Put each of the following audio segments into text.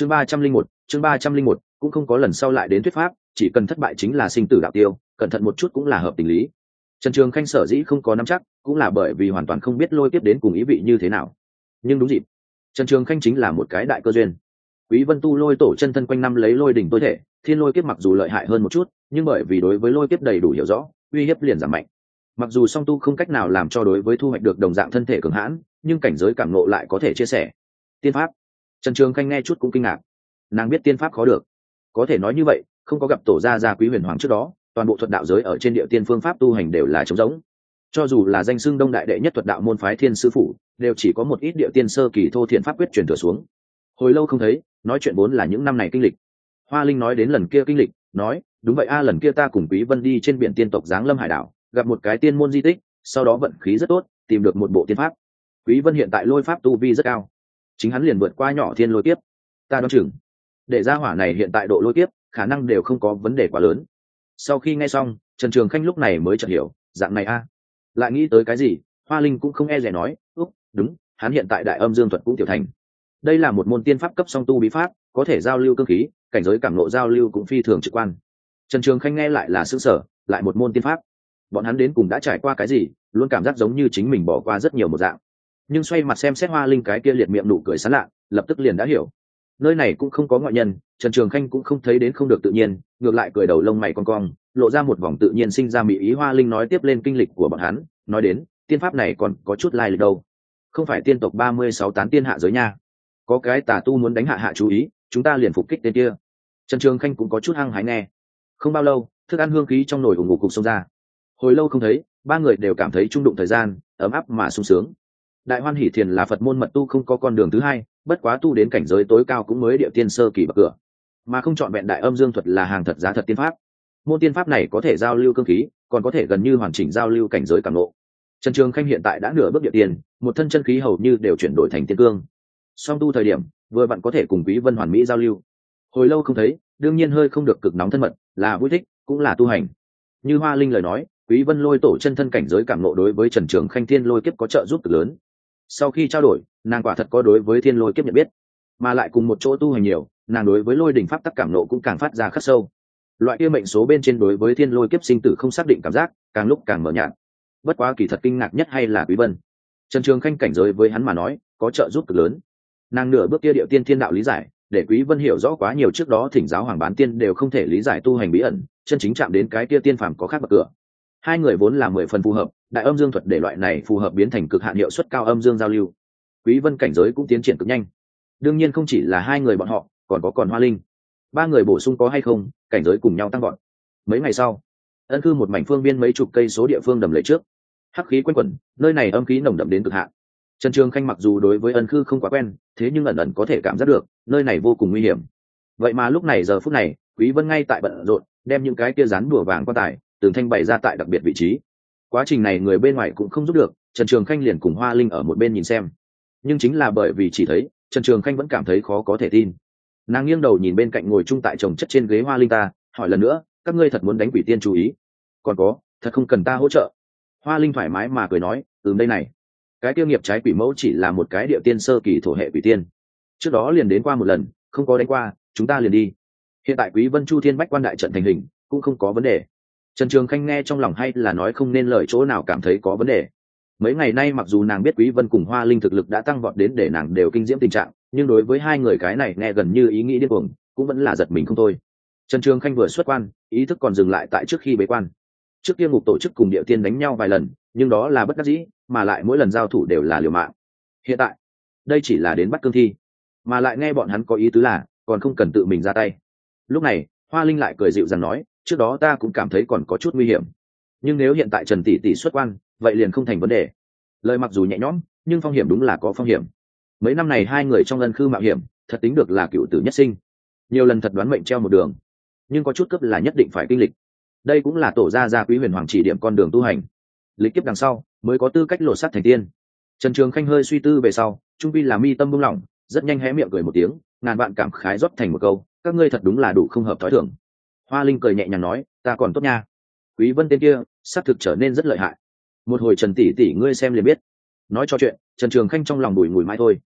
chương ba trăm linh một, chương ba trăm linh một, cũng không có lần sau lại đến thuyết pháp, chỉ cần thất bại chính là sinh tử đạo tiêu, cẩn thận một chút cũng là hợp tình lý. Trần trường khanh sở dĩ không có nắm chắc, cũng là bởi vì hoàn toàn không biết lôi tiếp đến cùng ý vị như thế nào. Nhưng đúng dịp, trần trường khanh chính là một cái đại cơ duyên. Quý vân tu lôi tổ chân thân quanh năm lấy lôi đỉnh tối thể, thiên lôi kiếp mặc dù lợi hại hơn một chút, nhưng bởi vì đối với lôi kiếp đầy đủ hiểu rõ, uy hiếp liền giảm mạnh. Mặc dù song tu không cách nào làm cho đối với thu hoạch được đồng dạng thân thể cường hãn, nhưng cảnh giới cảm nộ lại có thể chia sẻ. Tiên pháp trần trường khanh nghe chút cũng kinh ngạc. Nàng biết tiên pháp khó được. Có thể nói như vậy, không có gặp tổ gia gia quý huyền hoàng trước đó, toàn bộ thuật đạo giới ở trên địa tiên phương pháp tu hành đều là trống rỗng. Cho dù là danh xưng đông đại đệ nhất thuật đạo môn phái thiên sư phủ, đều chỉ có một ít địa tiên sơ kỳ thô thiện pháp quyết truyền thừa xuống. Hồi lâu không thấy, nói chuyện vốn là những năm này kinh lịch. Hoa linh nói đến lần kia kinh lịch, nói, đúng vậy a, lần kia ta cùng quý vân đi trên biển tiên tộc giáng lâm hải đảo, gặp một cái tiên môn di tích, sau đó vận khí rất tốt, tìm được một bộ tiên pháp. Quý vân hiện tại lôi pháp tu vi rất cao chính hắn liền vượt qua nhỏ thiên lôi kiếp. Ta đoán chừng, để ra hỏa này hiện tại độ lôi kiếp, khả năng đều không có vấn đề quá lớn. Sau khi nghe xong, trần trường khanh lúc này mới chợt hiểu, dạng này a. Lại nghĩ tới cái gì, hoa linh cũng không e rẻ nói, úc, đúng, hắn hiện tại đại âm dương thuật cũng tiểu thành. Đây là một môn tiên pháp cấp song tu bí pháp, có thể giao lưu cơ khí, cảnh giới cảm nộ giao lưu cũng phi thường trực quan. Trần trường khanh nghe lại là xứ sở lại một môn tiên pháp. Bọn hắn đến cùng đã trải qua cái gì, luôn cảm giác giống như chính mình bỏ qua rất nhiều một dạng nhưng xoay mặt xem xét hoa linh cái kia liệt miệng nụ cười sán lạ, lập tức liền đã hiểu. Nơi này cũng không có ngoại nhân, trần trường khanh cũng không thấy đến không được tự nhiên, ngược lại cười đầu lông mày con cong, lộ ra một vòng tự nhiên sinh ra mỹ ý hoa linh nói tiếp lên kinh lịch của bọn hắn, nói đến, tiên pháp này còn có chút lai lịch đâu. Không phải tiên tộc ba mươi sáu tán tiên hạ giới nha. Có cái tà tu muốn đánh hạ hạ chú ý, chúng ta liền phục kích tên kia. Trần trường khanh cũng có chút hăng hái nghe. Không bao lâu, thức ăn hương khí trong nồi ủng ngục cục xông ra. Hồi lâu không thấy, ba người đều cảm thấy trung đụng thời gian, ấm áp mà sung sướng đại hoan hỷ thiền là phật môn mật tu không có con đường thứ hai, bất quá tu đến cảnh giới tối cao cũng mới địa tiên sơ kỳ bậc cửa. Mà không chọn vẹn đại âm dương thuật là hàng thật giá thật tiên pháp. Môn tiên pháp này có thể giao lưu cơ khí, còn có thể gần như hoàn chỉnh giao lưu cảnh giới cảm lộ trần trường khanh hiện tại đã nửa bước địa tiền một thân chân khí hầu như đều chuyển đổi thành tiên cương. Song tu thời điểm, vừa bạn có thể cùng quý vân hoàn mỹ giao lưu. Hồi lâu không thấy, đương nhiên hơi không được cực nóng thân mật, là vui thích, cũng là tu hành. Như hoa linh lời nói, quý vân lôi tổ chân thân cảnh giới cảm ngộ đối với trần trường khanh thiên lôi kiếp có trợ giúp cực lớn sau khi trao đổi, nàng quả thật có đối với thiên lôi kiếp nhận biết, mà lại cùng một chỗ tu hành nhiều, nàng đối với lôi đỉnh pháp tắc cảm nộ cũng càng phát ra khắc sâu. Loại kia mệnh số bên trên đối với thiên lôi kiếp sinh tử không xác định cảm giác, càng lúc càng mở nhạt. Bất quá kỳ thật kinh ngạc nhất hay là quý vân. Trần trường khanh cảnh giới với hắn mà nói, có trợ giúp cực lớn. Nàng nửa bước kia điệu tiên thiên đạo lý giải, để quý vân hiểu rõ quá nhiều trước đó thỉnh giáo hoàng bán tiên đều không thể lý giải tu hành bí ẩn, chân chính chạm đến cái kia tiên phàm có khác bậc cửa. Hai người vốn là mười phần phù hợp đại âm dương thuật để loại này phù hợp biến thành cực hạn hiệu suất cao âm dương giao lưu. Quý vân cảnh giới cũng tiến triển cực nhanh. Đương nhiên không chỉ là hai người bọn họ, còn có còn hoa linh. Ba người bổ sung có hay không, cảnh giới cùng nhau tăng gọn mấy ngày sau, ân cư một mảnh phương biên mấy chục cây số địa phương đầm lầy trước. Hắc khí quanh quẩn, nơi này âm khí nồng đậm đến cực hạn. Trần trường khanh mặc dù đối với ân cư không quá quen, thế nhưng ẩn ẩn có thể cảm giác được, nơi này vô cùng nguy hiểm. Vậy mà lúc này giờ phút này, quý vân ngay tại bận rộn, đem những cái kia rán đùa vàng quan tài, từng thanh bày ra tại đặc biệt vị trí quá trình này người bên ngoài cũng không giúp được, trần trường khanh liền cùng hoa linh ở một bên nhìn xem. Nhưng chính là bởi vì chỉ thấy, trần trường khanh vẫn cảm thấy khó có thể tin. Nàng nghiêng đầu nhìn bên cạnh ngồi chung tại chồng chất trên ghế hoa linh ta, hỏi lần nữa, các ngươi thật muốn đánh quỷ tiên chú ý? Còn có, thật không cần ta hỗ trợ. Hoa linh thoải mái mà cười nói ừm đây này, cái tiêu nghiệp trái quỷ mẫu chỉ là một cái địa tiên sơ kỳ thổ hệ quỷ tiên. Trước đó liền đến qua một lần, không có đánh qua, chúng ta liền đi. Hiện tại quý vân chu thiên bách quan đại trận thành hình, cũng không có vấn đề trần trường khanh nghe trong lòng hay là nói không nên lời chỗ nào cảm thấy có vấn đề. Mấy ngày nay mặc dù nàng biết quý vân cùng hoa linh thực lực đã tăng vọt đến để nàng đều kinh diễm tình trạng, nhưng đối với hai người cái này nghe gần như ý nghĩ điên cuồng, cũng vẫn là giật mình không thôi. Trần trường khanh vừa xuất quan, ý thức còn dừng lại tại trước khi bế quan. Trước kia ngục tổ chức cùng địa tiên đánh nhau vài lần, nhưng đó là bất đắc dĩ, mà lại mỗi lần giao thủ đều là liều mạng. Hiện tại, đây chỉ là đến bắt cương thi. Mà lại nghe bọn hắn có ý tứ là, còn không cần tự mình ra tay. Lúc này, hoa linh lại cười dịu rằng nói trước đó ta cũng cảm thấy còn có chút nguy hiểm. Nhưng nếu hiện tại trần tỷ tỷ xuất quan, vậy liền không thành vấn đề. Lời mặc dù nhẹ nhõm, nhưng phong hiểm đúng là có phong hiểm. Mấy năm này hai người trong ân khư mạo hiểm, thật tính được là cựu tử nhất sinh. Nhiều lần thật đoán mệnh treo một đường, nhưng có chút cấp là nhất định phải kinh lịch. Đây cũng là tổ gia gia quý huyền hoàng chỉ điểm con đường tu hành. Lịch kiếp đằng sau, mới có tư cách lột sắt thành tiên. Trần trường khanh hơi suy tư về sau, trung vi là mi tâm buông lỏng, rất nhanh hé miệng cười một tiếng, ngàn bạn cảm khái rót thành một câu, các ngươi thật đúng là đủ không hợp thói thường hoa linh cười nhẹ nhàng nói, ta còn tốt nha. Quý vân tên kia, xác thực trở nên rất lợi hại. Một hồi trần tỷ tỷ ngươi xem liền biết. Nói cho chuyện, trần trường khanh trong lòng đùi ngùi mãi thôi.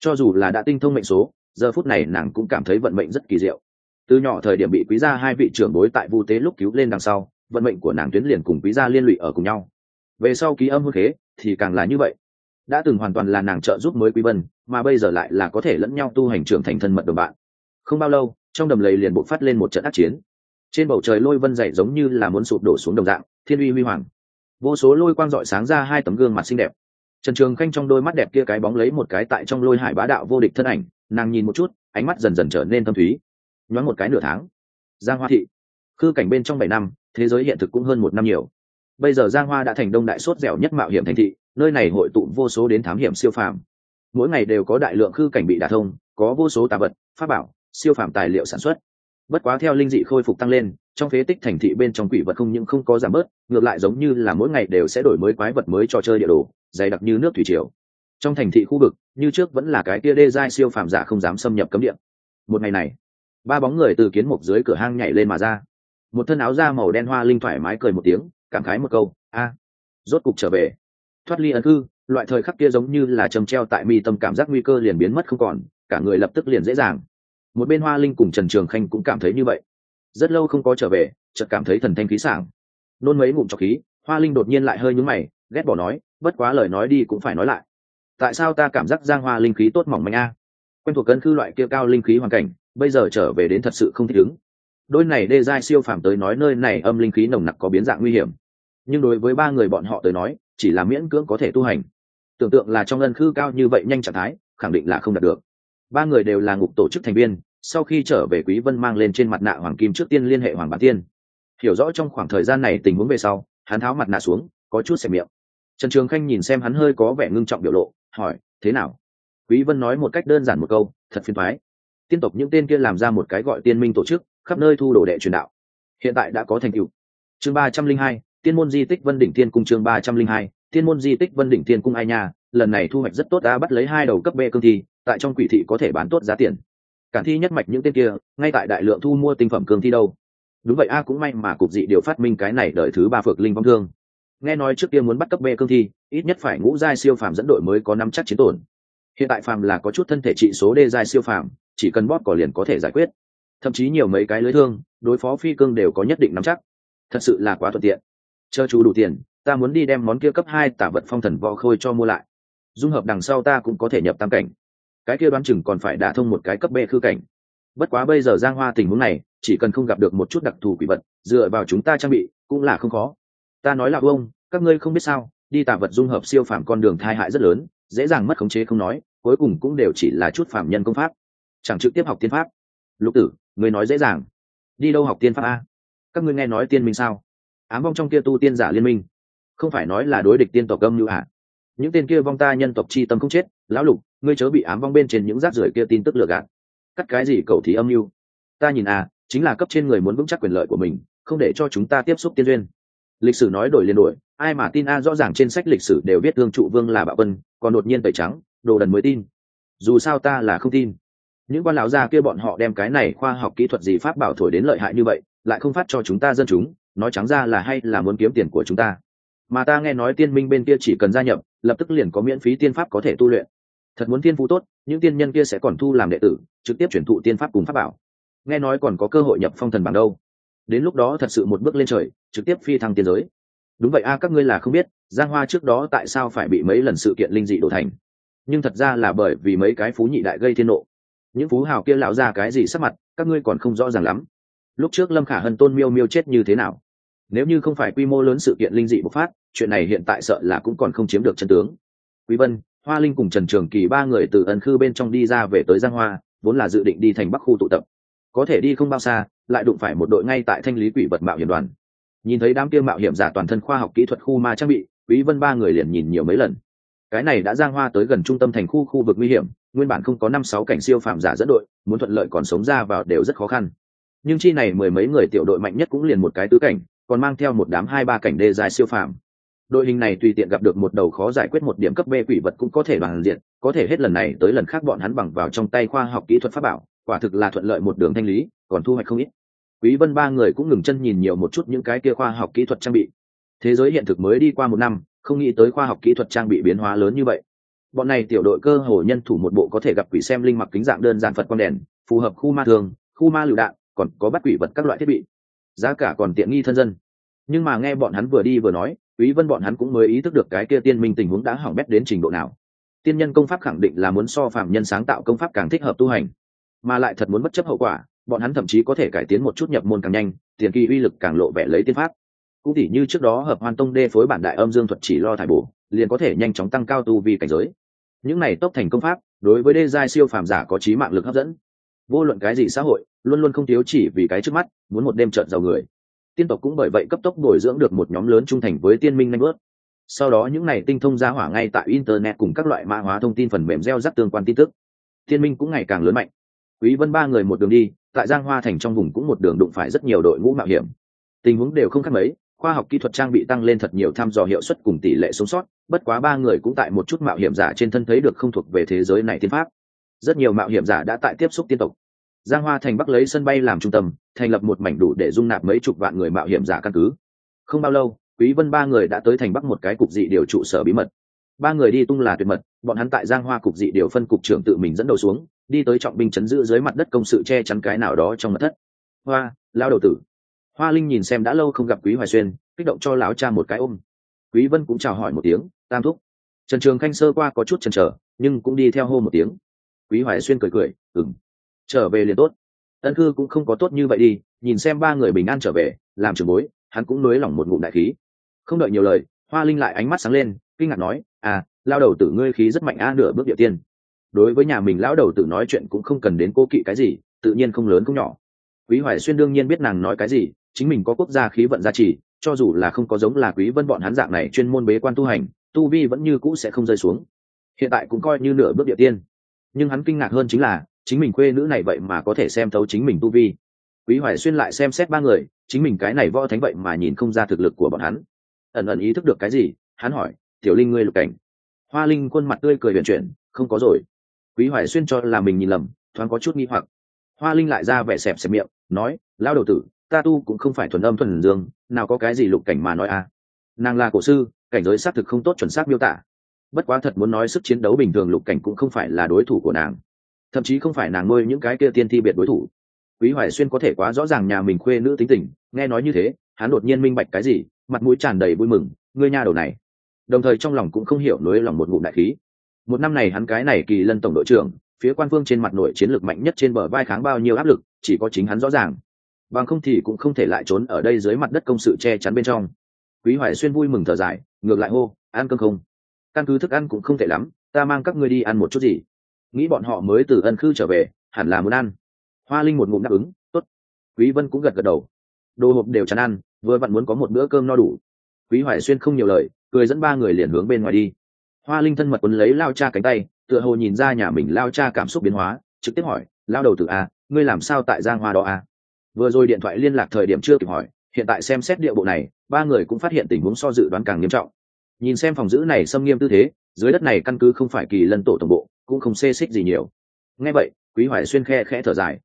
Cho dù là đã tinh thông mệnh số, giờ phút này nàng cũng cảm thấy vận mệnh rất kỳ diệu. Từ nhỏ thời điểm bị quý gia hai vị trưởng bối tại vu tế lúc cứu lên đằng sau, vận mệnh của nàng tuyến liền cùng quý gia liên lụy ở cùng nhau. Về sau ký âm hôn khế thì càng là như vậy. Đã từng hoàn toàn là nàng trợ giúp mới quý vân, mà bây giờ lại là có thể lẫn nhau tu hành trưởng thành thân mật đồng bạn. Không bao lâu, trong đầm lầy liền bộc phát lên một trận ác chiến trên bầu trời lôi vân dày giống như là muốn sụp đổ xuống đồng dạng, thiên uy huy hoàng. Vô số lôi quang dọi sáng ra hai tấm gương mặt xinh đẹp. Trần trường khanh trong đôi mắt đẹp kia cái bóng lấy một cái tại trong lôi hải bá đạo vô địch thân ảnh, nàng nhìn một chút, ánh mắt dần dần trở nên thâm thúy. Nhoáng một cái nửa tháng, giang hoa thị. Khư cảnh bên trong bảy năm, thế giới hiện thực cũng hơn một năm nhiều. Bây giờ giang hoa đã thành đông đại sốt dẻo nhất mạo hiểm thành thị, nơi này hội tụ vô số đến thám hiểm siêu phàm. Mỗi ngày đều có đại lượng khư cảnh bị đả thông, có vô số tà vật, pháp bảo, siêu phàm tài liệu sản xuất bất quá theo linh dị khôi phục tăng lên, trong phế tích thành thị bên trong quỷ vật không những không có giảm bớt, ngược lại giống như là mỗi ngày đều sẽ đổi mới quái vật mới trò chơi địa đồ, dày đặc như nước thủy triều. Trong thành thị khu vực, như trước vẫn là cái kia đê giai siêu phàm giả không dám xâm nhập cấm địa. Một ngày này, ba bóng người từ kiến mục dưới cửa hang nhảy lên mà ra. Một thân áo da màu đen hoa linh thoải mái cười một tiếng, cảm khái một câu, a, rốt cục trở về. Thoát ly ấn cư, loại thời khắc kia giống như là trầm treo tại mi tâm cảm giác nguy cơ liền biến mất không còn, cả người lập tức liền dễ dàng một bên hoa linh cùng trần trường khanh cũng cảm thấy như vậy. Rất lâu không có trở về, chợt cảm thấy thần thanh khí sảng. Nôn mấy ngụm trọc khí, hoa linh đột nhiên lại hơi nhúng mày, ghét bỏ nói, bất quá lời nói đi cũng phải nói lại. Tại sao ta cảm giác giang hoa linh khí tốt mỏng manh a? Quen thuộc cân khư loại kia cao linh khí hoàn cảnh, bây giờ trở về đến thật sự không thích ứng. Đôi này đê giai siêu phàm tới nói nơi này âm linh khí nồng nặc có biến dạng nguy hiểm. Nhưng đối với ba người bọn họ tới nói, chỉ là miễn cưỡng có thể tu hành. Tưởng tượng là trong ân khư cao như vậy nhanh trạng thái, khẳng định là không đạt được. Ba người đều là ngục tổ chức thành viên sau khi trở về quý vân mang lên trên mặt nạ hoàng kim trước tiên liên hệ hoàng bản tiên. Hiểu rõ trong khoảng thời gian này tình huống về sau, hắn tháo mặt nạ xuống, có chút xẻ miệng. Trần trường khanh nhìn xem hắn hơi có vẻ ngưng trọng biểu lộ, hỏi, thế nào? Quý vân nói một cách đơn giản một câu, thật phiền thoái tiên tộc những tên kia làm ra một cái gọi tiên minh tổ chức, khắp nơi thu đồ đệ truyền đạo. Hiện tại đã có thành tựu. Chương ba trăm linh hai, tiên môn di tích vân đỉnh thiên cung chương ba trăm linh hai, tiên môn di tích vân đỉnh thiên cung ai nha, lần này thu hoạch rất tốt đã bắt lấy hai đầu cấp b cương thi, tại trong quỷ thị có thể bán tốt giá tiền cản thi nhất mạch những tên kia, ngay tại đại lượng thu mua tinh phẩm cương thi đâu. Đúng vậy, a, cũng may mà cục dị điều phát minh cái này đợi thứ ba phược linh vong thương. Nghe nói trước kia muốn bắt cấp b cương thi, ít nhất phải ngũ giai siêu phàm dẫn đội mới có năm chắc chiến tổn. Hiện tại phàm là có chút thân thể trị số đê giai siêu phàm, chỉ cần bóp cỏ liền có thể giải quyết. Thậm chí nhiều mấy cái lưới thương, đối phó phi cương đều có nhất định nắm chắc. Thật sự là quá thuận tiện. Chờ chú đủ tiền, ta muốn đi đem món kia cấp hai tả vật phong thần võ khôi cho mua lại. Dung hợp đằng sau ta cũng có thể nhập tam cảnh cái kia đoán chừng còn phải đả thông một cái cấp bê khư cảnh. Bất quá bây giờ giang hoa tình huống này, chỉ cần không gặp được một chút đặc thù quỷ vật, dựa vào chúng ta trang bị, cũng là không khó. Ta nói là ông, các ngươi không biết sao, đi tả vật dung hợp siêu phàm con đường thai hại rất lớn, dễ dàng mất khống chế không nói, cuối cùng cũng đều chỉ là chút phạm nhân công pháp. Chẳng trực tiếp học tiên pháp. Lục tử người nói dễ dàng. Đi đâu học tiên pháp a? Các ngươi nghe nói tiên minh sao? Ám vong trong kia tu tiên giả liên minh. Không phải nói là đối địch tiên tộc âm như ạ những tên kia vong ta nhân tộc chi tâm không chết, lão lục ngươi chớ bị ám vong bên trên những rác rưởi kia tin tức lừa gạt. Cắt cái gì cầu thí âm mưu? Ta nhìn à chính là cấp trên người muốn vững chắc quyền lợi của mình không để cho chúng ta tiếp xúc tiên duyên. Lịch sử nói đổi liền đổi ai mà tin a rõ ràng trên sách lịch sử đều viết thương trụ vương là bạo quân, còn đột nhiên tẩy trắng đồ đần mới tin. Dù sao ta là không tin. Những quan lão gia kia bọn họ đem cái này khoa học kỹ thuật gì pháp bảo thổi đến lợi hại như vậy lại không phát cho chúng ta dân chúng nói trắng ra là hay là muốn kiếm tiền của chúng ta. Mà ta nghe nói tiên minh bên kia chỉ cần gia nhập lập tức liền có miễn phí tiên pháp có thể tu luyện thật muốn tiên phú tốt, những tiên nhân kia sẽ còn thu làm đệ tử, trực tiếp chuyển thụ tiên pháp cùng pháp bảo. Nghe nói còn có cơ hội nhập phong thần bảng đâu. Đến lúc đó thật sự một bước lên trời, trực tiếp phi thăng tiên giới. Đúng vậy a, các ngươi là không biết, giang hoa trước đó tại sao phải bị mấy lần sự kiện linh dị đổ thành. Nhưng thật ra là bởi vì mấy cái phú nhị đại gây thiên nộ. Những phú hào kia lão ra cái gì sắc mặt, các ngươi còn không rõ ràng lắm. Lúc trước lâm khả hân tôn miêu miêu chết như thế nào? Nếu như không phải quy mô lớn sự kiện linh dị bộc phát, chuyện này hiện tại sợ là cũng còn không chiếm được chân tướng. Quý vân hoa linh cùng trần trường kỳ ba người từ ân khư bên trong đi ra về tới giang hoa, vốn là dự định đi thành bắc khu tụ tập. Có thể đi không bao xa, lại đụng phải một đội ngay tại thanh lý quỷ vật mạo hiểm đoàn. Nhìn thấy đám kia mạo hiểm giả toàn thân khoa học kỹ thuật khu ma trang bị, quý vân ba người liền nhìn nhiều mấy lần. Cái này đã giang hoa tới gần trung tâm thành khu khu vực nguy hiểm, nguyên bản không có năm sáu cảnh siêu phạm giả dẫn đội, muốn thuận lợi còn sống ra vào đều rất khó khăn. Nhưng chi này mười mấy người tiểu đội mạnh nhất cũng liền một cái tứ cảnh, còn mang theo một đám hai ba cảnh đê dài siêu phạm đội hình này tùy tiện gặp được một đầu khó giải quyết một điểm cấp b quỷ vật cũng có thể bằng diện, có thể hết lần này tới lần khác bọn hắn bằng vào trong tay khoa học kỹ thuật pháp bảo, quả thực là thuận lợi một đường thanh lý, còn thu hoạch không ít. Quý vân ba người cũng ngừng chân nhìn nhiều một chút những cái kia khoa học kỹ thuật trang bị. Thế giới hiện thực mới đi qua một năm, không nghĩ tới khoa học kỹ thuật trang bị biến hóa lớn như vậy. Bọn này tiểu đội cơ hồ nhân thủ một bộ có thể gặp quỷ xem linh mặc kính dạng đơn giản phật quang đèn, phù hợp khu ma thường, khu ma lựu đạn, còn có bắt quỷ vật các loại thiết bị. Giá cả còn tiện nghi thân dân. Nhưng mà nghe bọn hắn vừa đi vừa nói quý vân bọn hắn cũng mới ý thức được cái kia tiên minh tình huống đã hỏng bét đến trình độ nào. Tiên nhân công pháp khẳng định là muốn so phạm nhân sáng tạo công pháp càng thích hợp tu hành, mà lại thật muốn bất chấp hậu quả, bọn hắn thậm chí có thể cải tiến một chút nhập môn càng nhanh, tiền kỳ uy lực càng lộ vẻ lấy tiên pháp. Cũng tỉ như trước đó hợp hoan tông đê phối bản đại âm dương thuật chỉ lo thải bổ, liền có thể nhanh chóng tăng cao tu vi cảnh giới. Những này tốc thành công pháp, đối với đê giai siêu phàm giả có trí mạng lực hấp dẫn. Vô luận cái gì xã hội, luôn luôn không thiếu chỉ vì cái trước mắt, muốn một đêm trợn giàu người tiên tộc cũng bởi vậy cấp tốc bồi dưỡng được một nhóm lớn trung thành với tiên minh nanh bớt sau đó những này tinh thông ra hỏa ngay tại internet cùng các loại mã hóa thông tin phần mềm gieo rắc tương quan tin tức. Tiên minh cũng ngày càng lớn mạnh. Quý vân ba người một đường đi, tại giang hoa thành trong vùng cũng một đường đụng phải rất nhiều đội ngũ mạo hiểm. Tình huống đều không khác mấy, khoa học kỹ thuật trang bị tăng lên thật nhiều thăm dò hiệu suất cùng tỷ lệ sống sót, bất quá ba người cũng tại một chút mạo hiểm giả trên thân thấy được không thuộc về thế giới này tiên pháp. Rất nhiều mạo hiểm giả đã tại tiếp xúc tiên tộc giang hoa thành bắc lấy sân bay làm trung tâm, thành lập một mảnh đủ để dung nạp mấy chục vạn người mạo hiểm giả căn cứ. Không bao lâu, quý vân ba người đã tới thành bắc một cái cục dị điều trụ sở bí mật. Ba người đi tung là tuyệt mật, bọn hắn tại giang hoa cục dị điều phân cục trưởng tự mình dẫn đầu xuống, đi tới trọng binh chấn giữ dưới mặt đất công sự che chắn cái nào đó trong mật thất. Hoa lao đầu tử. Hoa linh nhìn xem đã lâu không gặp quý hoài xuyên, kích động cho lão cha một cái ôm. Quý vân cũng chào hỏi một tiếng, tam thúc. Trần trường khanh sơ qua có chút chần chờ, nhưng cũng đi theo hô một tiếng. Quý hoài xuyên cười cười ừng trở về liền tốt. Ân cư cũng không có tốt như vậy đi, nhìn xem ba người bình an trở về, làm trường bối, hắn cũng nới lỏng một ngụm đại khí. Không đợi nhiều lời, hoa linh lại ánh mắt sáng lên, kinh ngạc nói à lao đầu tử ngươi khí rất mạnh a, nửa bước địa tiên. Đối với nhà mình lão đầu tử nói chuyện cũng không cần đến cô kỵ cái gì, tự nhiên không lớn không nhỏ. Quý hoài xuyên đương nhiên biết nàng nói cái gì, chính mình có quốc gia khí vận gia trì, cho dù là không có giống là quý vân bọn hắn dạng này chuyên môn bế quan tu hành, tu vi vẫn như cũ sẽ không rơi xuống. Hiện tại cũng coi như nửa bước địa tiên. Nhưng hắn kinh ngạc hơn chính là chính mình quê nữ này vậy mà có thể xem thấu chính mình tu vi. Quý hoài xuyên lại xem xét ba người, chính mình cái này võ thánh vậy mà nhìn không ra thực lực của bọn hắn. Ẩn ẩn ý thức được cái gì, hắn hỏi, tiểu linh ngươi lục cảnh. Hoa linh khuôn mặt tươi cười huyền chuyển, không có rồi. Quý hoài xuyên cho là mình nhìn lầm, thoáng có chút nghi hoặc. Hoa linh lại ra vẻ xẹp xẹp miệng, nói lao đầu tử, ta tu cũng không phải thuần âm thuần dương, nào có cái gì lục cảnh mà nói à. Nàng là cổ sư, cảnh giới xác thực không tốt chuẩn xác miêu tả. Bất quá thật muốn nói sức chiến đấu bình thường lục cảnh cũng không phải là đối thủ của nàng thậm chí không phải nàng nuôi những cái kia tiên thi biệt đối thủ. Quý hoài xuyên có thể quá rõ ràng nhà mình khuê nữ tính tình, nghe nói như thế, hắn đột nhiên minh bạch cái gì, mặt mũi tràn đầy vui mừng, ngươi nhà đầu này. Đồng thời trong lòng cũng không hiểu nối lòng một ngụm đại khí. Một năm này hắn cái này kỳ lân tổng đội trưởng, phía quan phương trên mặt nội chiến lược mạnh nhất trên bờ vai kháng bao nhiêu áp lực, chỉ có chính hắn rõ ràng. Bằng không thì cũng không thể lại trốn ở đây dưới mặt đất công sự che chắn bên trong. Quý hoài xuyên vui mừng thở dài, ngược lại hô, ăn cơm không? Căn cứ thức ăn cũng không tệ lắm, ta mang các ngươi đi ăn một chút gì nghĩ bọn họ mới từ ân khư trở về, hẳn là muốn ăn. Hoa linh một ngụm đáp ứng, tốt. Quý vân cũng gật gật đầu. Đồ hộp đều chán ăn, vừa vặn muốn có một bữa cơm no đủ. Quý hoài xuyên không nhiều lời, cười dẫn ba người liền hướng bên ngoài đi. Hoa linh thân mật quấn lấy lao cha cánh tay, tựa hồ nhìn ra nhà mình lao cha cảm xúc biến hóa, trực tiếp hỏi, lao đầu tử a, ngươi làm sao tại giang hoa đó a? Vừa rồi điện thoại liên lạc thời điểm chưa kịp hỏi, hiện tại xem xét địa bộ này, ba người cũng phát hiện tình huống so dự đoán càng nghiêm trọng. Nhìn xem phòng giữ này xâm nghiêm tư thế, dưới đất này căn cứ không phải kỳ lân tổ tổng bộ cũng không xê xích gì nhiều. Nghe vậy, quý hoài xuyên khe khẽ thở dài.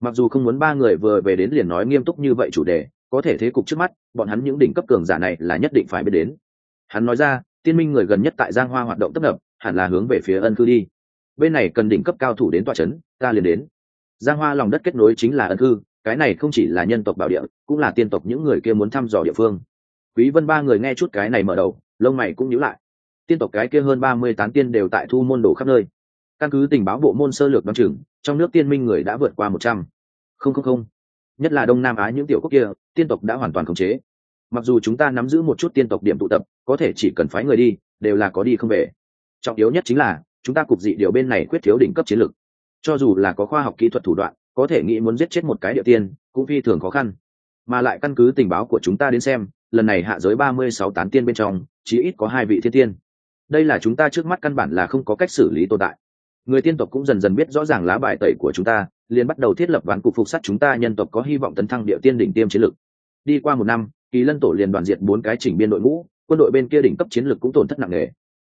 Mặc dù không muốn ba người vừa về đến liền nói nghiêm túc như vậy chủ đề, có thể thế cục trước mắt, bọn hắn những đỉnh cấp cường giả này là nhất định phải biết đến. Hắn nói ra, tiên minh người gần nhất tại giang hoa hoạt động tấp nập, hẳn là hướng về phía ân cư đi. Bên này cần đỉnh cấp cao thủ đến tòa c h ấ n ta liền đến. Giang hoa lòng đất kết nối chính là ân cư, cái này không chỉ là nhân tộc bảo địa, cũng là tiên tộc những người kia muốn thăm dò địa phương. Quý vân ba người nghe chút cái này mở đầu, lông mày cũng nhíu lại. Tiên tộc cái kia hơn ba mươi tán tiên đều tại thu môn đồ khắp nơi căn cứ tình báo bộ môn sơ lược đ o chừng, trong nước tiên minh người đã vượt qua một trăm. Không không không. Nhất là đông nam á những tiểu quốc kia, tiên tộc đã hoàn toàn khống chế. Mặc dù chúng ta nắm giữ một chút tiên tộc điểm tụ tập, có thể chỉ cần phái người đi, đều là có đi không về. Trọng yếu nhất chính là, chúng ta cục dị điều bên này quyết thiếu đỉnh cấp chiến lược. Cho dù là có khoa học kỹ thuật thủ đoạn, có thể nghĩ muốn giết chết một cái địa tiên, cũng phi thường khó khăn. Mà lại căn cứ tình báo của chúng ta đến xem, lần này hạ giới ba mươi sáu tán tiên bên trong chỉ ít có hai vị thiên tiên. Đây là chúng ta trước mắt căn bản là không có cách xử lý tồn tại người tiên tộc cũng dần dần biết rõ ràng lá bài tẩy của chúng ta, liền bắt đầu thiết lập ván cục phục sát chúng ta nhân tộc có hy vọng tấn thăng địa tiên đỉnh tiêm chiến lược đi qua một năm, kỳ lân tổ liền đoàn diệt bốn cái chỉnh biên đội ngũ, quân đội bên kia đỉnh cấp chiến lược cũng tổn thất nặng nề.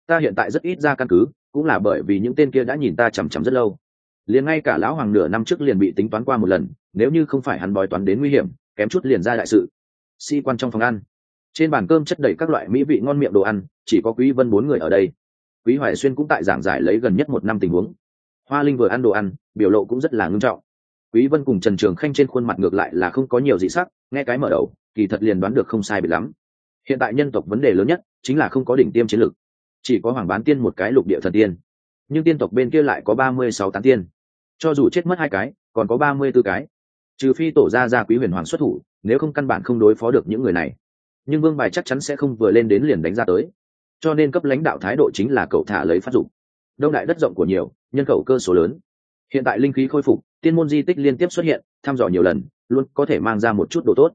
Ta hiện tại rất ít ra căn cứ, cũng là bởi vì những tên kia đã nhìn ta chằm chằm rất lâu. Liền ngay cả lão hoàng nửa năm trước liền bị tính toán qua một lần, nếu như không phải hắn bói toán đến nguy hiểm, kém chút liền ra đại sự. Si quan trong phòng ăn. Trên bàn cơm chất đầy các loại mỹ vị ngon miệng đồ ăn, chỉ có quý vân bốn người ở đây quý hoài xuyên cũng tại giảng giải lấy gần nhất một năm tình huống. Hoa linh vừa ăn đồ ăn, biểu lộ cũng rất là ngưng trọng. Quý vân cùng trần trường khanh trên khuôn mặt ngược lại là không có nhiều dị sắc, nghe cái mở đầu, kỳ thật liền đoán được không sai bị lắm. Hiện tại nhân tộc vấn đề lớn nhất chính là không có đỉnh tiêm chiến lược chỉ có hoàng bán tiên một cái lục địa thần tiên. Nhưng tiên tộc bên kia lại có ba mươi sáu tán tiên. Cho dù chết mất hai cái, còn có ba mươi 34 cái. Trừ phi tổ ra ra quý huyền hoàng xuất thủ, nếu không căn bản không đối phó được những người này. Nhưng vương bài chắc chắn sẽ không vừa lên đến liền đánh ra tới cho nên cấp lãnh đạo thái độ chính là cậu thả lấy phát dụng đông đại đất rộng của nhiều, nhân khẩu cơ số lớn. Hiện tại linh khí khôi phục, tiên môn di tích liên tiếp xuất hiện, thăm dò nhiều lần, luôn có thể mang ra một chút đồ tốt.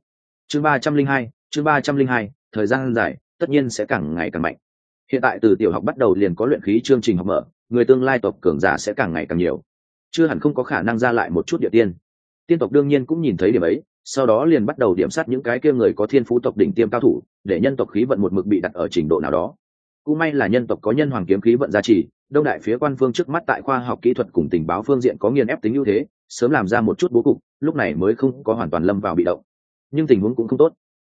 Chương ba trăm linh hai, chương ba trăm linh hai, thời gian dài, tất nhiên sẽ càng ngày càng mạnh. Hiện tại từ tiểu học bắt đầu liền có luyện khí chương trình học mở, người tương lai tộc cường giả sẽ càng ngày càng nhiều. Chưa hẳn không có khả năng ra lại một chút địa tiên. Tiên tộc đương nhiên cũng nhìn thấy điểm ấy, sau đó liền bắt đầu điểm sát những cái kia người có thiên phú tộc đỉnh tiêm cao thủ, để nhân tộc khí vận một mực bị đặt ở trình độ nào đó cũng may là nhân tộc có nhân hoàng kiếm khí vận gia trì, đông đại phía quan phương trước mắt tại khoa học kỹ thuật cùng tình báo phương diện có nghiền ép tính ưu thế, sớm làm ra một chút bố cục, lúc này mới không có hoàn toàn lâm vào bị động. Nhưng tình huống cũng không tốt.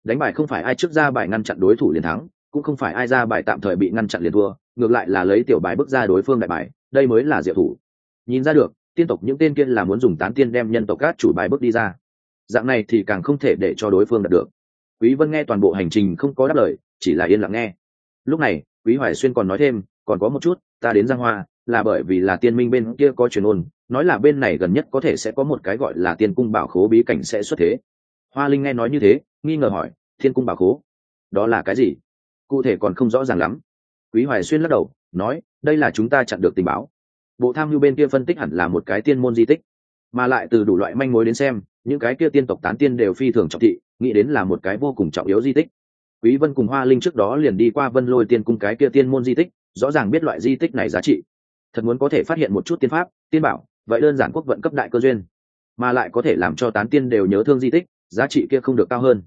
Đánh bài không phải ai trước ra bài ngăn chặn đối thủ liền thắng, cũng không phải ai ra bài tạm thời bị ngăn chặn liền thua, ngược lại là lấy tiểu bài bước ra đối phương đại bài, đây mới là diệu thủ. Nhìn ra được, tiên tộc những tên kia là muốn dùng tán tiên đem nhân tộc cát chủ bài bước đi ra. Dạng này thì càng không thể để cho đối phương đạt được. Quý vân nghe toàn bộ hành trình không có đáp lời, chỉ là yên lặng nghe. Lúc này quý hoài xuyên còn nói thêm, còn có một chút, ta đến giang hoa, là bởi vì là tiên minh bên kia có truyền ôn, nói là bên này gần nhất có thể sẽ có một cái gọi là tiên cung bảo khố bí cảnh sẽ xuất thế. Hoa linh nghe nói như thế, nghi ngờ hỏi thiên cung bảo khố? Đó là cái gì? Cụ thể còn không rõ ràng lắm. Quý hoài xuyên lắc đầu, nói, đây là chúng ta chặn được tình báo. Bộ tham mưu bên kia phân tích hẳn là một cái tiên môn di tích, mà lại từ đủ loại manh mối đến xem, những cái kia tiên tộc tán tiên đều phi thường trọng thị, nghĩ đến là một cái vô cùng trọng yếu di tích quý vân cùng hoa linh trước đó liền đi qua vân lôi tiên cung cái kia tiên môn di tích, rõ ràng biết loại di tích này giá trị. Thật muốn có thể phát hiện một chút tiên pháp, tiên bảo, vậy đơn giản quốc vận cấp đại cơ duyên. Mà lại có thể làm cho tán tiên đều nhớ thương di tích, giá trị kia không được cao hơn.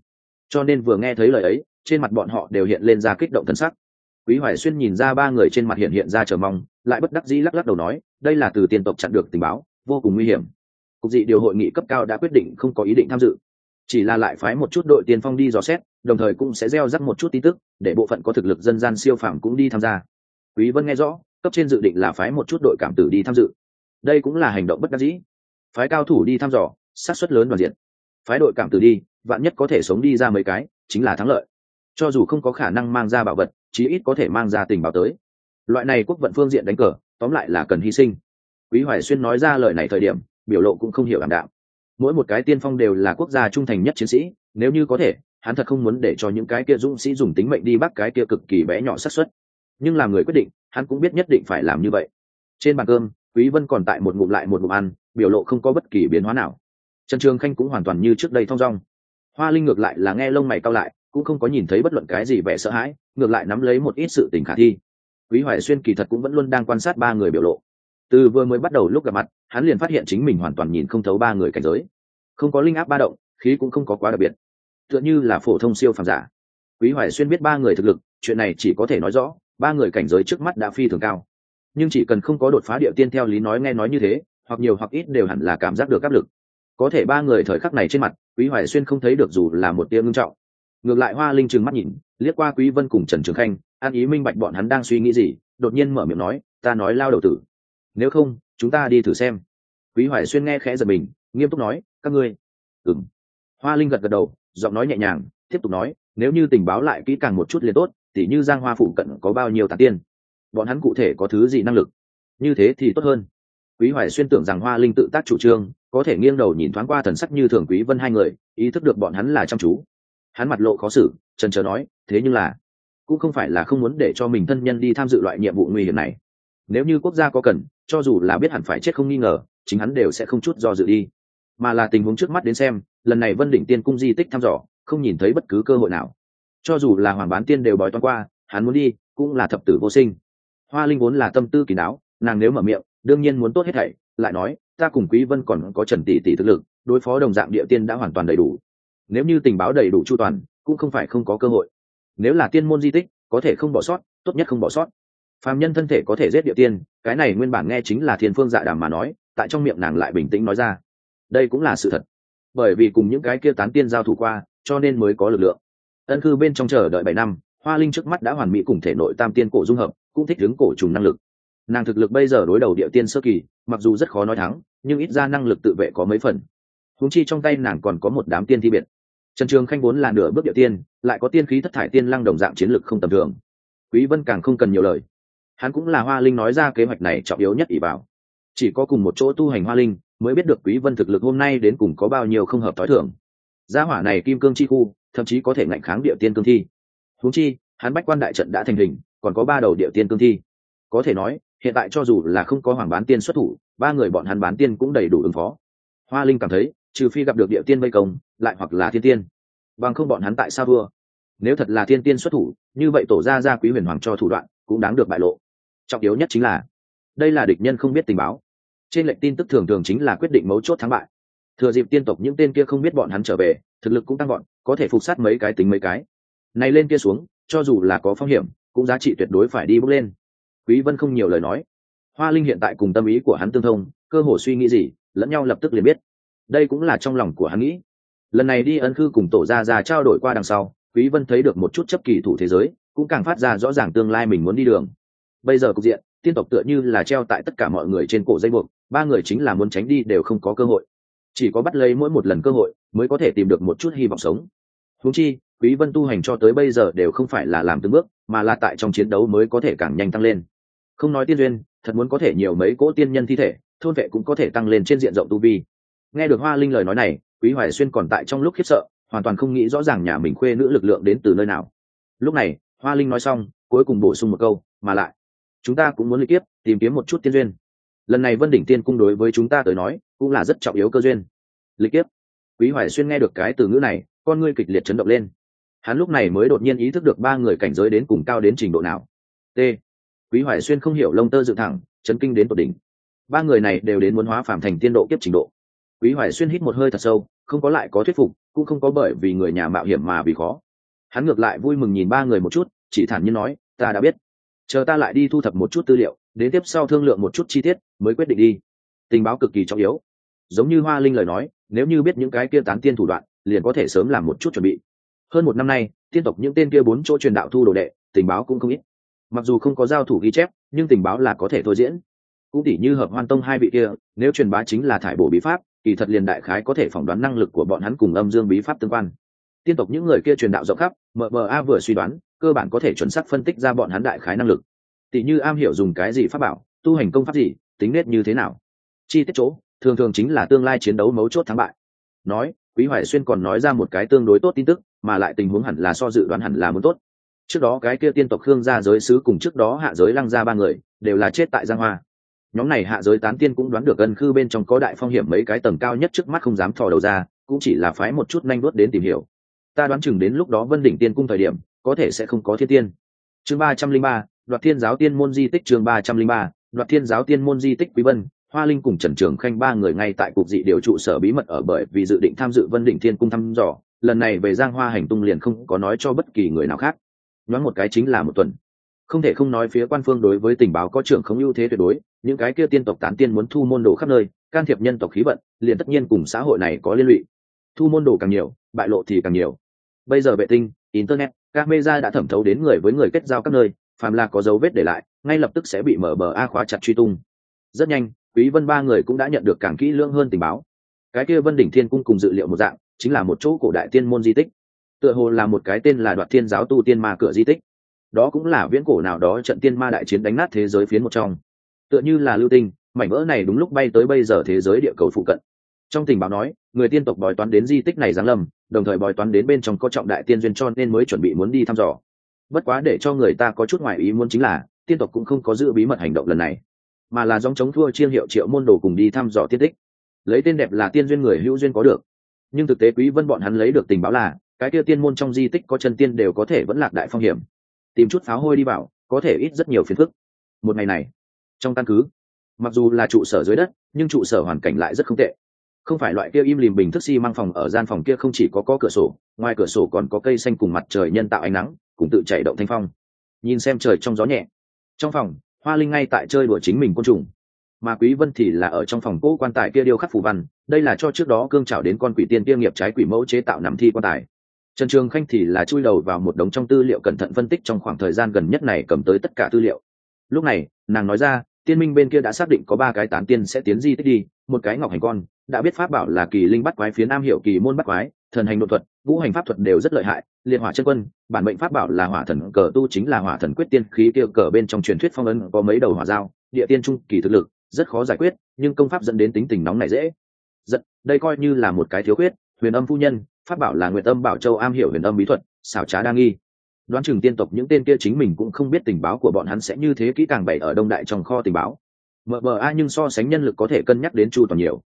Cho nên vừa nghe thấy lời ấy, trên mặt bọn họ đều hiện lên ra kích động thân sắc. Quý hoài xuyên nhìn ra ba người trên mặt hiện hiện ra chờ mong, lại bất đắc dĩ lắc lắc đầu nói, đây là từ tiên tộc chặn được tình báo, vô cùng nguy hiểm. Cục dị điều hội nghị cấp cao đã quyết định không có ý định tham dự. Chỉ là lại phái một chút đội tiên phong đi dò xét đồng thời cũng sẽ gieo rắc một chút tin tức, để bộ phận có thực lực dân gian siêu phàm cũng đi tham gia. Quý vân nghe rõ, cấp trên dự định là phái một chút đội cảm tử đi tham dự. Đây cũng là hành động bất đắc dĩ. Phái cao thủ đi thăm dò sát suất lớn đoàn diện. Phái đội cảm tử đi, vạn nhất có thể sống đi ra mấy cái, chính là thắng lợi. Cho dù không có khả năng mang ra bảo vật, chí ít có thể mang ra tình báo tới. Loại này quốc vận phương diện đánh cờ, tóm lại là cần hy sinh. Quý hoài xuyên nói ra lời này thời điểm, biểu lộ cũng không hiểu ảm đạm. Mỗi một cái tiên phong đều là quốc gia trung thành nhất chiến sĩ, nếu như có thể hắn thật không muốn để cho những cái kia dũng sĩ dùng tính mệnh đi bắt cái kia cực kỳ bé nhỏ xác suất. Nhưng làm người quyết định, hắn cũng biết nhất định phải làm như vậy. Trên bàn cơm, quý vân còn tại một ngụm lại một ngụm ăn, biểu lộ không có bất kỳ biến hóa nào. Trần trường khanh cũng hoàn toàn như trước đây thong dong. Hoa linh ngược lại là nghe lông mày cao lại, cũng không có nhìn thấy bất luận cái gì vẻ sợ hãi, ngược lại nắm lấy một ít sự tình khả thi. Quý hoài xuyên kỳ thật cũng vẫn luôn đang quan sát ba người biểu lộ. Từ vừa mới bắt đầu lúc gặp mặt, hắn liền phát hiện chính mình hoàn toàn nhìn không thấu ba người cảnh giới. Không có linh áp ba động, khí cũng không có quá đặc biệt tựa như là phổ thông siêu phàm giả. Quý hoài xuyên biết ba người thực lực, chuyện này chỉ có thể nói rõ, ba người cảnh giới trước mắt đã phi thường cao. Nhưng chỉ cần không có đột phá địa tiên theo lý nói nghe nói như thế, hoặc nhiều hoặc ít đều hẳn là cảm giác được áp lực. Có thể ba người thời khắc này trên mặt, quý hoài xuyên không thấy được dù là một tia ngưng trọng. Ngược lại hoa linh trừng mắt nhìn, liếc qua quý vân cùng trần trường khanh, an ý minh bạch bọn hắn đang suy nghĩ gì, đột nhiên mở miệng nói, ta nói lao đầu tử. Nếu không, chúng ta đi thử xem. Quý hoài xuyên nghe khẽ giật mình, nghiêm túc nói, các ngươi. Ừm. Hoa linh gật gật đầu giọng nói nhẹ nhàng, tiếp tục nói, nếu như tình báo lại kỹ càng một chút liền tốt, tỉ như giang hoa phụ cận có bao nhiêu tàn tiên, bọn hắn cụ thể có thứ gì năng lực? Như thế thì tốt hơn. Quý hoài xuyên tưởng rằng hoa linh tự tác chủ trương, có thể nghiêng đầu nhìn thoáng qua thần sắc như thường quý vân hai người, ý thức được bọn hắn là chăm chú. Hắn mặt lộ khó xử trần trờ nói, thế nhưng là, cũng không phải là không muốn để cho mình thân nhân đi tham dự loại nhiệm vụ nguy hiểm này. Nếu như quốc gia có cần, cho dù là biết hẳn phải chết không nghi ngờ, chính hắn đều sẽ không chút do dự đi mà là tình huống trước mắt đến xem, lần này vân đỉnh tiên cung di tích thăm dò, không nhìn thấy bất cứ cơ hội nào. Cho dù là hoàng bán tiên đều bói toán qua, hắn muốn đi, cũng là thập tử vô sinh. Hoa linh vốn là tâm tư kỳ đáo nàng nếu mở miệng, đương nhiên muốn tốt hết thảy, lại nói, ta cùng quý vân còn có trần tỷ tỷ thực lực, đối phó đồng dạng địa tiên đã hoàn toàn đầy đủ. Nếu như tình báo đầy đủ chu toàn, cũng không phải không có cơ hội. Nếu là tiên môn di tích, có thể không bỏ sót, tốt nhất không bỏ sót. Phàm nhân thân thể có thể giết địa tiên, cái này nguyên bản nghe chính là thiên phương dạ đàm mà nói, tại trong miệng nàng lại bình tĩnh nói ra đây cũng là sự thật. Bởi vì cùng những cái kia tán tiên giao thủ qua, cho nên mới có lực lượng. Ân cư bên trong chờ đợi bảy năm, hoa linh trước mắt đã hoàn mỹ cùng thể nội tam tiên cổ dung hợp, cũng thích ứng cổ trùng năng lực. Nàng thực lực bây giờ đối đầu địa tiên sơ kỳ, mặc dù rất khó nói thắng, nhưng ít ra năng lực tự vệ có mấy phần. Húng chi trong tay nàng còn có một đám tiên thi biệt. Trần trường khanh vốn là nửa bước địa tiên, lại có tiên khí thất thải tiên lăng đồng dạng chiến lược không tầm thường. Quý vân càng không cần nhiều lời. Hắn cũng là hoa linh nói ra kế hoạch này trọng yếu nhất ỷ bảo chỉ có cùng một chỗ tu hành hoa linh mới biết được quý vân thực lực hôm nay đến cùng có bao nhiêu không hợp thói thường. Gia hỏa này kim cương chi khu, thậm chí có thể ngạnh kháng địa tiên cương thi. Huống chi, hắn bách quan đại trận đã thành hình, còn có ba đầu địa tiên cương thi. Có thể nói, hiện tại cho dù là không có hoàng bán tiên xuất thủ, ba người bọn hắn bán tiên cũng đầy đủ ứng phó. Hoa linh cảm thấy, trừ phi gặp được địa tiên vây công, lại hoặc là thiên tiên. Bằng không bọn hắn tại sao thua? Nếu thật là thiên tiên xuất thủ, như vậy tổ ra ra quý huyền hoàng cho thủ đoạn cũng đáng được bại lộ. Trọng yếu nhất chính là, đây là địch nhân không biết tình báo trên lệnh tin tức thường thường chính là quyết định mấu chốt thắng bại. Thừa dịp tiên tộc những tên kia không biết bọn hắn trở về, thực lực cũng tăng bọn có thể phục sát mấy cái tính mấy cái. Này lên kia xuống, cho dù là có phong hiểm, cũng giá trị tuyệt đối phải đi bước lên. Quý vân không nhiều lời nói. Hoa linh hiện tại cùng tâm ý của hắn tương thông, cơ hồ suy nghĩ gì, lẫn nhau lập tức liền biết. Đây cũng là trong lòng của hắn nghĩ. Lần này đi ân khư cùng tổ gia già trao đổi qua đằng sau, quý vân thấy được một chút chấp kỳ thủ thế giới, cũng càng phát ra rõ ràng tương lai mình muốn đi đường. Bây giờ cục diện, tiên tộc tựa như là treo tại tất cả mọi người trên cổ dây buộc ba người chính là muốn tránh đi đều không có cơ hội. Chỉ có bắt lấy mỗi một lần cơ hội mới có thể tìm được một chút hy vọng sống. Húng chi, quý vân tu hành cho tới bây giờ đều không phải là làm từng bước, mà là tại trong chiến đấu mới có thể càng nhanh tăng lên. Không nói tiên duyên, thật muốn có thể nhiều mấy cỗ tiên nhân thi thể, thôn vệ cũng có thể tăng lên trên diện rộng tu vi. Nghe được hoa linh lời nói này, quý hoài xuyên còn tại trong lúc khiếp sợ, hoàn toàn không nghĩ rõ ràng nhà mình khuê nữ lực lượng đến từ nơi nào. Lúc này, hoa linh nói xong, cuối cùng bổ sung một câu, mà lại, chúng ta cũng muốn lịch kiếp tìm kiếm một chút tiên duyên lần này vân đỉnh tiên cung đối với chúng ta tới nói, cũng là rất trọng yếu cơ duyên. Lịch kiếp. Quý hoài xuyên nghe được cái từ ngữ này, con ngươi kịch liệt chấn động lên. Hắn lúc này mới đột nhiên ý thức được ba người cảnh giới đến cùng cao đến trình độ nào. T. Quý hoài xuyên không hiểu lông tơ dựng thẳng, chấn kinh đến tột đỉnh. Ba người này đều đến muốn hóa phàm thành tiên độ kiếp trình độ. Quý hoài xuyên hít một hơi thật sâu, không có lại có thuyết phục, cũng không có bởi vì người nhà mạo hiểm mà vì khó. Hắn ngược lại vui mừng nhìn ba người một chút, chỉ thản nhiên nói, ta đã biết. Chờ ta lại đi thu thập một chút tư liệu đến tiếp sau thương lượng một chút chi tiết, mới quyết định đi. Tình báo cực kỳ trọng yếu. Giống như hoa linh lời nói, nếu như biết những cái kia tán tiên thủ đoạn, liền có thể sớm làm một chút chuẩn bị. Hơn một năm nay, tiên tộc những tên kia bốn chỗ truyền đạo thu đồ đệ, tình báo cũng không ít. Mặc dù không có giao thủ ghi chép, nhưng tình báo là có thể thôi diễn. Cũng tỉ như hợp hoan tông hai vị kia, nếu truyền bá chính là thải bổ bí pháp, kỳ thật liền đại khái có thể phỏng đoán năng lực của bọn hắn cùng âm dương bí pháp tương quan. Tiên tộc những người kia truyền đạo rộng khắp, mờ mờ a vừa suy đoán, cơ bản có thể chuẩn xác phân tích ra bọn hắn đại khái năng lực tỉ như am hiểu dùng cái gì pháp bảo, tu hành công pháp gì, tính nết như thế nào. Chi tiết chỗ, thường thường chính là tương lai chiến đấu mấu chốt thắng bại. Nói, quý hoài xuyên còn nói ra một cái tương đối tốt tin tức, mà lại tình huống hẳn là so dự đoán hẳn là muốn tốt. Trước đó cái kia tiên tộc khương gia giới sứ cùng trước đó hạ giới lăng ra ba người, đều là chết tại giang hoa. Nhóm này hạ giới tán tiên cũng đoán được ân khư bên trong có đại phong hiểm mấy cái tầng cao nhất trước mắt không dám thò đầu ra, cũng chỉ là phái một chút nhanh đuốt đến tìm hiểu. Ta đoán chừng đến lúc đó vân đỉnh tiên cung thời điểm, có thể sẽ không có thiên tiên. Chương ba trăm linh ba đoạt thiên giáo tiên môn di tích chương ba trăm linh ba, đoạt thiên giáo tiên môn di tích quý vân, hoa linh cùng trần trường khanh ba người ngay tại cục dị điều trụ sở bí mật ở bởi vì dự định tham dự vân đỉnh thiên cung thăm dò, lần này về giang hoa hành tung liền không có nói cho bất kỳ người nào khác. Nói một cái chính là một tuần. Không thể không nói phía quan phương đối với tình báo có trưởng không ưu thế tuyệt đối, những cái kia tiên tộc tán tiên muốn thu môn đồ khắp nơi, can thiệp nhân tộc khí vận, liền tất nhiên cùng xã hội này có liên lụy. Thu môn đồ càng nhiều, bại lộ thì càng nhiều. Bây giờ vệ tinh, internet, các mê gia đã thẩm thấu đến người với người kết giao các nơi phàm là có dấu vết để lại, ngay lập tức sẽ bị mở bờ a khóa chặt truy tung. Rất nhanh, quý vân ba người cũng đã nhận được càng kỹ lưỡng hơn tình báo. Cái kia vân đỉnh thiên cung cùng dự liệu một dạng, chính là một chỗ cổ đại tiên môn di tích. Tựa hồ là một cái tên là đoạt thiên giáo tu tiên ma cửa di tích. Đó cũng là viễn cổ nào đó trận tiên ma đại chiến đánh nát thế giới phiến một trong. Tựa như là lưu tinh, mảnh vỡ này đúng lúc bay tới bây giờ thế giới địa cầu phụ cận. Trong tình báo nói, người tiên tộc bói toán đến di tích này giáng lâm, đồng thời bói toán đến bên trong có trọng đại tiên duyên cho nên mới chuẩn bị muốn đi thăm dò bất quá để cho người ta có chút ngoại ý muốn chính là, tiên tộc cũng không có giữ bí mật hành động lần này, mà là dòng chống thua chiên hiệu triệu môn đồ cùng đi thăm dò tiết tích. Lấy tên đẹp là tiên duyên người hữu duyên có được. Nhưng thực tế quý vân bọn hắn lấy được tình báo là, cái kia tiên môn trong di tích có chân tiên đều có thể vẫn lạc đại phong hiểm. Tìm chút pháo hôi đi vào có thể ít rất nhiều phiền phức. Một ngày này, trong căn cứ, mặc dù là trụ sở dưới đất, nhưng trụ sở hoàn cảnh lại rất không tệ. Không phải loại kia im lìm bình thức xi si phòng ở gian phòng kia không chỉ có có cửa sổ, ngoài cửa sổ còn có cây xanh cùng mặt trời nhân tạo ánh nắng cùng tự chạy động thanh phong. Nhìn xem trời trong gió nhẹ. Trong phòng, hoa linh ngay tại chơi đùa chính mình côn trùng. Mà quý vân thì là ở trong phòng cỗ quan tài kia điêu khắc phù văn, đây là cho trước đó cương trảo đến con quỷ tiên kia nghiệp trái quỷ mẫu chế tạo nằm thi quan tài. Trần trường khanh thì là chui đầu vào một đống trong tư liệu cẩn thận phân tích trong khoảng thời gian gần nhất này cầm tới tất cả tư liệu. Lúc này, nàng nói ra, tiên minh bên kia đã xác định có ba cái tán tiên sẽ tiến di tích đi, một cái ngọc hành con, đã biết pháp bảo là kỳ linh bắt quái phía nam hiệu kỳ môn bắt quái, thần hành đột thuật vũ hành pháp thuật đều rất lợi hại liệt hỏa chân quân, bản mệnh pháp bảo là hỏa thần, cờ tu chính là hỏa thần quyết tiên khí kia, cờ bên trong truyền thuyết phong ấn có mấy đầu hỏa dao địa tiên trung kỳ thực lực, rất khó giải quyết, nhưng công pháp dẫn đến tính tình nóng này dễ. Giận, đây coi như là một cái thiếu khuyết, huyền âm phu nhân, pháp bảo là nguyệt âm bảo châu am hiểu huyền âm bí thuật, xảo trá đa nghi. Đoán chừng tiên tộc những tên kia chính mình cũng không biết tình báo của bọn hắn sẽ như thế kỹ càng bày ở đông đại trong kho tình báo. Mờ mờ a nhưng so sánh nhân lực có thể cân nhắc đến chu toàn nhiều.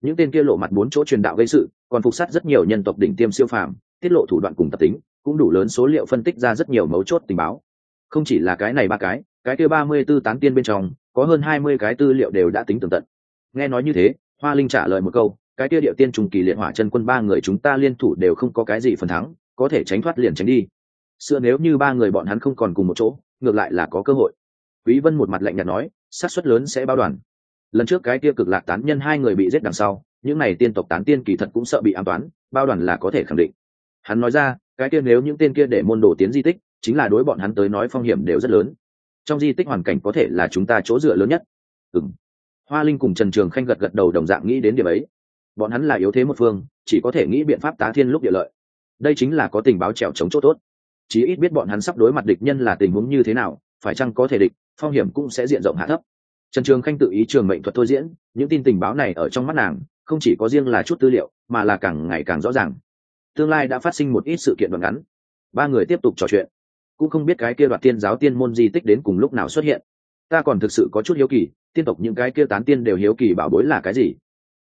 Những tên kia lộ mặt bốn chỗ truyền đạo gây sự còn phục sát rất nhiều nhân tộc đỉnh tiêm siêu phàm, tiết lộ thủ đoạn cùng tập tính, cũng đủ lớn số liệu phân tích ra rất nhiều mấu chốt tình báo. Không chỉ là cái này ba cái cái kia ba mươi b ố tán tiên bên trong, có hơn hai mươi cái tư liệu đều đã tính tường tận. Nghe nói như thế, hoa linh trả lời một câu, cái kia điệu tiên trùng kỳ liệt hỏa chân quân ba người chúng ta liên thủ đều không có cái gì phần thắng, có thể tránh thoát liền tránh đi. Xưa nếu như ba người bọn hắn không còn cùng một chỗ, ngược lại là có cơ hội. Quý vân một mặt lạnh nhạt nói, xác suất lớn sẽ bao đoàn. Lần trước cái kia cực lạc tán nhân hai người bị giết đằng sau những này tiên tộc tán tiên kỳ thật cũng sợ bị an toán, bao đoàn là có thể khẳng định. Hắn nói ra, cái kia nếu những tên kia để môn đồ tiến di tích, chính là đối bọn hắn tới nói phong hiểm đều rất lớn. Trong di tích hoàn cảnh có thể là chúng ta chỗ dựa lớn nhất. Ừm. Hoa linh cùng trần trường khanh gật gật đầu đồng dạng nghĩ đến điểm ấy. Bọn hắn là yếu thế một phương, chỉ có thể nghĩ biện pháp tá thiên lúc địa lợi. Đây chính là có tình báo trèo chống chỗ tốt. Chí ít biết bọn hắn sắp đối mặt địch nhân là tình huống như thế nào, phải chăng có thể địch, phong hiểm cũng sẽ diện rộng hạ thấp. Trần trường khanh tự ý trường mệnh thuật thôi diễn, những tin tình báo này ở trong mắt nàng không chỉ có riêng là chút tư liệu, mà là càng ngày càng rõ ràng. Tương lai đã phát sinh một ít sự kiện đoạn ngắn. Ba người tiếp tục trò chuyện. Cũng không biết cái kia đoạt tiên giáo tiên môn di tích đến cùng lúc nào xuất hiện. Ta còn thực sự có chút hiếu kỳ, tiên tộc những cái kia tán tiên đều hiếu kỳ bảo bối là cái gì?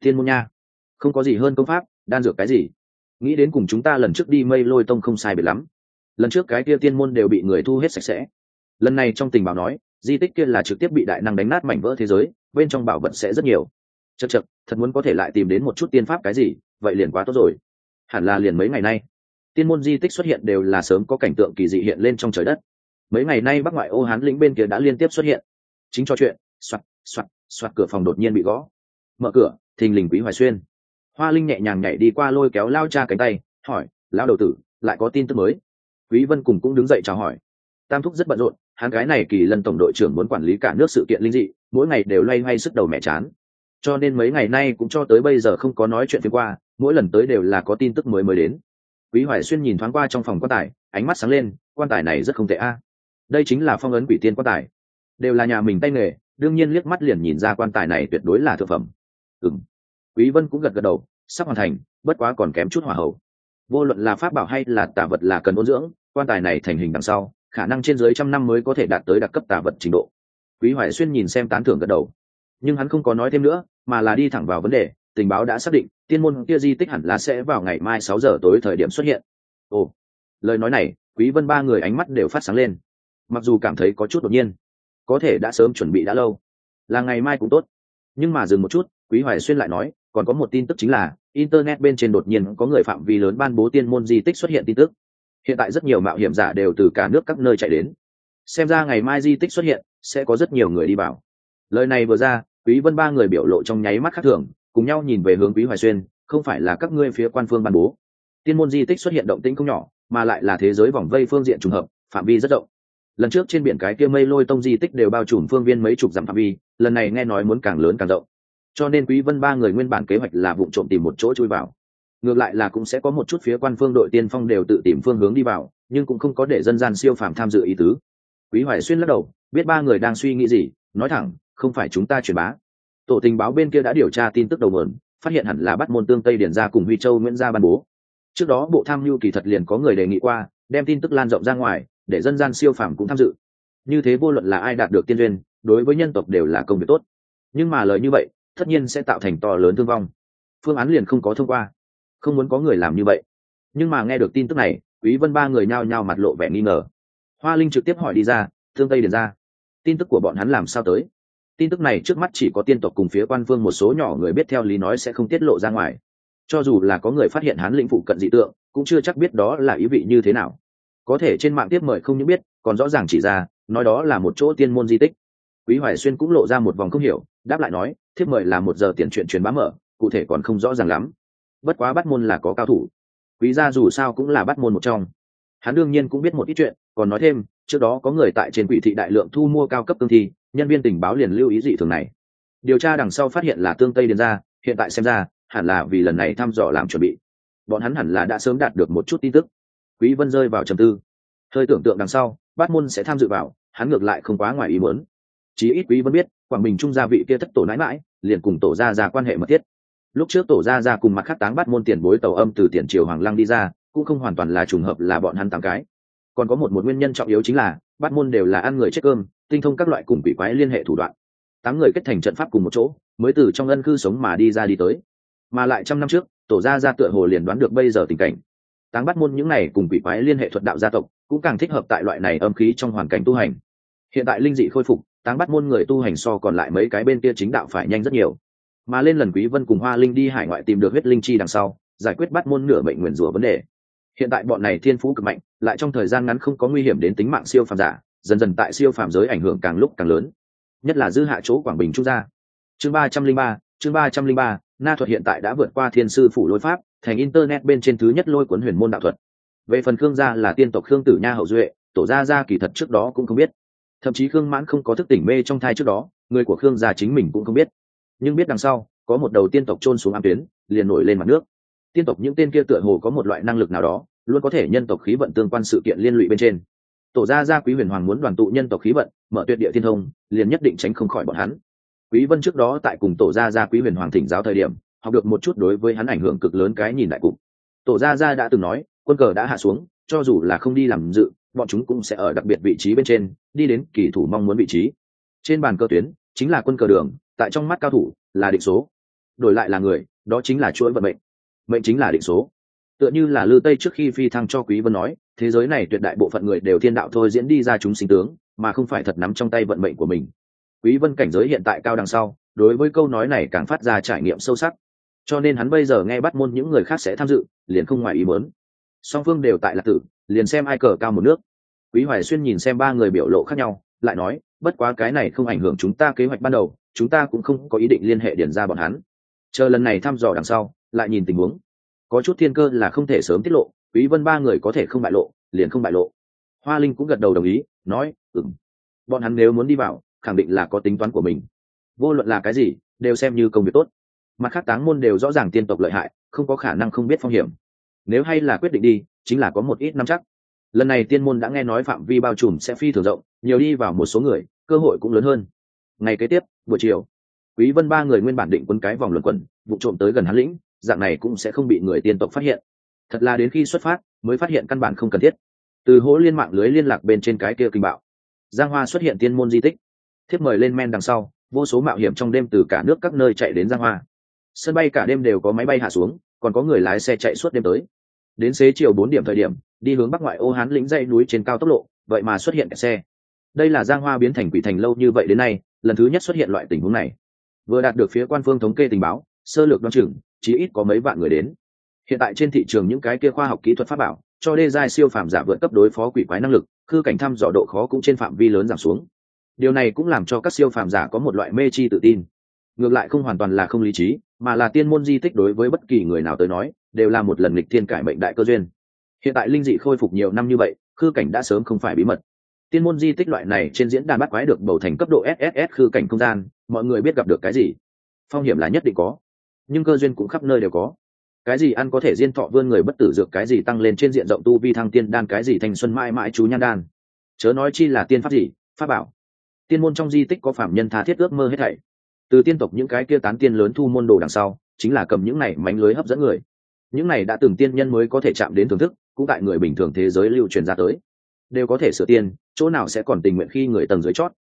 Tiên môn nha. Không có gì hơn công pháp, đan dược cái gì? Nghĩ đến cùng chúng ta lần trước đi mây lôi tông không sai biệt lắm. Lần trước cái kia tiên môn đều bị người thu hết sạch sẽ. Lần này trong tình báo nói, di tích kia là trực tiếp bị đại năng đánh nát mảnh vỡ thế giới, bên trong bảo vật sẽ rất nhiều chật chật thật muốn có thể lại tìm đến một chút tiên pháp cái gì, vậy liền quá tốt rồi. Hẳn là liền mấy ngày nay. Tiên môn di tích xuất hiện đều là sớm có cảnh tượng kỳ dị hiện lên trong trời đất. Mấy ngày nay bắc ngoại ô hán lĩnh bên kia đã liên tiếp xuất hiện. Chính cho chuyện, soạt soạt soạt cửa phòng đột nhiên bị gõ. Mở cửa, thình lình quý hoài xuyên. Hoa linh nhẹ nhàng nhảy đi qua lôi kéo lao cha cánh tay, hỏi lao đầu tử, lại có tin tức mới? Quý vân cùng cũng đứng dậy chào hỏi. Tam thúc rất bận rộn, hắn gái này kỳ lân tổng đội trưởng muốn quản lý cả nước sự kiện linh dị, mỗi ngày đều loay hoay sức đầu mẹ chán cho nên mấy ngày nay cũng cho tới bây giờ không có nói chuyện phiên qua, mỗi lần tới đều là có tin tức mới mới đến. Quý hoài xuyên nhìn thoáng qua trong phòng quan tài, ánh mắt sáng lên, quan tài này rất không tệ a. Đây chính là phong ấn quỷ tiên quan tài. Đều là nhà mình tay nghề, đương nhiên liếc mắt liền nhìn ra quan tài này tuyệt đối là thực phẩm. Ừ quý vân cũng gật gật đầu, sắp hoàn thành, bất quá còn kém chút hỏa hậu vô luận là pháp bảo hay là tả vật là cần ôn dưỡng, quan tài này thành hình đằng sau, khả năng trên dưới trăm năm mới có thể đạt tới đặc cấp tả vật trình độ. Quý hoài xuyên nhìn xem tán thưởng gật đầu nhưng hắn không có nói thêm nữa, mà là đi thẳng vào vấn đề, tình báo đã xác định, tiên môn kia di tích hẳn là sẽ vào ngày mai sáu giờ tối thời điểm xuất hiện. Ồ, lời nói này, quý vân ba người ánh mắt đều phát sáng lên. Mặc dù cảm thấy có chút đột nhiên, có thể đã sớm chuẩn bị đã lâu, là ngày mai cũng tốt. Nhưng mà dừng một chút, quý hoài xuyên lại nói, còn có một tin tức chính là, internet bên trên đột nhiên có người phạm vi lớn ban bố tiên môn di tích xuất hiện tin tức. Hiện tại rất nhiều mạo hiểm giả đều từ cả nước các nơi chạy đến. Xem ra ngày mai di tích xuất hiện, sẽ có rất nhiều người đi vào lời này vừa ra, quý vân ba người biểu lộ trong nháy mắt khác thường, cùng nhau nhìn về hướng quý hoài xuyên, không phải là các ngươi phía quan phương ban bố. Tiên môn di tích xuất hiện động tĩnh không nhỏ, mà lại là thế giới vòng vây phương diện trùng hợp, phạm vi rất rộng. Lần trước trên biển cái kia mây lôi tông di tích đều bao trùm phương viên mấy chục dặm phạm vi, lần này nghe nói muốn càng lớn càng rộng. Cho nên quý vân ba người nguyên bản kế hoạch là vụ trộm tìm một chỗ chui vào. Ngược lại là cũng sẽ có một chút phía quan phương đội tiên phong đều tự tìm phương hướng đi vào, nhưng cũng không có để dân gian siêu phàm tham dự ý tứ. Quý hoài xuyên lắc đầu, biết ba người đang suy nghĩ gì, nói thẳng không phải chúng ta truyền bá. Tổ tình báo bên kia đã điều tra tin tức đầu mượn phát hiện hẳn là bắt môn tương tây điển ra cùng huy châu nguyễn gia ban bố. Trước đó, bộ tham mưu kỳ thật liền có người đề nghị qua, đem tin tức lan rộng ra ngoài, để dân gian siêu phàm cũng tham dự. Như thế vô luận là ai đạt được tiên duyên, đối với nhân tộc đều là công việc tốt. Nhưng mà lời như vậy, tất nhiên sẽ tạo thành to lớn thương vong. Phương án liền không có thông qua. Không muốn có người làm như vậy. Nhưng mà nghe được tin tức này, quý vân ba người nhao nhao mặt lộ vẻ nghi ngờ. Hoa linh trực tiếp hỏi đi ra thương tây điền ra tin tức của bọn hắn làm sao tới? Tin tức này trước mắt chỉ có tiên tộc cùng phía quan phương một số nhỏ người biết theo lý nói sẽ không tiết lộ ra ngoài. Cho dù là có người phát hiện hán lĩnh phụ cận dị tượng, cũng chưa chắc biết đó là ý vị như thế nào. Có thể trên mạng tiếp mời không những biết, còn rõ ràng chỉ ra, nói đó là một chỗ tiên môn di tích. Quý hoài xuyên cũng lộ ra một vòng không hiểu, đáp lại nói, thiếp mời là một giờ tiền chuyện truyền bá mở, cụ thể còn không rõ ràng lắm. Bất quá bắt môn là có cao thủ. Quý gia dù sao cũng là bắt môn một trong. Hắn đương nhiên cũng biết một ít chuyện, còn nói thêm, trước đó có người tại trên quỷ thị đại lượng thu mua cao cấp tương thi nhân viên tình báo liền lưu ý dị thường này. Điều tra đằng sau phát hiện là tương tây điền ra hiện tại xem ra, hẳn là vì lần này thăm dò làm chuẩn bị. Bọn hắn hẳn là đã sớm đạt được một chút tin tức. Quý vân rơi vào trầm tư. Hơi tưởng tượng đằng sau, bát môn sẽ tham dự vào, hắn ngược lại không quá ngoài ý muốn. Chí ít quý vân biết, quảng bình trung gia vị kia thất tổ nãi mãi, liền cùng tổ gia ra quan hệ mật thiết. Lúc trước tổ gia ra cùng mặt khắc táng bát môn tiền bối tàu âm từ tiền triều hoàng lăng đi ra, cũng không hoàn toàn là trùng hợp là bọn hắn tám cái. Còn có một một nguyên nhân trọng yếu chính là, bát môn đều là ăn người chết cơm tinh thông các loại cùng quỷ quái liên hệ thủ đoạn. Tám người kết thành trận pháp cùng một chỗ, mới từ trong ân cư sống mà đi ra đi tới. Mà lại trăm năm trước, tổ gia ra tựa hồ liền đoán được bây giờ tình cảnh. Táng bắt môn những này cùng quỷ quái liên hệ thuật đạo gia tộc, cũng càng thích hợp tại loại này âm khí trong hoàn cảnh tu hành. Hiện tại linh dị khôi phục, táng bắt môn người tu hành so còn lại mấy cái bên kia chính đạo phải nhanh rất nhiều. Mà lên lần quý vân cùng hoa linh đi hải ngoại tìm được huyết linh chi đằng sau, giải quyết bắt môn nửa mệnh nguyền rủa vấn đề. Hiện tại bọn này thiên phú cực mạnh, lại trong thời gian ngắn không có nguy hiểm đến tính mạng siêu phàm giả dần dần tại siêu phàm giới ảnh hưởng càng lúc càng lớn. Nhất là dư hạ chỗ quảng bình trung gia. Chương ba trăm linh ba, chương ba trăm linh ba, na thuật hiện tại đã vượt qua thiên sư phủ lôi pháp, thành internet bên trên thứ nhất lôi cuốn huyền môn đạo thuật. Về phần khương gia là tiên tộc khương tử nha hậu duệ, tổ gia gia kỳ thật trước đó cũng không biết. Thậm chí khương mãn không có thức tỉnh mê trong thai trước đó, người của khương gia chính mình cũng không biết. Nhưng biết đằng sau, có một đầu tiên tộc trôn xuống am tuyến, liền nổi lên mặt nước. Tiên tộc những tên kia tựa hồ có một loại năng lực nào đó, luôn có thể nhân tộc khí vận tương quan sự kiện liên lụy bên trên tổ gia gia quý huyền hoàng muốn đoàn tụ nhân tộc khí vận, mở tuyệt địa thiên thông, liền nhất định tránh không khỏi bọn hắn. Quý vân trước đó tại cùng tổ gia gia quý huyền hoàng thỉnh giáo thời điểm, học được một chút đối với hắn ảnh hưởng cực lớn cái nhìn đại cục. Tổ gia gia đã từng nói, quân cờ đã hạ xuống, cho dù là không đi làm dự, bọn chúng cũng sẽ ở đặc biệt vị trí bên trên, đi đến kỳ thủ mong muốn vị trí. Trên bàn cơ tuyến, chính là quân cờ đường, tại trong mắt cao thủ là định số. Đổi lại là người, đó chính là chuỗi vận mệnh. Mệnh chính là định số tựa như là lư tây trước khi phi thăng cho quý vân nói, thế giới này tuyệt đại bộ phận người đều thiên đạo thôi diễn đi ra chúng sinh tướng, mà không phải thật nắm trong tay vận mệnh của mình. Quý vân cảnh giới hiện tại cao đằng sau, đối với câu nói này càng phát ra trải nghiệm sâu sắc. Cho nên hắn bây giờ nghe bắt môn những người khác sẽ tham dự, liền không ngoài ý muốn. Song phương đều tại lạc tử, liền xem ai cờ cao một nước. Quý hoài xuyên nhìn xem ba người biểu lộ khác nhau, lại nói, bất quá cái này không ảnh hưởng chúng ta kế hoạch ban đầu, chúng ta cũng không có ý định liên hệ điển ra bọn hắn. Chờ lần này thăm dò đằng sau, lại nhìn tình huống có chút thiên cơ là không thể sớm tiết lộ, quý vân ba người có thể không bại lộ, liền không bại lộ. Hoa linh cũng gật đầu đồng ý, nói, ừm. Bọn hắn nếu muốn đi vào, khẳng định là có tính toán của mình. Vô luận là cái gì, đều xem như công việc tốt. Mặt khác táng môn đều rõ ràng tiên tộc lợi hại, không có khả năng không biết phong hiểm. Nếu hay là quyết định đi, chính là có một ít năm chắc. Lần này tiên môn đã nghe nói phạm vi bao trùm sẽ phi thường rộng, nhiều đi vào một số người, cơ hội cũng lớn hơn. Ngày kế tiếp, buổi chiều, quý vân ba người nguyên bản định quân cái vòng luận quẩn, vụ trộm tới gần hắn lĩnh dạng này cũng sẽ không bị người tiên tộc phát hiện. Thật là đến khi xuất phát, mới phát hiện căn bản không cần thiết. Từ hố liên mạng lưới liên lạc bên trên cái kia kinh bạo, giang hoa xuất hiện tiên môn di tích. Thiếp mời lên men đằng sau, vô số mạo hiểm trong đêm từ cả nước các nơi chạy đến giang hoa. Sân bay cả đêm đều có máy bay hạ xuống, còn có người lái xe chạy suốt đêm tới. Đến xế chiều bốn điểm thời điểm, đi hướng bắc ngoại ô hán lĩnh dãy núi trên cao tốc lộ, vậy mà xuất hiện kẹt xe. Đây là giang hoa biến thành quỷ thành lâu như vậy đến nay, lần thứ nhất xuất hiện loại tình huống này. Vừa đạt được phía quan phương thống kê tình báo, sơ lược đoan chừng chỉ ít có mấy vạn người đến. Hiện tại trên thị trường những cái kia khoa học kỹ thuật pháp bảo, cho đê giai siêu phàm giả vượt cấp đối phó quỷ quái năng lực khư cảnh thăm dò độ khó cũng trên phạm vi lớn giảm xuống. Điều này cũng làm cho các siêu phàm giả có một loại mê chi tự tin. Ngược lại không hoàn toàn là không lý trí, mà là tiên môn di tích đối với bất kỳ người nào tới nói, đều là một lần lịch thiên cải mệnh đại cơ duyên. Hiện tại linh dị khôi phục nhiều năm như vậy khư cảnh đã sớm không phải bí mật. Tiên môn di tích loại này trên diễn đàn bắt quái được bầu thành cấp độ sss khư cảnh không gian, mọi người biết gặp được cái gì? Phong hiểm là nhất định có nhưng cơ duyên cũng khắp nơi đều có. Cái gì ăn có thể diên thọ vươn người bất tử dược, cái gì tăng lên trên diện rộng tu vi thăng tiên đan, cái gì thành xuân mãi mãi chú nhan đan. Chớ nói chi là tiên pháp gì? Pháp bảo. Tiên môn trong di tích có phạm nhân tha thiết ước mơ hết thảy. Từ tiên tộc những cái kia tán tiên lớn thu môn đồ đằng sau, chính là cầm những này mánh lưới hấp dẫn người. Những này đã từng tiên nhân mới có thể chạm đến thưởng thức, cũng tại người bình thường thế giới lưu truyền ra tới. Đều có thể sửa tiên chỗ nào sẽ còn tình nguyện khi người tầng dưới chót.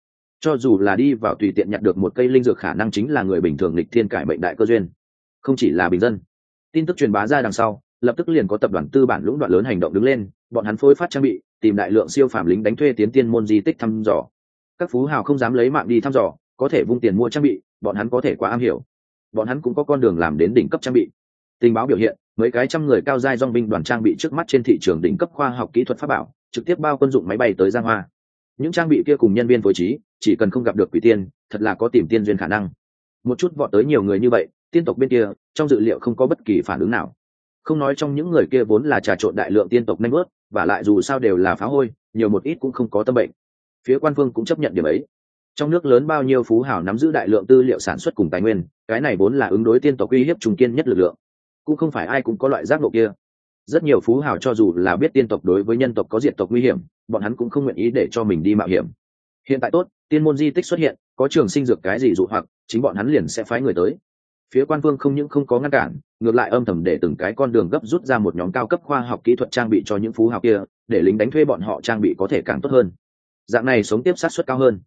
Cho dù là đi vào tùy tiện nhặt được một cây linh dược khả năng chính là người bình thường lịch thiên cải mệnh đại cơ duyên không chỉ là bình dân. Tin tức truyền bá ra đằng sau, lập tức liền có tập đoàn tư bản lũng đoạn lớn hành động đứng lên, bọn hắn phối phát trang bị, tìm đại lượng siêu phàm lính đánh thuê tiến tiên môn di tích thăm dò. Các phú hào không dám lấy mạng đi thăm dò, có thể vung tiền mua trang bị, bọn hắn có thể quá am hiểu. Bọn hắn cũng có con đường làm đến đỉnh cấp trang bị. Tình báo biểu hiện, mấy cái trăm người cao giai dong binh đoàn trang bị trước mắt trên thị trường đỉnh cấp khoa học kỹ thuật pháp bảo, trực tiếp bao quân dụng máy bay tới giang hoa. Những trang bị kia cùng nhân viên phối trí, chỉ cần không gặp được quỷ tiên, thật là có tìm tiên duyên khả năng. Một chút vọt tới nhiều người như vậy tiên tộc bên kia, trong dự liệu không có bất kỳ phản ứng nào. Không nói trong những người kia vốn là trà trộn đại lượng tiên tộc nanh bớt và lại dù sao đều là phá hôi, nhiều một ít cũng không có tâm bệnh. Phía quan phương cũng chấp nhận điểm ấy. Trong nước lớn bao nhiêu phú hảo nắm giữ đại lượng tư liệu sản xuất cùng tài nguyên, cái này vốn là ứng đối tiên tộc uy hiếp trung kiên nhất lực lượng. Cũng không phải ai cũng có loại giác ngộ kia. Rất nhiều phú hào cho dù là biết tiên tộc đối với nhân tộc có diện tộc nguy hiểm, bọn hắn cũng không nguyện ý để cho mình đi mạo hiểm. Hiện tại tốt, tiên môn di tích xuất hiện, có trường sinh dược cái gì dụ hoặc, chính bọn hắn liền sẽ phái người tới phía quan phương không những không có ngăn cản, ngược lại âm thầm để từng cái con đường gấp rút ra một nhóm cao cấp khoa học kỹ thuật trang bị cho những phú học kia, để lính đánh thuê bọn họ trang bị có thể càng tốt hơn. Dạng này sống tiếp sát xuất cao hơn.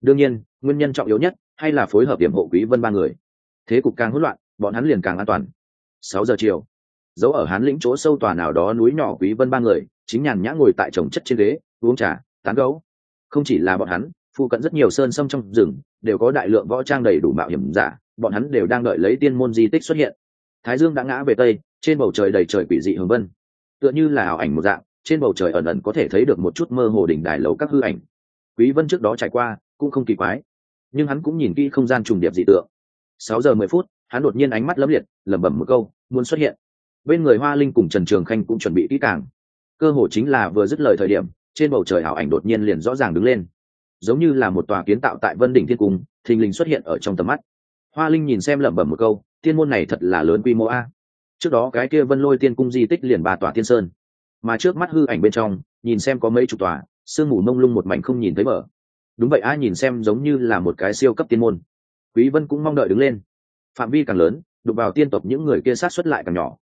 Đương nhiên, nguyên nhân trọng yếu nhất, hay là phối hợp điểm hộ quý vân ba người. Thế cục càng hỗn loạn, bọn hắn liền càng an toàn. Sáu giờ chiều giấu ở hán lĩnh chỗ sâu tòa nào đó núi nhỏ quý vân ba người, chính nhàn nhã ngồi tại trồng chất trên ghế, uống trà, tán gấu không chỉ là bọn hắn, phụ cận rất nhiều sơn sâm trong rừng, đều có đại lượng võ trang đầy đủ mạo hiểm giả bọn hắn đều đang đợi lấy tiên môn di tích xuất hiện. Thái dương đã ngã về tây, trên bầu trời đầy trời quỷ dị hướng vân. Tựa như là ảo ảnh một dạng, trên bầu trời ẩn ẩn có thể thấy được một chút mơ hồ đỉnh đài lầu các hư ảnh. Quý vân trước đó trải qua, cũng không kỳ quái, nhưng hắn cũng nhìn kỹ không gian trùng điệp dị tượng. Sáu giờ mười phút, hắn đột nhiên ánh mắt lấm liệt, lẩm bẩm một câu, muốn xuất hiện. Bên người hoa linh cùng trần trường khanh cũng chuẩn bị kỹ càng. Cơ hồ chính là vừa dứt lời thời điểm, trên bầu trời ảo ảnh đột nhiên liền rõ ràng đứng lên. Giống như là một tòa kiến tạo tại vân đỉnh thiên cung, thình lình xuất hiện ở trong tầm mắt hoa linh nhìn xem lẩm bẩm một câu, tiên môn này thật là lớn quy mô a. Trước đó cái kia vân lôi tiên cung di tích liền ba tòa tiên sơn. Mà trước mắt hư ảnh bên trong, nhìn xem có mấy chục tòa, sương mù mông lung một mảnh không nhìn thấy mở. Đúng vậy a, nhìn xem giống như là một cái siêu cấp tiên môn. Quý vân cũng mong đợi đứng lên. Phạm vi càng lớn, đụng vào tiên tộc những người kia sát xuất lại càng nhỏ.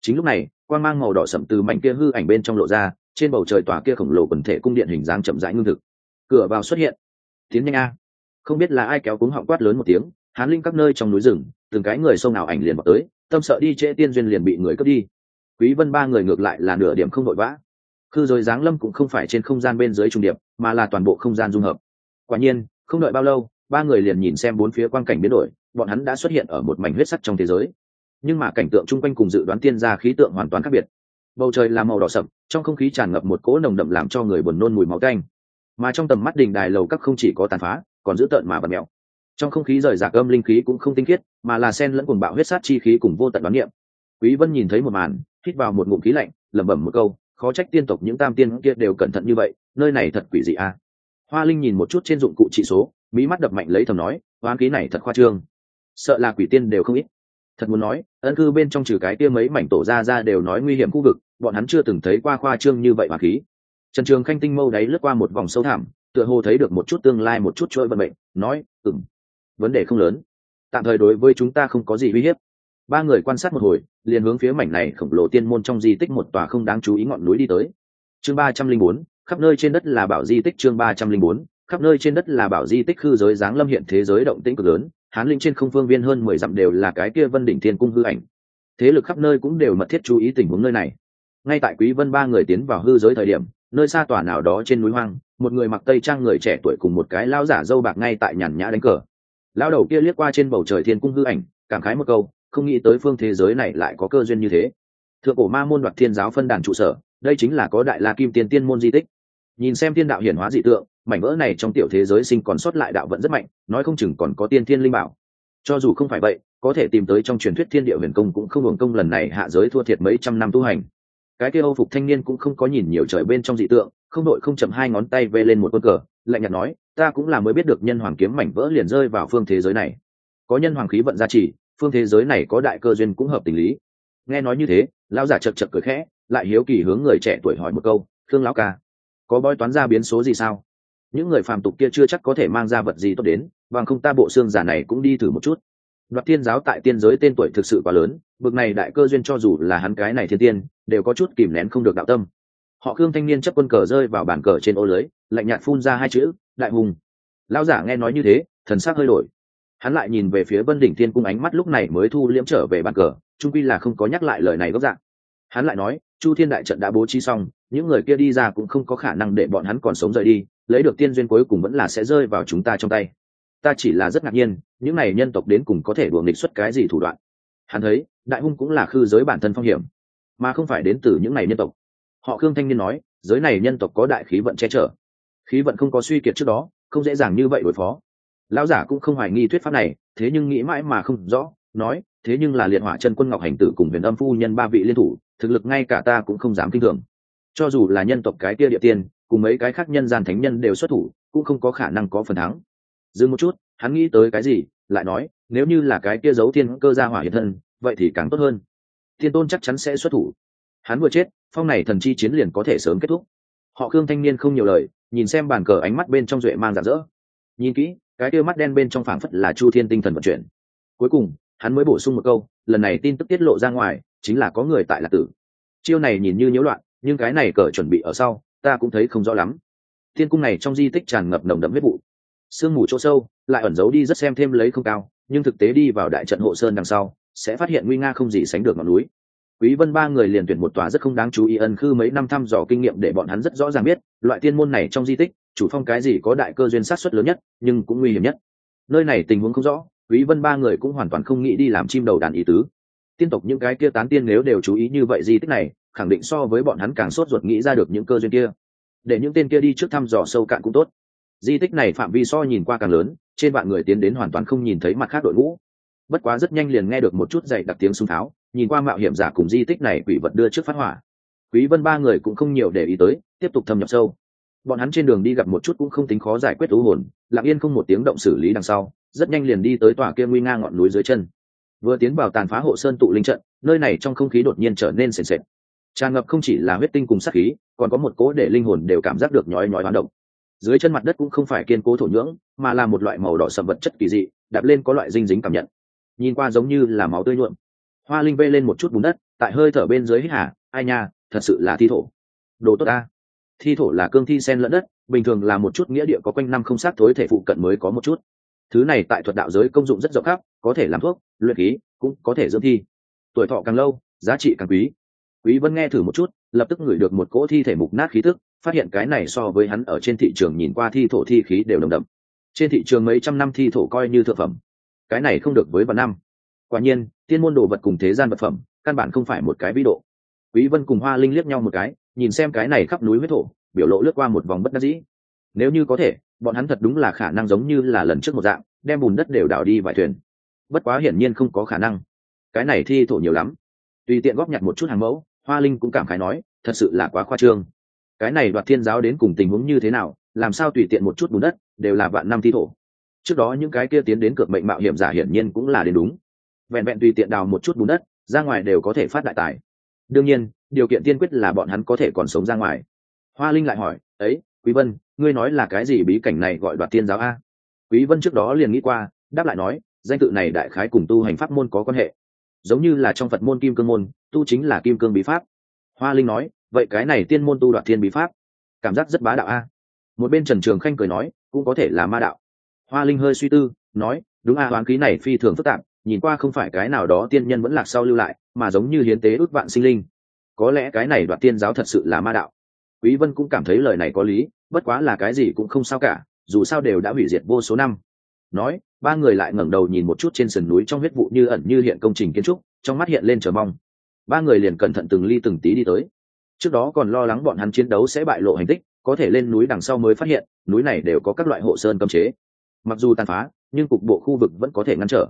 Chính lúc này, quang mang màu đỏ sậm từ mảnh kia hư ảnh bên trong lộ ra, trên bầu trời tòa kia khổng lồ quần thể cung điện hình dáng chậm rãi ngưng thực. Cửa vào xuất hiện. Tiến nhanh a. Không biết là ai kéo cúng họng quát lớn một tiếng hán linh các nơi trong núi rừng, từng cái người sông nào ảnh liền vào tới, tâm sợ đi trễ tiên duyên liền bị người cướp đi. Quý vân ba người ngược lại là nửa điểm không vội vã. Khư rồi giáng lâm cũng không phải trên không gian bên dưới trung điệp, mà là toàn bộ không gian dung hợp. Quả nhiên, không đợi bao lâu, ba người liền nhìn xem bốn phía quang cảnh biến đổi, bọn hắn đã xuất hiện ở một mảnh huyết sắc trong thế giới. Nhưng mà cảnh tượng chung quanh cùng dự đoán tiên gia khí tượng hoàn toàn khác biệt. Bầu trời là màu đỏ sậm, trong không khí tràn ngập một cỗ nồng đậm làm cho người buồn nôn mùi máu canh mà trong tầm mắt đình đài lầu các không chỉ có tàn phá, còn giữ tợn mà bật mèo trong không khí rời rạc âm linh khí cũng không tinh khiết, mà là sen lẫn cuồng bạo huyết sát chi khí cùng vô tận đoán niệm. Quý vân nhìn thấy một màn, hít vào một ngụm khí lạnh, lẩm bẩm một câu, khó trách tiên tộc những tam tiên kia đều cẩn thận như vậy, nơi này thật quỷ dị a hoa linh nhìn một chút trên dụng cụ trị số, mỹ mắt đập mạnh lấy thầm nói, oán khí này thật khoa trương. Sợ là quỷ tiên đều không ít. Thật muốn nói, ân cư bên trong trừ cái kia mấy mảnh tổ ra ra đều nói nguy hiểm khu vực, bọn hắn chưa từng thấy qua khoa trương như vậy mà khí. Trần trường khanh tinh mâu đáy lướt qua một vòng sâu thẳm, tựa hồ thấy được một chút tương lai một chút trôi vận mệnh, nói ừng vấn đề không lớn. Tạm thời đối với chúng ta không có gì uy hiếp. Ba người quan sát một hồi, liền hướng phía mảnh này khổng lồ tiên môn trong di tích một tòa không đáng chú ý ngọn núi đi tới. Chương ba trăm linh bốn, khắp nơi trên đất là bảo di tích chương ba trăm linh bốn, khắp nơi trên đất là bảo di tích khư giới giáng lâm hiện thế giới động tĩnh cực lớn, hán linh trên không phương viên hơn mười dặm đều là cái kia vân đỉnh thiên cung hư ảnh. Thế lực khắp nơi cũng đều mật thiết chú ý tình huống nơi này. Ngay tại quý vân ba người tiến vào hư giới thời điểm, nơi xa tòa nào đó trên núi hoang, một người mặc tây trang người trẻ tuổi cùng một cái lao giả dâu bạc ngay tại nhàn nhã đánh cờ lao đầu kia liếc qua trên bầu trời thiên cung hư ảnh, cảm khái một câu, không nghĩ tới phương thế giới này lại có cơ duyên như thế. Thượng cổ ma môn đoạt thiên giáo phân đàn trụ sở, đây chính là có đại la kim tiên tiên môn di tích. Nhìn xem thiên đạo hiển hóa dị tượng, mảnh vỡ này trong tiểu thế giới sinh còn sót lại đạo vẫn rất mạnh, nói không chừng còn có tiên thiên linh bảo. Cho dù không phải vậy, có thể tìm tới trong truyền thuyết thiên địa huyền công cũng không hưởng công lần này hạ giới thua thiệt mấy trăm năm tu hành cái kia âu phục thanh niên cũng không có nhìn nhiều trời bên trong dị tượng, không đội không chậm hai ngón tay vê lên một quân cờ, lạnh nhạt nói, ta cũng là mới biết được nhân hoàng kiếm mảnh vỡ liền rơi vào phương thế giới này. Có nhân hoàng khí vận gia trì, phương thế giới này có đại cơ duyên cũng hợp tình lý. Nghe nói như thế, lão giả chật chật cười khẽ, lại hiếu kỳ hướng người trẻ tuổi hỏi một câu thương lão ca, có bói toán ra biến số gì sao? Những người phàm tục kia chưa chắc có thể mang ra vật gì tốt đến, bằng không ta bộ xương giả này cũng đi thử một chút đoạt tiên giáo tại tiên giới tên tuổi thực sự quá lớn, bực này đại cơ duyên cho dù là hắn cái này thiên tiên, đều có chút kìm nén không được đạo tâm. Họ khương thanh niên chấp quân cờ rơi vào bàn cờ trên ô lưới, lạnh nhạt phun ra hai chữ, đại hùng. Lão giả nghe nói như thế, thần sắc hơi đổi. Hắn lại nhìn về phía vân đỉnh thiên cung ánh mắt lúc này mới thu liễm trở về bàn cờ trung quy là không có nhắc lại lời này gốc dạng. Hắn lại nói, chu thiên đại trận đã bố trí xong, những người kia đi ra cũng không có khả năng để bọn hắn còn sống rời đi, lấy được tiên duyên cuối cùng vẫn là sẽ rơi vào chúng ta trong tay ta chỉ là rất ngạc nhiên, những này nhân tộc đến cùng có thể đuổi nghịch xuất cái gì thủ đoạn. Hắn thấy, đại hung cũng là khư giới bản thân phong hiểm, mà không phải đến từ những này nhân tộc. Họ khương thanh niên nói, giới này nhân tộc có đại khí vận che chở. Khí vận không có suy kiệt trước đó, không dễ dàng như vậy đối phó. Lão giả cũng không hoài nghi thuyết pháp này, thế nhưng nghĩ mãi mà không rõ, nói, thế nhưng là liệt hỏa chân quân ngọc hành tử cùng huyền âm phu nhân ba vị liên thủ, thực lực ngay cả ta cũng không dám kinh thường. Cho dù là nhân tộc cái kia địa tiên, cùng mấy cái khác nhân gian thánh nhân đều xuất thủ, cũng không có khả năng có phần thắng dừng một chút, hắn nghĩ tới cái gì, lại nói, nếu như là cái kia giấu thiên cơ gia hỏa hiện thân, vậy thì càng tốt hơn. Thiên tôn chắc chắn sẽ xuất thủ. Hắn vừa chết, phong này thần chi chiến liền có thể sớm kết thúc. Họ khương thanh niên không nhiều lời, nhìn xem bàn cờ ánh mắt bên trong duệ mang rạng rỡ. Nhìn kỹ, cái kia mắt đen bên trong phảng phất là chu thiên tinh thần vận chuyển. Cuối cùng, hắn mới bổ sung một câu, lần này tin tức tiết lộ ra ngoài, chính là có người tại lạc tử. Chiêu này nhìn như nhiễu loạn, nhưng cái này cờ chuẩn bị ở sau, ta cũng thấy không rõ lắm. Thiên cung này trong di tích tràn ngập nồng đậm huyết vụ sương mù chỗ sâu, lại ẩn giấu đi rất xem thêm lấy không cao, nhưng thực tế đi vào đại trận hộ sơn đằng sau, sẽ phát hiện nguy nga không gì sánh được ngọn núi. Quý vân ba người liền tuyển một tòa rất không đáng chú ý ân khư mấy năm thăm dò kinh nghiệm để bọn hắn rất rõ ràng biết, loại tiên môn này trong di tích, chủ phong cái gì có đại cơ duyên sát xuất lớn nhất, nhưng cũng nguy hiểm nhất. Nơi này tình huống không rõ, quý vân ba người cũng hoàn toàn không nghĩ đi làm chim đầu đàn ý tứ. Tiên tộc những cái kia tán tiên nếu đều chú ý như vậy di tích này, khẳng định so với bọn hắn càng sốt ruột nghĩ ra được những cơ duyên kia. Để những tên kia đi trước thăm dò sâu cạn cũng tốt di tích này phạm vi so nhìn qua càng lớn, trên vạn người tiến đến hoàn toàn không nhìn thấy mặt khác đội ngũ. Bất quá rất nhanh liền nghe được một chút dày đặc tiếng súng tháo, nhìn qua mạo hiểm giả cùng di tích này quỷ vật đưa trước phát hỏa. Quý vân ba người cũng không nhiều để ý tới, tiếp tục thâm nhập sâu. Bọn hắn trên đường đi gặp một chút cũng không tính khó giải quyết thú hồn, lặng yên không một tiếng động xử lý đằng sau, rất nhanh liền đi tới tòa kia nguy nga ngọn núi dưới chân. Vừa tiến vào tàn phá hộ sơn tụ linh trận, nơi này trong không khí đột nhiên trở nên sền sệt. Tràn ngập không chỉ là huyết tinh cùng sát khí, còn có một cố để linh hồn đều cảm giác được nhói nhói hoán động dưới chân mặt đất cũng không phải kiên cố thổ nhưỡng, mà là một loại màu đỏ sầm vật chất kỳ dị, đạp lên có loại dinh dính cảm nhận. Nhìn qua giống như là máu tươi nhuộm. Hoa linh vê lên một chút bùn đất, tại hơi thở bên dưới hít hả ai nha, thật sự là thi thổ. Đồ tốt ta. Thi thổ là cương thi sen lẫn đất, bình thường là một chút nghĩa địa có quanh năm không sát thối thể phụ cận mới có một chút. Thứ này tại thuật đạo giới công dụng rất rộng khắp, có thể làm thuốc, luyện khí, cũng có thể dưỡng thi. Tuổi thọ càng lâu, giá trị càng quý quý vân nghe thử một chút, lập tức ngửi được một cỗ thi thể mục nát khí tức, phát hiện cái này so với hắn ở trên thị trường nhìn qua thi thổ thi khí đều đồng đậm. Trên thị trường mấy trăm năm thi thổ coi như thượng phẩm. Cái này không được với vạn năm. Quả nhiên, tiên môn đồ vật cùng thế gian vật phẩm, căn bản không phải một cái vĩ độ. Quý vân cùng hoa linh liếc nhau một cái, nhìn xem cái này khắp núi huyết thổ, biểu lộ lướt qua một vòng bất đắc dĩ. Nếu như có thể, bọn hắn thật đúng là khả năng giống như là lần trước một dạng, đem bùn đất đều đào đi vài thuyền. Bất quá hiển nhiên không có khả năng. Cái này thi thổ nhiều lắm tùy tiện góp nhặt một chút hàng mẫu, hoa linh cũng cảm khái nói, thật sự là quá khoa trương. Cái này đoạt thiên giáo đến cùng tình huống như thế nào, làm sao tùy tiện một chút bùn đất, đều là vạn năm thi thổ. Trước đó những cái kia tiến đến cược mệnh mạo hiểm giả hiển nhiên cũng là đến đúng. Vẹn vẹn tùy tiện đào một chút bùn đất, ra ngoài đều có thể phát đại tài. Đương nhiên, điều kiện tiên quyết là bọn hắn có thể còn sống ra ngoài. Hoa linh lại hỏi, ấy, quý vân, ngươi nói là cái gì bí cảnh này gọi đoạt tiên giáo a? Quý vân trước đó liền nghĩ qua, đáp lại nói, danh tự này đại khái cùng tu hành pháp môn có quan hệ giống như là trong phật môn kim cương môn, tu chính là kim cương bí pháp. Hoa linh nói, vậy cái này tiên môn tu đoạt thiên bí pháp, cảm giác rất bá đạo a. Một bên trần trường khanh cười nói, cũng có thể là ma đạo. Hoa linh hơi suy tư, nói, đúng a hoán khí này phi thường phức tạp, nhìn qua không phải cái nào đó tiên nhân vẫn lạc sau lưu lại, mà giống như hiến tế ước vạn sinh linh. Có lẽ cái này đoạt tiên giáo thật sự là ma đạo. Quý vân cũng cảm thấy lời này có lý, bất quá là cái gì cũng không sao cả, dù sao đều đã hủy diệt vô số năm. Nói ba người lại ngẩng đầu nhìn một chút trên sườn núi trong huyết vụ như ẩn như hiện công trình kiến trúc, trong mắt hiện lên chờ mong. Ba người liền cẩn thận từng ly từng tí đi tới. Trước đó còn lo lắng bọn hắn chiến đấu sẽ bại lộ hành tích, có thể lên núi đằng sau mới phát hiện, núi này đều có các loại hộ sơn cấm chế. Mặc dù tàn phá, nhưng cục bộ khu vực vẫn có thể ngăn trở.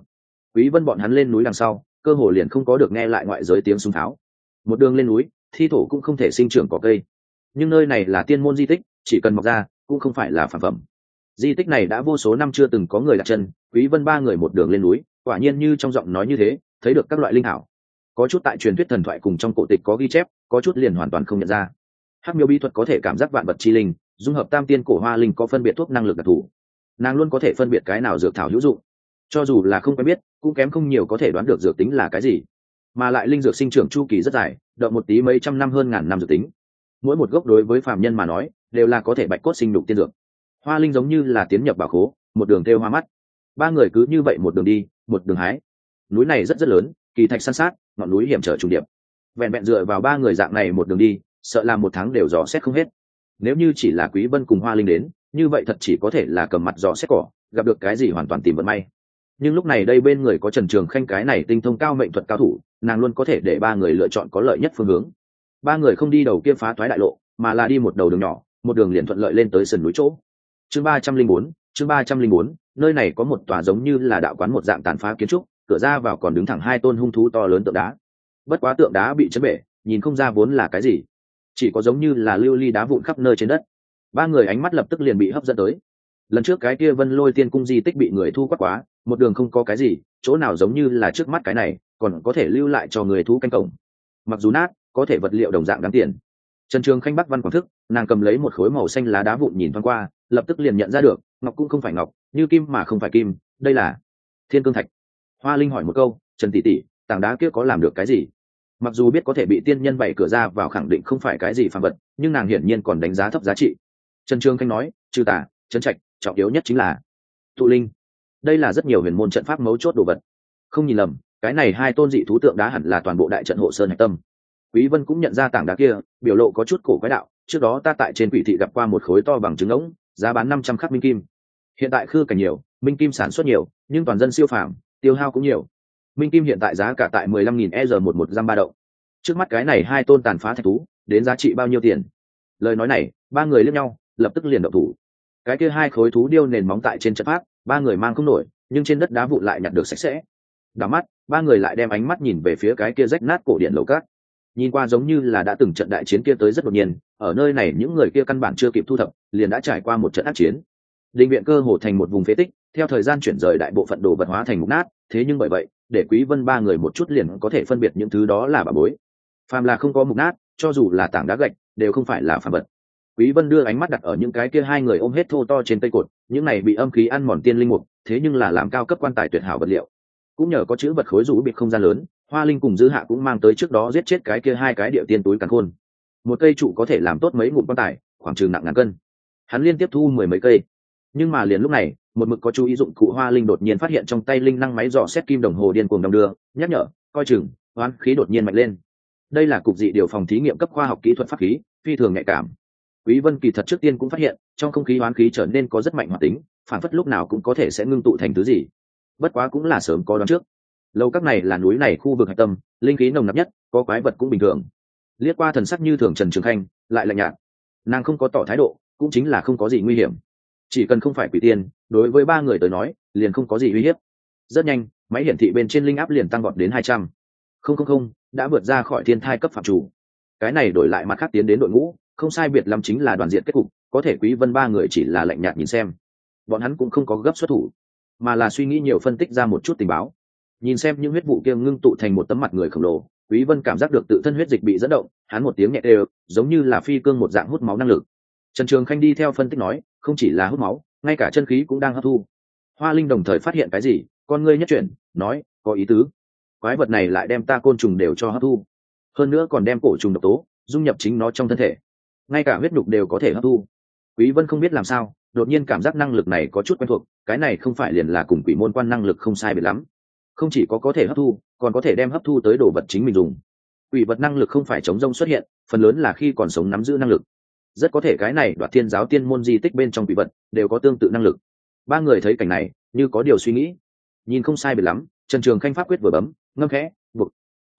Quý vân bọn hắn lên núi đằng sau, cơ hồ liền không có được nghe lại ngoại giới tiếng súng tháo. Một đường lên núi, thi thổ cũng không thể sinh trưởng có cây. Nhưng nơi này là tiên môn di tích, chỉ cần mọc ra, cũng không phải là phản phẩm di tích này đã vô số năm chưa từng có người đặt chân, quý vân ba người một đường lên núi, quả nhiên như trong giọng nói như thế, thấy được các loại linh hảo có chút tại truyền thuyết thần thoại cùng trong cổ tịch có ghi chép, có chút liền hoàn toàn không nhận ra. Hắc miêu bí thuật có thể cảm giác vạn vật chi linh, dung hợp tam tiên cổ hoa linh có phân biệt thuốc năng lực đặc thù. Nàng luôn có thể phân biệt cái nào dược thảo hữu dụng. Cho dù là không quen biết, cũng kém không nhiều có thể đoán được dược tính là cái gì. Mà lại linh dược sinh trưởng chu kỳ rất dài, đợi một tí mấy trăm năm hơn ngàn năm dược tính. Mỗi một gốc đối với phàm nhân mà nói, đều là có thể bạch cốt sinh đục tiên dược hoa linh giống như là tiến nhập bảo khố, một đường theo hoa mắt. Ba người cứ như vậy một đường đi, một đường hái. Núi này rất rất lớn, kỳ thạch san sát, ngọn núi hiểm trở trùng điệp. Vẹn vẹn dựa vào ba người dạng này một đường đi, sợ là một tháng đều dò xét không hết. Nếu như chỉ là quý vân cùng hoa linh đến, như vậy thật chỉ có thể là cầm mặt dò xét cỏ, gặp được cái gì hoàn toàn tìm vận may. Nhưng lúc này đây bên người có trần trường khanh cái này tinh thông cao mệnh thuật cao thủ, nàng luôn có thể để ba người lựa chọn có lợi nhất phương hướng. Ba người không đi đầu kia phá thoái đại lộ, mà là đi một đầu đường nhỏ, một đường liền thuận lợi lên tới sườn núi chỗ chương ba trăm linh bốn, chương ba trăm linh bốn, nơi này có một tòa giống như là đạo quán một dạng tàn phá kiến trúc, cửa ra vào còn đứng thẳng hai tôn hung thú to lớn tượng đá. Bất quá tượng đá bị chấn bể, nhìn không ra vốn là cái gì. Chỉ có giống như là lưu ly đá vụn khắp nơi trên đất. Ba người ánh mắt lập tức liền bị hấp dẫn tới. Lần trước cái kia vân lôi tiên cung di tích bị người thu quát quá, một đường không có cái gì, chỗ nào giống như là trước mắt cái này, còn có thể lưu lại cho người thu canh cổng. Mặc dù nát, có thể vật liệu đồng dạng đáng tiền. Trần trường khanh bắc văn quảng thức, nàng cầm lấy một khối màu xanh lá đá vụn nhìn thoáng qua lập tức liền nhận ra được, ngọc cũng không phải ngọc, như kim mà không phải kim, đây là thiên cương thạch. Hoa linh hỏi một câu, trần tỷ tỷ, tảng đá kia có làm được cái gì? Mặc dù biết có thể bị tiên nhân bày cửa ra vào khẳng định không phải cái gì phàm vật, nhưng nàng hiển nhiên còn đánh giá thấp giá trị. Trần trương khanh nói, trừ tả trấn trạch, trọng yếu nhất chính là tụ linh. Đây là rất nhiều huyền môn trận pháp mấu chốt đồ vật. Không nhìn lầm, cái này hai tôn dị thú tượng đá hẳn là toàn bộ đại trận hộ sơn hạch tâm. Quý vân cũng nhận ra tảng đá kia, biểu lộ có chút cổ quái đạo, trước đó ta tại trên quỷ thị gặp qua một khối to bằng trứng ống giá bán 500 khắc minh kim. Hiện tại khư cảnh nhiều, minh kim sản xuất nhiều, nhưng toàn dân siêu phàm, tiêu hao cũng nhiều. Minh kim hiện tại giá cả tại 15.000 e một một giam ba đậu. Trước mắt cái này hai tôn tàn phá thạch thú, đến giá trị bao nhiêu tiền? Lời nói này, ba người liếc nhau, lập tức liền động thủ. Cái kia hai khối thú điêu nền móng tại trên trận pháp, ba người mang không nổi, nhưng trên đất đá vụn lại nhặt được sạch sẽ. Đảo mắt, ba người lại đem ánh mắt nhìn về phía cái kia rách nát cổ điện lầu cát nhìn qua giống như là đã từng trận đại chiến kia tới rất đột nhiên, ở nơi này những người kia căn bản chưa kịp thu thập, liền đã trải qua một trận ác chiến. Định viện cơ hồ thành một vùng phế tích, theo thời gian chuyển rời đại bộ phận đồ vật hóa thành mục nát, thế nhưng bởi vậy, để quý vân ba người một chút liền có thể phân biệt những thứ đó là bà bối. Phàm là không có mục nát, cho dù là tảng đá gạch, đều không phải là phàm vật. Quý vân đưa ánh mắt đặt ở những cái kia hai người ôm hết thô to trên cây cột, những này bị âm khí ăn mòn tiên linh mục, thế nhưng là làm cao cấp quan tài tuyệt hảo vật liệu. Cũng nhờ có chữ vật khối rũ biệt không gian lớn hoa linh cùng dư hạ cũng mang tới trước đó giết chết cái kia hai cái địa tiên túi càn khôn. Một cây trụ có thể làm tốt mấy ngụm quan tài, khoảng chừng nặng ngàn cân. Hắn liên tiếp thu mười mấy cây. Nhưng mà liền lúc này, một mực có chú ý dụng cụ hoa linh đột nhiên phát hiện trong tay linh năng máy dò xét kim đồng hồ điên cuồng đồng đưa, nhắc nhở, coi chừng hoán khí đột nhiên mạnh lên. Đây là cục dị điều phòng thí nghiệm cấp khoa học kỹ thuật pháp khí, phi thường nhạy cảm. Quý vân kỳ thật trước tiên cũng phát hiện, trong không khí hoán khí trở nên có rất mạnh hoạt tính, phản phất lúc nào cũng có thể sẽ ngưng tụ thành thứ gì. Bất quá cũng là sớm có đoán trước lâu các này là núi này khu vực hạch tâm, linh khí nồng nặc nhất, có quái vật cũng bình thường. Liếc qua thần sắc như thường trần trường khanh, lại lạnh nhạt. Nàng không có tỏ thái độ, cũng chính là không có gì nguy hiểm. Chỉ cần không phải quỷ tiên, đối với ba người tới nói, liền không có gì uy hiếp. Rất nhanh, máy hiển thị bên trên linh áp liền tăng gọn đến hai trăm. Không không không, đã vượt ra khỏi thiên thai cấp phạm chủ. Cái này đổi lại mặt khác tiến đến đội ngũ, không sai biệt lắm chính là đoàn diện kết cục, có thể quý vân ba người chỉ là lạnh nhạt nhìn xem. Bọn hắn cũng không có gấp xuất thủ, mà là suy nghĩ nhiều phân tích ra một chút tình báo nhìn xem những huyết vụ kia ngưng tụ thành một tấm mặt người khổng lồ, quý vân cảm giác được tự thân huyết dịch bị dẫn động, hắn một tiếng nhẹ đều, giống như là phi cương một dạng hút máu năng lực. Trần trường khanh đi theo phân tích nói, không chỉ là hút máu, ngay cả chân khí cũng đang hấp thu. Hoa linh đồng thời phát hiện cái gì, con ngươi nhất chuyển, nói, có ý tứ. Quái vật này lại đem ta côn trùng đều cho hấp thu. Hơn nữa còn đem cổ trùng độc tố, dung nhập chính nó trong thân thể. Ngay cả huyết nhục đều có thể hấp thu. Quý vân không biết làm sao, đột nhiên cảm giác năng lực này có chút quen thuộc, cái này không phải liền là cùng quỷ môn quan năng lực không sai biệt lắm không chỉ có có thể hấp thu, còn có thể đem hấp thu tới đồ vật chính mình dùng. Quỷ vật năng lực không phải chống rông xuất hiện, phần lớn là khi còn sống nắm giữ năng lực. Rất có thể cái này đoạt thiên giáo tiên môn di tích bên trong quỷ vật đều có tương tự năng lực. Ba người thấy cảnh này, như có điều suy nghĩ. Nhìn không sai biệt lắm, trần trường khanh pháp quyết vừa bấm, ngâm khẽ, buộc.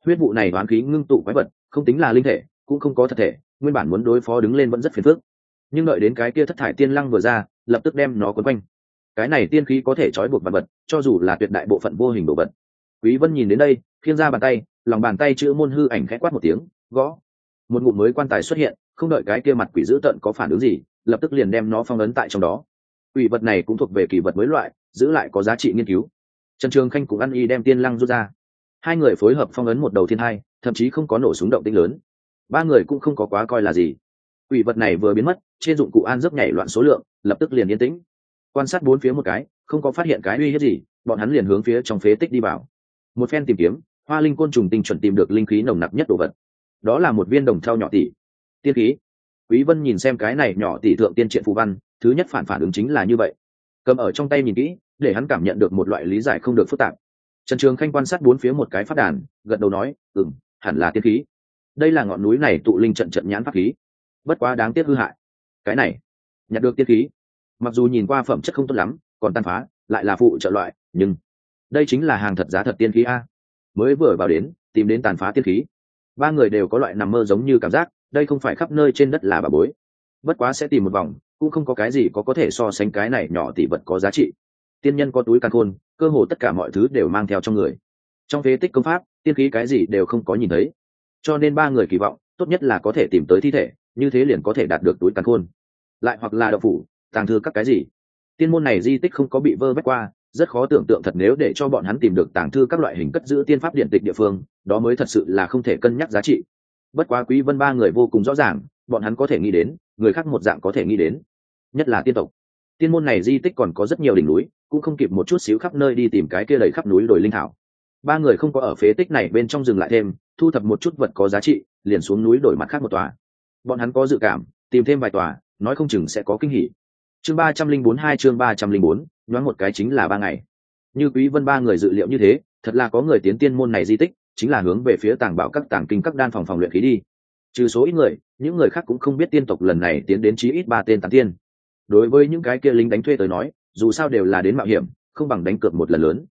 Huyết vụ này đoán khí ngưng tụ quái vật, không tính là linh thể, cũng không có thật thể, nguyên bản muốn đối phó đứng lên vẫn rất phiền phức. Nhưng đợi đến cái kia thất thải tiên lăng vừa ra, lập tức đem nó quấn quanh cái này tiên khí có thể trói buộc vật vật, cho dù là tuyệt đại bộ phận vô hình đồ vật. Quý vân nhìn đến đây, khiêng ra bàn tay, lòng bàn tay chữ môn hư ảnh khẽ quát một tiếng, gõ. Một ngụm mới quan tài xuất hiện, không đợi cái kia mặt quỷ dữ tận có phản ứng gì, lập tức liền đem nó phong ấn tại trong đó. Quỷ vật này cũng thuộc về kỳ vật mới loại, giữ lại có giá trị nghiên cứu. Trần trường khanh cũng ăn y đem tiên lăng rút ra. Hai người phối hợp phong ấn một đầu thiên hai, thậm chí không có nổ súng động tĩnh lớn. Ba người cũng không có quá coi là gì. Quỷ vật này vừa biến mất, trên dụng cụ an giấc nhảy loạn số lượng, lập tức liền yên tĩnh quan sát bốn phía một cái, không có phát hiện cái uy hiếp gì, bọn hắn liền hướng phía trong phế tích đi vào. Một phen tìm kiếm, hoa linh côn trùng tinh chuẩn tìm được linh khí nồng nặc nhất đồ vật. Đó là một viên đồng thau nhỏ tỷ tiên khí. Quý vân nhìn xem cái này nhỏ tỷ thượng tiên triện phù văn, thứ nhất phản phản ứng chính là như vậy. Cầm ở trong tay nhìn kỹ, để hắn cảm nhận được một loại lý giải không được phức tạp. Trần trường khanh quan sát bốn phía một cái phát đàn, gật đầu nói, ừm, hẳn là tiên khí. Đây là ngọn núi này tụ linh trận trận nhãn pháp khí. Bất quá đáng tiếc hư hại. Cái này, nhặt được tiên khí mặc dù nhìn qua phẩm chất không tốt lắm, còn tan phá, lại là phụ trợ loại, nhưng đây chính là hàng thật giá thật tiên khí a. Mới vừa vào đến, tìm đến tàn phá tiên khí. Ba người đều có loại nằm mơ giống như cảm giác, đây không phải khắp nơi trên đất là bà bối. Bất quá sẽ tìm một vòng, cũng không có cái gì có có thể so sánh cái này nhỏ tỷ vật có giá trị. Tiên nhân có túi căn khôn, cơ hồ tất cả mọi thứ đều mang theo trong người. Trong phế tích công pháp, tiên khí cái gì đều không có nhìn thấy. Cho nên ba người kỳ vọng, tốt nhất là có thể tìm tới thi thể, như thế liền có thể đạt được túi càn khôn. Lại hoặc là đậu phủ tàng thư các cái gì? Tiên môn này di tích không có bị vơ vét qua, rất khó tưởng tượng thật nếu để cho bọn hắn tìm được tàng thư các loại hình cất giữ tiên pháp điện tịch địa phương, đó mới thật sự là không thể cân nhắc giá trị. Bất quá quý vân ba người vô cùng rõ ràng, bọn hắn có thể nghĩ đến, người khác một dạng có thể nghĩ đến. Nhất là tiên tộc. Tiên môn này di tích còn có rất nhiều đỉnh núi, cũng không kịp một chút xíu khắp nơi đi tìm cái kia đầy khắp núi đồi linh thảo. Ba người không có ở phế tích này bên trong dừng lại thêm, thu thập một chút vật có giá trị, liền xuống núi đổi mặt khác một tòa. Bọn hắn có dự cảm, tìm thêm vài tòa, nói không chừng sẽ có kinh hỉ chương ba trăm linh bốn, hai chương ba trăm linh bốn, nhoáng một cái chính là ba ngày. Như quý vân ba người dự liệu như thế, thật là có người tiến tiên môn này di tích, chính là hướng về phía tàng bảo các tàng kinh các đan phòng phòng luyện khí đi. Trừ số ít người, những người khác cũng không biết tiên tộc lần này tiến đến chí ít ba tên tán tiên. Đối với những cái kia lính đánh thuê tới nói, dù sao đều là đến mạo hiểm, không bằng đánh cược một lần lớn.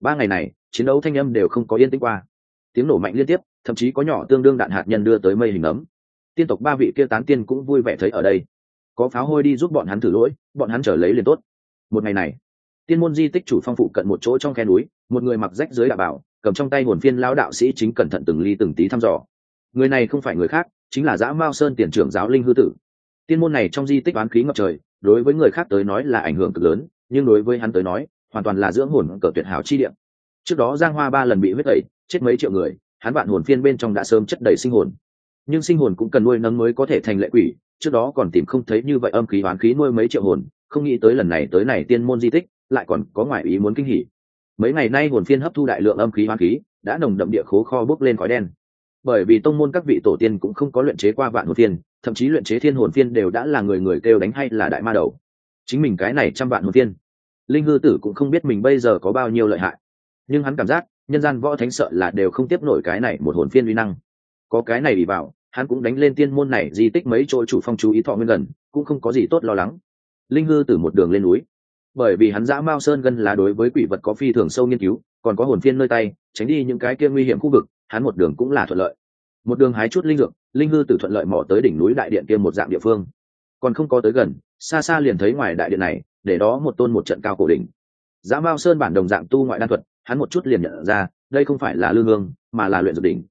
Ba ngày này, chiến đấu thanh âm đều không có yên tĩnh qua. Tiếng nổ mạnh liên tiếp, thậm chí có nhỏ tương đương đạn hạt nhân đưa tới mây hình ấm. Tiên tộc ba vị kia tán tiên cũng vui vẻ thấy ở đây có pháo hôi đi giúp bọn hắn thử lỗi, bọn hắn trở lấy liền tốt. Một ngày này, tiên môn di tích chủ phong phụ cận một chỗ trong khe núi, một người mặc rách dưới đạo bảo, cầm trong tay hồn phiên lão đạo sĩ chính cẩn thận từng ly từng tí thăm dò. Người này không phải người khác, chính là dã mao sơn tiền trưởng giáo linh hư tử. Tiên môn này trong di tích oán khí ngập trời, đối với người khác tới nói là ảnh hưởng cực lớn, nhưng đối với hắn tới nói, hoàn toàn là dưỡng hồn cờ tuyệt hảo chi điểm trước đó giang hoa ba lần bị huyết tẩy, chết mấy triệu người, hắn bạn hồn phiên bên trong đã sớm chất đầy sinh hồn. Nhưng sinh hồn cũng cần nuôi nấng mới có thể thành lệ quỷ trước đó còn tìm không thấy như vậy âm khí oán khí nuôi mấy triệu hồn, không nghĩ tới lần này tới này tiên môn di tích, lại còn có ngoại ý muốn kinh hỉ. Mấy ngày nay hồn phiên hấp thu đại lượng âm khí oán khí, đã nồng đậm địa khố kho bốc lên khói đen. Bởi vì tông môn các vị tổ tiên cũng không có luyện chế qua vạn hồn phiên, thậm chí luyện chế thiên hồn phiên đều đã là người người kêu đánh hay là đại ma đầu. Chính mình cái này trăm vạn hồn phiên, linh hư tử cũng không biết mình bây giờ có bao nhiêu lợi hại. Nhưng hắn cảm giác, nhân gian võ thánh sợ là đều không tiếp nổi cái này một hồn phiên uy năng. Có cái này bị vào hắn cũng đánh lên tiên môn này di tích mấy chỗ chủ phong chú ý thọ nguyên gần, cũng không có gì tốt lo lắng. Linh hư từ một đường lên núi. Bởi vì hắn dã mao sơn gần là đối với quỷ vật có phi thường sâu nghiên cứu, còn có hồn phiên nơi tay, tránh đi những cái kia nguy hiểm khu vực, hắn một đường cũng là thuận lợi. Một đường hái chút linh dược, linh hư từ thuận lợi mò tới đỉnh núi đại điện kia một dạng địa phương. Còn không có tới gần, xa xa liền thấy ngoài đại điện này, để đó một tôn một trận cao cổ đỉnh. Dã mao sơn bản đồng dạng tu ngoại đan thuật, hắn một chút liền nhận ra, đây không phải là lương hương, mà là luyện dược đỉnh.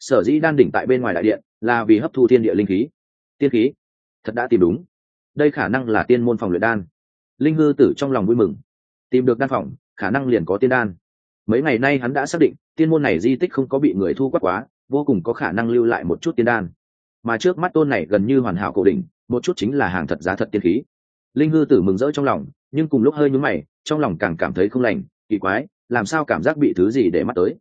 Sở dĩ đan đỉnh tại bên ngoài đại điện là vì hấp thu thiên địa linh khí. Tiên khí, thật đã tìm đúng. Đây khả năng là tiên môn phòng luyện đan. Linh hư tử trong lòng vui mừng. Tìm được đan phòng, khả năng liền có tiên đan. Mấy ngày nay hắn đã xác định, tiên môn này di tích không có bị người thu quát quá, vô cùng có khả năng lưu lại một chút tiên đan. Mà trước mắt tôn này gần như hoàn hảo cổ đỉnh, một chút chính là hàng thật giá thật tiên khí. Linh hư tử mừng rỡ trong lòng, nhưng cùng lúc hơi nhúm mày, trong lòng càng cảm thấy không lành, kỳ quái, làm sao cảm giác bị thứ gì để mắt tới.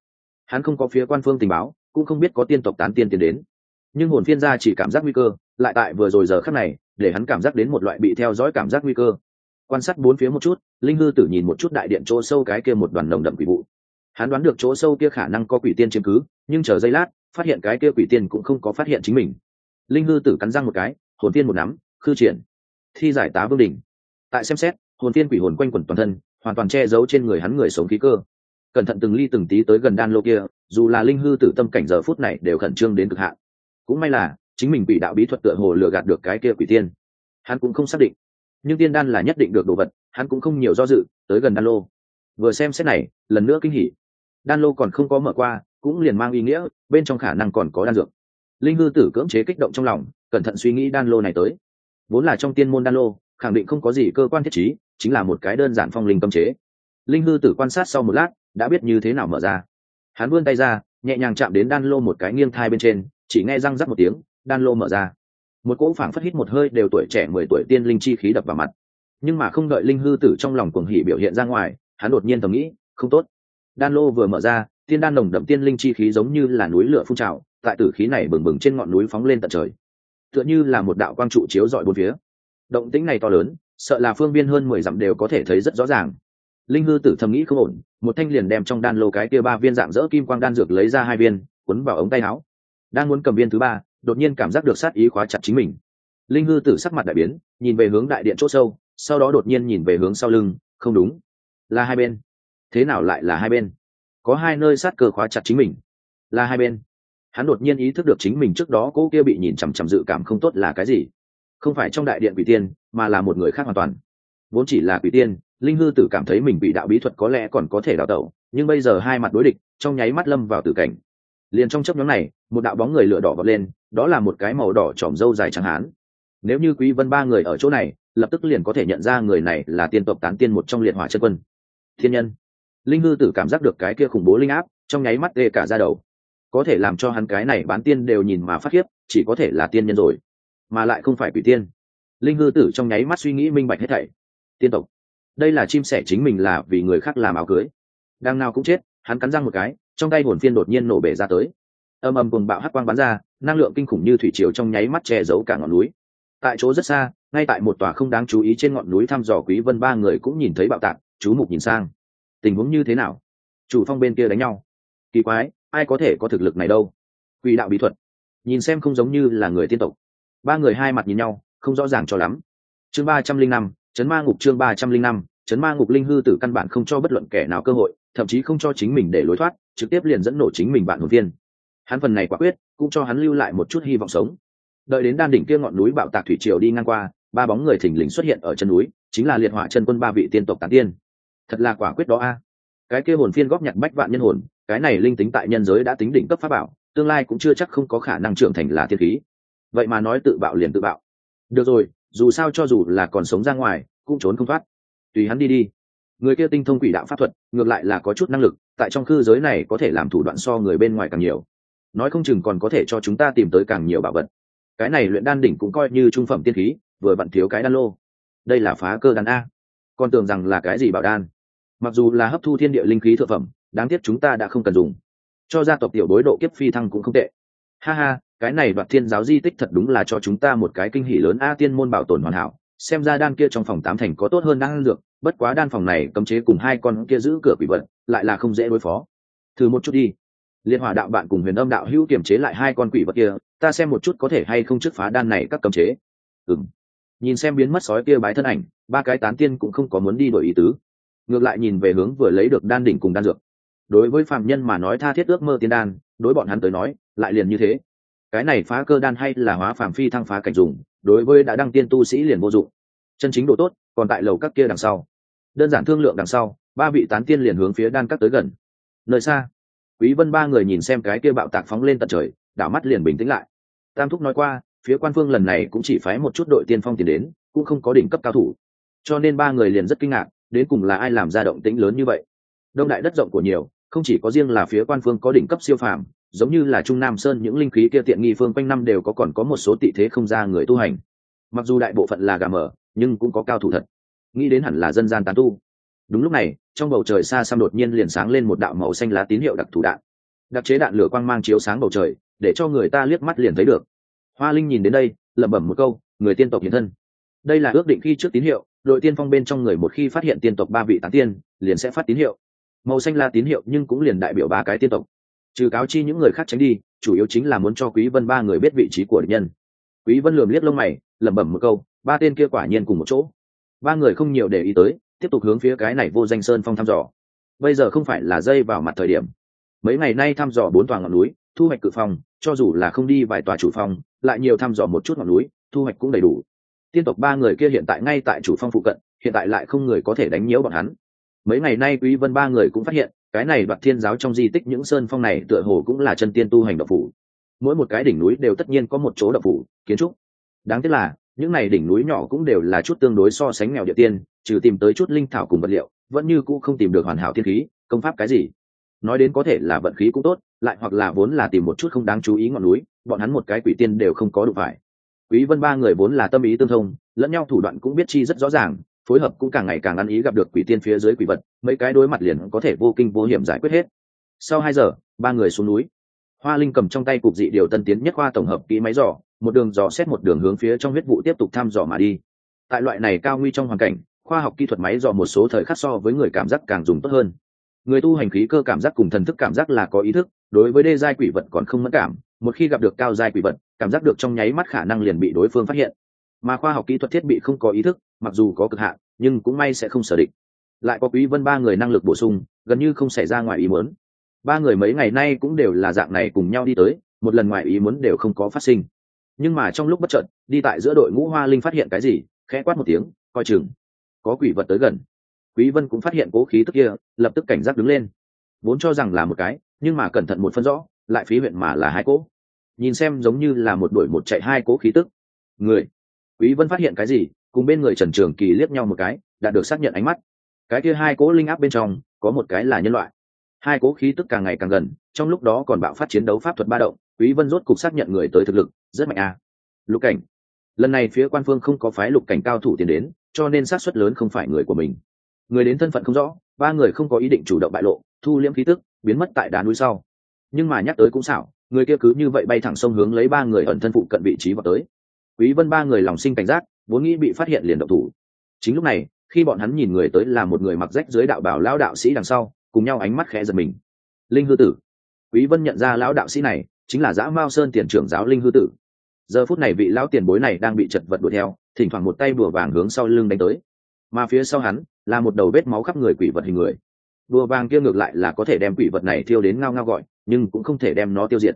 Hắn không có phía quan phương tình báo, cũng không biết có tiên tộc tán tiên tiến đến nhưng hồn phiên gia chỉ cảm giác nguy cơ, lại tại vừa rồi giờ khắc này, để hắn cảm giác đến một loại bị theo dõi cảm giác nguy cơ. Quan sát bốn phía một chút, linh hư tử nhìn một chút đại điện chỗ sâu cái kia một đoàn nồng đậm quỷ vụ. Hắn đoán được chỗ sâu kia khả năng có quỷ tiên chiếm cứ, nhưng chờ giây lát, phát hiện cái kia quỷ tiên cũng không có phát hiện chính mình. Linh hư tử cắn răng một cái, hồn tiên một nắm, khư triển. Thi giải tá vương đình tại xem xét, hồn tiên quỷ hồn quanh quẩn toàn thân, hoàn toàn che giấu trên người hắn người sống khí cơ. Cẩn thận từng ly từng tí tới gần đan lô kia, dù là linh hư tử tâm cảnh giờ phút này đều khẩn trương đến cực hạn cũng may là, chính mình bị đạo bí thuật tựa hồ lừa gạt được cái kia quỷ tiên. Hắn cũng không xác định. Nhưng tiên đan là nhất định được đồ vật, hắn cũng không nhiều do dự, tới gần đan lô. Vừa xem xét này, lần nữa kinh hỉ. Đan lô còn không có mở qua, cũng liền mang ý nghĩa, bên trong khả năng còn có đan dược. Linh hư tử cưỡng chế kích động trong lòng, cẩn thận suy nghĩ đan lô này tới. Vốn là trong tiên môn đan lô, khẳng định không có gì cơ quan thiết trí, chính là một cái đơn giản phong linh cấm chế. Linh hư tử quan sát sau một lát, đã biết như thế nào mở ra. Hắn vươn tay ra, nhẹ nhàng chạm đến đan lô một cái nghiêng thai bên trên chỉ nghe răng rắc một tiếng, đan lô mở ra. Một cỗ phảng phất hít một hơi đều tuổi trẻ mười tuổi tiên linh chi khí đập vào mặt. Nhưng mà không đợi linh hư tử trong lòng cuồng hỉ biểu hiện ra ngoài, hắn đột nhiên thầm nghĩ, không tốt. Đan lô vừa mở ra, tiên đan nồng đậm tiên linh chi khí giống như là núi lửa phun trào, tại tử khí này bừng bừng trên ngọn núi phóng lên tận trời. Tựa như là một đạo quang trụ chiếu rọi bốn phía. Động tĩnh này to lớn, sợ là phương biên hơn mười dặm đều có thể thấy rất rõ ràng. Linh hư tử thầm nghĩ không ổn, một thanh liền đem trong đan lô cái kia ba viên dạng dỡ kim quang đan dược lấy ra hai viên quấn vào ống tay áo đang muốn cầm viên thứ ba, đột nhiên cảm giác được sát ý khóa chặt chính mình. Linh hư tử sắc mặt đại biến, nhìn về hướng đại điện chỗ sâu, sau đó đột nhiên nhìn về hướng sau lưng, không đúng. Là hai bên. Thế nào lại là hai bên? Có hai nơi sát cơ khóa chặt chính mình. Là hai bên. Hắn đột nhiên ý thức được chính mình trước đó cô kia bị nhìn chằm chằm dự cảm không tốt là cái gì. Không phải trong đại điện quỷ tiên, mà là một người khác hoàn toàn. Vốn chỉ là quỷ tiên, linh hư tử cảm thấy mình bị đạo bí thuật có lẽ còn có thể đào tẩu, nhưng bây giờ hai mặt đối địch, trong nháy mắt lâm vào tử cảnh liền trong chấp nhóm này, một đạo bóng người lửa đỏ vọt lên, đó là một cái màu đỏ tròm râu dài trắng hán. Nếu như quý vân ba người ở chỗ này, lập tức liền có thể nhận ra người này là tiên tộc tán tiên một trong liệt hỏa chân quân. Thiên nhân. Linh hư tử cảm giác được cái kia khủng bố linh áp, trong nháy mắt tê cả ra đầu. Có thể làm cho hắn cái này bán tiên đều nhìn mà phát khiếp, chỉ có thể là tiên nhân rồi, mà lại không phải quỷ tiên. Linh hư tử trong nháy mắt suy nghĩ minh bạch hết thảy. Tiên tộc. Đây là chim sẻ chính mình là vì người khác làm áo cưới. Đang nào cũng chết, hắn cắn răng một cái trong tay hồn phiên đột nhiên nổ bể ra tới. Âm âm cùng bạo hắc quang bắn ra, năng lượng kinh khủng như thủy triều trong nháy mắt che giấu cả ngọn núi. Tại chỗ rất xa, ngay tại một tòa không đáng chú ý trên ngọn núi thăm dò quý vân ba người cũng nhìn thấy bạo tạc, chú mục nhìn sang. Tình huống như thế nào? Chủ phong bên kia đánh nhau. Kỳ quái, ai có thể có thực lực này đâu? Quỷ đạo bí thuật. Nhìn xem không giống như là người tiên tộc. Ba người hai mặt nhìn nhau, không rõ ràng cho lắm. Chương ba trăm linh năm, chấn ma ngục chương ba trăm linh năm, chấn ma ngục linh hư tử căn bản không cho bất luận kẻ nào cơ hội thậm chí không cho chính mình để lối thoát, trực tiếp liền dẫn nổ chính mình bạn hồn viên. Hắn phần này quả quyết, cũng cho hắn lưu lại một chút hy vọng sống. Đợi đến đan đỉnh kia ngọn núi bạo tạc thủy triều đi ngang qua, ba bóng người thình lình xuất hiện ở chân núi, chính là liệt hỏa chân quân ba vị tiên tộc tán tiên. Thật là quả quyết đó a. Cái kia hồn phiên góp nhặt bách vạn nhân hồn, cái này linh tính tại nhân giới đã tính đỉnh cấp pháp bảo, tương lai cũng chưa chắc không có khả năng trưởng thành là thiên khí. Vậy mà nói tự bạo liền tự bạo. Được rồi, dù sao cho dù là còn sống ra ngoài, cũng trốn không thoát. Tùy hắn đi đi người kia tinh thông quỷ đạo pháp thuật, ngược lại là có chút năng lực, tại trong cư giới này có thể làm thủ đoạn so người bên ngoài càng nhiều. Nói không chừng còn có thể cho chúng ta tìm tới càng nhiều bảo vật. Cái này luyện đan đỉnh cũng coi như trung phẩm tiên khí, vừa bận thiếu cái đan lô. Đây là phá cơ đan a. Còn tưởng rằng là cái gì bảo đan? Mặc dù là hấp thu thiên địa linh khí thượng phẩm, đáng tiếc chúng ta đã không cần dùng. Cho gia tộc tiểu bối độ kiếp phi thăng cũng không tệ. Ha ha, cái này đoạt thiên giáo di tích thật đúng là cho chúng ta một cái kinh hỷ lớn a tiên môn bảo tồn hoàn hảo, xem ra đan kia trong phòng tám thành có tốt hơn đan dược bất quá đan phòng này cấm chế cùng hai con kia giữ cửa quỷ vật, lại là không dễ đối phó. Thử một chút đi. Liên hòa đạo bạn cùng huyền âm đạo hữu kiềm chế lại hai con quỷ vật kia, ta xem một chút có thể hay không trước phá đan này các cấm chế. Ừ nhìn xem biến mất sói kia bái thân ảnh, ba cái tán tiên cũng không có muốn đi đổi ý tứ. Ngược lại nhìn về hướng vừa lấy được đan đỉnh cùng đan dược. Đối với phạm nhân mà nói tha thiết ước mơ tiên đan, đối bọn hắn tới nói, lại liền như thế. Cái này phá cơ đan hay là hóa phàm phi thăng phá cảnh dùng, đối với đã đăng tiên tu sĩ liền vô dụng. Chân chính độ tốt, còn tại lầu các kia đằng sau đơn giản thương lượng đằng sau, ba vị tán tiên liền hướng phía đan các tới gần. Nơi xa, quý vân ba người nhìn xem cái kia bạo tạc phóng lên tận trời, đảo mắt liền bình tĩnh lại. Tam thúc nói qua, phía quan phương lần này cũng chỉ phái một chút đội tiên phong tiền đến, cũng không có đỉnh cấp cao thủ. Cho nên ba người liền rất kinh ngạc, đến cùng là ai làm ra động tĩnh lớn như vậy? Đông đại đất rộng của nhiều, không chỉ có riêng là phía quan phương có đỉnh cấp siêu phàm, giống như là trung nam sơn những linh khí kia tiện nghi phương quanh năm đều có còn có một số tị thế không ra người tu hành. Mặc dù đại bộ phận là gà mở nhưng cũng có cao thủ thật nghĩ đến hẳn là dân gian tán tu. Đúng lúc này, trong bầu trời xa xăm đột nhiên liền sáng lên một đạo màu xanh lá tín hiệu đặc thù đạn. Đặc chế đạn lửa quang mang chiếu sáng bầu trời, để cho người ta liếc mắt liền thấy được. Hoa linh nhìn đến đây, lẩm bẩm một câu, người tiên tộc hiện thân. Đây là ước định khi trước tín hiệu, đội tiên phong bên trong người một khi phát hiện tiên tộc ba vị tán tiên, liền sẽ phát tín hiệu. Màu xanh là tín hiệu nhưng cũng liền đại biểu ba cái tiên tộc. Trừ cáo chi những người khác tránh đi, chủ yếu chính là muốn cho quý vân ba người biết vị trí của địch nhân. Quý vân lườm liếc lông mày, lẩm bẩm một câu, ba tên kia quả nhiên cùng một chỗ ba người không nhiều để ý tới, tiếp tục hướng phía cái này vô danh sơn phong thăm dò. Bây giờ không phải là dây vào mặt thời điểm. Mấy ngày nay thăm dò bốn tòa ngọn núi, thu hoạch cự phong, cho dù là không đi vài tòa chủ phong, lại nhiều thăm dò một chút ngọn núi, thu hoạch cũng đầy đủ. Tiên tộc ba người kia hiện tại ngay tại chủ phong phụ cận, hiện tại lại không người có thể đánh nhiễu bọn hắn. Mấy ngày nay quý vân ba người cũng phát hiện, cái này đoạt thiên giáo trong di tích những sơn phong này tựa hồ cũng là chân tiên tu hành độc phủ. Mỗi một cái đỉnh núi đều tất nhiên có một chỗ độc phủ, kiến trúc. Đáng tiếc là những này đỉnh núi nhỏ cũng đều là chút tương đối so sánh nghèo địa tiên, trừ tìm tới chút linh thảo cùng vật liệu, vẫn như cũ không tìm được hoàn hảo thiên khí, công pháp cái gì. Nói đến có thể là vận khí cũng tốt, lại hoặc là vốn là tìm một chút không đáng chú ý ngọn núi, bọn hắn một cái quỷ tiên đều không có đủ phải. Quý vân ba người vốn là tâm ý tương thông, lẫn nhau thủ đoạn cũng biết chi rất rõ ràng, phối hợp cũng càng ngày càng ăn ý gặp được quỷ tiên phía dưới quỷ vật, mấy cái đối mặt liền có thể vô kinh vô hiểm giải quyết hết. Sau hai giờ, ba người xuống núi. Hoa linh cầm trong tay cục dị điều tân tiến nhất khoa tổng hợp kỹ máy dò một đường dò xét một đường hướng phía trong huyết vụ tiếp tục thăm dò mà đi. Tại loại này cao nguy trong hoàn cảnh, khoa học kỹ thuật máy dò một số thời khắc so với người cảm giác càng dùng tốt hơn. Người tu hành khí cơ cảm giác cùng thần thức cảm giác là có ý thức, đối với đê giai quỷ vật còn không mất cảm, một khi gặp được cao giai quỷ vật, cảm giác được trong nháy mắt khả năng liền bị đối phương phát hiện. Mà khoa học kỹ thuật thiết bị không có ý thức, mặc dù có cực hạn, nhưng cũng may sẽ không sở định. Lại có quý vân ba người năng lực bổ sung, gần như không xảy ra ngoài ý muốn. Ba người mấy ngày nay cũng đều là dạng này cùng nhau đi tới, một lần ngoài ý muốn đều không có phát sinh nhưng mà trong lúc bất chợt, đi tại giữa đội ngũ hoa linh phát hiện cái gì, khẽ quát một tiếng, coi chừng. Có quỷ vật tới gần. Quý vân cũng phát hiện cố khí tức kia, lập tức cảnh giác đứng lên. Vốn cho rằng là một cái, nhưng mà cẩn thận một phân rõ, lại phí huyện mà là hai cỗ nhìn xem giống như là một đuổi một chạy hai cố khí tức. Người. Quý vân phát hiện cái gì, cùng bên người trần trường kỳ liếc nhau một cái, đã được xác nhận ánh mắt. Cái kia hai cố linh áp bên trong, có một cái là nhân loại. Hai cố khí tức càng ngày càng gần, trong lúc đó còn bạo phát chiến đấu pháp thuật ba động, quý vân rốt cục xác nhận người tới thực lực rất mạnh à. lục cảnh. Lần này phía quan phương không có phái lục cảnh cao thủ tiền đến, cho nên xác suất lớn không phải người của mình. Người đến thân phận không rõ, ba người không có ý định chủ động bại lộ, thu liễm khí tức, biến mất tại đá núi sau. Nhưng mà nhắc tới cũng xảo, người kia cứ như vậy bay thẳng sông hướng lấy ba người ẩn thân phụ cận vị trí vào tới. Quý vân ba người lòng sinh cảnh giác, vốn nghĩ bị phát hiện liền động thủ. Chính lúc này, khi bọn hắn nhìn người tới là một người mặc rách dưới đạo bảo lão đạo sĩ đằng sau, cùng nhau ánh mắt khẽ giật mình. Linh hư tử. Quý vân nhận ra lão đạo sĩ này, chính là dã mao sơn tiền trưởng giáo linh hư tử giờ phút này vị lão tiền bối này đang bị chật vật đuổi theo, thỉnh thoảng một tay bùa vàng hướng sau lưng đánh tới. Mà phía sau hắn là một đầu vết máu khắp người quỷ vật hình người. Bùa vàng kia ngược lại là có thể đem quỷ vật này thiêu đến ngao ngao gọi, nhưng cũng không thể đem nó tiêu diệt.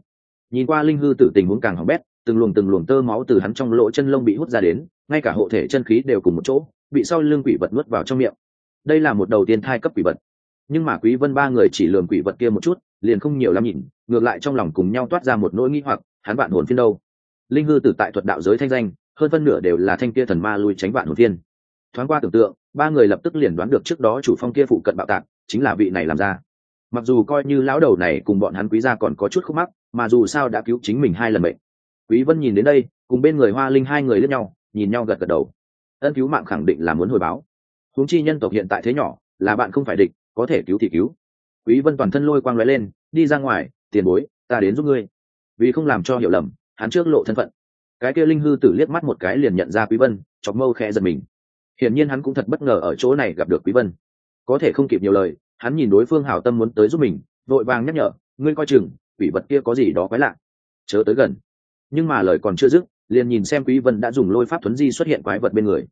Nhìn qua linh hư tử tình huống càng hỏng bét, từng luồng từng luồng tơ máu từ hắn trong lỗ chân lông bị hút ra đến, ngay cả hộ thể chân khí đều cùng một chỗ, bị sau lưng quỷ vật nuốt vào trong miệng. Đây là một đầu tiên thai cấp quỷ vật. Nhưng mà quý vân ba người chỉ lường quỷ vật kia một chút, liền không nhiều lắm nhìn, ngược lại trong lòng cùng nhau toát ra một nỗi nghi hoặc, hắn bạn hồn phiên đâu? Linh hư tử tại thuật đạo giới thanh danh, hơn phân nửa đều là thanh kia thần ma lui tránh vạn hồn thiên. Thoáng qua tưởng tượng, ba người lập tức liền đoán được trước đó chủ phong kia phụ cận bạo tạc, chính là vị này làm ra. Mặc dù coi như lão đầu này cùng bọn hắn quý gia còn có chút khúc mắc, mà dù sao đã cứu chính mình hai lần bệnh quý vân nhìn đến đây, cùng bên người hoa linh hai người lẫn nhau, nhìn nhau gật gật đầu. Ân cứu mạng khẳng định là muốn hồi báo. Huống chi nhân tộc hiện tại thế nhỏ, là bạn không phải địch, có thể cứu thì cứu. Quý vân toàn thân lôi quang lóe lên, đi ra ngoài, tiền bối, ta đến giúp ngươi. Vì không làm cho hiểu lầm hắn trước lộ thân phận. Cái kia linh hư tử liếc mắt một cái liền nhận ra quý vân, chọc mâu khẽ giật mình. Hiển nhiên hắn cũng thật bất ngờ ở chỗ này gặp được quý vân. Có thể không kịp nhiều lời, hắn nhìn đối phương hảo tâm muốn tới giúp mình, vội vàng nhắc nhở, ngươi coi chừng, quỷ vật kia có gì đó quái lạ. Chớ tới gần. Nhưng mà lời còn chưa dứt, liền nhìn xem quý vân đã dùng lôi pháp thuấn di xuất hiện quái vật bên người.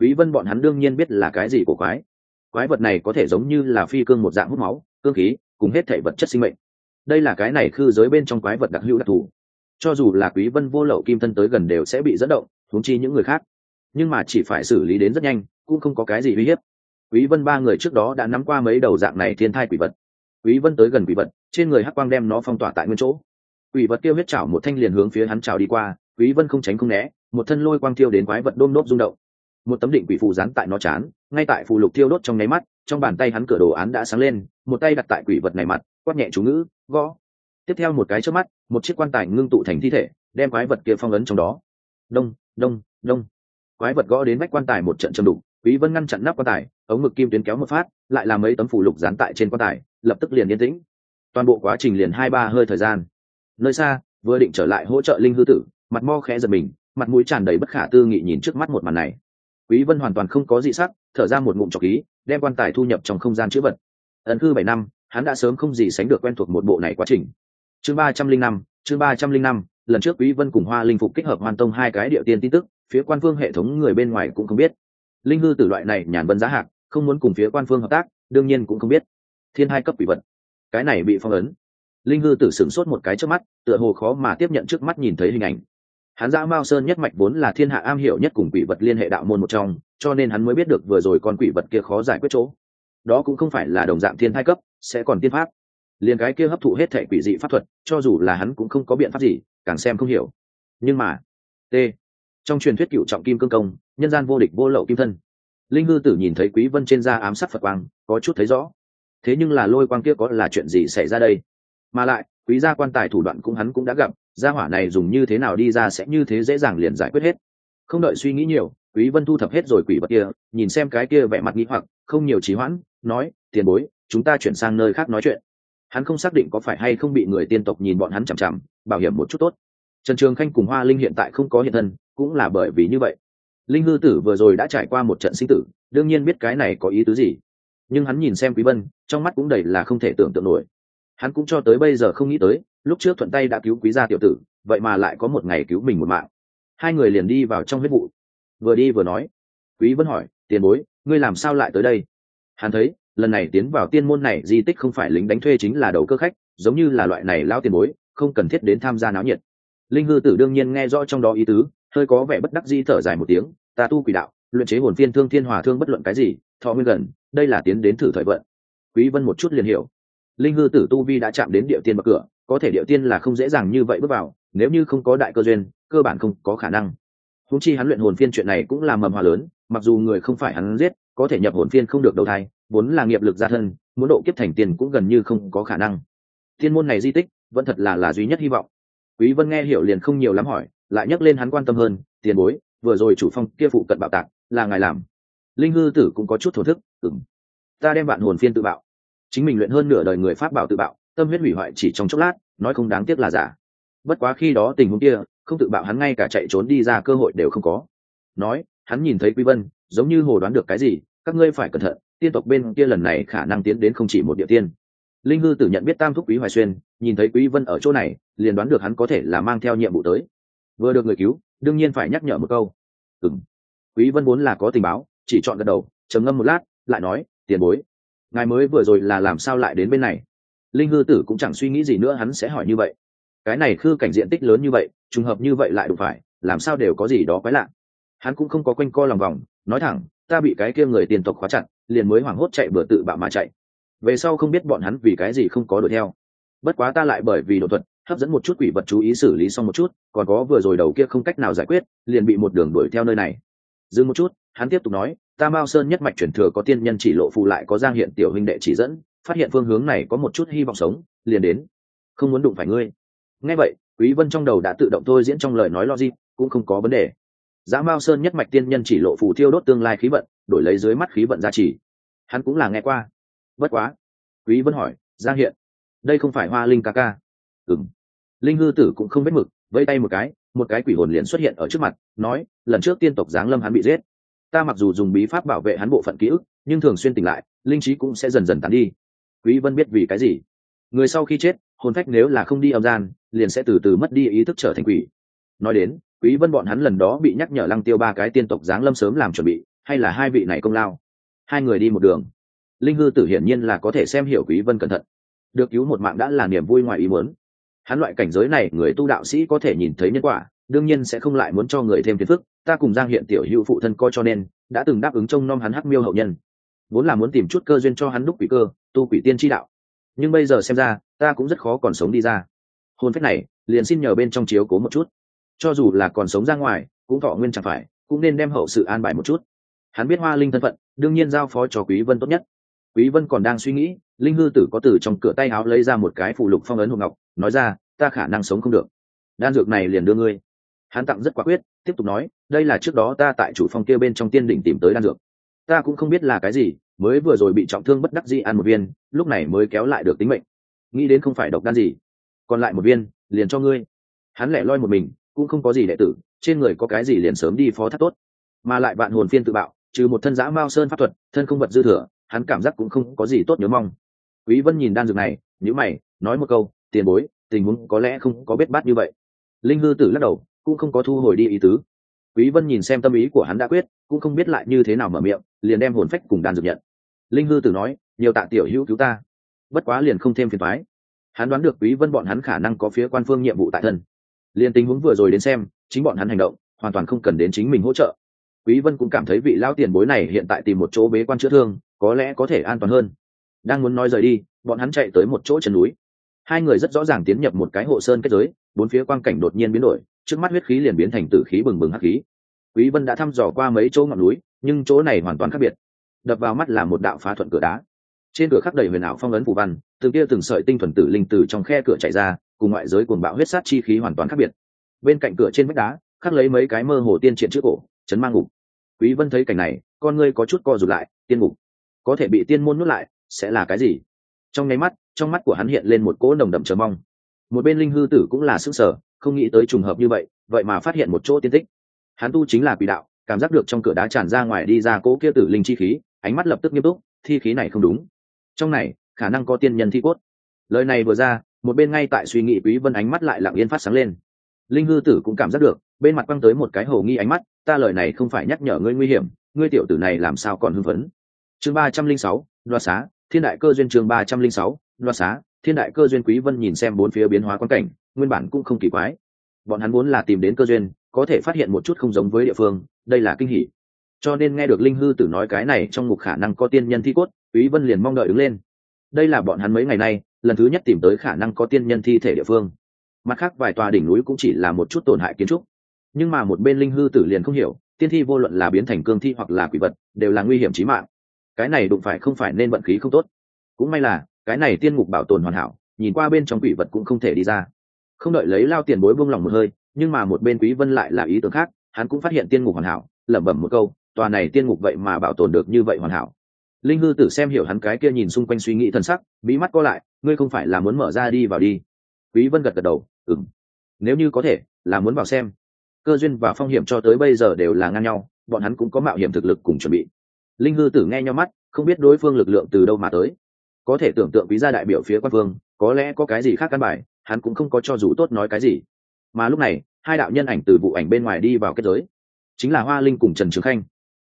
Quý vân bọn hắn đương nhiên biết là cái gì của quái. Quái vật này có thể giống như là phi cương một dạng hút máu, cương khí, cùng hết thể vật chất sinh mệnh. Đây là cái này khư giới bên trong quái vật đặc hữu đặc thù cho dù là quý vân vô lậu kim thân tới gần đều sẽ bị dẫn động thúng chi những người khác. Nhưng mà chỉ phải xử lý đến rất nhanh, cũng không có cái gì uy hiếp. Quý vân ba người trước đó đã nắm qua mấy đầu dạng này thiên thai quỷ vật. Quý vân tới gần quỷ vật, trên người hắc quang đem nó phong tỏa tại nguyên chỗ. Quỷ vật tiêu huyết chảo một thanh liền hướng phía hắn chảo đi qua, quý vân không tránh không né, một thân lôi quang tiêu đến quái vật đôm đốp rung động. Một tấm định quỷ phù dán tại nó chán, ngay tại phù lục tiêu đốt trong nháy mắt, trong bàn tay hắn cửa đồ án đã sáng lên, một tay đặt tại quỷ vật này mặt, quát nhẹ chú ngữ, gõ tiếp theo một cái trước mắt, một chiếc quan tài ngưng tụ thành thi thể, đem quái vật kia phong ấn trong đó. Đông đông đông. Quái vật gõ đến vách quan tài một trận châm đục, quý vân ngăn chặn nắp quan tài, ống mực kim tuyến kéo một phát, lại làm mấy tấm phủ lục dán tại trên quan tài, lập tức liền yên tĩnh. Toàn bộ quá trình liền hai ba hơi thời gian. Nơi xa, vừa định trở lại hỗ trợ linh hư tử, mặt mo khẽ giật mình, mặt mũi tràn đầy bất khả tư nghị nhìn trước mắt một màn này. Quý vân hoàn toàn không có dị sắc, thở ra một ngụm trọc khí, đem quan tài thu nhập trong không gian chữ vật. Ấn hư bảy năm, hắn đã sớm không gì sánh được quen thuộc một bộ này quá trình chương ba trăm linh năm, chương ba trăm linh năm, lần trước quý vân cùng hoa linh phục kích hợp hoàn tông hai cái địa tiên tin tức, phía quan phương hệ thống người bên ngoài cũng không biết. Linh hư tử loại này nhàn vân giá hạc, không muốn cùng phía quan phương hợp tác, đương nhiên cũng không biết. Thiên hai cấp quỷ vật. Cái này bị phong ấn. Linh hư tử sửng sốt một cái trước mắt, tựa hồ khó mà tiếp nhận trước mắt nhìn thấy hình ảnh. Hắn dã mao sơn nhất mạch vốn là thiên hạ am hiểu nhất cùng quỷ vật liên hệ đạo môn một trong, cho nên hắn mới biết được vừa rồi con quỷ vật kia khó giải quyết chỗ. Đó cũng không phải là đồng dạng thiên thai cấp, sẽ còn tiên pháp liền cái kia hấp thụ hết thể quỷ dị pháp thuật, cho dù là hắn cũng không có biện pháp gì, càng xem không hiểu. Nhưng mà, t, trong truyền thuyết cựu trọng kim cương công, nhân gian vô địch vô lậu kim thân. Linh hư tử nhìn thấy quý vân trên da ám sát phật quang, có chút thấy rõ. Thế nhưng là lôi quang kia có là chuyện gì xảy ra đây? Mà lại, quý gia quan tài thủ đoạn cũng hắn cũng đã gặp, gia hỏa này dùng như thế nào đi ra sẽ như thế dễ dàng liền giải quyết hết. Không đợi suy nghĩ nhiều, quý vân thu thập hết rồi quỷ vật kia, nhìn xem cái kia vẻ mặt nghi hoặc, không nhiều trí hoãn, nói, tiền bối, chúng ta chuyển sang nơi khác nói chuyện hắn không xác định có phải hay không bị người tiên tộc nhìn bọn hắn chằm chằm, bảo hiểm một chút tốt. Trần trường khanh cùng hoa linh hiện tại không có hiện thân, cũng là bởi vì như vậy. Linh hư tử vừa rồi đã trải qua một trận sinh tử, đương nhiên biết cái này có ý tứ gì. Nhưng hắn nhìn xem quý vân, trong mắt cũng đầy là không thể tưởng tượng nổi. Hắn cũng cho tới bây giờ không nghĩ tới, lúc trước thuận tay đã cứu quý gia tiểu tử, vậy mà lại có một ngày cứu mình một mạng. Hai người liền đi vào trong huyết vụ. Vừa đi vừa nói. Quý vân hỏi, tiền bối, ngươi làm sao lại tới đây? Hắn thấy lần này tiến vào tiên môn này, di tích không phải lính đánh thuê chính là đầu cơ khách, giống như là loại này lao tiền bối, không cần thiết đến tham gia náo nhiệt. Linh hư tử đương nhiên nghe rõ trong đó ý tứ, hơi có vẻ bất đắc di thở dài một tiếng, ta tu quỷ đạo, luyện chế hồn phiên thương thiên hòa thương bất luận cái gì, thọ nguyên gần, đây là tiến đến thử thời vận. Quý vân một chút liền hiểu. Linh hư tử tu vi đã chạm đến địa tiên bậc cửa, có thể địa tiên là không dễ dàng như vậy bước vào, nếu như không có đại cơ duyên, cơ bản không có khả năng. Húng chi hắn luyện hồn phiên chuyện này cũng là mầm hòa lớn, mặc dù người không phải hắn giết, có thể nhập hồn phiên không được đầu thai vốn là nghiệp lực gia thân, muốn độ kiếp thành tiền cũng gần như không có khả năng. Thiên môn này di tích, vẫn thật là là duy nhất hy vọng. Quý vân nghe hiểu liền không nhiều lắm hỏi, lại nhắc lên hắn quan tâm hơn, tiền bối, vừa rồi chủ phong kia phụ cận bạo tạc, là ngài làm? Linh hư tử cũng có chút thổ thức, ừm, ta đem bạn hồn phiên tự bạo. Chính mình luyện hơn nửa đời người pháp bảo tự bạo, tâm huyết hủy hoại chỉ trong chốc lát, nói không đáng tiếc là giả. Bất quá khi đó tình huống kia, không tự bạo hắn ngay cả chạy trốn đi ra cơ hội đều không có. Nói, hắn nhìn thấy quý vân, giống như hồ đoán được cái gì, các ngươi phải cẩn thận tiên tộc bên kia lần này khả năng tiến đến không chỉ một địa tiên. Linh hư tử nhận biết tam thúc quý hoài xuyên, nhìn thấy quý vân ở chỗ này, liền đoán được hắn có thể là mang theo nhiệm vụ tới. Vừa được người cứu, đương nhiên phải nhắc nhở một câu. Ừm. Quý vân muốn là có tình báo, chỉ chọn gật đầu, trầm ngâm một lát, lại nói, tiền bối, ngài mới vừa rồi là làm sao lại đến bên này? Linh hư tử cũng chẳng suy nghĩ gì nữa, hắn sẽ hỏi như vậy. Cái này khư cảnh diện tích lớn như vậy, trùng hợp như vậy lại đủ phải, làm sao đều có gì đó quái lạ. Hắn cũng không có quanh co lòng vòng, nói thẳng, ta bị cái kia người tiền tộc khóa chặt liền mới hoảng hốt chạy bừa tự bạo mà chạy. Về sau không biết bọn hắn vì cái gì không có đuổi theo. Bất quá ta lại bởi vì đột thuật hấp dẫn một chút quỷ vật chú ý xử lý xong một chút còn có vừa rồi đầu kia không cách nào giải quyết liền bị một đường đuổi theo nơi này. Dừng một chút hắn tiếp tục nói ta mao sơn nhất mạch chuyển thừa có tiên nhân chỉ lộ phù lại có giang hiện tiểu huynh đệ chỉ dẫn phát hiện phương hướng này có một chút hy vọng sống liền đến. Không muốn đụng phải ngươi. Nghe vậy quý vân trong đầu đã tự động thôi diễn trong lời nói logic cũng không có vấn đề. Giá Mao Sơn nhất mạch tiên nhân chỉ lộ phù thiêu đốt tương lai khí vận, đổi lấy dưới mắt khí vận gia trì. Hắn cũng là nghe qua. Bất quá, Quý Vân hỏi, Giang Hiện, đây không phải Hoa Linh ca ca? Ừm. Linh hư tử cũng không biết mực, vẫy tay một cái, một cái quỷ hồn liền xuất hiện ở trước mặt, nói, lần trước tiên tộc giáng lâm hắn bị giết. Ta mặc dù dùng bí pháp bảo vệ hắn bộ phận ký ức, nhưng thường xuyên tỉnh lại, linh trí cũng sẽ dần dần tán đi. Quý Vân biết vì cái gì? Người sau khi chết, hồn phách nếu là không đi âm gian, liền sẽ từ từ mất đi ý thức trở thành quỷ. Nói đến, quý vân bọn hắn lần đó bị nhắc nhở lăng tiêu ba cái tiên tộc giáng lâm sớm làm chuẩn bị hay là hai vị này công lao? Hai người đi một đường. Linh hư tử hiển nhiên là có thể xem hiểu quý vân cẩn thận. Được cứu một mạng đã là niềm vui ngoài ý muốn. Hắn loại cảnh giới này, người tu đạo sĩ có thể nhìn thấy nhân quả, đương nhiên sẽ không lại muốn cho người thêm phiền phức. Ta cùng giang hiện tiểu hữu phụ thân coi cho nên, đã từng đáp ứng trông nom hắn hắc miêu hậu nhân. Vốn là muốn tìm chút cơ duyên cho hắn đúc quỷ cơ, tu quỷ tiên chi đạo. Nhưng bây giờ xem ra, ta cũng rất khó còn sống đi ra. Hôn phép này, liền xin nhờ bên trong chiếu cố một chút. Cho dù là còn sống ra ngoài, cũng thọ nguyên chẳng phải, cũng nên đem hậu sự an bài một chút hắn biết hoa linh thân phận, đương nhiên giao phó cho quý vân tốt nhất. Quý vân còn đang suy nghĩ, linh hư tử có từ trong cửa tay áo lấy ra một cái phụ lục phong ấn hộp ngọc, nói ra, ta khả năng sống không được. Đan dược này liền đưa ngươi. Hắn tặng rất quả quyết, tiếp tục nói, đây là trước đó ta tại chủ phong kia bên trong tiên đỉnh tìm tới đan dược. Ta cũng không biết là cái gì, mới vừa rồi bị trọng thương bất đắc dĩ ăn một viên, lúc này mới kéo lại được tính mệnh. Nghĩ đến không phải độc đan gì, còn lại một viên, liền cho ngươi. Hắn lẻ loi một mình, cũng không có gì đệ tử, trên người có cái gì liền sớm đi phó thác tốt. Mà lại bạn hồn phiên tự bạo trừ một thân giã mao sơn pháp thuật, thân không vật dư thừa, hắn cảm giác cũng không có gì tốt nhớ mong. Quý vân nhìn đan dược này, nhíu mày, nói một câu, tiền bối, tình huống có lẽ không có biết bát như vậy. Linh hư tử lắc đầu, cũng không có thu hồi đi ý tứ. Quý vân nhìn xem tâm ý của hắn đã quyết, cũng không biết lại như thế nào mở miệng, liền đem hồn phách cùng đan dược nhận. Linh hư tử nói, nhiều tạ tiểu hữu cứu ta. Bất quá liền không thêm phiền toái. Hắn đoán được quý vân bọn hắn khả năng có phía quan phương nhiệm vụ tại thân. Liền tình huống vừa rồi đến xem, chính bọn hắn hành động, hoàn toàn không cần đến chính mình hỗ trợ quý vân cũng cảm thấy vị lão tiền bối này hiện tại tìm một chỗ bế quan chữa thương, có lẽ có thể an toàn hơn. Đang muốn nói rời đi, bọn hắn chạy tới một chỗ chân núi. Hai người rất rõ ràng tiến nhập một cái hộ sơn kết giới, bốn phía quang cảnh đột nhiên biến đổi, trước mắt huyết khí liền biến thành tử khí bừng bừng hắc khí. Quý vân đã thăm dò qua mấy chỗ ngọn núi, nhưng chỗ này hoàn toàn khác biệt. Đập vào mắt là một đạo phá thuận cửa đá. Trên cửa khắc đầy huyền ảo phong ấn phù văn, từng kia từng sợi tinh thuần tử linh từ trong khe cửa chạy ra, cùng ngoại giới cuồng bạo huyết sát chi khí hoàn toàn khác biệt. Bên cạnh cửa trên vách đá, khắc lấy mấy cái mơ hồ tiên triển trước cổ, chấn mang ngục quý vân thấy cảnh này, con ngươi có chút co rụt lại, tiên ngục có thể bị tiên môn nuốt lại, sẽ là cái gì? Trong nháy mắt, trong mắt của hắn hiện lên một cỗ nồng đậm chờ mong. Một bên linh hư tử cũng là sức sở không nghĩ tới trùng hợp như vậy vậy mà phát hiện một chỗ tiên tích. Hắn tu chính là quỷ đạo, cảm giác được trong cửa đá tràn ra ngoài đi ra cỗ kia tử linh chi khí, ánh mắt lập tức nghiêm túc, thi khí này không đúng. Trong này, khả năng có tiên nhân thi cốt. Lời này vừa ra, một bên ngay tại suy nghĩ quý vân ánh mắt lại lặng yên phát sáng lên. Linh hư tử cũng cảm giác được bên mặt quăng tới một cái hồ nghi ánh mắt, ta lời này không phải nhắc nhở ngươi nguy hiểm, ngươi tiểu tử này làm sao còn hưng phấn? Chương ba trăm linh sáu đoạt xá, thiên đại cơ duyên chương ba trăm linh sáu đoạt xá, thiên đại cơ duyên quý vân nhìn xem bốn phía biến hóa quan cảnh, nguyên bản cũng không kỳ quái. Bọn hắn muốn là tìm đến cơ duyên, có thể phát hiện một chút không giống với địa phương, đây là kinh hỉ. Cho nên nghe được linh hư tử nói cái này trong ngục khả năng có tiên nhân thi cốt, quý vân liền mong đợi đứng lên. Đây là bọn hắn mấy ngày nay, lần thứ nhất tìm tới khả năng có tiên nhân thi thể địa phương. Mặt khác vài tòa đỉnh núi cũng chỉ là một chút tổn hại kiến trúc nhưng mà một bên linh hư tử liền không hiểu, tiên thi vô luận là biến thành cương thi hoặc là quỷ vật, đều là nguy hiểm chí mạng. Cái này đụng phải không phải nên vận khí không tốt. Cũng may là, cái này tiên ngục bảo tồn hoàn hảo, nhìn qua bên trong quỷ vật cũng không thể đi ra. Không đợi lấy lao tiền bối buông lòng một hơi, nhưng mà một bên quý vân lại là ý tưởng khác, hắn cũng phát hiện tiên ngục hoàn hảo, lẩm bẩm một câu, tòa này tiên ngục vậy mà bảo tồn được như vậy hoàn hảo. Linh hư tử xem hiểu hắn cái kia nhìn xung quanh suy nghĩ thần sắc bí mắt co lại, ngươi không phải là muốn mở ra đi vào đi. Quý vân gật gật đầu, ừm. Nếu như có thể, là muốn vào xem cơ duyên và phong hiểm cho tới bây giờ đều là ngang nhau, bọn hắn cũng có mạo hiểm thực lực cùng chuẩn bị. Linh hư tử nghe nhau mắt, không biết đối phương lực lượng từ đâu mà tới. Có thể tưởng tượng quý gia đại biểu phía quan phương có lẽ có cái gì khác căn bài, hắn cũng không có cho dù tốt nói cái gì. Mà lúc này, hai đạo nhân ảnh từ vụ ảnh bên ngoài đi vào kết giới. Chính là hoa linh cùng trần trường khanh.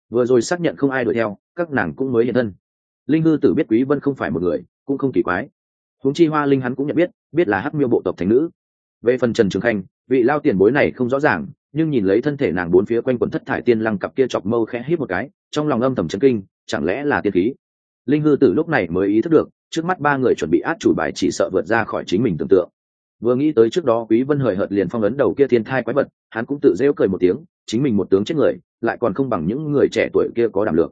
Vừa rồi xác nhận không ai đuổi theo, các nàng cũng mới hiện thân. Linh hư tử biết quý vân không phải một người, cũng không kỳ quái. Huống chi hoa linh hắn cũng nhận biết biết là hắc miêu bộ tộc thành nữ. Về phần trần trường khanh, vị lao tiền bối này không rõ ràng nhưng nhìn lấy thân thể nàng bốn phía quanh quần thất thải tiên lăng cặp kia chọc mâu khẽ hít một cái, trong lòng âm thầm chấn kinh, chẳng lẽ là tiên khí? Linh hư tử lúc này mới ý thức được, trước mắt ba người chuẩn bị át chủ bài chỉ sợ vượt ra khỏi chính mình tưởng tượng. Vừa nghĩ tới trước đó quý vân hời hợt liền phong ấn đầu kia thiên thai quái vật, hắn cũng tự rêu cười một tiếng, chính mình một tướng chết người, lại còn không bằng những người trẻ tuổi kia có đảm lượng.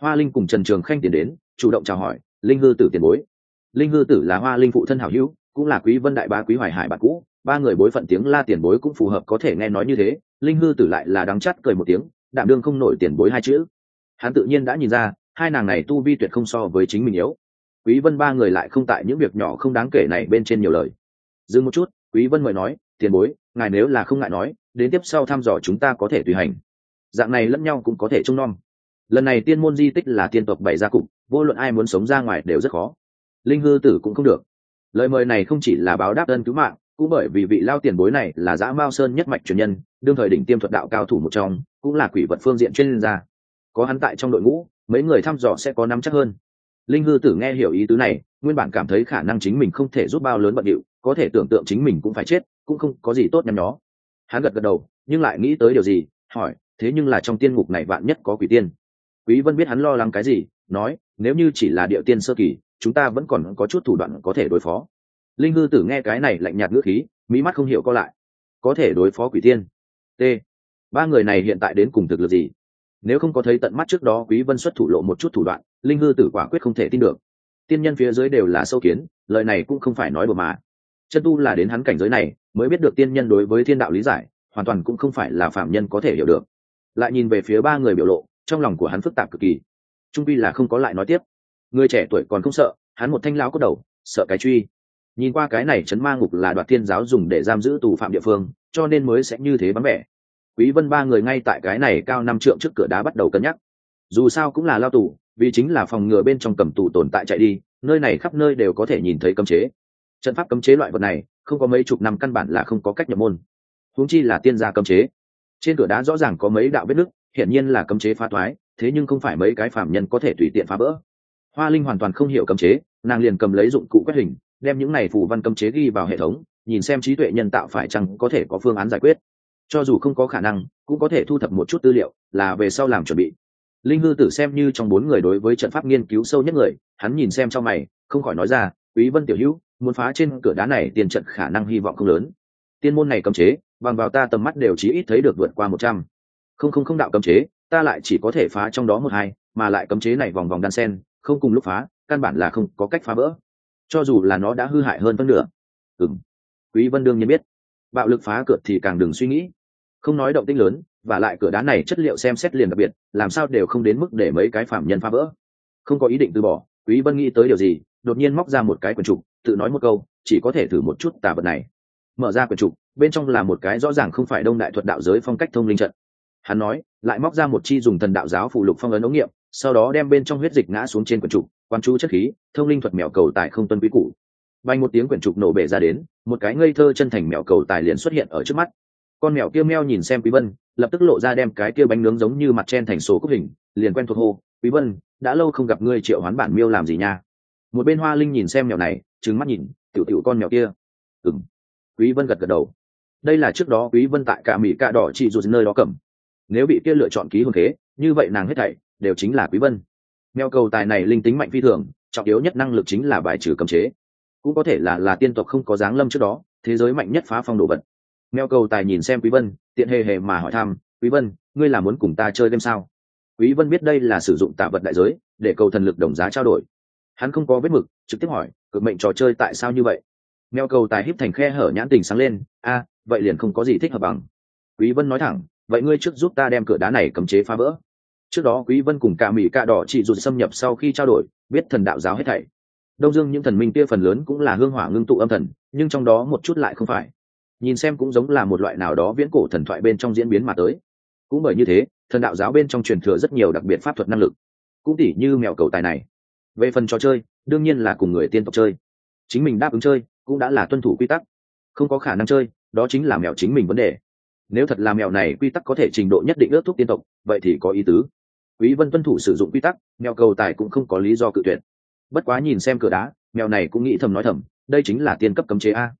Hoa linh cùng trần trường khanh tiến đến, chủ động chào hỏi, linh hư tử tiền bối. Linh hư tử là hoa linh phụ thân hảo hữu, cũng là quý vân đại bá quý hoài hải bạn cũ ba người bối phận tiếng la tiền bối cũng phù hợp có thể nghe nói như thế, linh hư tử lại là đắng chắt cười một tiếng đạm đương không nổi tiền bối hai chữ. Hắn tự nhiên đã nhìn ra, hai nàng này tu vi tuyệt không so với chính mình yếu. Quý vân ba người lại không tại những việc nhỏ không đáng kể này bên trên nhiều lời. Dừng một chút, quý vân mời nói, tiền bối, ngài nếu là không ngại nói, đến tiếp sau thăm dò chúng ta có thể tùy hành. Dạng này lẫn nhau cũng có thể trông nom. Lần này tiên môn di tích là tiên tộc bảy gia cục, vô luận ai muốn sống ra ngoài đều rất khó. Linh hư tử cũng không được. Lời mời này không chỉ là báo đáp ơn cứu mạng cũng bởi vì vị lao tiền bối này là dã mao sơn nhất mạch truyền nhân, đương thời đỉnh tiêm thuật đạo cao thủ một trong, cũng là quỷ vật phương diện chuyên gia. Có hắn tại trong đội ngũ, mấy người thăm dò sẽ có nắm chắc hơn. Linh hư tử nghe hiểu ý tứ này, nguyên bản cảm thấy khả năng chính mình không thể giúp bao lớn bận điệu, có thể tưởng tượng chính mình cũng phải chết, cũng không có gì tốt nhằm nó hắn gật gật đầu, nhưng lại nghĩ tới điều gì, hỏi, thế nhưng là trong tiên ngục này vạn nhất có quỷ tiên? Quý vân biết hắn lo lắng cái gì, nói, nếu như chỉ là địa tiên sơ kỳ, chúng ta vẫn còn có chút thủ đoạn có thể đối phó linh hư tử nghe cái này lạnh nhạt ngữ khí mỹ mắt không hiểu co lại. Có thể đối phó quỷ tiên t. Ba người này hiện tại đến cùng thực lực gì? Nếu không có thấy tận mắt trước đó quý vân xuất thủ lộ một chút thủ đoạn, linh hư tử quả quyết không thể tin được. Tiên nhân phía dưới đều là sâu kiến, lời này cũng không phải nói bừa mà. Chân tu là đến hắn cảnh giới này, mới biết được tiên nhân đối với thiên đạo lý giải, hoàn toàn cũng không phải là phạm nhân có thể hiểu được. Lại nhìn về phía ba người biểu lộ, trong lòng của hắn phức tạp cực kỳ. Trung vi là không có lại nói tiếp. Người trẻ tuổi còn không sợ, hắn một thanh lão có đầu, sợ cái truy nhìn qua cái này chấn ma ngục là đoạt thiên giáo dùng để giam giữ tù phạm địa phương, cho nên mới sẽ như thế bắn bẻ. Quý vân ba người ngay tại cái này cao năm trượng trước cửa đá bắt đầu cân nhắc. Dù sao cũng là lao tù, vì chính là phòng ngừa bên trong cầm tù tồn tại chạy đi, nơi này khắp nơi đều có thể nhìn thấy cấm chế. Trận pháp cấm chế loại vật này, không có mấy chục năm căn bản là không có cách nhập môn. Huống chi là tiên gia cấm chế. Trên cửa đá rõ ràng có mấy đạo vết nứt, hiển nhiên là cấm chế phá thoái thế nhưng không phải mấy cái phạm nhân có thể tùy tiện phá vỡ. Hoa linh hoàn toàn không hiểu cấm chế, nàng liền cầm lấy dụng cụ quét hình đem những này phù văn cấm chế ghi vào hệ thống, nhìn xem trí tuệ nhân tạo phải chăng có thể có phương án giải quyết. Cho dù không có khả năng, cũng có thể thu thập một chút tư liệu, là về sau làm chuẩn bị. Linh hư tử xem như trong bốn người đối với trận pháp nghiên cứu sâu nhất người, hắn nhìn xem trong mày, không khỏi nói ra, quý vân tiểu hữu, muốn phá trên cửa đá này tiền trận khả năng hy vọng không lớn. Tiên môn này cấm chế, bằng vào ta tầm mắt đều chỉ ít thấy được vượt qua một trăm. Không không không đạo cấm chế, ta lại chỉ có thể phá trong đó một hai, mà lại cấm chế này vòng vòng đan sen, không cùng lúc phá, căn bản là không có cách phá vỡ cho dù là nó đã hư hại hơn phân nửa. Ừng quý vân đương nhiên biết. Bạo lực phá cửa thì càng đừng suy nghĩ. Không nói động tĩnh lớn, và lại cửa đá này chất liệu xem xét liền đặc biệt, làm sao đều không đến mức để mấy cái phạm nhân phá vỡ. Không có ý định từ bỏ, quý vân nghĩ tới điều gì, đột nhiên móc ra một cái quần trục, tự nói một câu, chỉ có thể thử một chút tà vật này. Mở ra quyển trục, bên trong là một cái rõ ràng không phải đông đại thuật đạo giới phong cách thông linh trận. Hắn nói, lại móc ra một chi dùng thần đạo giáo phụ lục phong ấn ống nghiệm, sau đó đem bên trong huyết dịch ngã xuống trên quyển trục quan chú chất khí, thông linh thuật mèo cầu tài không tuân quý cũ bay một tiếng quyển trục nổ bể ra đến, một cái ngây thơ chân thành mèo cầu tài liền xuất hiện ở trước mắt. Con mèo kia meo nhìn xem quý vân, lập tức lộ ra đem cái kia bánh nướng giống như mặt chen thành số cúc hình, liền quen thuộc hô, quý vân, đã lâu không gặp ngươi triệu hoán bản miêu làm gì nha? Một bên hoa linh nhìn xem mèo này, trừng mắt nhìn, tiểu tiểu con mèo kia. Ừm. Quý vân gật gật đầu. Đây là trước đó quý vân tại cả mỹ cạ đỏ chỉ dù nơi đó cầm. Nếu bị kia lựa chọn ký hôn thế, như vậy nàng hết thảy đều chính là quý vân mèo cầu tài này linh tính mạnh phi thường, trọng yếu nhất năng lực chính là bài trừ cấm chế. Cũng có thể là là tiên tộc không có dáng lâm trước đó, thế giới mạnh nhất phá phong đồ vật. Mèo cầu tài nhìn xem quý vân, tiện hề hề mà hỏi thăm, quý vân, ngươi là muốn cùng ta chơi game sao? Quý vân biết đây là sử dụng tạ vật đại giới, để cầu thần lực đồng giá trao đổi. Hắn không có vết mực, trực tiếp hỏi, cực mệnh trò chơi tại sao như vậy? Mèo cầu tài híp thành khe hở nhãn tình sáng lên, a, vậy liền không có gì thích hợp bằng. Quý vân nói thẳng, vậy ngươi trước giúp ta đem cửa đá này cấm chế phá vỡ trước đó quý vân cùng cả mỹ cả đỏ chỉ dù xâm nhập sau khi trao đổi, biết thần đạo giáo hết thảy. Đông dương những thần minh kia phần lớn cũng là hương hỏa ngưng tụ âm thần, nhưng trong đó một chút lại không phải. Nhìn xem cũng giống là một loại nào đó viễn cổ thần thoại bên trong diễn biến mà tới. Cũng bởi như thế, thần đạo giáo bên trong truyền thừa rất nhiều đặc biệt pháp thuật năng lực. Cũng tỉ như mèo cầu tài này. Về phần trò chơi, đương nhiên là cùng người tiên tộc chơi. Chính mình đáp ứng chơi, cũng đã là tuân thủ quy tắc. Không có khả năng chơi, đó chính là mèo chính mình vấn đề. Nếu thật là mèo này quy tắc có thể trình độ nhất định ước thúc tiên tộc, vậy thì có ý tứ quý vân tuân thủ sử dụng quy tắc, mèo cầu tài cũng không có lý do cự tuyệt. Bất quá nhìn xem cửa đá, mèo này cũng nghĩ thầm nói thầm, đây chính là tiên cấp cấm chế a.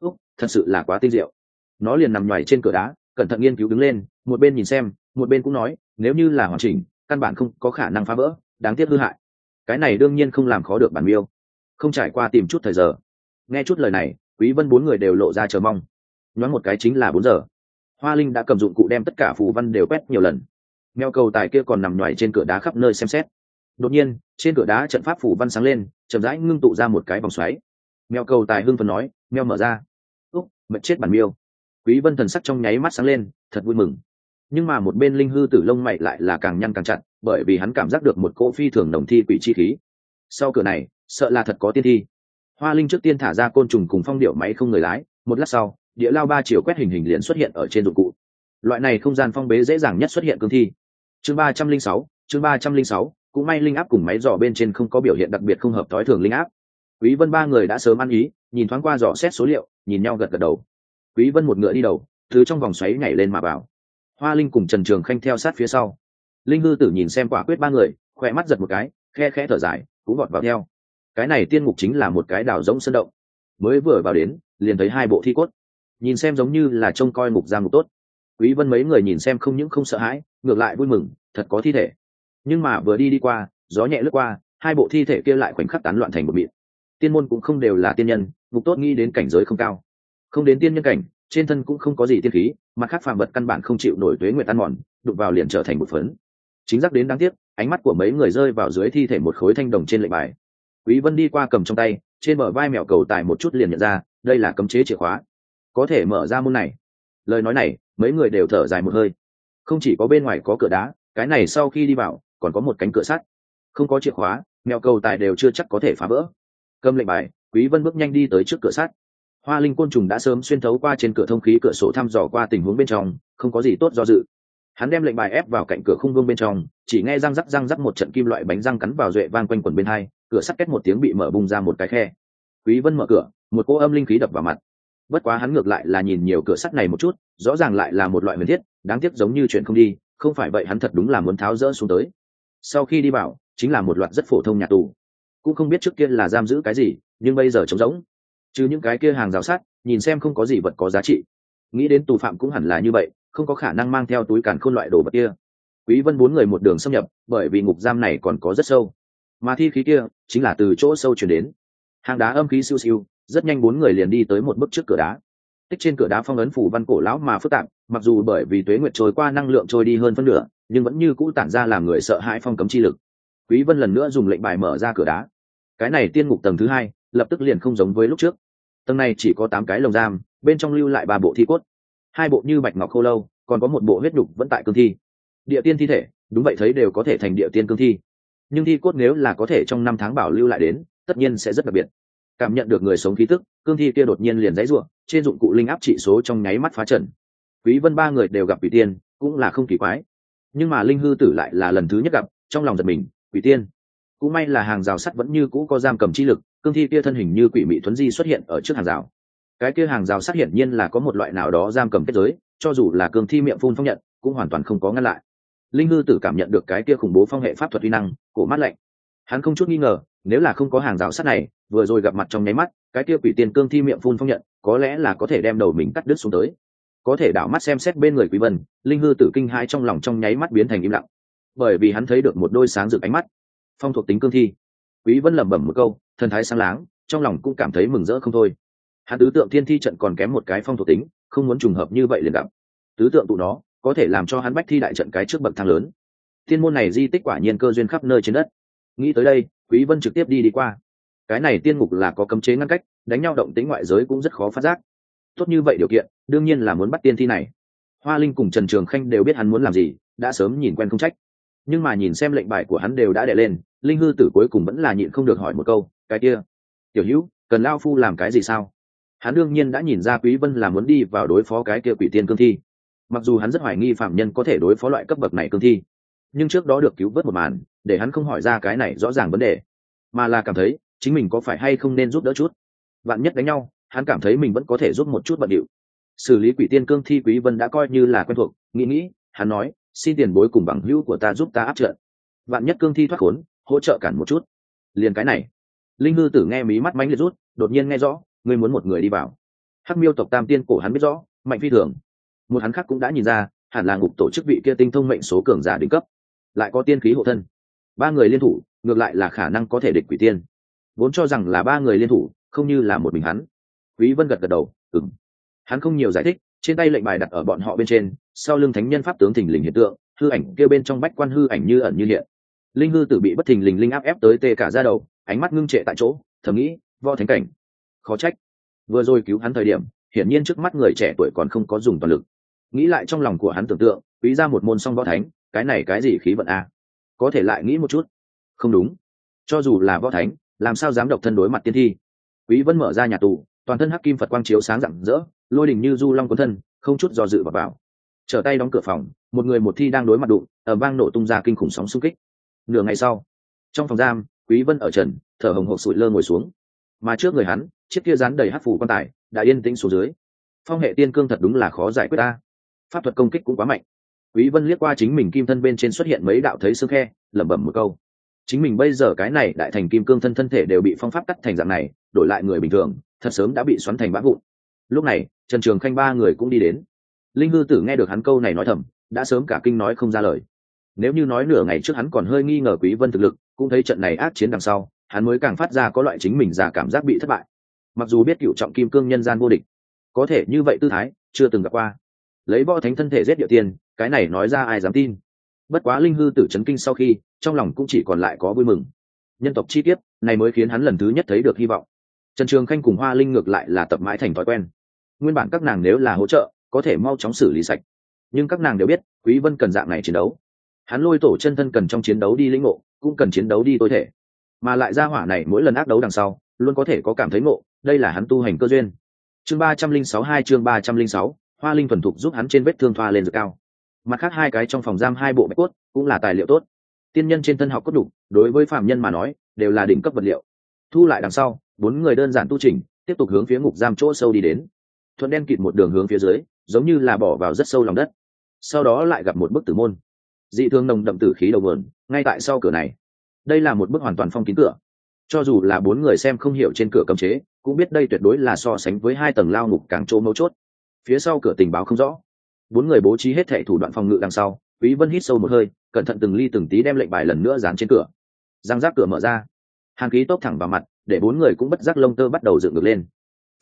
Úc, thật sự là quá tinh diệu. Nó liền nằm ngoài trên cửa đá, cẩn thận nghiên cứu đứng lên, một bên nhìn xem, một bên cũng nói, nếu như là hoàn chỉnh, căn bản không có khả năng phá vỡ, đáng tiếc hư hại. Cái này đương nhiên không làm khó được bản miêu. Không trải qua tìm chút thời giờ. Nghe chút lời này, quý vân bốn người đều lộ ra chờ mong. Nhoáng một cái chính là bốn giờ. Hoa linh đã cầm dụng cụ đem tất cả phù văn đều quét nhiều lần mèo cầu tài kia còn nằm nhoài trên cửa đá khắp nơi xem xét. Đột nhiên, trên cửa đá trận pháp phủ văn sáng lên, chậm rãi ngưng tụ ra một cái vòng xoáy. Mèo cầu tài hưng phần nói, mèo mở ra. Úc mật chết bản miêu. Quý vân thần sắc trong nháy mắt sáng lên, thật vui mừng. Nhưng mà một bên linh hư tử lông mày lại là càng nhăn càng chặt, bởi vì hắn cảm giác được một cỗ phi thường đồng thi quỷ chi khí. Sau cửa này, sợ là thật có tiên thi. Hoa linh trước tiên thả ra côn trùng cùng phong điệu máy không người lái, một lát sau, địa lao ba chiều quét hình hình liền xuất hiện ở trên dụng cụ loại này không gian phong bế dễ dàng nhất xuất hiện cương thi. Chương ba trăm linh sáu, chương ba trăm linh sáu, cũng may linh áp cùng máy dò bên trên không có biểu hiện đặc biệt không hợp thói thường linh áp. Quý vân ba người đã sớm ăn ý, nhìn thoáng qua dò xét số liệu, nhìn nhau gật gật đầu. Quý vân một ngựa đi đầu thứ trong vòng xoáy nhảy lên mà vào. Hoa linh cùng trần trường khanh theo sát phía sau. Linh hư tử nhìn xem quả quyết ba người, khỏe mắt giật một cái, khe khẽ thở dài, cũng gọt vào theo. Cái này tiên mục chính là một cái đảo giống sân động. Mới vừa vào đến, liền thấy hai bộ thi cốt. Nhìn xem giống như là trông coi mục giam mục tốt quý vân mấy người nhìn xem không những không sợ hãi, ngược lại vui mừng, thật có thi thể. Nhưng mà vừa đi đi qua, gió nhẹ lướt qua, hai bộ thi thể kia lại khoảnh khắc tán loạn thành một miệng tiên môn cũng không đều là tiên nhân, ngục tốt nghĩ đến cảnh giới không cao. Không đến tiên nhân cảnh, trên thân cũng không có gì tiên khí mà khác phàm vật căn bản không chịu nổi tuế nguyệt tan mòn, đụng vào liền trở thành một phấn. Chính giác đến đáng tiếc, ánh mắt của mấy người rơi vào dưới thi thể một khối thanh đồng trên lệnh bài. Quý vân đi qua cầm trong tay, trên bờ vai mèo cầu tài một chút liền nhận ra, đây là cấm chế chìa khóa. Có thể mở ra môn này. Lời nói này mấy người đều thở dài một hơi. Không chỉ có bên ngoài có cửa đá, cái này sau khi đi vào, còn có một cánh cửa sắt. Không có chìa khóa, mèo cầu tài đều chưa chắc có thể phá vỡ. Cầm lệnh bài, quý vân bước nhanh đi tới trước cửa sắt. Hoa linh côn trùng đã sớm xuyên thấu qua trên cửa thông khí cửa sổ thăm dò qua tình huống bên trong, không có gì tốt do dự. Hắn đem lệnh bài ép vào cạnh cửa khung vương bên trong, chỉ nghe răng rắc răng rắc một trận kim loại bánh răng cắn vào duệ vang quanh quần bên hai, cửa sắt két một tiếng bị mở bung ra một cái khe. Quý vân mở cửa, một cô âm linh khí đập vào mặt bất quá hắn ngược lại là nhìn nhiều cửa sắt này một chút, rõ ràng lại là một loại huyền thiết, đáng tiếc giống như chuyện không đi, không phải vậy hắn thật đúng là muốn tháo rỡ xuống tới. Sau khi đi vào, chính là một loạt rất phổ thông nhà tù. Cũng không biết trước kia là giam giữ cái gì, nhưng bây giờ trống rỗng. Chứ những cái kia hàng rào sắt, nhìn xem không có gì vật có giá trị. Nghĩ đến tù phạm cũng hẳn là như vậy, không có khả năng mang theo túi càn khôn loại đồ vật kia. Quý vân bốn người một đường xâm nhập, bởi vì ngục giam này còn có rất sâu. Mà thi khí kia, chính là từ chỗ sâu chuyển đến. Hàng đá âm khí siêu siêu rất nhanh bốn người liền đi tới một bức trước cửa đá. Tích trên cửa đá phong ấn phủ văn cổ lão mà phức tạp, mặc dù bởi vì tuế nguyệt trôi qua năng lượng trôi đi hơn phân nửa, nhưng vẫn như cũ tản ra làm người sợ hãi phong cấm chi lực. Quý vân lần nữa dùng lệnh bài mở ra cửa đá. Cái này tiên ngục tầng thứ hai, lập tức liền không giống với lúc trước. Tầng này chỉ có tám cái lồng giam, bên trong lưu lại ba bộ thi cốt. Hai bộ như bạch ngọc khô lâu, còn có một bộ huyết đục vẫn tại cương thi. Địa tiên thi thể, đúng vậy thấy đều có thể thành địa tiên cương thi. Nhưng thi cốt nếu là có thể trong năm tháng bảo lưu lại đến, tất nhiên sẽ rất đặc biệt cảm nhận được người sống khí tức, cương thi kia đột nhiên liền dãy ruộng, trên dụng cụ linh áp trị số trong nháy mắt phá trần. Quý vân ba người đều gặp quỷ tiên, cũng là không kỳ quái. Nhưng mà linh hư tử lại là lần thứ nhất gặp, trong lòng giật mình, quỷ tiên, cũng may là hàng rào sắt vẫn như cũ có giam cầm chi lực, cương thi kia thân hình như quỷ mị thuấn di xuất hiện ở trước hàng rào. Cái kia hàng rào sắt hiển nhiên là có một loại nào đó giam cầm kết giới, cho dù là cương thi miệng phun phong nhận, cũng hoàn toàn không có ngăn lại. Linh hư tử cảm nhận được cái kia khủng bố phong hệ pháp thuật uy năng, cổ mắt lạnh. Hắn không chút nghi ngờ nếu là không có hàng rào sắt này, vừa rồi gặp mặt trong nháy mắt, cái kia quỷ tiên cương thi miệng phun phong nhận, có lẽ là có thể đem đầu mình cắt đứt xuống tới. Có thể đảo mắt xem xét bên người quý vân, linh hư tử kinh hai trong lòng trong nháy mắt biến thành im lặng. Bởi vì hắn thấy được một đôi sáng rực ánh mắt. Phong thuộc tính cương thi. Quý vân lẩm bẩm một câu, thần thái sáng láng, trong lòng cũng cảm thấy mừng rỡ không thôi. Hắn tứ tượng thiên thi trận còn kém một cái phong thuộc tính, không muốn trùng hợp như vậy liền gặp. Tứ tượng tụ nó, có thể làm cho hắn bách thi đại trận cái trước bậc thang lớn. Thiên môn này di tích quả nhiên cơ duyên khắp nơi trên đất nghĩ tới đây, quý vân trực tiếp đi đi qua. Cái này tiên ngục là có cấm chế ngăn cách, đánh nhau động tính ngoại giới cũng rất khó phát giác. Tốt như vậy điều kiện, đương nhiên là muốn bắt tiên thi này. Hoa linh cùng trần trường khanh đều biết hắn muốn làm gì, đã sớm nhìn quen không trách. Nhưng mà nhìn xem lệnh bài của hắn đều đã đẻ lên, linh hư tử cuối cùng vẫn là nhịn không được hỏi một câu, cái kia, tiểu hữu, cần lao phu làm cái gì sao? Hắn đương nhiên đã nhìn ra quý vân là muốn đi vào đối phó cái kia quỷ tiên cương thi. Mặc dù hắn rất hoài nghi phạm nhân có thể đối phó loại cấp bậc này cương thi, nhưng trước đó được cứu vớt một màn để hắn không hỏi ra cái này rõ ràng vấn đề, mà là cảm thấy chính mình có phải hay không nên giúp đỡ chút. Bạn nhất đánh nhau, hắn cảm thấy mình vẫn có thể giúp một chút bận điệu. Xử lý quỷ tiên cương thi quý vân đã coi như là quen thuộc, nghĩ nghĩ, hắn nói, xin tiền bối cùng bằng hữu của ta giúp ta áp trợ. bạn nhất cương thi thoát khốn, hỗ trợ cản một chút. Liền cái này, linh hư tử nghe mí mắt mánh liệt rút, đột nhiên nghe rõ, ngươi muốn một người đi vào. Hắc miêu tộc tam tiên cổ hắn biết rõ, mạnh phi thường. Một hắn khác cũng đã nhìn ra, hẳn là ngục tổ chức vị kia tinh thông mệnh số cường giả đỉnh cấp, lại có tiên khí hộ thân ba người liên thủ, ngược lại là khả năng có thể địch quỷ tiên. Vốn cho rằng là ba người liên thủ, không như là một mình hắn. Quý vân gật gật đầu, ừm. Hắn không nhiều giải thích, trên tay lệnh bài đặt ở bọn họ bên trên, sau lưng thánh nhân pháp tướng thình lình hiện tượng, hư ảnh kêu bên trong bách quan hư ảnh như ẩn như hiện. Linh hư tử bị bất thình lình linh áp ép tới tê cả ra đầu, ánh mắt ngưng trệ tại chỗ, thầm nghĩ, võ thánh cảnh, khó trách. Vừa rồi cứu hắn thời điểm, hiển nhiên trước mắt người trẻ tuổi còn không có dùng toàn lực. Nghĩ lại trong lòng của hắn tưởng tượng, quý ra một môn song võ thánh, cái này cái gì khí vận a? Có thể lại nghĩ một chút. Không đúng. Cho dù là võ thánh, làm sao dám độc thân đối mặt tiên thi? Quý vân mở ra nhà tù, toàn thân hắc kim phật quang chiếu sáng rạng rỡ, lôi đình như du long cuốn thân, không chút do dự vào vào. Trở tay đóng cửa phòng, một người một thi đang đối mặt đụng ở vang nổ tung ra kinh khủng sóng xung kích. Nửa ngày sau, trong phòng giam, quý vân ở trần, thở hồng hộc sụi lơ ngồi xuống. Mà trước người hắn, chiếc kia dán đầy hắc phủ quan tài, đã yên tĩnh xuống dưới. Phong hệ tiên cương thật đúng là khó giải quyết ta. Pháp thuật công kích cũng quá mạnh quý vân liếc qua chính mình kim thân bên trên xuất hiện mấy đạo thấy xương khe, lẩm bẩm một câu. Chính mình bây giờ cái này đại thành kim cương thân thân thể đều bị phong pháp cắt thành dạng này, đổi lại người bình thường, thật sớm đã bị xoắn thành bã vụn. Lúc này, trần trường khanh ba người cũng đi đến. Linh hư tử nghe được hắn câu này nói thầm, đã sớm cả kinh nói không ra lời. Nếu như nói nửa ngày trước hắn còn hơi nghi ngờ quý vân thực lực, cũng thấy trận này ác chiến đằng sau, hắn mới càng phát ra có loại chính mình già cảm giác bị thất bại. Mặc dù biết cựu trọng kim cương nhân gian vô địch, có thể như vậy tư thái, chưa từng gặp qua. Lấy võ thánh thân thể giết địa Tiên cái này nói ra ai dám tin? Bất quá linh hư tử chấn kinh sau khi, trong lòng cũng chỉ còn lại có vui mừng. Nhân tộc chi tiết này mới khiến hắn lần thứ nhất thấy được hy vọng. Trần trường khanh cùng hoa linh ngược lại là tập mãi thành thói quen. Nguyên bản các nàng nếu là hỗ trợ, có thể mau chóng xử lý sạch. Nhưng các nàng đều biết, quý vân cần dạng này chiến đấu. Hắn lôi tổ chân thân cần trong chiến đấu đi lĩnh ngộ, cũng cần chiến đấu đi tối thể. Mà lại ra hỏa này mỗi lần ác đấu đằng sau, luôn có thể có cảm thấy ngộ, đây là hắn tu hành cơ duyên. Chương ba trăm linh sáu hai, chương ba trăm linh sáu, hoa linh thuần thục giúp hắn trên vết thương thoa lên dược cao mặt khác hai cái trong phòng giam hai bộ bạch cốt cũng là tài liệu tốt. Tiên nhân trên thân học cốt đủ, đối với phạm nhân mà nói, đều là đỉnh cấp vật liệu. Thu lại đằng sau, bốn người đơn giản tu trình tiếp tục hướng phía ngục giam chỗ sâu đi đến. Thuận đen kịt một đường hướng phía dưới, giống như là bỏ vào rất sâu lòng đất. Sau đó lại gặp một bức tử môn. Dị thương nồng đậm tử khí đầu vườn ngay tại sau cửa này. Đây là một bức hoàn toàn phong kín cửa. Cho dù là bốn người xem không hiểu trên cửa cấm chế, cũng biết đây tuyệt đối là so sánh với hai tầng lao ngục càng chỗ mấu chốt. Phía sau cửa tình báo không rõ bốn người bố trí hết thệ thủ đoạn phòng ngự đằng sau, quý vân hít sâu một hơi, cẩn thận từng ly từng tí đem lệnh bài lần nữa dán trên cửa. Răng rác cửa mở ra. Hàn khí tốc thẳng vào mặt, để bốn người cũng bất giác lông tơ bắt đầu dựng ngược lên.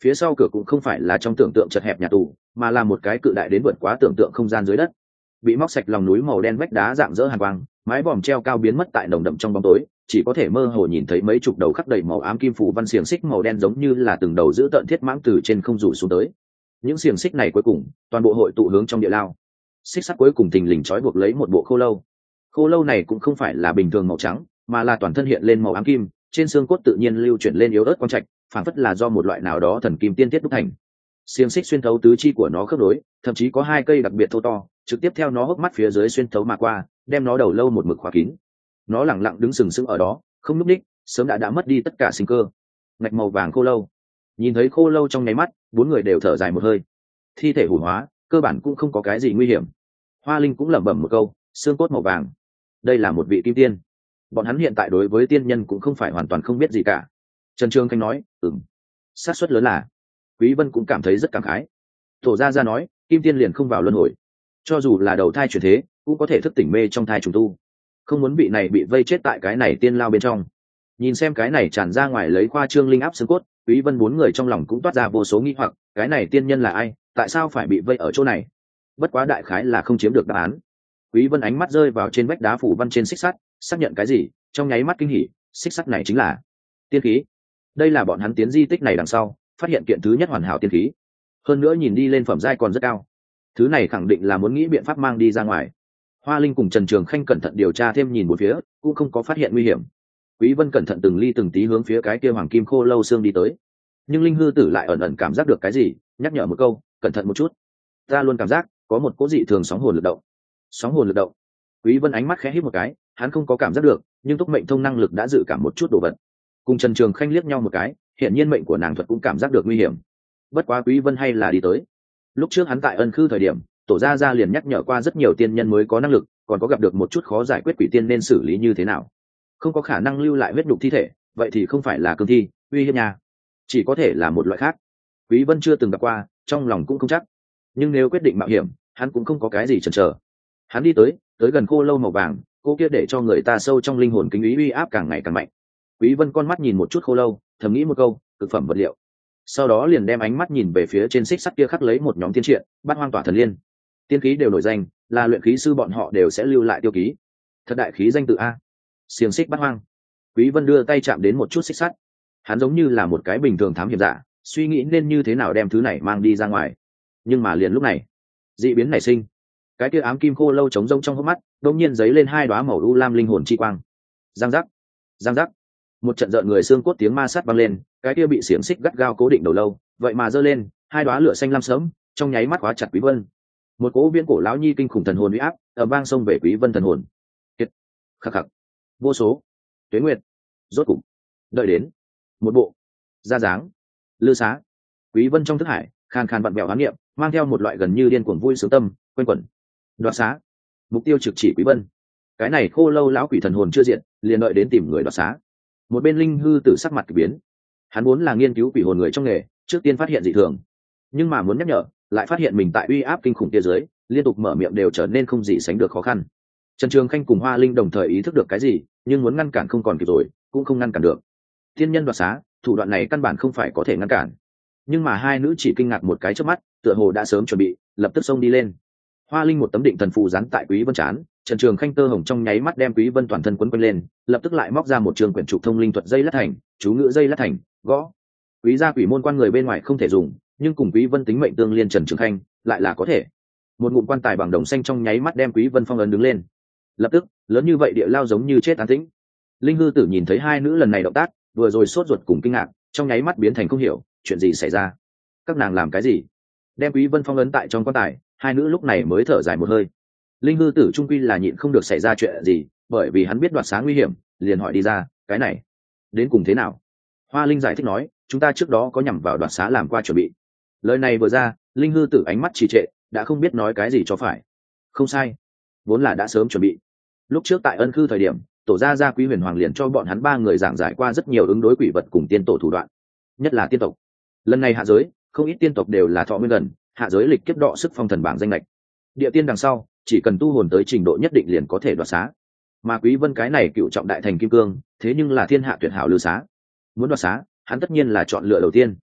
Phía sau cửa cũng không phải là trong tưởng tượng chật hẹp nhà tù, mà là một cái cự đại đến vượt quá tưởng tượng không gian dưới đất. Bị móc sạch lòng núi màu đen vách đá dạng dỡ hàn quang, mái vòm treo cao biến mất tại nồng đậm trong bóng tối, chỉ có thể mơ hồ nhìn thấy mấy chục đầu khắc đầy màu ám kim phủ văn xiềng xích màu đen giống như là từng đầu giữ tợn thiết mãng từ trên không rủ xuống tới những xiềng xích này cuối cùng, toàn bộ hội tụ hướng trong địa lao. Xích sắt cuối cùng thình lình trói buộc lấy một bộ khô lâu. Khô lâu này cũng không phải là bình thường màu trắng, mà là toàn thân hiện lên màu ám kim, trên xương cốt tự nhiên lưu chuyển lên yếu ớt quang trạch, phản phất là do một loại nào đó thần kim tiên tiết đúc thành. Xiềng xích xuyên thấu tứ chi của nó khớp nối, thậm chí có hai cây đặc biệt thô to, trực tiếp theo nó hốc mắt phía dưới xuyên thấu mà qua, đem nó đầu lâu một mực khóa kín. Nó lẳng lặng đứng sừng sững ở đó, không núp đích sớm đã đã mất đi tất cả sinh cơ. Ngạch màu vàng khô lâu nhìn thấy khô lâu trong nháy mắt, bốn người đều thở dài một hơi. Thi thể hủ hóa, cơ bản cũng không có cái gì nguy hiểm. Hoa linh cũng lẩm bẩm một câu, xương cốt màu vàng. Đây là một vị kim tiên. Bọn hắn hiện tại đối với tiên nhân cũng không phải hoàn toàn không biết gì cả. Trần trương khanh nói ừng sát suất lớn là, quý vân cũng cảm thấy rất cảm khái. Tổ gia Gia nói, kim tiên liền không vào luân hồi. Cho dù là đầu thai chuyển thế, cũng có thể thức tỉnh mê trong thai trùng tu. Không muốn bị này bị vây chết tại cái này tiên lao bên trong. Nhìn xem cái này tràn ra ngoài lấy khoa trương linh áp xương cốt quý vân bốn người trong lòng cũng toát ra vô số nghi hoặc, cái này tiên nhân là ai, tại sao phải bị vây ở chỗ này? Bất quá đại khái là không chiếm được đáp án. Quý vân ánh mắt rơi vào trên vách đá phủ văn trên xích sắt, xác nhận cái gì, trong nháy mắt kinh hỉ, xích sắt này chính là tiên khí. Đây là bọn hắn tiến di tích này đằng sau, phát hiện kiện thứ nhất hoàn hảo tiên khí. Hơn nữa nhìn đi lên phẩm giai còn rất cao. Thứ này khẳng định là muốn nghĩ biện pháp mang đi ra ngoài. Hoa linh cùng trần trường khanh cẩn thận điều tra thêm nhìn một phía, cũng không có phát hiện nguy hiểm quý vân cẩn thận từng ly từng tí hướng phía cái kia hoàng kim khô lâu xương đi tới. Nhưng linh hư tử lại ẩn ẩn cảm giác được cái gì, nhắc nhở một câu, cẩn thận một chút. Ta luôn cảm giác có một cố dị thường sóng hồn lực động. Sóng hồn lực động. Quý vân ánh mắt khẽ hít một cái, hắn không có cảm giác được, nhưng túc mệnh thông năng lực đã dự cảm một chút đồ vật. Cùng trần trường khanh liếc nhau một cái hiện nhiên mệnh của nàng thuật cũng cảm giác được nguy hiểm. Bất quá quý vân hay là đi tới. Lúc trước hắn tại ân khư thời điểm, tổ gia gia liền nhắc nhở qua rất nhiều tiên nhân mới có năng lực, còn có gặp được một chút khó giải quyết quỷ tiên nên xử lý như thế nào không có khả năng lưu lại huyết đục thi thể, vậy thì không phải là cương thi, uy hiếp nhà chỉ có thể là một loại khác. Quý vân chưa từng gặp qua, trong lòng cũng không chắc. Nhưng nếu quyết định mạo hiểm, hắn cũng không có cái gì chần chờ. Hắn đi tới tới gần cô lâu màu vàng, cô kia để cho người ta sâu trong linh hồn kính ý uy áp càng ngày càng mạnh. Quý vân con mắt nhìn một chút khô lâu, thầm nghĩ một câu, cực phẩm vật liệu. Sau đó liền đem ánh mắt nhìn về phía trên xích sắt kia khắc lấy một nhóm tiên triện, bắt hoang tỏa thần liên. Tiên khí đều nổi danh, là luyện khí sư bọn họ đều sẽ lưu lại tiêu ký. Thật đại khí danh tự a xiềng xích bắt hoang. Quý vân đưa tay chạm đến một chút xích sắt. Hắn giống như là một cái bình thường thám hiểm giả, suy nghĩ nên như thế nào đem thứ này mang đi ra ngoài. Nhưng mà liền lúc này, dị biến nảy sinh. Cái kia ám kim khô lâu trống rông trong hốc mắt, đột nhiên giấy lên hai đóa màu u lam linh hồn chi quang. Giang giác giang giác. Một trận rợn người xương cốt tiếng ma sát vang lên, cái kia bị xiềng xích gắt gao cố định đầu lâu, vậy mà giơ lên, hai đóa lửa xanh lam sớm, trong nháy mắt khóa chặt quý vân. Một cỗ viễn cổ lão nhi kinh khủng thần hồn uy áp ở vang sông về quý vân thần hồn. Kiệt. khắc khắc vô số. Tuế nguyệt. Rốt cục. Đợi đến. Một bộ. Ra dáng. Lư xá. Quý vân trong thức hải khan khan vặn vẹo hán niệm, mang theo một loại gần như điên cuồng vui sướng tâm, quanh quẩn. Đoạt xá. Mục tiêu trực chỉ quý vân. Cái này khô lâu lão quỷ thần hồn chưa diện, liền đợi đến tìm người đoạt xá. Một bên linh hư tử sắc mặt kỳ biến. Hắn muốn là nghiên cứu quỷ hồn người trong nghề, trước tiên phát hiện dị thường. Nhưng mà muốn nhắc nhở, lại phát hiện mình tại uy áp kinh khủng kia dưới, liên tục mở miệng đều trở nên không gì sánh được khó khăn trần trường khanh cùng hoa linh đồng thời ý thức được cái gì, nhưng muốn ngăn cản không còn kịp rồi, cũng không ngăn cản được. Thiên nhân đoạt xá, thủ đoạn này căn bản không phải có thể ngăn cản. Nhưng mà hai nữ chỉ kinh ngạc một cái trước mắt, tựa hồ đã sớm chuẩn bị, lập tức xông đi lên. Hoa linh một tấm định thần phù rắn tại quý vân chán, trần trường khanh tơ hồng trong nháy mắt đem quý vân toàn thân quấn quanh lên, lập tức lại móc ra một trường quyển trục thông linh thuật dây lát thành, chú ngữ dây lát thành, gõ. Quý gia quỷ môn quan người bên ngoài không thể dùng, nhưng cùng quý vân tính mệnh tương liên trần trường khanh, lại là có thể. Một ngụm quan tài bằng đồng xanh trong nháy mắt đem quý vân phong ấn đứng lên lập tức, lớn như vậy địa lao giống như chết an tĩnh. Linh hư tử nhìn thấy hai nữ lần này động tác, vừa rồi sốt ruột cùng kinh ngạc, trong nháy mắt biến thành không hiểu, chuyện gì xảy ra? Các nàng làm cái gì? Đem quý vân phong ấn tại trong quan tài, hai nữ lúc này mới thở dài một hơi. Linh hư tử trung quy là nhịn không được xảy ra chuyện gì, bởi vì hắn biết đoạt sáng nguy hiểm, liền hỏi đi ra, cái này, đến cùng thế nào? Hoa linh giải thích nói, chúng ta trước đó có nhằm vào đoạt xá làm qua chuẩn bị. Lời này vừa ra, linh hư tử ánh mắt trì trệ, đã không biết nói cái gì cho phải. Không sai, vốn là đã sớm chuẩn bị lúc trước tại ân khư thời điểm, tổ gia gia quý huyền hoàng liền cho bọn hắn ba người giảng giải qua rất nhiều ứng đối quỷ vật cùng tiên tổ thủ đoạn, nhất là tiên tộc. Lần này hạ giới, không ít tiên tộc đều là thọ nguyên gần, hạ giới lịch kiếp đọ sức phong thần bảng danh lệch. Địa tiên đằng sau, chỉ cần tu hồn tới trình độ nhất định liền có thể đoạt xá. Mà quý vân cái này cựu trọng đại thành kim cương, thế nhưng là thiên hạ tuyệt hảo lưu xá. Muốn đoạt xá, hắn tất nhiên là chọn lựa đầu tiên.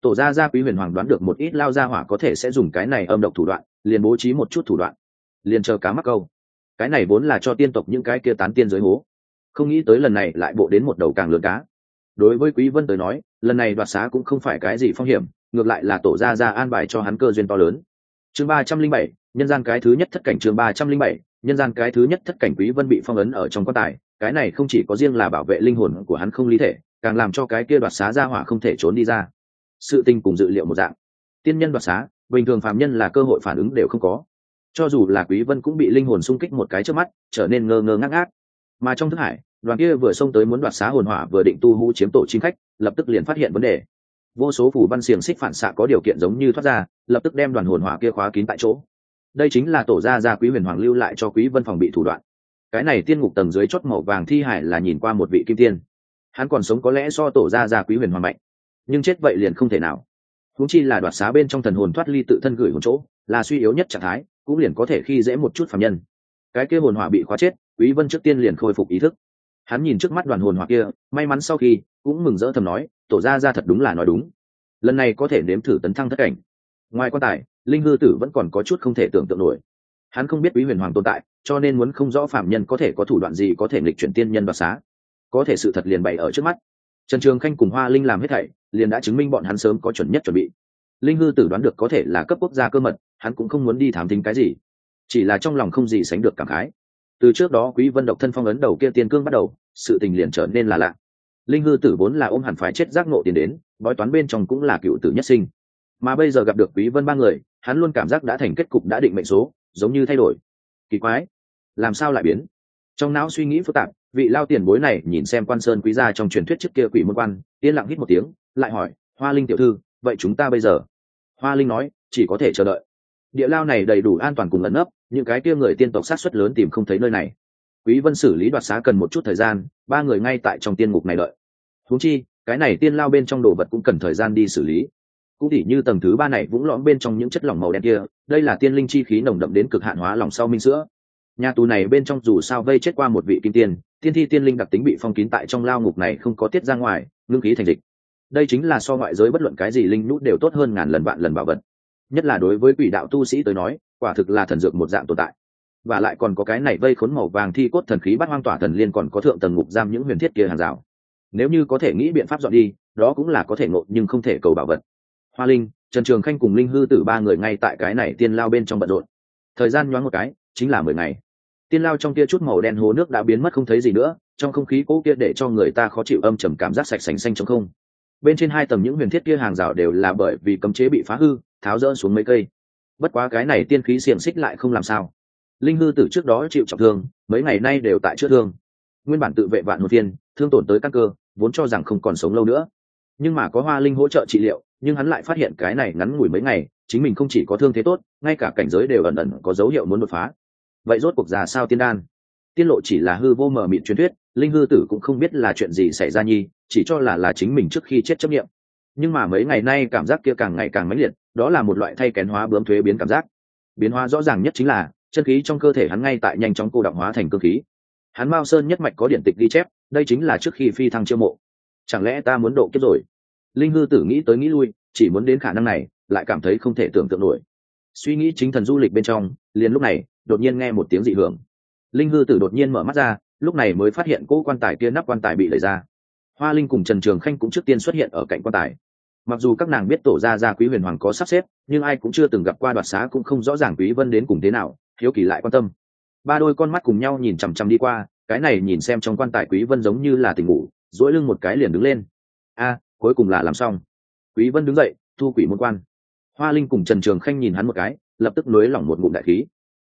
Tổ gia gia quý huyền hoàng đoán được một ít lao gia hỏa có thể sẽ dùng cái này âm độc thủ đoạn, liền bố trí một chút thủ đoạn, liền chờ cá mắc câu cái này vốn là cho tiên tộc những cái kia tán tiên giới hố. Không nghĩ tới lần này lại bộ đến một đầu càng lớn cá. Đối với quý vân tới nói, lần này đoạt xá cũng không phải cái gì phong hiểm, ngược lại là tổ gia ra an bài cho hắn cơ duyên to lớn. Chương ba trăm linh bảy, nhân gian cái thứ nhất thất cảnh chương ba trăm linh bảy, nhân gian cái thứ nhất thất cảnh quý vân bị phong ấn ở trong quan tài, cái này không chỉ có riêng là bảo vệ linh hồn của hắn không lý thể, càng làm cho cái kia đoạt xá gia hỏa không thể trốn đi ra. Sự tình cùng dự liệu một dạng. Tiên nhân đoạt xá, bình thường phàm nhân là cơ hội phản ứng đều không có cho dù là quý vân cũng bị linh hồn xung kích một cái trước mắt, trở nên ngơ ngơ ngác ngác. Mà trong thức hải, đoàn kia vừa xông tới muốn đoạt xá hồn hỏa vừa định tu hú chiếm tổ chính khách, lập tức liền phát hiện vấn đề. Vô số phủ văn xiềng xích phản xạ có điều kiện giống như thoát ra, lập tức đem đoàn hồn hỏa kia khóa kín tại chỗ. Đây chính là tổ gia gia quý huyền hoàng lưu lại cho quý vân phòng bị thủ đoạn. Cái này tiên ngục tầng dưới chót màu vàng thi hải là nhìn qua một vị kim tiên. Hắn còn sống có lẽ so tổ gia gia quý huyền hoàng mạnh, nhưng chết vậy liền không thể nào. Huống chi là đoạt xá bên trong thần hồn thoát ly tự thân gửi một chỗ, là suy yếu nhất trạng thái cũng liền có thể khi dễ một chút phạm nhân. Cái kia hồn hỏa bị khóa chết, quý vân trước tiên liền khôi phục ý thức. Hắn nhìn trước mắt đoàn hồn hỏa kia, may mắn sau khi, cũng mừng rỡ thầm nói, tổ ra ra thật đúng là nói đúng. Lần này có thể nếm thử tấn thăng thất cảnh. Ngoài quan tài, linh hư tử vẫn còn có chút không thể tưởng tượng nổi. Hắn không biết quý huyền hoàng tồn tại, cho nên muốn không rõ phạm nhân có thể có thủ đoạn gì có thể nghịch chuyển tiên nhân đoạt xá. Có thể sự thật liền bày ở trước mắt. Trần trường khanh cùng hoa linh làm hết thảy, liền đã chứng minh bọn hắn sớm có chuẩn nhất chuẩn bị. Linh hư tử đoán được có thể là cấp quốc gia cơ mật hắn cũng không muốn đi thám tính cái gì. Chỉ là trong lòng không gì sánh được cảm khái. Từ trước đó quý vân độc thân phong ấn đầu kia tiên cương bắt đầu, sự tình liền trở nên là lạ. Linh hư tử vốn là ôm hẳn phải chết giác ngộ tiền đến, bói toán bên trong cũng là cựu tử nhất sinh. Mà bây giờ gặp được quý vân ba người, hắn luôn cảm giác đã thành kết cục đã định mệnh số, giống như thay đổi. Kỳ quái, làm sao lại biến? Trong não suy nghĩ phức tạp, vị lao tiền bối này nhìn xem quan sơn quý gia trong truyền thuyết trước kia quỷ môn quan, yên lặng hít một tiếng, lại hỏi, hoa linh tiểu thư, vậy chúng ta bây giờ? Hoa linh nói, chỉ có thể chờ đợi địa lao này đầy đủ an toàn cùng lẫn nấp, những cái kia người tiên tộc sát xuất lớn tìm không thấy nơi này. Quý vân xử lý đoạt xá cần một chút thời gian, ba người ngay tại trong tiên ngục này đợi. Huống chi, cái này tiên lao bên trong đồ vật cũng cần thời gian đi xử lý. Cũng tỉ như tầng thứ ba này vũng lõm bên trong những chất lỏng màu đen kia, đây là tiên linh chi khí nồng đậm đến cực hạn hóa lòng sau minh sữa. Nhà tù này bên trong dù sao vây chết qua một vị kim tiên tiên thi tiên linh đặc tính bị phong kín tại trong lao ngục này không có tiết ra ngoài, ngưng khí thành dịch. Đây chính là so ngoại giới bất luận cái gì linh nút đều tốt hơn ngàn lần vạn lần bảo vật nhất là đối với quỷ đạo tu sĩ tới nói, quả thực là thần dược một dạng tồn tại. Và lại còn có cái này vây khốn màu vàng thi cốt thần khí bắt hoang tỏa thần liên còn có thượng tầng ngục giam những huyền thiết kia hàng rào. Nếu như có thể nghĩ biện pháp dọn đi, đó cũng là có thể ngộ nhưng không thể cầu bảo vật. Hoa linh, trần trường khanh cùng linh hư tử ba người ngay tại cái này tiên lao bên trong bận rộn. Thời gian nhoáng một cái, chính là mười ngày. Tiên lao trong kia chút màu đen hồ nước đã biến mất không thấy gì nữa, trong không khí cỗ kia để cho người ta khó chịu âm trầm cảm giác sạch sành xanh trong không. Bên trên hai tầng những huyền thiết kia hàng rào đều là bởi vì cấm chế bị phá hư tháo rỡ xuống mấy cây. Bất quá cái này tiên khí xiềng xích lại không làm sao. Linh hư tử trước đó chịu trọng thương, mấy ngày nay đều tại chữa thương. Nguyên bản tự vệ vạn hồn tiên thương tổn tới căn cơ, vốn cho rằng không còn sống lâu nữa. Nhưng mà có hoa linh hỗ trợ trị liệu, nhưng hắn lại phát hiện cái này ngắn ngủi mấy ngày, chính mình không chỉ có thương thế tốt, ngay cả cảnh giới đều ẩn ẩn có dấu hiệu muốn đột phá. Vậy rốt cuộc già sao tiên đan? Tiên lộ chỉ là hư vô mờ mịn truyền thuyết, linh hư tử cũng không biết là chuyện gì xảy ra nhi, chỉ cho là là chính mình trước khi chết chấp nghiệm nhưng mà mấy ngày nay cảm giác kia càng ngày càng mãnh liệt, đó là một loại thay kén hóa bướm thuế biến cảm giác. Biến hóa rõ ràng nhất chính là, chân khí trong cơ thể hắn ngay tại nhanh chóng cô động hóa thành cơ khí. Hắn mao sơn nhất mạch có điện tịch ghi chép, đây chính là trước khi phi thăng chiêu mộ. Chẳng lẽ ta muốn độ kiếp rồi? Linh hư tử nghĩ tới nghĩ lui, chỉ muốn đến khả năng này, lại cảm thấy không thể tưởng tượng nổi. Suy nghĩ chính thần du lịch bên trong, liền lúc này, đột nhiên nghe một tiếng dị hưởng. Linh hư tử đột nhiên mở mắt ra, lúc này mới phát hiện cỗ quan tài kia nắp quan tài bị lấy ra hoa linh cùng trần trường khanh cũng trước tiên xuất hiện ở cạnh quan tài. Mặc dù các nàng biết tổ gia gia quý huyền hoàng có sắp xếp, nhưng ai cũng chưa từng gặp qua đoạt xá cũng không rõ ràng quý vân đến cùng thế nào hiếu kỳ lại quan tâm. Ba đôi con mắt cùng nhau nhìn chằm chằm đi qua, cái này nhìn xem trong quan tài quý vân giống như là tỉnh ngủ, duỗi lưng một cái liền đứng lên. A, cuối cùng là làm xong. Quý vân đứng dậy, thu quỷ môn quan. Hoa linh cùng trần trường khanh nhìn hắn một cái, lập tức nới lỏng một ngụm đại khí.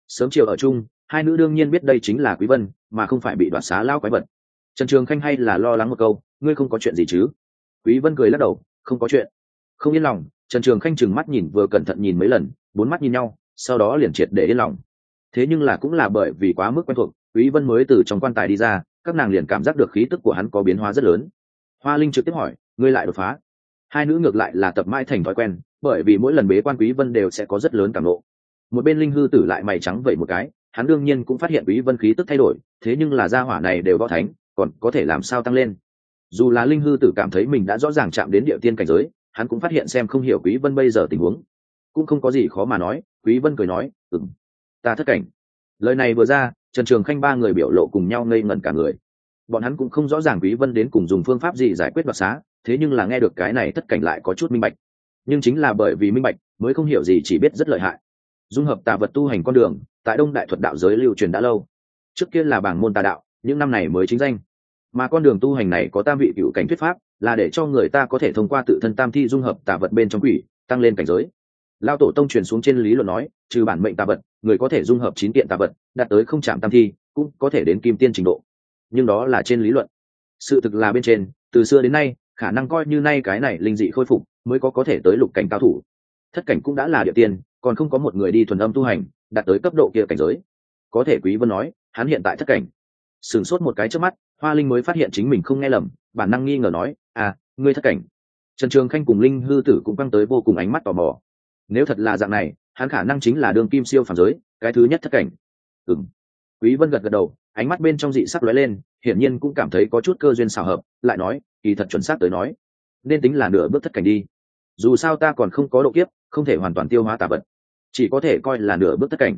Sớm chiều ở chung, hai nữ đương nhiên biết đây chính là quý vân, mà không phải bị đoạt xá lao quái vật. Trần trường khanh hay là lo lắng một câu ngươi không có chuyện gì chứ? Quý vân cười lắc đầu, không có chuyện. Không yên lòng, trần trường khanh chừng mắt nhìn vừa cẩn thận nhìn mấy lần, bốn mắt nhìn nhau, sau đó liền triệt để yên lòng. Thế nhưng là cũng là bởi vì quá mức quen thuộc, quý vân mới từ trong quan tài đi ra, các nàng liền cảm giác được khí tức của hắn có biến hóa rất lớn. Hoa linh trực tiếp hỏi, ngươi lại đột phá? Hai nữ ngược lại là tập mãi thành thói quen, bởi vì mỗi lần bế quan quý vân đều sẽ có rất lớn cảm lộ một bên linh hư tử lại mày trắng vậy một cái, hắn đương nhiên cũng phát hiện quý vân khí tức thay đổi, thế nhưng là gia hỏa này đều võ thánh, còn có thể làm sao tăng lên? Dù là linh hư tử cảm thấy mình đã rõ ràng chạm đến địa tiên cảnh giới, hắn cũng phát hiện xem không hiểu quý vân bây giờ tình huống. Cũng không có gì khó mà nói, quý vân cười nói, ừm, ta thất cảnh. Lời này vừa ra, trần trường khanh ba người biểu lộ cùng nhau ngây ngẩn cả người. Bọn hắn cũng không rõ ràng quý vân đến cùng dùng phương pháp gì giải quyết đoạt xá, thế nhưng là nghe được cái này thất cảnh lại có chút minh bạch. Nhưng chính là bởi vì minh bạch, mới không hiểu gì chỉ biết rất lợi hại. Dung hợp tà vật tu hành con đường, tại đông đại thuật đạo giới lưu truyền đã lâu. Trước kia là bảng môn tà đạo, những năm này mới chính danh mà con đường tu hành này có tam vị cựu cảnh thuyết pháp, là để cho người ta có thể thông qua tự thân tam thi dung hợp tà vật bên trong quỷ, tăng lên cảnh giới. Lao tổ tông truyền xuống trên lý luận nói, trừ bản mệnh tà vật, người có thể dung hợp chín kiện tà vật, đạt tới không chạm tam thi, cũng có thể đến kim tiên trình độ. Nhưng đó là trên lý luận. Sự thực là bên trên, từ xưa đến nay, khả năng coi như nay cái này linh dị khôi phục, mới có có thể tới lục cảnh cao thủ. Thất cảnh cũng đã là địa tiên, còn không có một người đi thuần âm tu hành, đạt tới cấp độ kia cảnh giới. Có thể quý vân nói, hắn hiện tại thất cảnh. Sửng sốt một cái trước mắt hoa linh mới phát hiện chính mình không nghe lầm, bản năng nghi ngờ nói à ngươi thất cảnh. Trần trường khanh cùng linh hư tử cũng căng tới vô cùng ánh mắt tò mò. Nếu thật là dạng này, hắn khả năng chính là đường kim siêu phàm giới, cái thứ nhất thất cảnh. Ừng quý vân gật gật đầu, ánh mắt bên trong dị sắc lóe lên, hiển nhiên cũng cảm thấy có chút cơ duyên xào hợp, lại nói, kỳ thật chuẩn xác tới nói, nên tính là nửa bước thất cảnh đi. Dù sao ta còn không có độ kiếp, không thể hoàn toàn tiêu hóa tà vật. Chỉ có thể coi là nửa bước thất cảnh.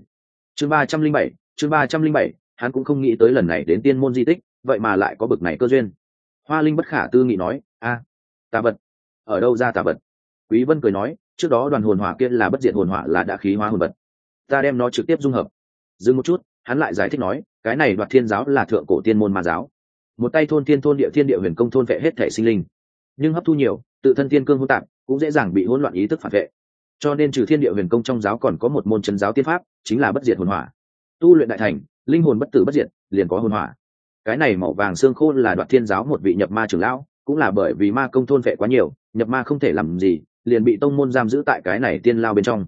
Chương ba trăm linh bảy, chương ba trăm linh bảy, hắn cũng không nghĩ tới lần này đến tiên môn di tích vậy mà lại có bực này cơ duyên. Hoa linh bất khả tư nghị nói, a, tà vật, ở đâu ra tà vật? Quý vân cười nói, trước đó đoàn hồn hỏa kia là bất diệt hồn hỏa, là đã khí hóa hồn vật. Ta đem nó trực tiếp dung hợp. Dừng một chút, hắn lại giải thích nói, cái này đoạt thiên giáo là thượng cổ tiên môn ma giáo. Một tay thôn thiên thôn địa thiên địa huyền công thôn vệ hết thể sinh linh. Nhưng hấp thu nhiều, tự thân thiên cương hỗn tạp, cũng dễ dàng bị hỗn loạn ý thức phản vệ. Cho nên trừ thiên địa huyền công trong giáo còn có một môn chân giáo tiên pháp, chính là bất diệt hồn hỏa. Tu luyện đại thành, linh hồn bất tử bất diệt, liền có hồn hỏa cái này màu vàng xương khô là đoạt thiên giáo một vị nhập ma trưởng lão, cũng là bởi vì ma công thôn vệ quá nhiều, nhập ma không thể làm gì, liền bị tông môn giam giữ tại cái này tiên lao bên trong.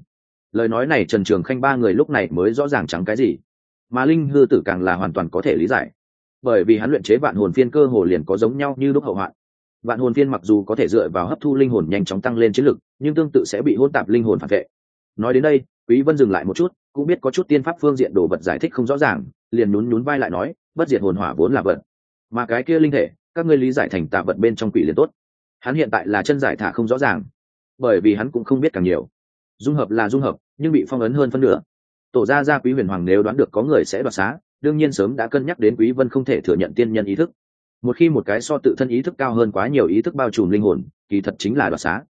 Lời nói này trần trường khanh ba người lúc này mới rõ ràng trắng cái gì. Mà linh hư tử càng là hoàn toàn có thể lý giải. Bởi vì hắn luyện chế vạn hồn phiên cơ hồ liền có giống nhau như lúc hậu hoạn. Vạn hồn phiên mặc dù có thể dựa vào hấp thu linh hồn nhanh chóng tăng lên chiến lực, nhưng tương tự sẽ bị hôn tạp linh hồn phản vệ. Nói đến đây, quý vân dừng lại một chút, cũng biết có chút tiên pháp phương diện đồ vật giải thích không rõ ràng liền nhún nhún vai lại nói, bất diệt hồn hỏa vốn là vật, mà cái kia linh thể, các ngươi lý giải thành tạ vật bên trong quỷ liền tốt. Hắn hiện tại là chân giải thả không rõ ràng, bởi vì hắn cũng không biết càng nhiều. Dung hợp là dung hợp, nhưng bị phong ấn hơn phân nửa. Tổ gia gia quý huyền hoàng nếu đoán được có người sẽ đoạt xá, đương nhiên sớm đã cân nhắc đến quý vân không thể thừa nhận tiên nhân ý thức. Một khi một cái so tự thân ý thức cao hơn quá nhiều ý thức bao trùm linh hồn, kỳ thật chính là đoạt xá.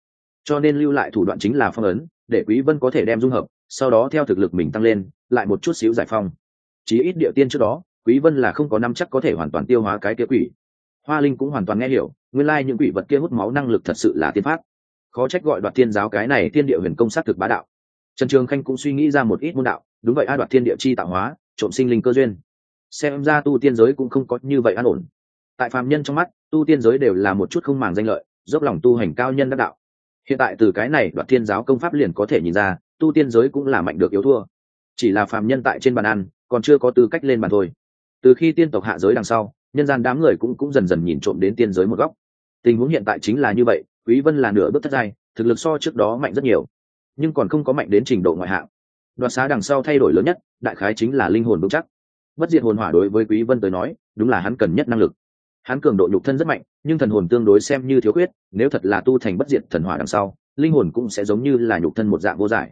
Cho nên lưu lại thủ đoạn chính là phong ấn, để quý vân có thể đem dung hợp, sau đó theo thực lực mình tăng lên, lại một chút xíu giải phong chí ít địa tiên trước đó, quý vân là không có năm chắc có thể hoàn toàn tiêu hóa cái kia quỷ. Hoa linh cũng hoàn toàn nghe hiểu, nguyên lai những quỷ vật kia hút máu năng lực thật sự là tiên pháp. Khó trách gọi đoạt thiên giáo cái này thiên địa huyền công sát thực bá đạo. Trần trường khanh cũng suy nghĩ ra một ít môn đạo, đúng vậy a, đoạt thiên địa chi tạo hóa, trộm sinh linh cơ duyên. Xem ra tu tiên giới cũng không có như vậy an ổn. Tại phàm nhân trong mắt, tu tiên giới đều là một chút không màng danh lợi, dốc lòng tu hành cao nhân đắc đạo. Hiện tại từ cái này đoạt thiên giáo công pháp liền có thể nhìn ra, tu tiên giới cũng là mạnh được yếu thua. Chỉ là phàm nhân tại trên bàn ăn còn chưa có tư cách lên bàn thôi. Từ khi tiên tộc hạ giới đằng sau, nhân gian đám người cũng cũng dần dần nhìn trộm đến tiên giới một góc. Tình huống hiện tại chính là như vậy, quý vân là nửa bước thất giai, thực lực so trước đó mạnh rất nhiều, nhưng còn không có mạnh đến trình độ ngoại hạng. Đoạt xá đằng sau thay đổi lớn nhất, đại khái chính là linh hồn vững chắc. Bất diệt hồn hỏa đối với quý vân tới nói, đúng là hắn cần nhất năng lực. Hắn cường độ nhục thân rất mạnh, nhưng thần hồn tương đối xem như thiếu khuyết, nếu thật là tu thành bất diệt thần hỏa đằng sau, linh hồn cũng sẽ giống như là nhục thân một dạng vô giải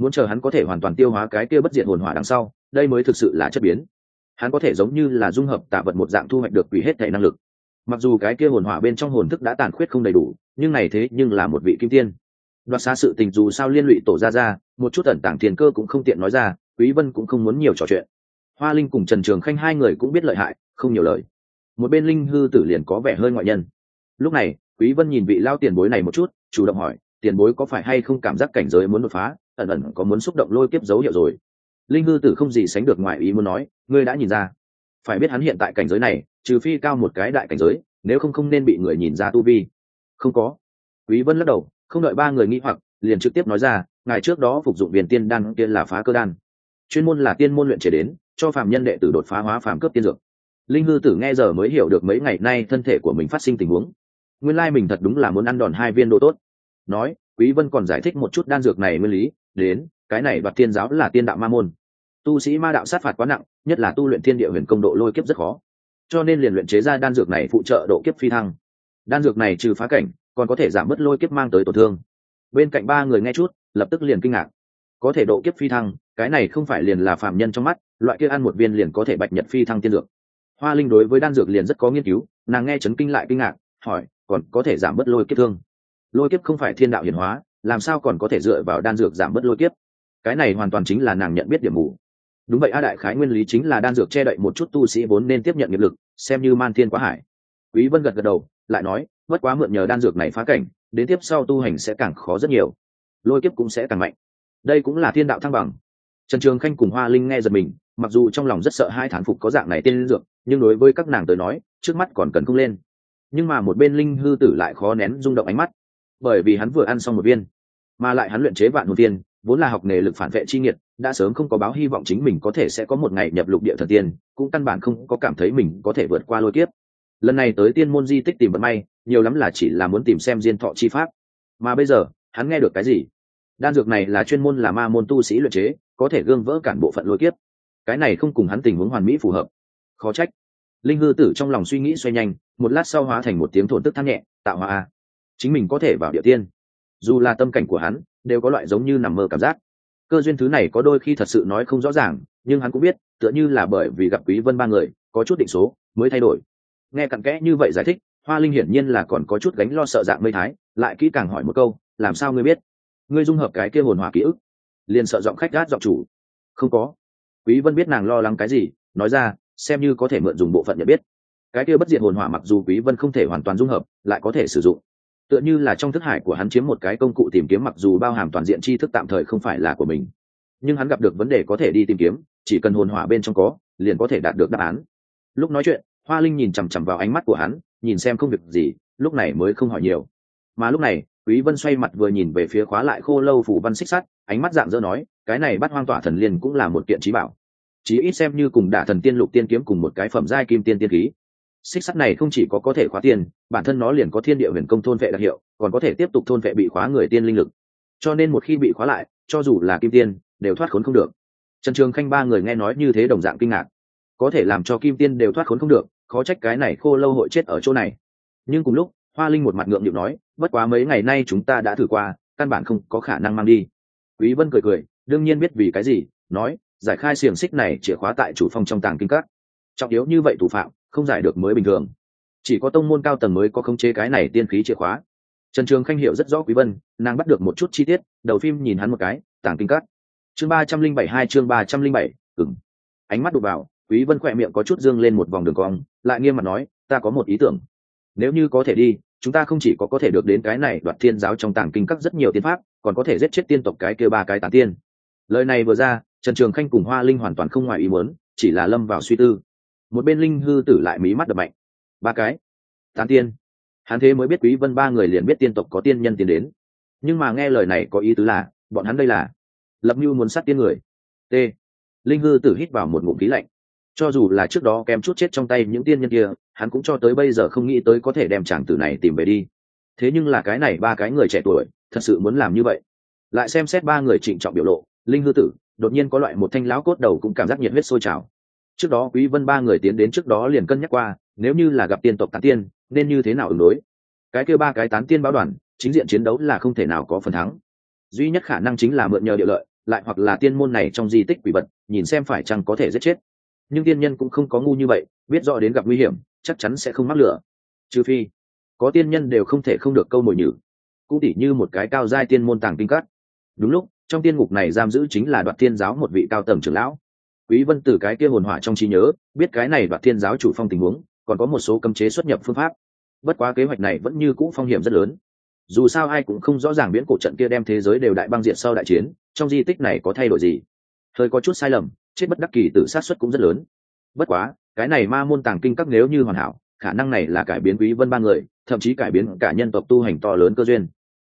muốn chờ hắn có thể hoàn toàn tiêu hóa cái kia bất diệt hồn hỏa đằng sau, đây mới thực sự là chất biến. Hắn có thể giống như là dung hợp tạ vật một dạng thu hoạch được quỷ hết thể năng lực. Mặc dù cái kia hồn hỏa bên trong hồn thức đã tàn khuyết không đầy đủ, nhưng này thế nhưng là một vị kim tiên. Đoạt xá sự tình dù sao liên lụy tổ ra ra một chút ẩn tảng tiền cơ cũng không tiện nói ra, quý vân cũng không muốn nhiều trò chuyện. Hoa linh cùng trần trường khanh hai người cũng biết lợi hại, không nhiều lời. Một bên linh hư tử liền có vẻ hơi ngoại nhân. Lúc này, quý vân nhìn vị lao tiền bối này một chút, chủ động hỏi, tiền bối có phải hay không cảm giác cảnh giới muốn đột phá? Ẩn ẩn có muốn xúc động lôi kiếp dấu hiệu rồi. Linh hư tử không gì sánh được ngoài ý muốn nói, ngươi đã nhìn ra. Phải biết hắn hiện tại cảnh giới này, trừ phi cao một cái đại cảnh giới, nếu không không nên bị người nhìn ra tu vi. Không có. Quý vân lắc đầu, không đợi ba người nghĩ hoặc, liền trực tiếp nói ra, ngày trước đó phục dụng viền tiên đan kia là phá cơ đan. Chuyên môn là tiên môn luyện chế đến, cho phàm nhân đệ tử đột phá hóa phàm cướp tiên dược. Linh hư tử nghe giờ mới hiểu được mấy ngày nay thân thể của mình phát sinh tình huống. Nguyên lai mình thật đúng là muốn ăn đòn hai viên đồ tốt. Nói, quý vân còn giải thích một chút đan dược này nguyên lý đến, cái này đoạt tiên giáo là tiên đạo ma môn. Tu sĩ ma đạo sát phạt quá nặng, nhất là tu luyện thiên địa huyền công độ lôi kiếp rất khó. Cho nên liền luyện chế ra đan dược này phụ trợ độ kiếp phi thăng. Đan dược này trừ phá cảnh, còn có thể giảm bớt lôi kiếp mang tới tổn thương. Bên cạnh ba người nghe chút, lập tức liền kinh ngạc. Có thể độ kiếp phi thăng, cái này không phải liền là phạm nhân trong mắt, loại kia ăn một viên liền có thể bạch nhật phi thăng tiên dược. Hoa linh đối với đan dược liền rất có nghiên cứu, nàng nghe chấn kinh lại kinh ngạc, hỏi, còn có thể giảm bớt lôi kiếp thương. Lôi kiếp không phải thiên đạo hiển hóa làm sao còn có thể dựa vào đan dược giảm bớt lôi kiếp? Cái này hoàn toàn chính là nàng nhận biết điểm mù. Đúng vậy a đại khái nguyên lý chính là đan dược che đậy một chút tu sĩ vốn nên tiếp nhận nghiệp lực, xem như man thiên quá hải. Quý vân gật gật đầu, lại nói, bất quá mượn nhờ đan dược này phá cảnh, đến tiếp sau tu hành sẽ càng khó rất nhiều. Lôi kiếp cũng sẽ càng mạnh. Đây cũng là thiên đạo thăng bằng. Trần trường khanh cùng hoa linh nghe giật mình, mặc dù trong lòng rất sợ hai thán phục có dạng này tên dược, nhưng đối với các nàng tới nói, trước mắt còn cần không lên. Nhưng mà một bên linh hư tử lại khó nén rung động ánh mắt bởi vì hắn vừa ăn xong một viên. Mà lại hắn luyện chế vạn hồn tiên, vốn là học nghề lực phản vệ chi nghiệt, đã sớm không có báo hy vọng chính mình có thể sẽ có một ngày nhập lục địa thần tiên, cũng căn bản không có cảm thấy mình có thể vượt qua lôi kiếp. Lần này tới tiên môn di tích tìm vận may, nhiều lắm là chỉ là muốn tìm xem diên thọ chi pháp. Mà bây giờ, hắn nghe được cái gì? Đan dược này là chuyên môn là ma môn tu sĩ luyện chế, có thể gương vỡ cản bộ phận lôi kiếp. Cái này không cùng hắn tình huống hoàn mỹ phù hợp. Khó trách. Linh hư tử trong lòng suy nghĩ xoay nhanh, một lát sau hóa thành một tiếng thổn tức thắt nhẹ, tạo hóa a chính mình có thể vào địa tiên. Dù là tâm cảnh của hắn, đều có loại giống như nằm mơ cảm giác. Cơ duyên thứ này có đôi khi thật sự nói không rõ ràng, nhưng hắn cũng biết, tựa như là bởi vì gặp quý vân ba người, có chút định số, mới thay đổi. Nghe cặn kẽ như vậy giải thích, hoa linh hiển nhiên là còn có chút gánh lo sợ dạng mây thái, lại kỹ càng hỏi một câu, làm sao ngươi biết? Ngươi dung hợp cái kia hồn hỏa ký ức, liền sợ giọng khách gát giọng chủ. Không có. Quý vân biết nàng lo lắng cái gì, nói ra, xem như có thể mượn dùng bộ phận nhận biết. Cái kia bất diệt hồn hỏa mặc dù quý vân không thể hoàn toàn dung hợp, lại có thể sử dụng tựa như là trong thức hải của hắn chiếm một cái công cụ tìm kiếm mặc dù bao hàm toàn diện tri thức tạm thời không phải là của mình. Nhưng hắn gặp được vấn đề có thể đi tìm kiếm, chỉ cần hồn hỏa bên trong có, liền có thể đạt được đáp án. Lúc nói chuyện, hoa linh nhìn chằm chằm vào ánh mắt của hắn, nhìn xem không việc gì, lúc này mới không hỏi nhiều. Mà lúc này, quý vân xoay mặt vừa nhìn về phía khóa lại khô lâu phủ văn xích sắt, ánh mắt dạng dỡ nói, cái này bắt hoang tỏa thần liên cũng là một kiện trí bảo. Chí ít xem như cùng đả thần tiên lục tiên kiếm cùng một cái phẩm giai kim tiên tiên khí xích sắt này không chỉ có có thể khóa tiền, bản thân nó liền có thiên địa huyền công thôn vệ đặc hiệu, còn có thể tiếp tục thôn vệ bị khóa người tiên linh lực. Cho nên một khi bị khóa lại, cho dù là kim tiên, đều thoát khốn không được. Trần trường khanh ba người nghe nói như thế đồng dạng kinh ngạc. Có thể làm cho kim tiên đều thoát khốn không được, khó trách cái này khô lâu hội chết ở chỗ này. Nhưng cùng lúc, hoa linh một mặt ngượng nhịu nói, bất quá mấy ngày nay chúng ta đã thử qua, căn bản không có khả năng mang đi. Quý vân cười cười, đương nhiên biết vì cái gì, nói, giải khai xiềng xích này chìa khóa tại chủ phong trong tàng kinh các. Trọng yếu như vậy thủ phạm không giải được mới bình thường. Chỉ có tông môn cao tầng mới có khống chế cái này tiên khí chìa khóa. Trần trường khanh hiểu rất rõ quý vân, nàng bắt được một chút chi tiết, đầu phim nhìn hắn một cái, tảng kinh cắt. Chương ba trăm linh bảy hai, chương ba trăm linh bảy ừng ánh mắt đụt vào, quý vân khỏe miệng có chút dương lên một vòng đường cong, lại nghiêm mặt nói, ta có một ý tưởng. Nếu như có thể đi, chúng ta không chỉ có có thể được đến cái này đoạt thiên giáo trong tàng kinh các rất nhiều tiên pháp, còn có thể giết chết tiên tộc cái kia ba cái tán tiên. Lời này vừa ra, trần trường khanh cùng hoa linh hoàn toàn không ngoài ý muốn, chỉ là lâm vào suy tư một bên linh hư tử lại mí mắt đập mạnh. Ba cái. Tán tiên. Hắn thế mới biết quý vân ba người liền biết tiên tộc có tiên nhân tiến đến. Nhưng mà nghe lời này có ý tứ là, bọn hắn đây là lập mưu muốn sát tiên người. T. Linh hư tử hít vào một ngụm khí lạnh. Cho dù là trước đó kém chút chết trong tay những tiên nhân kia, hắn cũng cho tới bây giờ không nghĩ tới có thể đem chàng tử này tìm về đi. Thế nhưng là cái này ba cái người trẻ tuổi, thật sự muốn làm như vậy. Lại xem xét ba người trịnh trọng biểu lộ, linh hư tử, đột nhiên có loại một thanh lão cốt đầu cũng cảm giác nhiệt huyết sôi trào trước đó quý vân ba người tiến đến trước đó liền cân nhắc qua, nếu như là gặp tiên tộc tán tiên, nên như thế nào ứng đối? Cái kia ba cái tán tiên báo đoàn, chính diện chiến đấu là không thể nào có phần thắng. Duy nhất khả năng chính là mượn nhờ địa lợi, lại hoặc là tiên môn này trong di tích quỷ vật, nhìn xem phải chăng có thể giết chết. Nhưng tiên nhân cũng không có ngu như vậy, biết rõ đến gặp nguy hiểm, chắc chắn sẽ không mắc lửa. Trừ phi, có tiên nhân đều không thể không được câu mồi nhử. Cũng tỉ như một cái cao giai tiên môn tàng kinh cắt đúng lúc, trong tiên ngục này giam giữ chính là đoạt tiên giáo một vị cao tầng trưởng lão quý vân từ cái kia hồn hỏa trong trí nhớ, biết cái này đoạt thiên giáo chủ phong tình huống, còn có một số cấm chế xuất nhập phương pháp. Bất quá kế hoạch này vẫn như cũ phong hiểm rất lớn. Dù sao ai cũng không rõ ràng viễn cổ trận kia đem thế giới đều đại băng diện sau đại chiến, trong di tích này có thay đổi gì. Hơi có chút sai lầm, chết bất đắc kỳ tự sát xuất cũng rất lớn. Bất quá, cái này ma môn tàng kinh các nếu như hoàn hảo, khả năng này là cải biến quý vân ba người, thậm chí cải biến cả nhân tộc tu hành to lớn cơ duyên.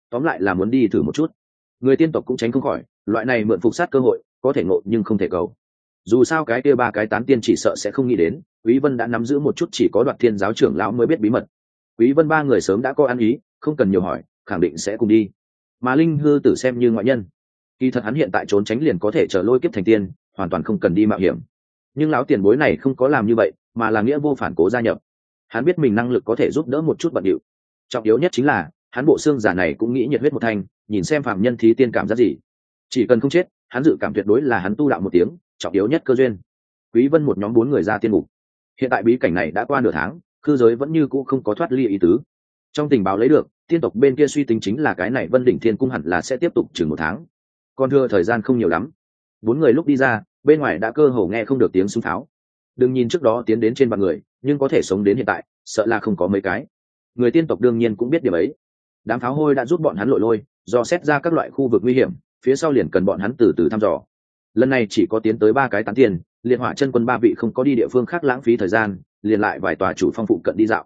Tóm lại là muốn đi thử một chút. Người tiên tộc cũng tránh không khỏi, loại này mượn phục sát cơ hội, có thể ngộ nhưng không thể cầu dù sao cái kia ba cái tán tiên chỉ sợ sẽ không nghĩ đến, quý vân đã nắm giữ một chút chỉ có đoạt thiên giáo trưởng lão mới biết bí mật. Quý vân ba người sớm đã có ăn ý, không cần nhiều hỏi, khẳng định sẽ cùng đi. Mà linh hư tử xem như ngoại nhân. Kỳ thật hắn hiện tại trốn tránh liền có thể trở lôi kiếp thành tiên, hoàn toàn không cần đi mạo hiểm. Nhưng lão tiền bối này không có làm như vậy, mà là nghĩa vô phản cố gia nhập. Hắn biết mình năng lực có thể giúp đỡ một chút bận điệu. Trọng yếu nhất chính là, hắn bộ xương giả này cũng nghĩ nhiệt huyết một thanh, nhìn xem phạm nhân thí tiên cảm giác gì. Chỉ cần không chết, hắn dự cảm tuyệt đối là hắn tu đạo một tiếng trọng yếu nhất cơ duyên. Quý vân một nhóm bốn người ra tiên ngục. Hiện tại bí cảnh này đã qua nửa tháng, cư giới vẫn như cũ không có thoát ly ý tứ. Trong tình báo lấy được, tiên tộc bên kia suy tính chính là cái này vân đỉnh thiên cung hẳn là sẽ tiếp tục chừng một tháng. Còn thừa thời gian không nhiều lắm. Bốn người lúc đi ra, bên ngoài đã cơ hồ nghe không được tiếng súng tháo. đừng nhìn trước đó tiến đến trên bàn người, nhưng có thể sống đến hiện tại, sợ là không có mấy cái. Người tiên tộc đương nhiên cũng biết điểm ấy. Đám pháo hôi đã giúp bọn hắn lội lôi, do xét ra các loại khu vực nguy hiểm, phía sau liền cần bọn hắn từ từ thăm dò lần này chỉ có tiến tới ba cái tán tiền liệt hỏa chân quân ba vị không có đi địa phương khác lãng phí thời gian, liền lại vài tòa chủ phong phụ cận đi dạo.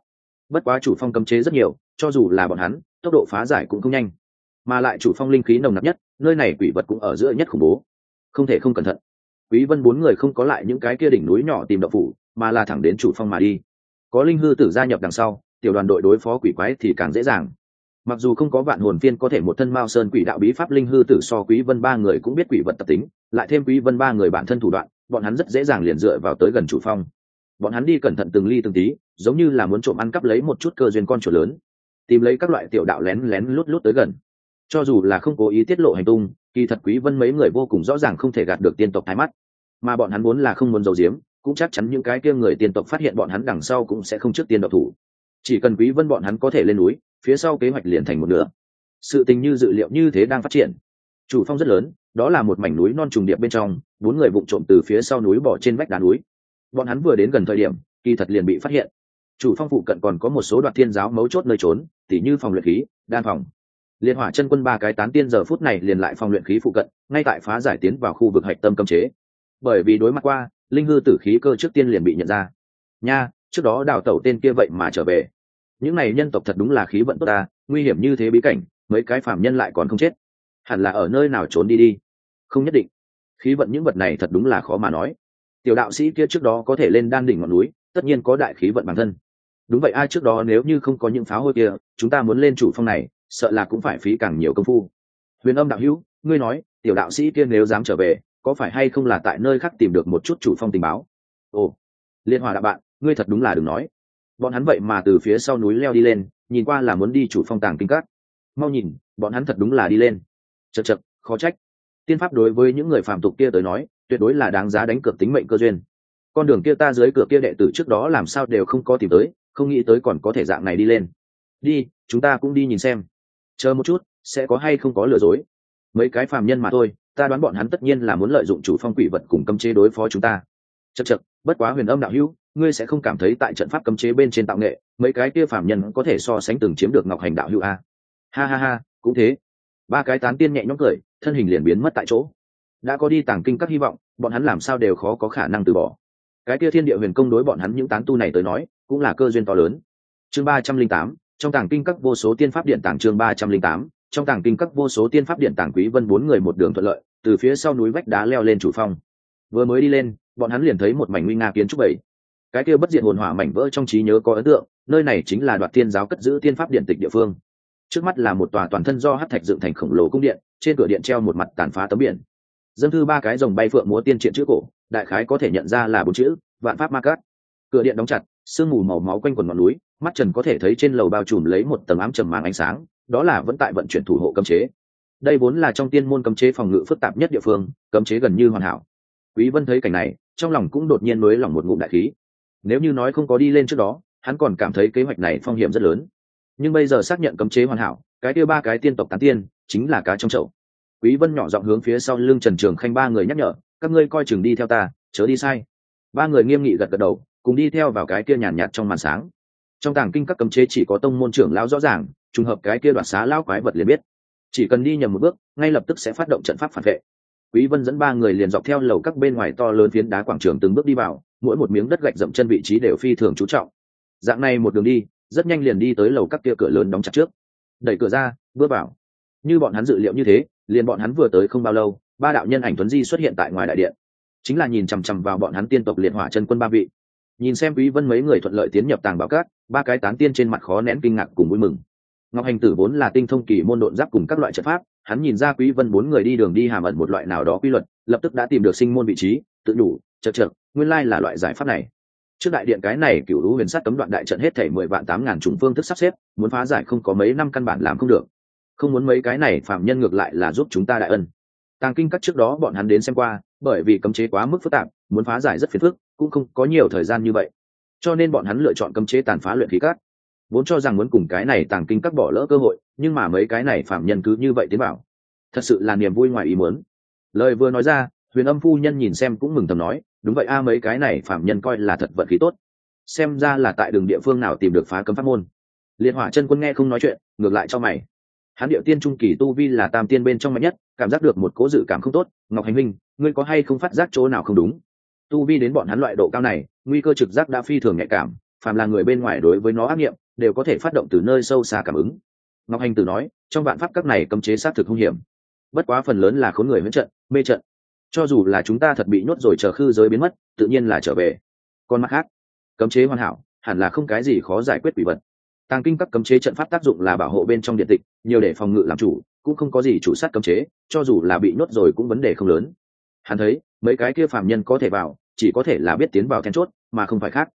Bất quá chủ phong cấm chế rất nhiều, cho dù là bọn hắn, tốc độ phá giải cũng không nhanh. Mà lại chủ phong linh khí nồng nặc nhất, nơi này quỷ vật cũng ở giữa nhất khủng bố. Không thể không cẩn thận. Quý vân bốn người không có lại những cái kia đỉnh núi nhỏ tìm đậu phủ, mà là thẳng đến chủ phong mà đi. Có linh hư tử gia nhập đằng sau, tiểu đoàn đội đối phó quỷ quái thì càng dễ dàng mặc dù không có vạn hồn phiên có thể một thân mao sơn quỷ đạo bí pháp linh hư tử so quý vân ba người cũng biết quỷ vật tập tính, lại thêm quý vân ba người bản thân thủ đoạn, bọn hắn rất dễ dàng liền dựa vào tới gần chủ phong. Bọn hắn đi cẩn thận từng ly từng tí, giống như là muốn trộm ăn cắp lấy một chút cơ duyên con chuột lớn, tìm lấy các loại tiểu đạo lén lén lút lút tới gần. Cho dù là không cố ý tiết lộ hành tung, kỳ thật quý vân mấy người vô cùng rõ ràng không thể gạt được tiên tộc thái mắt. Mà bọn hắn muốn là không muốn giấu giếm, cũng chắc chắn những cái kia người tiên tộc phát hiện bọn hắn đằng sau cũng sẽ không trước tiên độc thủ. Chỉ cần quý vân bọn hắn có thể lên núi phía sau kế hoạch liền thành một nửa. Sự tình như dự liệu như thế đang phát triển. Chủ phong rất lớn, đó là một mảnh núi non trùng điệp bên trong, bốn người vụng trộm từ phía sau núi bỏ trên vách đá núi. Bọn hắn vừa đến gần thời điểm, kỳ thật liền bị phát hiện. Chủ phong phụ cận còn có một số đoạn thiên giáo mấu chốt nơi trốn, tỉ như phòng luyện khí, đan phòng. Liên hỏa chân quân ba cái tán tiên giờ phút này liền lại phòng luyện khí phụ cận, ngay tại phá giải tiến vào khu vực hạch tâm cấm chế. Bởi vì đối mặt qua, linh hư tử khí cơ trước tiên liền bị nhận ra. Nha, trước đó đào tẩu tên kia vậy mà trở về những này nhân tộc thật đúng là khí vận tốt ta, nguy hiểm như thế bí cảnh, mấy cái phạm nhân lại còn không chết. Hẳn là ở nơi nào trốn đi đi? Không nhất định. Khí vận những vật này thật đúng là khó mà nói. Tiểu đạo sĩ kia trước đó có thể lên đan đỉnh ngọn núi, tất nhiên có đại khí vận bản thân. Đúng vậy, ai trước đó nếu như không có những pháo hôi kia, chúng ta muốn lên chủ phong này, sợ là cũng phải phí càng nhiều công phu. Huyền âm đạo hữu, ngươi nói, tiểu đạo sĩ kia nếu dám trở về, có phải hay không là tại nơi khác tìm được một chút chủ phong tình báo? Ồ, liên hòa đạo bạn, ngươi thật đúng là đừng nói bọn hắn vậy mà từ phía sau núi leo đi lên, nhìn qua là muốn đi chủ phong tàng kinh cát mau nhìn, bọn hắn thật đúng là đi lên. Chật chật khó trách. Tiên pháp đối với những người phạm tục kia tới nói, tuyệt đối là đáng giá đánh cược tính mệnh cơ duyên. Con đường kia ta dưới cửa kia đệ tử trước đó làm sao đều không có tìm tới, không nghĩ tới còn có thể dạng này đi lên. Đi, chúng ta cũng đi nhìn xem. Chờ một chút, sẽ có hay không có lừa dối. Mấy cái phàm nhân mà thôi, ta đoán bọn hắn tất nhiên là muốn lợi dụng chủ phong quỷ vật cùng cấm chế đối phó chúng ta. Chật chật bất quá huyền âm đạo hữu ngươi sẽ không cảm thấy tại trận pháp cấm chế bên trên tạo nghệ, mấy cái kia phạm nhân có thể so sánh từng chiếm được ngọc hành đạo hữu a. Ha ha ha, cũng thế. Ba cái tán tiên nhẹ nhõm cười, thân hình liền biến mất tại chỗ. Đã có đi tàng kinh các hy vọng, bọn hắn làm sao đều khó có khả năng từ bỏ. Cái kia thiên địa huyền công đối bọn hắn những tán tu này tới nói, cũng là cơ duyên to lớn. Chương ba trăm linh tám, trong tàng kinh các vô số tiên pháp điện tàng chương ba trăm linh tám, trong tàng kinh các vô số tiên pháp điện tàng quý vân bốn người một đường thuận lợi, từ phía sau núi vách đá leo lên chủ phong. Vừa mới đi lên, bọn hắn liền thấy một mảnh nguy nga kiến trúc bảy cái kia bất diệt hồn hỏa mảnh vỡ trong trí nhớ có ấn tượng, nơi này chính là đoạt tiên giáo cất giữ tiên pháp điện tịch địa phương. Trước mắt là một tòa toàn thân do hát thạch dựng thành khổng lồ cung điện, trên cửa điện treo một mặt tàn phá tấm biển. Dân thư ba cái dòng bay phượng múa tiên triện chữ cổ, đại khái có thể nhận ra là bốn chữ, vạn pháp ma cát. Cửa điện đóng chặt, sương mù màu máu quanh quần ngọn núi, mắt trần có thể thấy trên lầu bao trùm lấy một tầng ám trầm màng ánh sáng, đó là vẫn tại vận chuyển thủ hộ cấm chế. Đây vốn là trong tiên môn cấm chế phòng ngự phức tạp nhất địa phương, cấm chế gần như hoàn hảo. Quý vân thấy cảnh này, trong lòng cũng đột nhiên nới lòng một ngụm đại khí nếu như nói không có đi lên trước đó, hắn còn cảm thấy kế hoạch này phong hiểm rất lớn. Nhưng bây giờ xác nhận cấm chế hoàn hảo, cái kia ba cái tiên tộc tán tiên, chính là cá trong chậu. Quý vân nhỏ giọng hướng phía sau lưng trần trường khanh ba người nhắc nhở, các ngươi coi chừng đi theo ta, chớ đi sai. Ba người nghiêm nghị gật gật đầu, cùng đi theo vào cái kia nhàn nhạt trong màn sáng. Trong tàng kinh các cấm chế chỉ có tông môn trưởng lão rõ ràng, trùng hợp cái kia đoạt xá lão quái vật liền biết. Chỉ cần đi nhầm một bước, ngay lập tức sẽ phát động trận pháp phản vệ. Quý vân dẫn ba người liền dọc theo lầu các bên ngoài to lớn phiến đá quảng trường từng bước đi vào mỗi một miếng đất gạch dậm chân vị trí đều phi thường chú trọng. Dạng này một đường đi, rất nhanh liền đi tới lầu các kia cửa lớn đóng chặt trước. Đẩy cửa ra, bước vào. Như bọn hắn dự liệu như thế, liền bọn hắn vừa tới không bao lâu, ba đạo nhân ảnh tuấn di xuất hiện tại ngoài đại điện. Chính là nhìn chằm chằm vào bọn hắn tiên tộc liệt hỏa chân quân ba vị. Nhìn xem quý vân mấy người thuận lợi tiến nhập tàng bảo cát ba cái tán tiên trên mặt khó nén kinh ngạc cùng vui mừng. Ngọc hành tử vốn là tinh thông kỳ môn độn giáp cùng các loại trận pháp, hắn nhìn ra quý vân bốn người đi đường đi hàm ẩn một loại nào đó quy luật, lập tức đã tìm được sinh môn vị trí, tự đủ chật chật, nguyên lai là loại giải pháp này. Trước đại điện cái này cựu lũ huyền sát cấm đoạn đại trận hết thảy mười vạn tám ngàn trùng phương thức sắp xếp, muốn phá giải không có mấy năm căn bản làm không được. Không muốn mấy cái này phạm nhân ngược lại là giúp chúng ta đại ân. Tàng kinh các trước đó bọn hắn đến xem qua, bởi vì cấm chế quá mức phức tạp, muốn phá giải rất phiền phức, cũng không có nhiều thời gian như vậy. Cho nên bọn hắn lựa chọn cấm chế tàn phá luyện khí cát. Vốn cho rằng muốn cùng cái này tàng kinh các bỏ lỡ cơ hội, nhưng mà mấy cái này phạm nhân cứ như vậy tiến bảo thật sự là niềm vui ngoài ý muốn. Lời vừa nói ra, huyền âm phu nhân nhìn xem cũng mừng thầm nói đúng vậy a, mấy cái này phạm nhân coi là thật vận khí tốt. Xem ra là tại đường địa phương nào tìm được phá cấm pháp môn. Liên hỏa chân quân nghe không nói chuyện, ngược lại cho mày. Hắn điệu tiên trung kỳ tu vi là tam tiên bên trong mạnh nhất, cảm giác được một cố dự cảm không tốt. Ngọc hành minh, ngươi có hay không phát giác chỗ nào không đúng? Tu vi đến bọn hắn loại độ cao này, nguy cơ trực giác đã phi thường nhạy cảm, phàm là người bên ngoài đối với nó ác nghiệm, đều có thể phát động từ nơi sâu xa cảm ứng. Ngọc hành tử nói, trong vạn pháp các này cấm chế sát thực hung hiểm. Bất quá phần lớn là khốn người miễn trận, mê trận cho dù là chúng ta thật bị nhốt rồi chờ khư giới biến mất, tự nhiên là trở về. Còn mặt khác, cấm chế hoàn hảo, hẳn là không cái gì khó giải quyết quỷ vật. Tàng kinh các cấm chế trận pháp tác dụng là bảo hộ bên trong điện tịch, nhiều để phòng ngự làm chủ, cũng không có gì chủ sát cấm chế, cho dù là bị nhốt rồi cũng vấn đề không lớn. Hắn thấy, mấy cái kia phạm nhân có thể vào, chỉ có thể là biết tiến vào then chốt, mà không phải khác.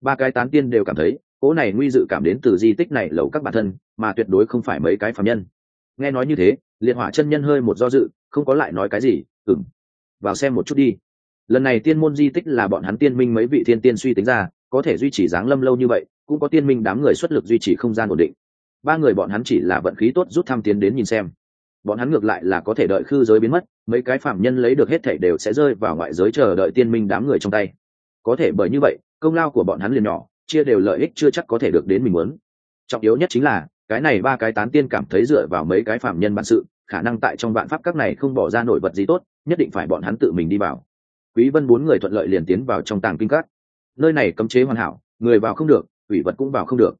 Ba cái tán tiên đều cảm thấy cỗ này nguy dự cảm đến từ di tích này lầu các bản thân, mà tuyệt đối không phải mấy cái phạm nhân. Nghe nói như thế, liệt hỏa chân nhân hơi một do dự, không có lại nói cái gì ừng vào xem một chút đi. Lần này tiên môn di tích là bọn hắn tiên minh mấy vị thiên tiên suy tính ra, có thể duy trì dáng lâm lâu như vậy, cũng có tiên minh đám người xuất lực duy trì không gian ổn định. Ba người bọn hắn chỉ là vận khí tốt rút thăm tiến đến nhìn xem. Bọn hắn ngược lại là có thể đợi khư giới biến mất, mấy cái phạm nhân lấy được hết thể đều sẽ rơi vào ngoại giới chờ đợi tiên minh đám người trong tay. Có thể bởi như vậy, công lao của bọn hắn liền nhỏ, chia đều lợi ích chưa chắc có thể được đến mình muốn. Trọng yếu nhất chính là, cái này ba cái tán tiên cảm thấy dựa vào mấy cái phạm nhân bản sự khả năng tại trong vạn pháp các này không bỏ ra nổi vật gì tốt, nhất định phải bọn hắn tự mình đi vào. Quý vân bốn người thuận lợi liền tiến vào trong tàng kinh cát nơi này cấm chế hoàn hảo, người vào không được, quỷ vật cũng vào không được.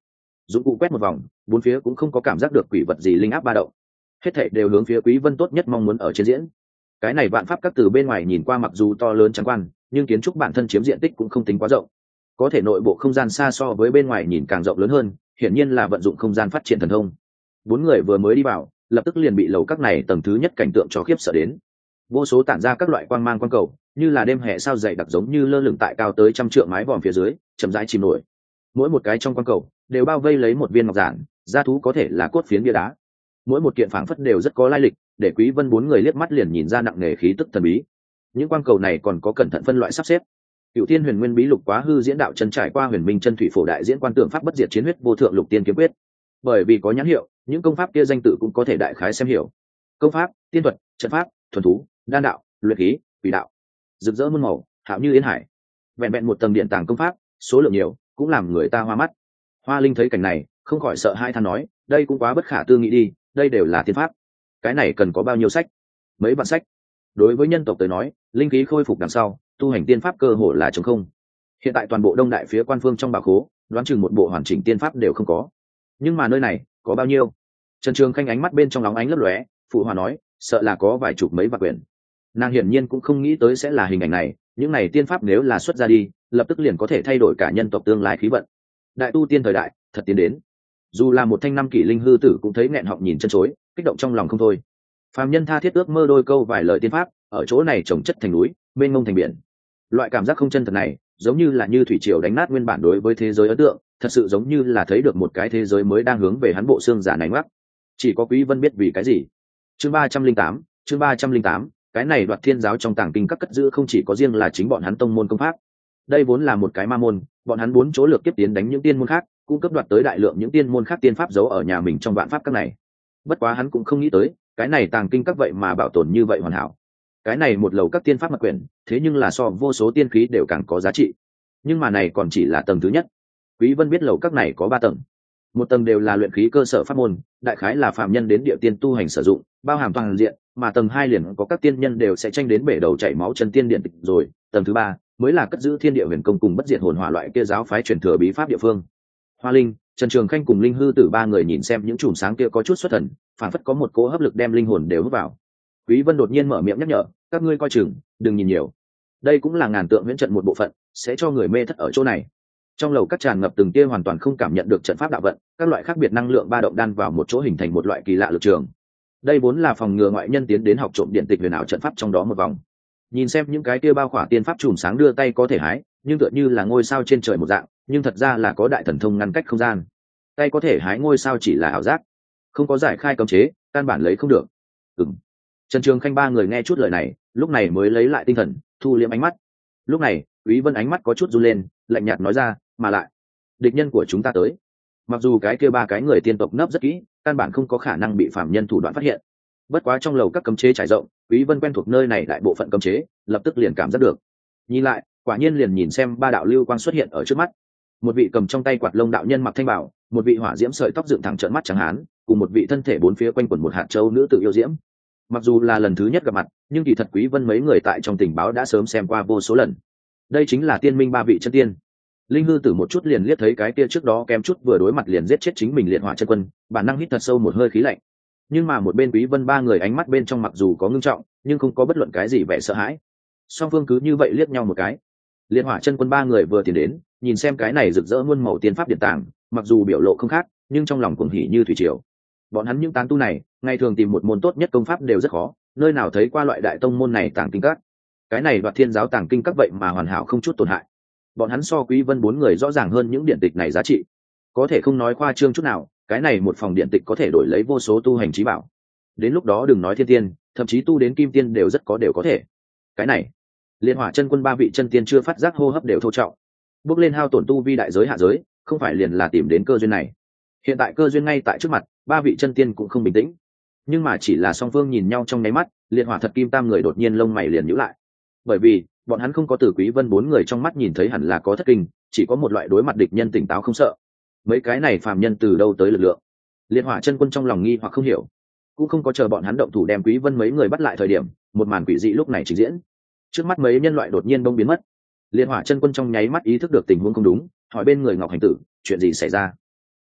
Dụng cụ quét một vòng, bốn phía cũng không có cảm giác được quỷ vật gì linh áp ba động. Hết thảy đều hướng phía quý vân tốt nhất mong muốn ở trên diễn. Cái này vạn pháp các từ bên ngoài nhìn qua mặc dù to lớn trắng quan, nhưng kiến trúc bản thân chiếm diện tích cũng không tính quá rộng. Có thể nội bộ không gian xa so với bên ngoài nhìn càng rộng lớn hơn, hiển nhiên là vận dụng không gian phát triển thần thông. Bốn người vừa mới đi vào lập tức liền bị lầu các này tầng thứ nhất cảnh tượng cho khiếp sợ đến. Vô số tản ra các loại quang mang quang cầu, như là đêm hè sao dày đặc giống như lơ lửng tại cao tới trăm trượng mái vòm phía dưới, chậm rãi chìm nổi. Mỗi một cái trong quang cầu đều bao vây lấy một viên ngọc giản, gia thú có thể là cốt phiến bia đá. Mỗi một kiện phảng phất đều rất có lai lịch, để quý vân bốn người liếc mắt liền nhìn ra nặng nề khí tức thần bí. Những quang cầu này còn có cẩn thận phân loại sắp xếp. Cựu tiên huyền nguyên bí lục quá hư diễn đạo chân trải qua huyền minh chân thủy phổ đại diễn quan tượng pháp bất diệt chiến huyết vô thượng lục tiên kiếm quyết bởi vì có nhãn hiệu, những công pháp kia danh tự cũng có thể đại khái xem hiểu. Công pháp, tiên thuật, trận pháp, thuần thú, đan đạo, luyện khí, quỷ đạo. Rực rỡ muôn màu, hạo như yến hải. Vẹn vẹn một tầng điện tàng công pháp, số lượng nhiều, cũng làm người ta hoa mắt. Hoa linh thấy cảnh này, không khỏi sợ hai than nói, đây cũng quá bất khả tư nghị đi, đây đều là tiên pháp. Cái này cần có bao nhiêu sách? Mấy bản sách. Đối với nhân tộc tới nói, linh khí khôi phục đằng sau, tu hành tiên pháp cơ hồ là chống không. Hiện tại toàn bộ đông đại phía quan phương trong bà khố, đoán chừng một bộ hoàn chỉnh tiên pháp đều không có nhưng mà nơi này, có bao nhiêu? Trần trường khanh ánh mắt bên trong lóng ánh lấp lóe, phụ hòa nói, sợ là có vài chục mấy vạn quyển. Nàng hiển nhiên cũng không nghĩ tới sẽ là hình ảnh này, những này tiên pháp nếu là xuất ra đi, lập tức liền có thể thay đổi cả nhân tộc tương lai khí vận. Đại tu tiên thời đại, thật tiến đến. Dù là một thanh năm kỷ linh hư tử cũng thấy nghẹn họng nhìn chân chối, kích động trong lòng không thôi. Phàm nhân tha thiết ước mơ đôi câu vài lời tiên pháp, ở chỗ này trồng chất thành núi, mênh mông thành biển. Loại cảm giác không chân thật này, giống như là như thủy triều đánh nát nguyên bản đối với thế giới ấn tượng thật sự giống như là thấy được một cái thế giới mới đang hướng về hắn bộ xương giả này ngoắc. Chỉ có quý vân biết vì cái gì? Chương ba trăm linh tám, chương ba trăm linh tám, cái này đoạt thiên giáo trong tàng kinh các cất giữ không chỉ có riêng là chính bọn hắn tông môn công pháp. Đây vốn là một cái ma môn, bọn hắn bốn chỗ lược tiếp tiến đánh những tiên môn khác, cung cấp đoạt tới đại lượng những tiên môn khác tiên pháp giấu ở nhà mình trong vạn pháp các này. Bất quá hắn cũng không nghĩ tới, cái này tàng kinh các vậy mà bảo tồn như vậy hoàn hảo. Cái này một lầu các tiên pháp mặc quyển thế nhưng là so vô số tiên khí đều càng có giá trị. Nhưng mà này còn chỉ là tầng thứ nhất quý vân biết lầu các này có ba tầng. Một tầng đều là luyện khí cơ sở pháp môn, đại khái là phạm nhân đến địa tiên tu hành sử dụng, bao hàm toàn diện, mà tầng hai liền có các tiên nhân đều sẽ tranh đến bể đầu chảy máu chân tiên điện tịch rồi. Tầng thứ ba mới là cất giữ thiên địa huyền công cùng bất diệt hồn hỏa loại kia giáo phái truyền thừa bí pháp địa phương. Hoa linh, trần trường khanh cùng linh hư tử ba người nhìn xem những chùm sáng kia có chút xuất thần phản phất có một cỗ hấp lực đem linh hồn đều hút vào. Quý vân đột nhiên mở miệng nhắc nhở, các ngươi coi chừng, đừng nhìn nhiều. Đây cũng là ngàn tượng huyễn trận một bộ phận, sẽ cho người mê thất ở chỗ này trong lầu các tràn ngập từng tia hoàn toàn không cảm nhận được trận pháp đạo vận, các loại khác biệt năng lượng ba động đan vào một chỗ hình thành một loại kỳ lạ lực trường. Đây vốn là phòng ngừa ngoại nhân tiến đến học trộm điện tịch huyền ảo trận pháp trong đó một vòng. Nhìn xem những cái tia bao khỏa tiên pháp chùm sáng đưa tay có thể hái, nhưng tựa như là ngôi sao trên trời một dạng, nhưng thật ra là có đại thần thông ngăn cách không gian. Tay có thể hái ngôi sao chỉ là ảo giác. Không có giải khai cấm chế, căn bản lấy không được. Ừng trần trường khanh ba người nghe chút lời này, lúc này mới lấy lại tinh thần, thu liễm ánh mắt. Lúc này, quý vân ánh mắt có chút run lên, lạnh nhạt nói ra mà lại, địch nhân của chúng ta tới. Mặc dù cái kia ba cái người tiên tộc nấp rất kỹ, căn bản không có khả năng bị phạm nhân thủ đoạn phát hiện. Bất quá trong lầu các cấm chế trải rộng, quý vân quen thuộc nơi này đại bộ phận cấm chế, lập tức liền cảm giác được. Nhìn lại, quả nhiên liền nhìn xem ba đạo lưu quang xuất hiện ở trước mắt. Một vị cầm trong tay quạt lông đạo nhân mặc thanh bảo, một vị hỏa diễm sợi tóc dựng thẳng trợn mắt trắng hán, cùng một vị thân thể bốn phía quanh quẩn một hạt châu nữ tự yêu diễm. Mặc dù là lần thứ nhất gặp mặt, nhưng kỳ thật quý vân mấy người tại trong tình báo đã sớm xem qua vô số lần. Đây chính là tiên minh ba vị chân tiên linh hư tử một chút liền liếc thấy cái kia trước đó kém chút vừa đối mặt liền giết chết chính mình liệt hỏa chân quân, bản năng hít thật sâu một hơi khí lạnh. Nhưng mà một bên quý vân ba người ánh mắt bên trong mặc dù có ngưng trọng, nhưng không có bất luận cái gì vẻ sợ hãi. Song phương cứ như vậy liếc nhau một cái. Liệt hỏa chân quân ba người vừa tiến đến, nhìn xem cái này rực rỡ muôn màu tiên pháp điện tàng, mặc dù biểu lộ không khác, nhưng trong lòng cuồng hỉ như thủy triều. Bọn hắn những tán tu này, ngày thường tìm một môn tốt nhất công pháp đều rất khó, nơi nào thấy qua loại đại tông môn này tàng kinh các. Cái này đoạt thiên giáo tàng kinh các vậy mà hoàn hảo không chút tổn hại bọn hắn so quý vân bốn người rõ ràng hơn những điện tịch này giá trị. Có thể không nói khoa trương chút nào, cái này một phòng điện tịch có thể đổi lấy vô số tu hành trí bảo. Đến lúc đó đừng nói thiên tiên, thậm chí tu đến kim tiên đều rất có đều có thể. Cái này, liên hỏa chân quân ba vị chân tiên chưa phát giác hô hấp đều thô trọng. Bước lên hao tổn tu vi đại giới hạ giới, không phải liền là tìm đến cơ duyên này. Hiện tại cơ duyên ngay tại trước mặt, ba vị chân tiên cũng không bình tĩnh. Nhưng mà chỉ là song phương nhìn nhau trong nháy mắt, liên hỏa thật kim tam người đột nhiên lông mày liền nhữ lại. Bởi vì bọn hắn không có từ quý vân bốn người trong mắt nhìn thấy hẳn là có thất kinh, chỉ có một loại đối mặt địch nhân tỉnh táo không sợ. Mấy cái này phàm nhân từ đâu tới lực lượng? Liên hỏa chân quân trong lòng nghi hoặc không hiểu. Cũng không có chờ bọn hắn động thủ đem quý vân mấy người bắt lại thời điểm, một màn quỷ dị lúc này trình diễn. Trước mắt mấy nhân loại đột nhiên đông biến mất. Liên hỏa chân quân trong nháy mắt ý thức được tình huống không đúng, hỏi bên người ngọc hành tử, chuyện gì xảy ra?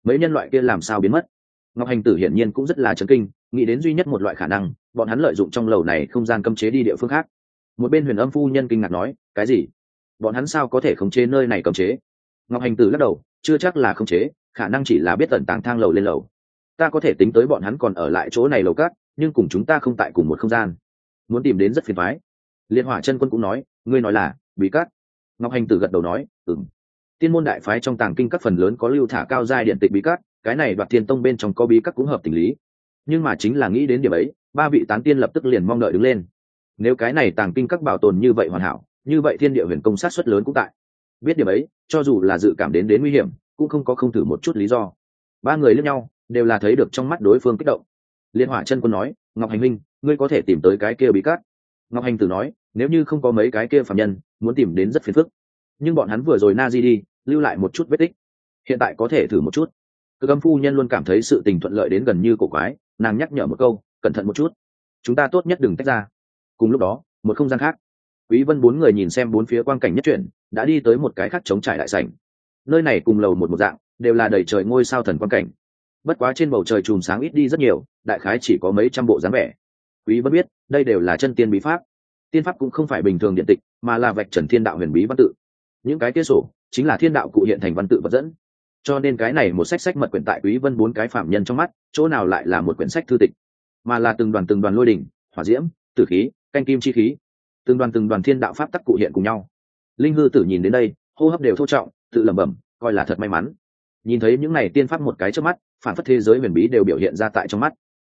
Mấy nhân loại kia làm sao biến mất? Ngọc hành tử hiển nhiên cũng rất là chấn kinh, nghĩ đến duy nhất một loại khả năng, bọn hắn lợi dụng trong lầu này không gian cấm chế đi địa phương khác một bên huyền âm phu nhân kinh ngạc nói, cái gì? Bọn hắn sao có thể khống chế nơi này cấm chế? Ngọc hành tử lắc đầu, chưa chắc là khống chế, khả năng chỉ là biết tận tàng thang lầu lên lầu. Ta có thể tính tới bọn hắn còn ở lại chỗ này lầu cát nhưng cùng chúng ta không tại cùng một không gian. Muốn tìm đến rất phiền phái liên hỏa chân quân cũng nói, ngươi nói là bí cát ngọc hành tử gật đầu nói ừng tiên môn đại phái trong tàng kinh các phần lớn có lưu thả cao giai điện tịch bí cát cái này đoạt thiên tông bên trong có bí cắt cũng hợp tình lý. Nhưng mà chính là nghĩ đến điểm ấy, ba vị tán tiên lập tức liền mong đợi đứng lên nếu cái này tàng kinh các bảo tồn như vậy hoàn hảo, như vậy thiên địa huyền công sát xuất lớn cũng tại. Biết điểm ấy, cho dù là dự cảm đến đến nguy hiểm, cũng không có không thử một chút lý do. Ba người lẫn nhau, đều là thấy được trong mắt đối phương kích động. Liên hỏa chân quân nói, ngọc hành minh, ngươi có thể tìm tới cái kia bí cát. Ngọc hành tử nói, nếu như không có mấy cái kia phạm nhân, muốn tìm đến rất phiền phức. Nhưng bọn hắn vừa rồi na di đi, lưu lại một chút vết tích. Hiện tại có thể thử một chút. Cơ âm phu nhân luôn cảm thấy sự tình thuận lợi đến gần như cổ quái, nàng nhắc nhở một câu, cẩn thận một chút. Chúng ta tốt nhất đừng tách ra cùng lúc đó, một không gian khác. Quý vân bốn người nhìn xem bốn phía quang cảnh nhất chuyển đã đi tới một cái khác chống trải đại sảnh. Nơi này cùng lầu một một dạng, đều là đầy trời ngôi sao thần quang cảnh. Bất quá trên bầu trời chùm sáng ít đi rất nhiều, đại khái chỉ có mấy trăm bộ dáng vẻ. Quý vân biết, đây đều là chân tiên bí pháp. Tiên pháp cũng không phải bình thường điện tịch, mà là vạch trần thiên đạo huyền bí văn tự. Những cái tiết sổ, chính là thiên đạo cụ hiện thành văn tự vật dẫn. Cho nên cái này một sách sách mật quyển tại quý vân bốn cái phạm nhân trong mắt, chỗ nào lại là một quyển sách thư tịch? Mà là từng đoàn từng đoàn lôi đỉnh, hỏa diễm, tử khí canh kim chi khí. Từng đoàn từng đoàn thiên đạo pháp tắc cụ hiện cùng nhau. Linh hư tử nhìn đến đây, hô hấp đều thô trọng, tự lẩm bẩm, coi là thật may mắn. Nhìn thấy những này tiên pháp một cái trước mắt, phản phất thế giới huyền bí đều biểu hiện ra tại trong mắt.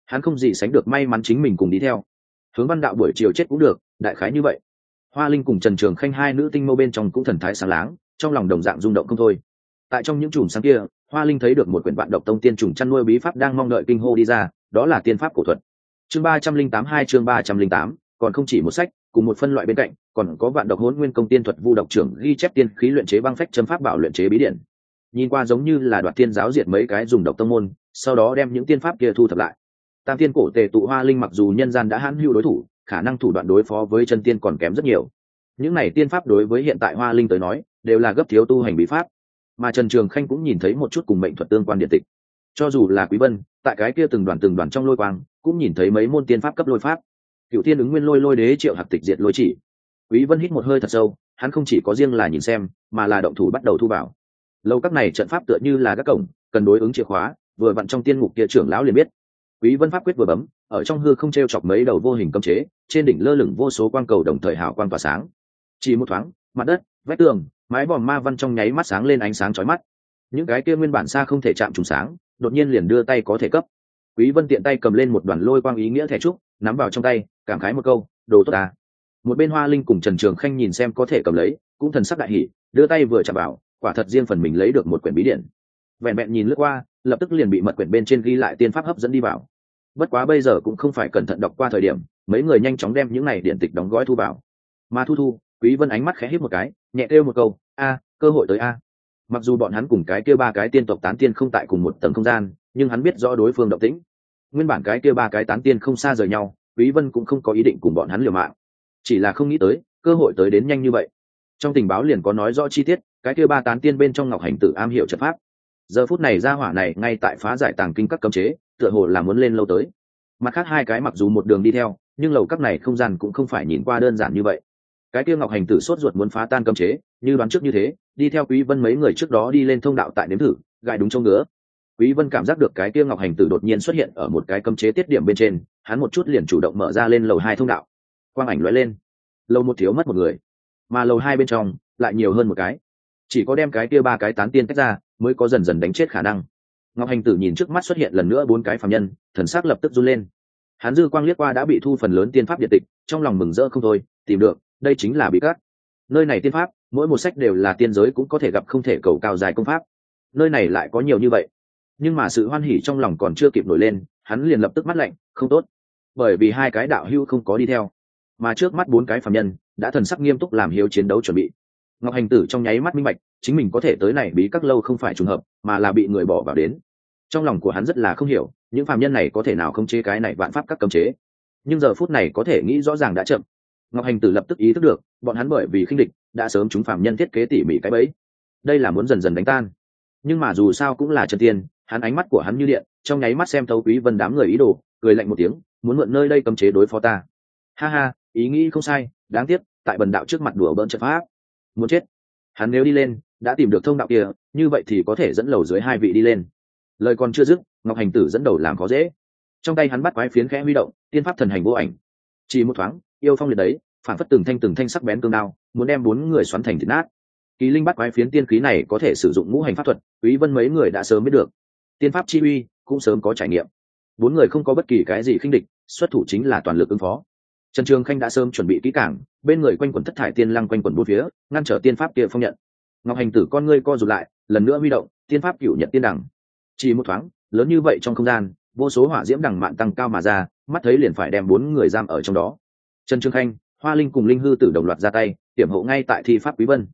Hắn không gì sánh được may mắn chính mình cùng đi theo. Hướng văn đạo buổi chiều chết cũng được, đại khái như vậy. Hoa linh cùng trần trường khanh hai nữ tinh mâu bên trong cũng thần thái sáng láng, trong lòng đồng dạng rung động không thôi. Tại trong những chùm sáng kia, hoa linh thấy được một quyển vạn độc tông tiên trùng chăn nuôi bí pháp đang mong đợi kinh hô đi ra, đó là tiên pháp cổ thuật. Chương ba trăm linh tám hai chương ba trăm linh tám còn không chỉ một sách, cùng một phân loại bên cạnh, còn có vạn độc hôn nguyên công tiên thuật vu độc trưởng ghi chép tiên khí luyện chế băng phách châm pháp bảo luyện chế bí điện nhìn qua giống như là đoạt tiên giáo diệt mấy cái dùng độc tông môn, sau đó đem những tiên pháp kia thu thập lại. Tam tiên cổ tề tụ hoa linh mặc dù nhân gian đã hãn hữu đối thủ, khả năng thủ đoạn đối phó với chân tiên còn kém rất nhiều. Những này tiên pháp đối với hiện tại hoa linh tới nói, đều là gấp thiếu tu hành bí pháp. Mà trần trường khanh cũng nhìn thấy một chút cùng mệnh thuật tương quan điện tịch. Cho dù là quý vân, tại cái kia từng đoàn từng đoàn trong lôi quang, cũng nhìn thấy mấy môn tiên pháp cấp lôi pháp cựu thiên ứng nguyên lôi lôi đế triệu hạc tịch diệt lôi chỉ. Quý vân hít một hơi thật sâu, hắn không chỉ có riêng là nhìn xem, mà là động thủ bắt đầu thu vào lâu các này trận pháp tựa như là các cổng, cần đối ứng chìa khóa, vừa vặn trong tiên mục kia trưởng lão liền biết. Quý vân pháp quyết vừa bấm, ở trong hư không treo chọc mấy đầu vô hình cấm chế, trên đỉnh lơ lửng vô số quang cầu đồng thời hào quang tỏa sáng. Chỉ một thoáng, mặt đất, vách tường, mái vòm ma văn trong nháy mắt sáng lên ánh sáng chói mắt. Những cái kia nguyên bản xa không thể chạm trùng sáng, đột nhiên liền đưa tay có thể cấp. Quý vân tiện tay cầm lên một đoàn lôi quang ý nghĩa thẻ trúc, nắm vào trong tay cảm khái một câu, đồ tốt ta. Một bên hoa linh cùng trần trường khanh nhìn xem có thể cầm lấy, cũng thần sắc đại hỉ, đưa tay vừa chạm vào, quả thật riêng phần mình lấy được một quyển bí điển vẹn vẹn nhìn lướt qua, lập tức liền bị mật quyển bên trên ghi lại tiên pháp hấp dẫn đi vào. Bất quá bây giờ cũng không phải cẩn thận đọc qua thời điểm, mấy người nhanh chóng đem những này điện tịch đóng gói thu vào. Mà thu thu, quý vân ánh mắt khẽ hít một cái, nhẹ kêu một câu, a, cơ hội tới a. Mặc dù bọn hắn cùng cái kia ba cái tiên tộc tán tiên không tại cùng một tầng không gian, nhưng hắn biết rõ đối phương động tĩnh. Nguyên bản cái kia ba cái tán tiên không xa rời nhau quý vân cũng không có ý định cùng bọn hắn liều mạng. Chỉ là không nghĩ tới, cơ hội tới đến nhanh như vậy. Trong tình báo liền có nói rõ chi tiết, cái kia ba tán tiên bên trong ngọc hành tử am hiểu trận pháp. Giờ phút này ra hỏa này ngay tại phá giải tàng kinh các cấm chế, tựa hồ là muốn lên lâu tới. Mặt khác hai cái mặc dù một đường đi theo, nhưng lầu các này không gian cũng không phải nhìn qua đơn giản như vậy. Cái kia ngọc hành tử sốt ruột muốn phá tan cấm chế, như đoán trước như thế, đi theo quý vân mấy người trước đó đi lên thông đạo tại nếm thử gại đúng chỗ ngứa quý vân cảm giác được cái kia ngọc hành tử đột nhiên xuất hiện ở một cái cấm chế tiết điểm bên trên, hắn một chút liền chủ động mở ra lên lầu hai thông đạo. Quang ảnh lóe lên. Lầu một thiếu mất một người, mà lầu hai bên trong lại nhiều hơn một cái. Chỉ có đem cái kia ba cái tán tiên tách ra, mới có dần dần đánh chết khả năng. Ngọc hành tử nhìn trước mắt xuất hiện lần nữa bốn cái phạm nhân, thần sắc lập tức run lên. Hắn dư quang liếc qua đã bị thu phần lớn tiên pháp điện tịch, trong lòng mừng rỡ không thôi, tìm được, đây chính là bị cắt. nơi này tiên pháp, mỗi một sách đều là tiên giới cũng có thể gặp không thể cầu cao dài công pháp. Nơi này lại có nhiều như vậy nhưng mà sự hoan hỉ trong lòng còn chưa kịp nổi lên, hắn liền lập tức mắt lạnh, không tốt. Bởi vì hai cái đạo hưu không có đi theo. Mà trước mắt bốn cái phạm nhân, đã thần sắc nghiêm túc làm hiếu chiến đấu chuẩn bị. Ngọc hành tử trong nháy mắt minh bạch, chính mình có thể tới này bí các lâu không phải trùng hợp, mà là bị người bỏ vào đến. Trong lòng của hắn rất là không hiểu, những phạm nhân này có thể nào không chế cái này vạn pháp các cấm chế. Nhưng giờ phút này có thể nghĩ rõ ràng đã chậm. Ngọc hành tử lập tức ý thức được, bọn hắn bởi vì khinh địch, đã sớm chúng phạm nhân thiết kế tỉ mỉ cái bẫy. Đây là muốn dần dần đánh tan. Nhưng mà dù sao cũng là chân tiên hắn ánh mắt của hắn như điện, trong nháy mắt xem thấu quý vân đám người ý đồ, cười lạnh một tiếng, muốn mượn nơi đây cấm chế đối phó ta. Ha ha, ý nghĩ không sai, đáng tiếc, tại bần đạo trước mặt đùa bỡn trận pháp, muốn chết. Hắn nếu đi lên, đã tìm được thông đạo kia, như vậy thì có thể dẫn lầu dưới hai vị đi lên. Lời còn chưa dứt, ngọc hành tử dẫn đầu làm khó dễ. Trong tay hắn bắt quái phiến khẽ huy động, tiên pháp thần hành vô ảnh. Chỉ một thoáng, yêu phong liệt đấy, phản phất từng thanh từng thanh sắc bén cương đao, muốn đem bốn người xoắn thành thịt nát. Kỳ linh bắt quái phiến tiên khí này có thể sử dụng ngũ hành pháp thuật, quý vân mấy người đã sớm biết được tiên pháp chi uy cũng sớm có trải nghiệm. Bốn người không có bất kỳ cái gì khinh địch, xuất thủ chính là toàn lực ứng phó. Trần trường khanh đã sớm chuẩn bị kỹ cảng bên người quanh quần thất thải tiên lăng quanh quần bốn phía, ngăn trở tiên pháp kia phong nhận. Ngọc hành tử con ngươi co rụt lại, lần nữa huy động, tiên pháp cựu nhận tiên đẳng. Chỉ một thoáng, lớn như vậy trong không gian, vô số hỏa diễm đằng mạn tăng cao mà ra, mắt thấy liền phải đem bốn người giam ở trong đó. Trần trường khanh, hoa linh cùng linh hư tử đồng loạt ra tay tiểm hộ ngay tại thi pháp quý vân.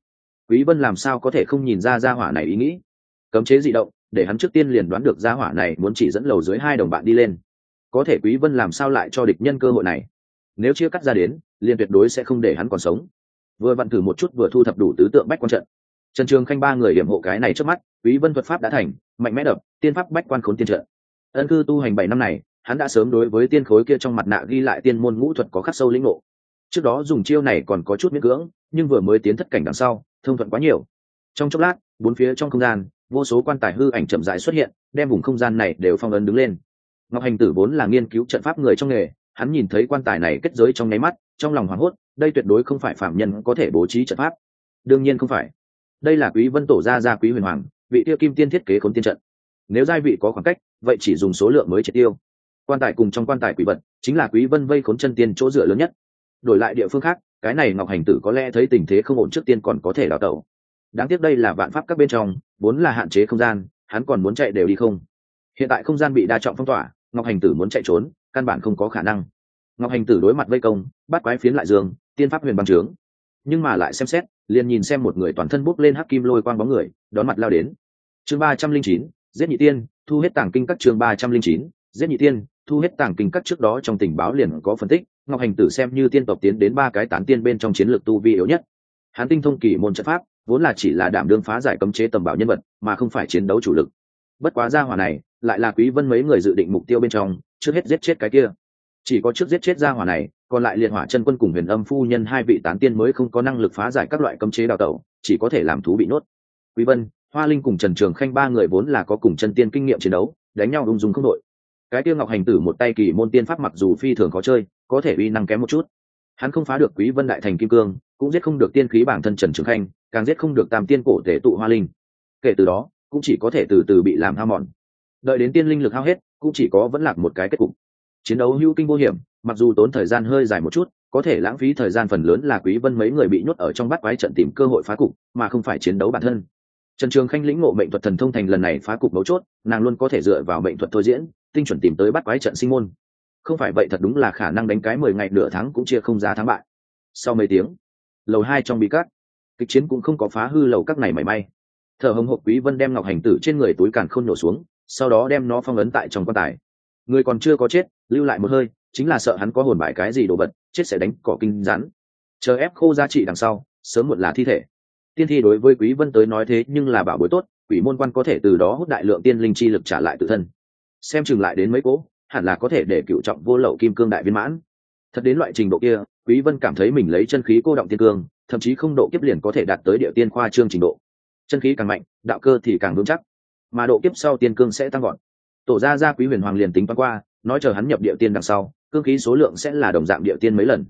Quý vân làm sao có thể không nhìn ra gia hỏa này ý nghĩ? Cấm chế dị động để hắn trước tiên liền đoán được gia hỏa này muốn chỉ dẫn lầu dưới hai đồng bạn đi lên. Có thể quý vân làm sao lại cho địch nhân cơ hội này? Nếu chia cắt ra đến, liền tuyệt đối sẽ không để hắn còn sống. Vừa vặn thử một chút vừa thu thập đủ tứ tượng bách quan trận. Trần trường khanh ba người điểm hộ cái này trước mắt, quý vân thuật pháp đã thành, mạnh mẽ đập, tiên pháp bách quan khốn tiên trận. Ân cư tu hành bảy năm này, hắn đã sớm đối với tiên khối kia trong mặt nạ ghi lại tiên môn ngũ thuật có khắc sâu lĩnh ngộ. Trước đó dùng chiêu này còn có chút miễn cưỡng, nhưng vừa mới tiến thất cảnh đằng sau, thông thuận quá nhiều. Trong chốc lát, bốn phía trong không gian vô số quan tài hư ảnh chậm rãi xuất hiện, đem vùng không gian này đều phong ấn đứng lên. Ngọc hành tử vốn là nghiên cứu trận pháp người trong nghề, hắn nhìn thấy quan tài này kết giới trong nháy mắt, trong lòng hoảng hốt, đây tuyệt đối không phải phạm nhân có thể bố trí trận pháp. Đương nhiên không phải. Đây là quý vân tổ gia gia quý huyền hoàng, vị tiêu kim tiên thiết kế khốn tiên trận. Nếu giai vị có khoảng cách, vậy chỉ dùng số lượng mới triệt tiêu. Quan tài cùng trong quan tài quỷ vật, chính là quý vân vây khốn chân tiên chỗ dựa lớn nhất. Đổi lại địa phương khác, cái này ngọc hành tử có lẽ thấy tình thế không ổn trước tiên còn có thể đào tẩu đáng tiếc đây là vạn pháp các bên trong, vốn là hạn chế không gian, hắn còn muốn chạy đều đi không. Hiện tại không gian bị đa trọng phong tỏa, ngọc hành tử muốn chạy trốn, căn bản không có khả năng. Ngọc hành tử đối mặt vây công, bắt quái phiến lại dương, tiên pháp huyền băng trướng. Nhưng mà lại xem xét, liền nhìn xem một người toàn thân bốc lên hắc kim lôi quang bóng người, đón mặt lao đến. Chương ba trăm linh chín, giết nhị tiên, thu hết tàng kinh các chương ba trăm linh chín, giết nhị tiên, thu hết tàng kinh các trước đó trong tình báo liền có phân tích, ngọc hành tử xem như tiên tộc tiến đến ba cái tán tiên bên trong chiến lược tu vi yếu nhất. Hắn tinh thông kỳ môn trận pháp vốn là chỉ là đảm đương phá giải cấm chế tầm bảo nhân vật, mà không phải chiến đấu chủ lực. Bất quá gia hỏa này, lại là quý vân mấy người dự định mục tiêu bên trong, trước hết giết chết cái kia. Chỉ có trước giết chết gia hỏa này, còn lại liệt hỏa chân quân cùng huyền âm phu nhân hai vị tán tiên mới không có năng lực phá giải các loại cấm chế đào tẩu, chỉ có thể làm thú bị nốt quý vân, hoa linh cùng trần trường khanh ba người vốn là có cùng chân tiên kinh nghiệm chiến đấu, đánh nhau ung dung không đội. Cái tiêu ngọc hành tử một tay kỳ môn tiên pháp mặc dù phi thường khó chơi, có thể uy năng kém một chút. Hắn không phá được quý vân đại thành kim cương, cũng giết không được tiên khí bản thân trần trường khanh càng giết không được tam tiên cổ thể tụ hoa linh. Kể từ đó, cũng chỉ có thể từ từ bị làm hao mòn. Đợi đến tiên linh lực hao hết, cũng chỉ có vẫn lạc một cái kết cục. Chiến đấu hữu kinh vô hiểm, mặc dù tốn thời gian hơi dài một chút, có thể lãng phí thời gian phần lớn là quý vân mấy người bị nhốt ở trong bát quái trận tìm cơ hội phá cục, mà không phải chiến đấu bản thân. Trần trường khanh lĩnh ngộ mệnh thuật thần thông thành lần này phá cục mấu chốt, nàng luôn có thể dựa vào mệnh thuật thôi diễn, tinh chuẩn tìm tới bắt quái trận sinh môn. Không phải vậy thật đúng là khả năng đánh cái mười ngày nửa tháng cũng chia không giá thắng bại. Sau mấy tiếng, lầu hai trong bị cắt kịch chiến cũng không có phá hư lầu các này mảy may. Thở hồng hộc quý vân đem ngọc hành tử trên người túi càn khôn nổ xuống, sau đó đem nó phong ấn tại trong quan tài. Người còn chưa có chết, lưu lại một hơi, chính là sợ hắn có hồn bại cái gì đồ vật, chết sẽ đánh cỏ kinh rắn. Chờ ép khô giá trị đằng sau, sớm muộn là thi thể. Tiên thi đối với quý vân tới nói thế nhưng là bảo bối tốt, quỷ môn quan có thể từ đó hút đại lượng tiên linh chi lực trả lại tự thân. Xem chừng lại đến mấy cố hẳn là có thể để cựu trọng vô lậu kim cương đại viên mãn. Thật đến loại trình độ kia quý vân cảm thấy mình lấy chân khí cô động tiên cương, thậm chí không độ kiếp liền có thể đạt tới địa tiên khoa trương trình độ. Chân khí càng mạnh, đạo cơ thì càng vững chắc. Mà độ kiếp sau tiên cương sẽ tăng gọn tổ gia gia quý huyền hoàng liền tính toán qua, nói chờ hắn nhập địa tiên đằng sau, cương khí số lượng sẽ là đồng dạng địa tiên mấy lần.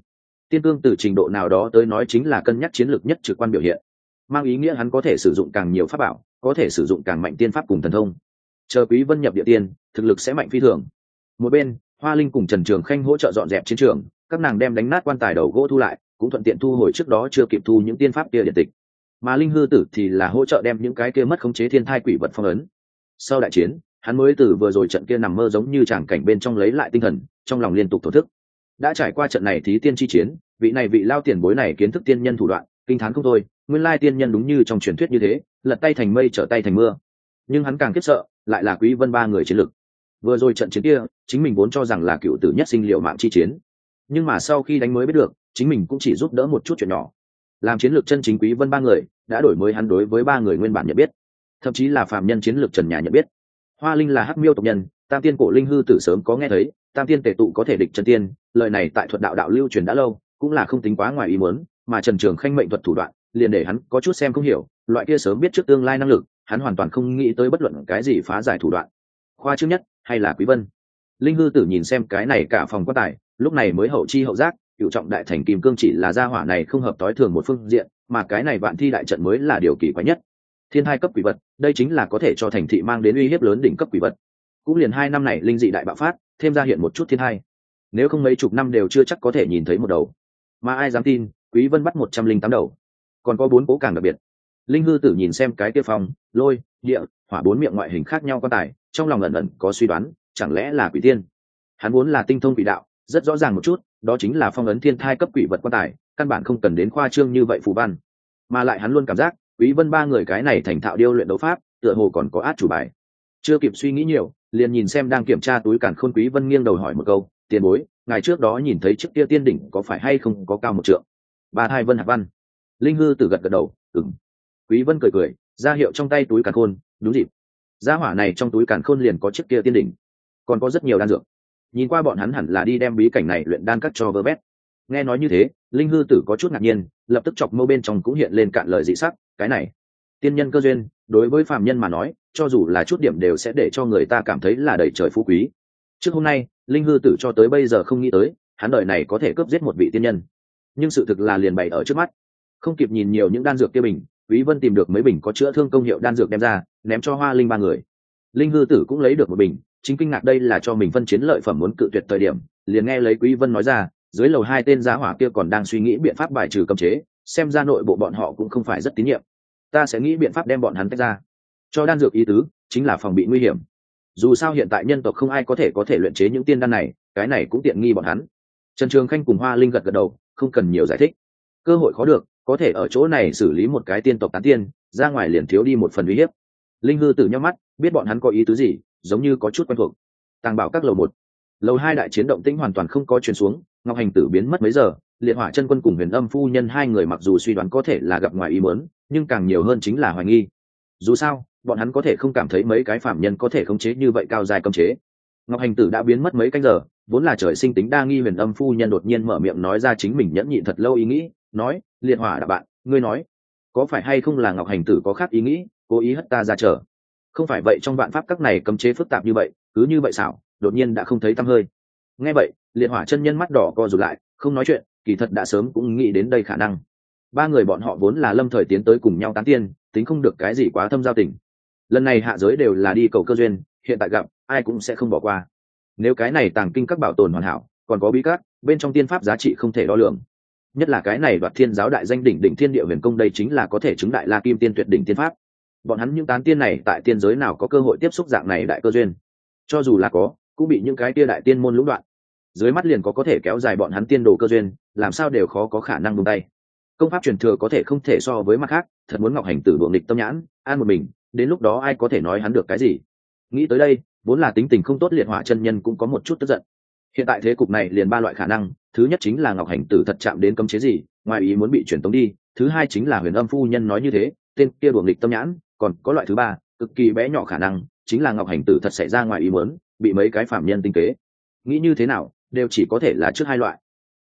Tiên cương từ trình độ nào đó tới nói chính là cân nhắc chiến lược nhất trực quan biểu hiện. Mang ý nghĩa hắn có thể sử dụng càng nhiều pháp bảo, có thể sử dụng càng mạnh tiên pháp cùng thần thông. Chờ quý vân nhập địa tiên, thực lực sẽ mạnh phi thường. Một bên hoa linh cùng trần trường khanh hỗ trợ dọn dẹp chiến trường, các nàng đem đánh nát quan tài đầu gỗ thu lại, cũng thuận tiện thu hồi trước đó chưa kịp thu những tiên pháp kia điện tịch. Mà linh hư tử thì là hỗ trợ đem những cái kia mất khống chế thiên thai quỷ vật phong ấn. Sau đại chiến, hắn mới từ vừa rồi trận kia nằm mơ giống như tràng cảnh bên trong lấy lại tinh thần, trong lòng liên tục thổ thức. Đã trải qua trận này thí tiên chi chiến, vị này vị lao tiền bối này kiến thức tiên nhân thủ đoạn, kinh thán không thôi, nguyên lai tiên nhân đúng như trong truyền thuyết như thế, lật tay thành mây trở tay thành mưa. Nhưng hắn càng kiếp sợ, lại là quý vân ba người chiến lực vừa rồi trận chiến kia, chính mình vốn cho rằng là cựu tử nhất sinh liệu mạng chi chiến. Nhưng mà sau khi đánh mới biết được, chính mình cũng chỉ giúp đỡ một chút chuyện nhỏ. Làm chiến lược chân chính quý vân ba người, đã đổi mới hắn đối với ba người nguyên bản nhận biết. Thậm chí là phạm nhân chiến lược trần nhà nhận biết. Hoa linh là hắc miêu tộc nhân, tam tiên cổ linh hư tử sớm có nghe thấy, tam tiên tề tụ có thể địch trần tiên, lời này tại thuật đạo đạo lưu truyền đã lâu, cũng là không tính quá ngoài ý muốn, mà trần trường khanh mệnh thuật thủ đoạn, liền để hắn có chút xem không hiểu, loại kia sớm biết trước tương lai năng lực, hắn hoàn toàn không nghĩ tới bất luận cái gì phá giải thủ đoạn. Khoa trước nhất hay là quý vân? Linh hư tử nhìn xem cái này cả phòng quan tài lúc này mới hậu chi hậu giác cựu trọng đại thành kim cương chỉ là gia hỏa này không hợp tối thường một phương diện mà cái này vạn thi đại trận mới là điều kỳ quái nhất. Thiên hai cấp quỷ vật đây chính là có thể cho thành thị mang đến uy hiếp lớn đỉnh cấp quỷ vật. Cũng liền hai năm này linh dị đại bạo phát thêm ra hiện một chút thiên hai. Nếu không mấy chục năm đều chưa chắc có thể nhìn thấy một đầu. Mà ai dám tin quý vân bắt một trăm linh tám đầu. Còn có bốn cố càng đặc biệt. Linh hư tử nhìn xem cái kia phòng, lôi địa hỏa bốn miệng ngoại hình khác nhau quan tài trong lòng ẩn ẩn có suy đoán, chẳng lẽ là quỷ tiên hắn muốn là tinh thông quỷ đạo, rất rõ ràng một chút, đó chính là phong ấn thiên thai cấp quỷ vật quan tài, căn bản không cần đến khoa trương như vậy phù văn. Mà lại hắn luôn cảm giác, quý vân ba người cái này thành thạo điêu luyện đấu pháp, tựa hồ còn có át chủ bài. Chưa kịp suy nghĩ nhiều, liền nhìn xem đang kiểm tra túi cản khôn quý vân nghiêng đầu hỏi một câu, tiền bối ngày trước đó nhìn thấy chiếc kia tiên đỉnh có phải hay không có cao một trượng? Ba thai vân hạc văn. Linh hư tử gật gật đầu ừng quý vân cười cười, ra hiệu trong tay túi càn khôn, đúng dịp gia hỏa này trong túi càn khôn liền có chiếc kia tiên đỉnh. Còn có rất nhiều đan dược. Nhìn qua bọn hắn hẳn là đi đem bí cảnh này luyện đan cắt cho vơ vét nghe nói như thế, linh hư tử có chút ngạc nhiên, lập tức chọc mâu bên trong cũng hiện lên cạn lời dị sắc, cái này, tiên nhân cơ duyên, đối với phàm nhân mà nói, cho dù là chút điểm đều sẽ để cho người ta cảm thấy là đầy trời phú quý. Trước hôm nay, linh hư tử cho tới bây giờ không nghĩ tới, hắn đời này có thể cướp giết một vị tiên nhân. Nhưng sự thực là liền bày ở trước mắt. Không kịp nhìn nhiều những đan dược kia bình, quý vân tìm được mấy bình có chữa thương công hiệu đan dược đem ra ném cho hoa linh ba người. Linh hư tử cũng lấy được một bình, chính kinh ngạc đây là cho mình phân chiến lợi phẩm muốn cự tuyệt thời điểm, liền nghe lấy quý vân nói ra, dưới lầu hai tên giá hỏa kia còn đang suy nghĩ biện pháp bài trừ cấm chế, xem ra nội bộ bọn họ cũng không phải rất tín nhiệm. Ta sẽ nghĩ biện pháp đem bọn hắn tách ra. Cho đan dược ý tứ, chính là phòng bị nguy hiểm. Dù sao hiện tại nhân tộc không ai có thể có thể luyện chế những tiên đan này, cái này cũng tiện nghi bọn hắn. Trần trường khanh cùng hoa linh gật gật đầu, không cần nhiều giải thích. Cơ hội khó được, có thể ở chỗ này xử lý một cái tiên tộc tán tiên, ra ngoài liền thiếu đi một phần uy hiếp linh hư tử nhắm mắt, biết bọn hắn có ý tứ gì, giống như có chút quen thuộc. Tàng bảo các lầu một. Lầu hai đại chiến động tĩnh hoàn toàn không có chuyển xuống, ngọc hành tử biến mất mấy giờ, liệt hỏa chân quân cùng huyền âm phu nhân hai người mặc dù suy đoán có thể là gặp ngoài ý mớn nhưng càng nhiều hơn chính là hoài nghi. Dù sao, bọn hắn có thể không cảm thấy mấy cái phạm nhân có thể khống chế như vậy cao dài cấm chế. Ngọc hành tử đã biến mất mấy canh giờ, vốn là trời sinh tính đa nghi huyền âm phu nhân đột nhiên mở miệng nói ra chính mình nhẫn nhịn thật lâu ý nghĩ, nói, liệt hỏa đã bạn, ngươi nói, có phải hay không là ngọc hành tử có khác ý nghĩ? Cố ý hất ta ra chờ không phải vậy trong vạn pháp các này cấm chế phức tạp như vậy, cứ như vậy xảo, đột nhiên đã không thấy tăm hơi. Nghe vậy, liệt hỏa chân nhân mắt đỏ co rụt lại, không nói chuyện, kỳ thật đã sớm cũng nghĩ đến đây khả năng. Ba người bọn họ vốn là lâm thời tiến tới cùng nhau tán tiên, tính không được cái gì quá thâm giao tình. Lần này hạ giới đều là đi cầu cơ duyên, hiện tại gặp, ai cũng sẽ không bỏ qua. Nếu cái này tàng kinh các bảo tồn hoàn hảo, còn có bí cát bên trong tiên pháp giá trị không thể đo lường. Nhất là cái này đoạt thiên giáo đại danh đỉnh đỉnh thiên địa huyền công đây chính là có thể chứng đại la kim tiên tuyệt đỉnh tiên pháp bọn hắn những tán tiên này tại tiên giới nào có cơ hội tiếp xúc dạng này đại cơ duyên? Cho dù là có, cũng bị những cái tia đại tiên môn lũng đoạn. Dưới mắt liền có có thể kéo dài bọn hắn tiên đồ cơ duyên, làm sao đều khó có khả năng buông tay. Công pháp truyền thừa có thể không thể so với mặt khác, thật muốn ngọc hành tử buồng địch tâm nhãn, an một mình, đến lúc đó ai có thể nói hắn được cái gì? Nghĩ tới đây, vốn là tính tình không tốt liệt hỏa chân nhân cũng có một chút tức giận. Hiện tại thế cục này liền ba loại khả năng, thứ nhất chính là ngọc hành tử thật chạm đến cấm chế gì, ngoài ý muốn bị chuyển tống đi, thứ hai chính là huyền âm phu nhân nói như thế, tên kia buồng địch tâm nhãn còn có loại thứ ba, cực kỳ bé nhỏ khả năng, chính là ngọc hành tử thật xảy ra ngoài ý muốn, bị mấy cái phạm nhân tinh kế. Nghĩ như thế nào, đều chỉ có thể là trước hai loại.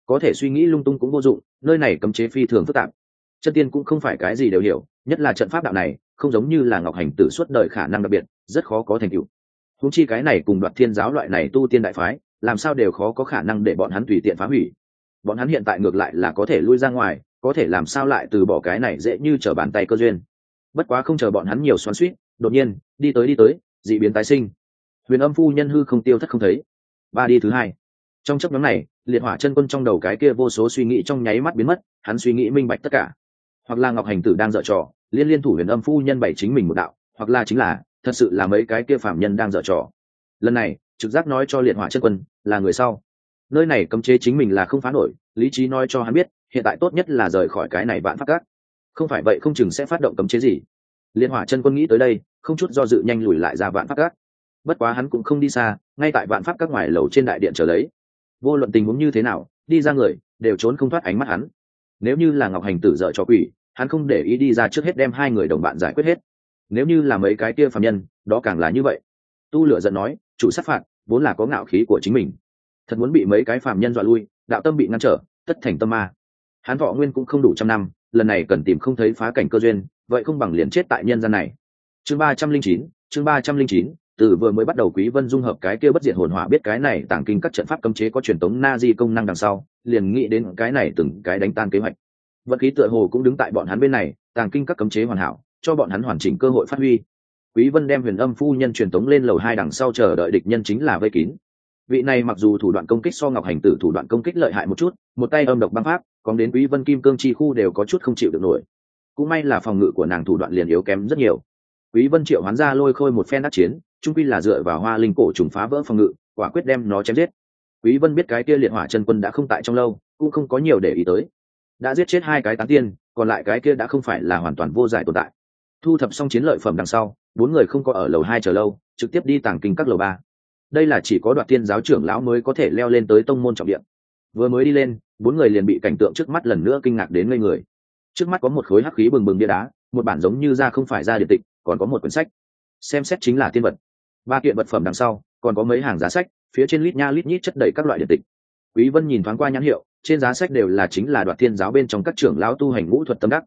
Có thể suy nghĩ lung tung cũng vô dụng, nơi này cấm chế phi thường phức tạp. Chân tiên cũng không phải cái gì đều hiểu, nhất là trận pháp đạo này, không giống như là ngọc hành tử suốt đời khả năng đặc biệt, rất khó có thành tựu. Húng chi cái này cùng đoạt thiên giáo loại này tu tiên đại phái, làm sao đều khó có khả năng để bọn hắn tùy tiện phá hủy. Bọn hắn hiện tại ngược lại là có thể lui ra ngoài, có thể làm sao lại từ bỏ cái này dễ như t r ở bàn tay cơ duyên bất quá không chờ bọn hắn nhiều xoắn suýt, đột nhiên, đi tới đi tới, dị biến tái sinh. Huyền âm phu nhân hư không tiêu thất không thấy. Ba đi thứ hai. Trong chấp nhóm này, liệt hỏa chân quân trong đầu cái kia vô số suy nghĩ trong nháy mắt biến mất, hắn suy nghĩ minh bạch tất cả. Hoặc là ngọc hành tử đang dở trò, liên liên thủ huyền âm phu nhân bày chính mình một đạo, hoặc là chính là, thật sự là mấy cái kia phạm nhân đang dở trò. Lần này, trực giác nói cho liệt hỏa chân quân, là người sau. Nơi này cấm chế chính mình là không phá nổi, lý trí nói cho hắn biết, hiện tại tốt nhất là rời khỏi cái này vạn phát cát không phải vậy không chừng sẽ phát động cấm chế gì. Liên hỏa chân quân nghĩ tới đây, không chút do dự nhanh lùi lại ra vạn pháp các. bất quá hắn cũng không đi xa, ngay tại vạn pháp các ngoài lầu trên đại điện trở lấy. Vô luận tình huống như thế nào, đi ra người, đều trốn không thoát ánh mắt hắn. Nếu như là ngọc hành tử dợ cho quỷ, hắn không để ý đi ra trước hết đem hai người đồng bạn giải quyết hết. Nếu như là mấy cái kia phạm nhân, đó càng là như vậy. Tu lửa giận nói, chủ sát phạt, vốn là có ngạo khí của chính mình. Thật muốn bị mấy cái phạm nhân dọa lui, đạo tâm bị ngăn trở, tất thành tâm ma. Hắn thọ nguyên cũng không đủ trăm năm lần này cần tìm không thấy phá cảnh cơ duyên, vậy không bằng liền chết tại nhân gian này. Chương ba trăm linh chín, chương ba trăm linh chín, từ vừa mới bắt đầu quý vân dung hợp cái kia bất diệt hồn hỏa biết cái này tàng kinh các trận pháp cấm chế có truyền tống na di công năng đằng sau, liền nghĩ đến cái này từng cái đánh tan kế hoạch. Vật khí tựa hồ cũng đứng tại bọn hắn bên này, tàng kinh các cấm chế hoàn hảo, cho bọn hắn hoàn chỉnh cơ hội phát huy. Quý vân đem huyền âm phu nhân truyền tống lên lầu hai đằng sau chờ đợi địch nhân chính là vây kín. Vị này mặc dù thủ đoạn công kích so ngọc hành tử thủ đoạn công kích lợi hại một chút, một tay âm độc băng pháp còn đến quý vân kim cương chi khu đều có chút không chịu được nổi. Cũng may là phòng ngự của nàng thủ đoạn liền yếu kém rất nhiều. Quý vân triệu hoán ra lôi khôi một phen đắc chiến, trung quy là dựa vào hoa linh cổ trùng phá vỡ phòng ngự, quả quyết đem nó chém giết. Quý vân biết cái kia liệt hỏa chân quân đã không tại trong lâu, cũng không có nhiều để ý tới. Đã giết chết hai cái tán tiên, còn lại cái kia đã không phải là hoàn toàn vô giải tồn tại. Thu thập xong chiến lợi phẩm đằng sau, bốn người không có ở lầu hai chờ lâu, trực tiếp đi tàng kinh các lầu ba. Đây là chỉ có đoạt tiên giáo trưởng lão mới có thể leo lên tới tông môn trọng điện vừa mới đi lên, bốn người liền bị cảnh tượng trước mắt lần nữa kinh ngạc đến ngây người. Trước mắt có một khối hắc khí bừng bừng bia đá, một bản giống như da không phải da điện tịch, còn có một quyển sách. Xem xét chính là tiên vật. Ba kiện vật phẩm đằng sau, còn có mấy hàng giá sách, phía trên lít nha lít nhít chất đầy các loại điện tịch. Quý vân nhìn thoáng qua nhãn hiệu, trên giá sách đều là chính là đoạt thiên giáo bên trong các trưởng lão tu hành ngũ thuật tâm đắc.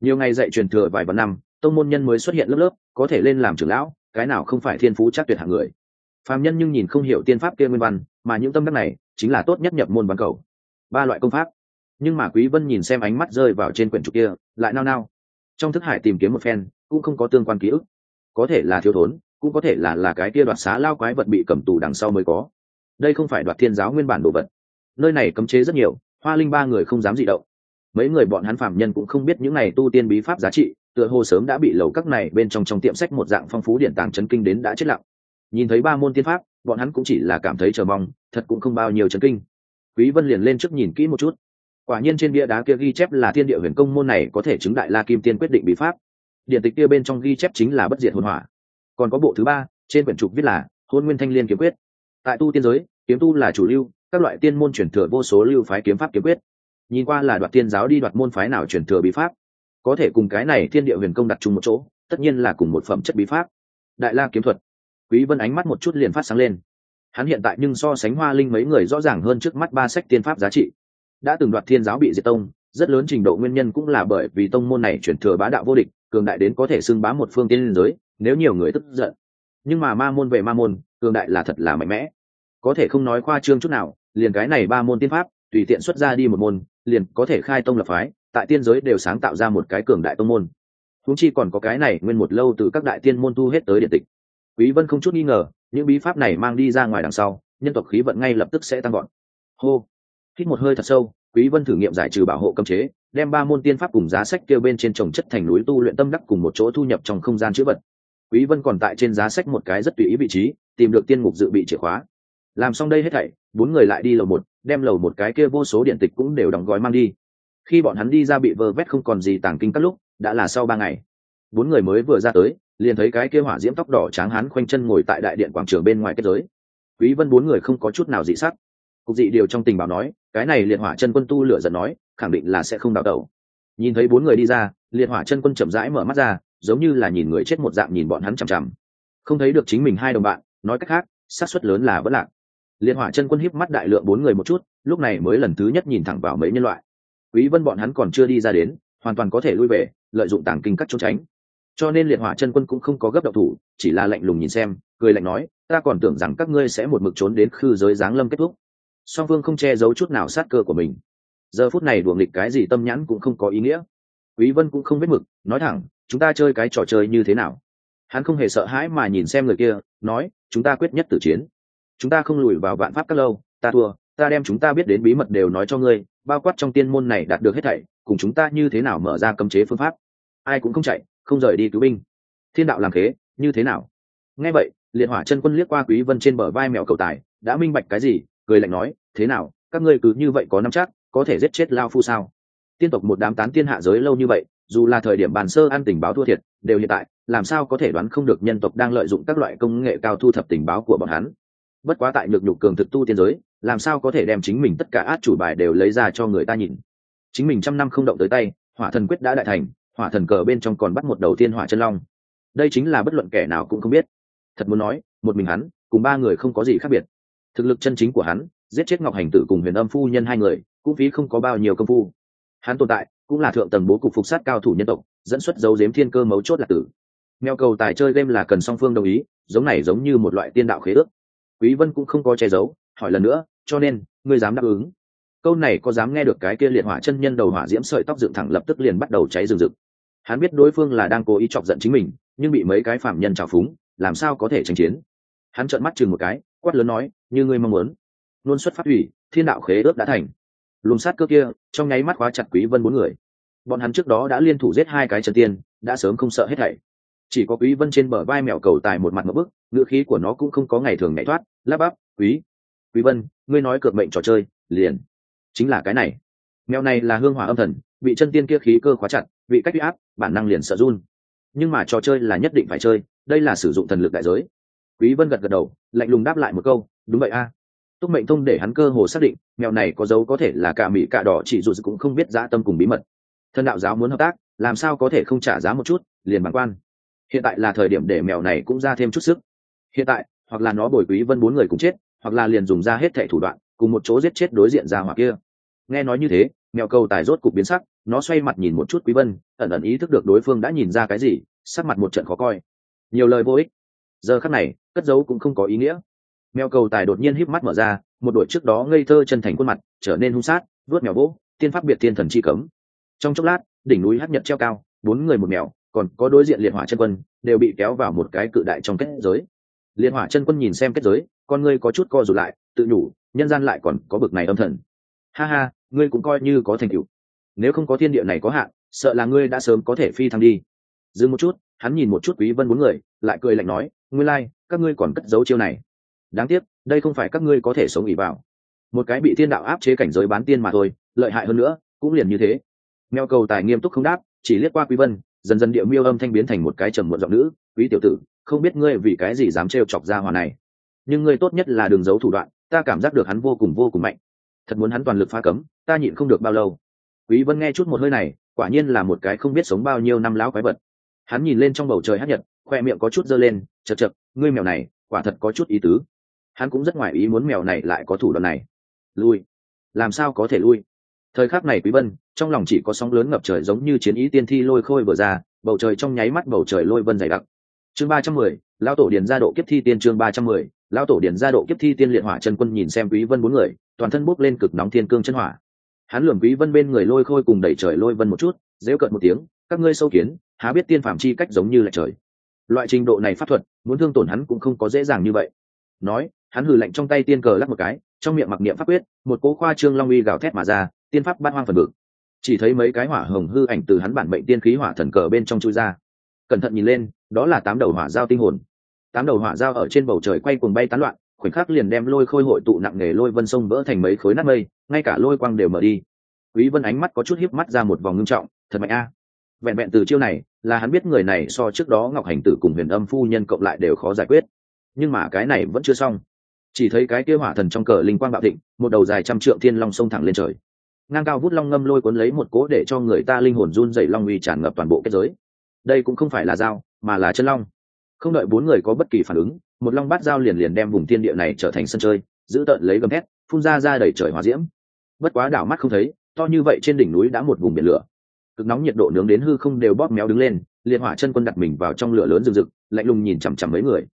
Nhiều ngày dạy truyền thừa vài vạn năm, tông môn nhân mới xuất hiện lớp lớp, có thể lên làm trưởng lão, cái nào không phải thiên phú chắc tuyệt hạng người. Phàm nhân nhưng nhìn không hiểu tiên pháp kia nguyên văn, mà những tâm đắc này chính là tốt nhất nhập môn văn cầu. Ba loại công pháp. Nhưng mà quý vân nhìn xem ánh mắt rơi vào trên quyển trục kia, lại nao nao. Trong thức hải tìm kiếm một phen, cũng không có tương quan ký ức. Có thể là thiếu thốn, cũng có thể là là cái kia đoạt xá lao quái vật bị cầm tù đằng sau mới có. Đây không phải đoạt thiên giáo nguyên bản đồ vật. Nơi này cấm chế rất nhiều, hoa linh ba người không dám dị động. Mấy người bọn hắn phạm nhân cũng không biết những này tu tiên bí pháp giá trị, tựa hồ sớm đã bị lầu các này bên trong trong tiệm sách một dạng phong phú điện tàng chấn kinh đến đã chết lặng nhìn thấy ba môn tiên pháp, bọn hắn cũng chỉ là cảm thấy chờ mong, thật cũng không bao nhiêu chấn kinh. Quý vân liền lên trước nhìn kỹ một chút. Quả nhiên trên bia đá kia ghi chép là thiên địa huyền công môn này có thể chứng đại la kim tiên quyết định bí pháp. Điện tịch kia bên trong ghi chép chính là bất diệt hồn hỏa. Còn có bộ thứ ba, trên quyển trục viết là, hôn nguyên thanh liên kiếm quyết. Tại tu tiên giới, kiếm tu là chủ lưu, các loại tiên môn chuyển thừa vô số lưu phái kiếm pháp kiếm quyết. Nhìn qua là đoạt tiên giáo đi đoạt môn phái nào chuyển thừa bí pháp. Có thể cùng cái này thiên địa huyền công đặt chung một chỗ, tất nhiên là cùng một phẩm chất bí pháp. Đại la kiếm thuật quý vân ánh mắt một chút liền phát sáng lên. Hắn hiện tại nhưng so sánh hoa linh mấy người rõ ràng hơn trước mắt ba sách tiên pháp giá trị. Đã từng đoạt thiên giáo bị diệt tông, rất lớn trình độ nguyên nhân cũng là bởi vì tông môn này chuyển thừa bá đạo vô địch, cường đại đến có thể xưng bá một phương tiên liên giới, nếu nhiều người tức giận. Nhưng mà ma môn về ma môn, cường đại là thật là mạnh mẽ. Có thể không nói khoa trương chút nào, liền cái này ba môn tiên pháp, tùy tiện xuất ra đi một môn, liền có thể khai tông lập phái, tại tiên giới đều sáng tạo ra một cái cường đại tông môn. Húng chi còn có cái này nguyên một lâu từ các đại tiên môn thu hết tới điện tịch quý vân không chút nghi ngờ, những bí pháp này mang đi ra ngoài đằng sau, nhân tộc khí vận ngay lập tức sẽ tăng gọn hô! Hít một hơi thật sâu, quý vân thử nghiệm giải trừ bảo hộ cấm chế, đem ba môn tiên pháp cùng giá sách kêu bên trên trồng chất thành núi tu luyện tâm đắc cùng một chỗ thu nhập trong không gian chữ vật. Quý vân còn tại trên giá sách một cái rất tùy ý vị trí, tìm được tiên mục dự bị chìa khóa. Làm xong đây hết thảy, bốn người lại đi lầu một, đem lầu một cái kia vô số điện tịch cũng đều đóng gói mang đi. Khi bọn hắn đi ra bị vơ vét không còn gì tàng kinh các lúc, đã là sau ba ngày bốn người mới vừa ra tới, liền thấy cái kia hỏa diễm tóc đỏ tráng hán khoanh chân ngồi tại đại điện quảng trường bên ngoài kết giới. Quý vân bốn người không có chút nào dị sắc. Cục dị điều trong tình báo nói, cái này liệt hỏa chân quân tu lửa giận nói, khẳng định là sẽ không đào tẩu. Nhìn thấy bốn người đi ra, liệt hỏa chân quân chậm rãi mở mắt ra, giống như là nhìn người chết một dạng nhìn bọn hắn chằm chằm. Không thấy được chính mình hai đồng bạn, nói cách khác, xác suất lớn là vẫn lạc. Liệt hỏa chân quân híp mắt đại lượng bốn người một chút, lúc này mới lần thứ nhất nhìn thẳng vào mấy nhân loại. Quý vân bọn hắn còn chưa đi ra đến, hoàn toàn có thể lui về, lợi dụng tàng kinh cắt trốn tránh cho nên liệt hỏa chân quân cũng không có gấp độc thủ, chỉ là lạnh lùng nhìn xem, cười lạnh nói, ta còn tưởng rằng các ngươi sẽ một mực trốn đến khư giới giáng lâm kết thúc. Song phương không che giấu chút nào sát cơ của mình. Giờ phút này đùa nghịch cái gì tâm nhãn cũng không có ý nghĩa. Quý vân cũng không biết mực, nói thẳng, chúng ta chơi cái trò chơi như thế nào? Hắn không hề sợ hãi mà nhìn xem người kia, nói, chúng ta quyết nhất tử chiến. Chúng ta không lùi vào vạn pháp các lâu, ta thua, ta đem chúng ta biết đến bí mật đều nói cho ngươi, bao quát trong tiên môn này đạt được hết thảy, cùng chúng ta như thế nào mở ra cấm chế phương pháp. Ai cũng không chạy không rời đi cứu binh. Thiên đạo làm thế như thế nào? Nghe vậy, liệt hỏa chân quân liếc qua quý vân trên bờ vai mèo cầu tài, đã minh bạch cái gì? Cười lạnh nói, thế nào, các ngươi cứ như vậy có nắm chắc, có thể giết chết lao phu sao? Tiên tộc một đám tán tiên hạ giới lâu như vậy, dù là thời điểm bàn sơ ăn tình báo thua thiệt, đều hiện tại, làm sao có thể đoán không được nhân tộc đang lợi dụng các loại công nghệ cao thu thập tình báo của bọn hắn? Bất quá tại nhược nhục cường thực tu tiên giới, làm sao có thể đem chính mình tất cả át chủ bài đều lấy ra cho người ta nhìn? Chính mình trăm năm không động tới tay, hỏa thần quyết đã đại thành hỏa thần cờ bên trong còn bắt một đầu tiên hỏa chân long. Đây chính là bất luận kẻ nào cũng không biết. Thật muốn nói, một mình hắn, cùng ba người không có gì khác biệt. Thực lực chân chính của hắn, giết chết ngọc hành tử cùng huyền âm phu nhân hai người, cũng phí không có bao nhiêu công phu. Hắn tồn tại, cũng là thượng tầng bố cục phục sát cao thủ nhân tộc, dẫn xuất dấu dếm thiên cơ mấu chốt là tử. Mèo cầu tài chơi game là cần song phương đồng ý, giống này giống như một loại tiên đạo khế ước. Quý vân cũng không có che giấu, hỏi lần nữa, cho nên, ngươi dám đáp ứng? Câu này có dám nghe được cái kia liệt hỏa chân nhân đầu hỏa diễm sợi tóc dựng thẳng lập tức liền bắt đầu cháy rừng rực hắn biết đối phương là đang cố ý chọc giận chính mình, nhưng bị mấy cái phạm nhân trào phúng, làm sao có thể tranh chiến? Hắn trợn mắt chừng một cái, quát lớn nói, như ngươi mong muốn. Luôn xuất phát hủy thiên đạo khế ước đã thành. Lùm sát cơ kia, trong nháy mắt khóa chặt quý vân bốn người. Bọn hắn trước đó đã liên thủ giết hai cái chân tiên, đã sớm không sợ hết thảy. Chỉ có quý vân trên bờ vai mèo cầu tài một mặt một bức, ngữ khí của nó cũng không có ngày thường nhảy thoát, lắp bắp, quý quý vân, ngươi nói cược mệnh trò chơi, liền. Chính là cái này. Mèo này là hương hỏa âm thần, bị chân tiên kia khí cơ khóa chặt, bị cách uy áp bản năng liền sợ run. Nhưng mà trò chơi là nhất định phải chơi, đây là sử dụng thần lực đại giới. Quý vân gật gật đầu, lạnh lùng đáp lại một câu, đúng vậy a. Túc mệnh thông để hắn cơ hồ xác định mèo này có dấu có thể là cả mỹ cả đỏ, chỉ dù cũng không biết dã tâm cùng bí mật. Thân đạo giáo muốn hợp tác, làm sao có thể không trả giá một chút, liền bản quan. Hiện tại là thời điểm để mèo này cũng ra thêm chút sức. Hiện tại, hoặc là nó bồi quý vân bốn người cũng chết, hoặc là liền dùng ra hết thẻ thủ đoạn, cùng một chỗ giết chết đối diện ra hỏa kia. Nghe nói như thế mèo cầu tài rốt cục biến sắc, nó xoay mặt nhìn một chút quý vân, ẩn ẩn ý thức được đối phương đã nhìn ra cái gì, sắc mặt một trận khó coi. Nhiều lời vô ích. Giờ khắc này, cất giấu cũng không có ý nghĩa. Mèo cầu tài đột nhiên híp mắt mở ra, một đội trước đó ngây thơ chân thành khuôn mặt, trở nên hung sát, vớt mèo vỗ, tiên pháp biệt thiên thần chi cấm. Trong chốc lát, đỉnh núi hắc nhật treo cao, bốn người một mèo, còn có đối diện liệt hỏa chân quân, đều bị kéo vào một cái cự đại trong kết giới. Liệt hỏa chân quân nhìn xem kết giới, con ngươi có chút co rụt lại, tự nhủ, nhân gian lại còn có bực này âm thần. Ha ha ngươi cũng coi như có thành tựu. Nếu không có thiên địa này có hạn sợ là ngươi đã sớm có thể phi thăng đi. Dừng một chút hắn nhìn một chút quý vân bốn người lại cười lạnh nói ngươi lai like, các ngươi còn cất giấu chiêu này. Đáng tiếc đây không phải các ngươi có thể sống ỉ vào. Một cái bị thiên đạo áp chế cảnh giới bán tiên mà thôi lợi hại hơn nữa cũng liền như thế. Mèo cầu tài nghiêm túc không đáp chỉ liếc qua quý vân dần dần địa miêu âm thanh biến thành một cái trầm muộn giọng nữ quý tiểu tử không biết ngươi vì cái gì dám trêu chọc ra hòa này. Nhưng ngươi tốt nhất là đường giấu thủ đoạn ta cảm giác được hắn vô cùng vô cùng mạnh thật muốn hắn toàn lực phá cấm, ta nhịn không được bao lâu. Quý vân nghe chút một hơi này, quả nhiên là một cái không biết sống bao nhiêu năm láo quái vật. Hắn nhìn lên trong bầu trời hắc nhật, khoe miệng có chút dơ lên chật chật ngươi mèo này, quả thật có chút ý tứ. Hắn cũng rất ngoài ý muốn mèo này lại có thủ đoạn này. Lui. Làm sao có thể lui? Thời khắc này quý vân, trong lòng chỉ có sóng lớn ngập trời giống như chiến ý tiên thi lôi khôi vừa ra, bầu trời trong nháy mắt bầu trời lôi vân dày đặc. Chương ba trăm mười, lão tổ điền gia độ kiếp thi tiên chương ba trăm mười, lão tổ điền gia độ kiếp thi tiên liệt hỏa chân quân nhìn xem quý vân bốn người toàn thân bốc lên cực nóng thiên cương chân hỏa. Hắn lường quý vân bên người lôi khôi cùng đẩy trời lôi vân một chút dễ cận một tiếng, các ngươi sâu kiến, há biết tiên phạm chi cách giống như là trời. Loại trình độ này pháp thuật, muốn thương tổn hắn cũng không có dễ dàng như vậy. Nói, hắn hừ lạnh trong tay tiên cờ lắc một cái, trong miệng mặc niệm pháp quyết, một cố khoa trương long uy gào thét mà ra, tiên pháp bát hoang phần bực chỉ thấy mấy cái hỏa hồng hư ảnh từ hắn bản mệnh tiên khí hỏa thần cờ bên trong chui ra. Cẩn thận nhìn lên, đó là tám đầu hỏa giao tinh hồn. Tám đầu hỏa giao ở trên bầu trời quay cuồng bay tán loạn khoảnh khắc liền đem lôi khôi hội tụ nặng nề lôi vân sông vỡ thành mấy khối nát mây, ngay cả lôi quang đều mở đi. Quý vân ánh mắt có chút hiếp mắt ra một vòng ngưng trọng, thật mạnh a. À. vẹn vẹn từ chiêu này, là hắn biết người này so trước đó ngọc hành tử cùng huyền âm phu nhân cộng lại đều khó giải quyết. Nhưng mà cái này vẫn chưa xong. Chỉ thấy cái kia hỏa thần trong cờ linh quang bạo thịnh, một đầu dài trăm trượng thiên long sông thẳng lên trời. Ngang cao vút long ngâm lôi cuốn lấy một cố để cho người ta linh hồn run dày long uy tràn ngập toàn bộ kết giới. Đây cũng không phải là dao, mà là chân long. Không đợi bốn người có bất kỳ phản ứng một long bát dao liền liền đem vùng thiên địa này trở thành sân chơi, giữ tợn lấy gầm thét, phun ra ra đầy trời hòa diễm. Bất quá đảo mắt không thấy, to như vậy trên đỉnh núi đã một vùng biển lửa. Cực nóng nhiệt độ nướng đến hư không đều bóp méo đứng lên, liệt hỏa chân quân đặt mình vào trong lửa lớn rực rực, lạnh lùng nhìn chằm chằm mấy người.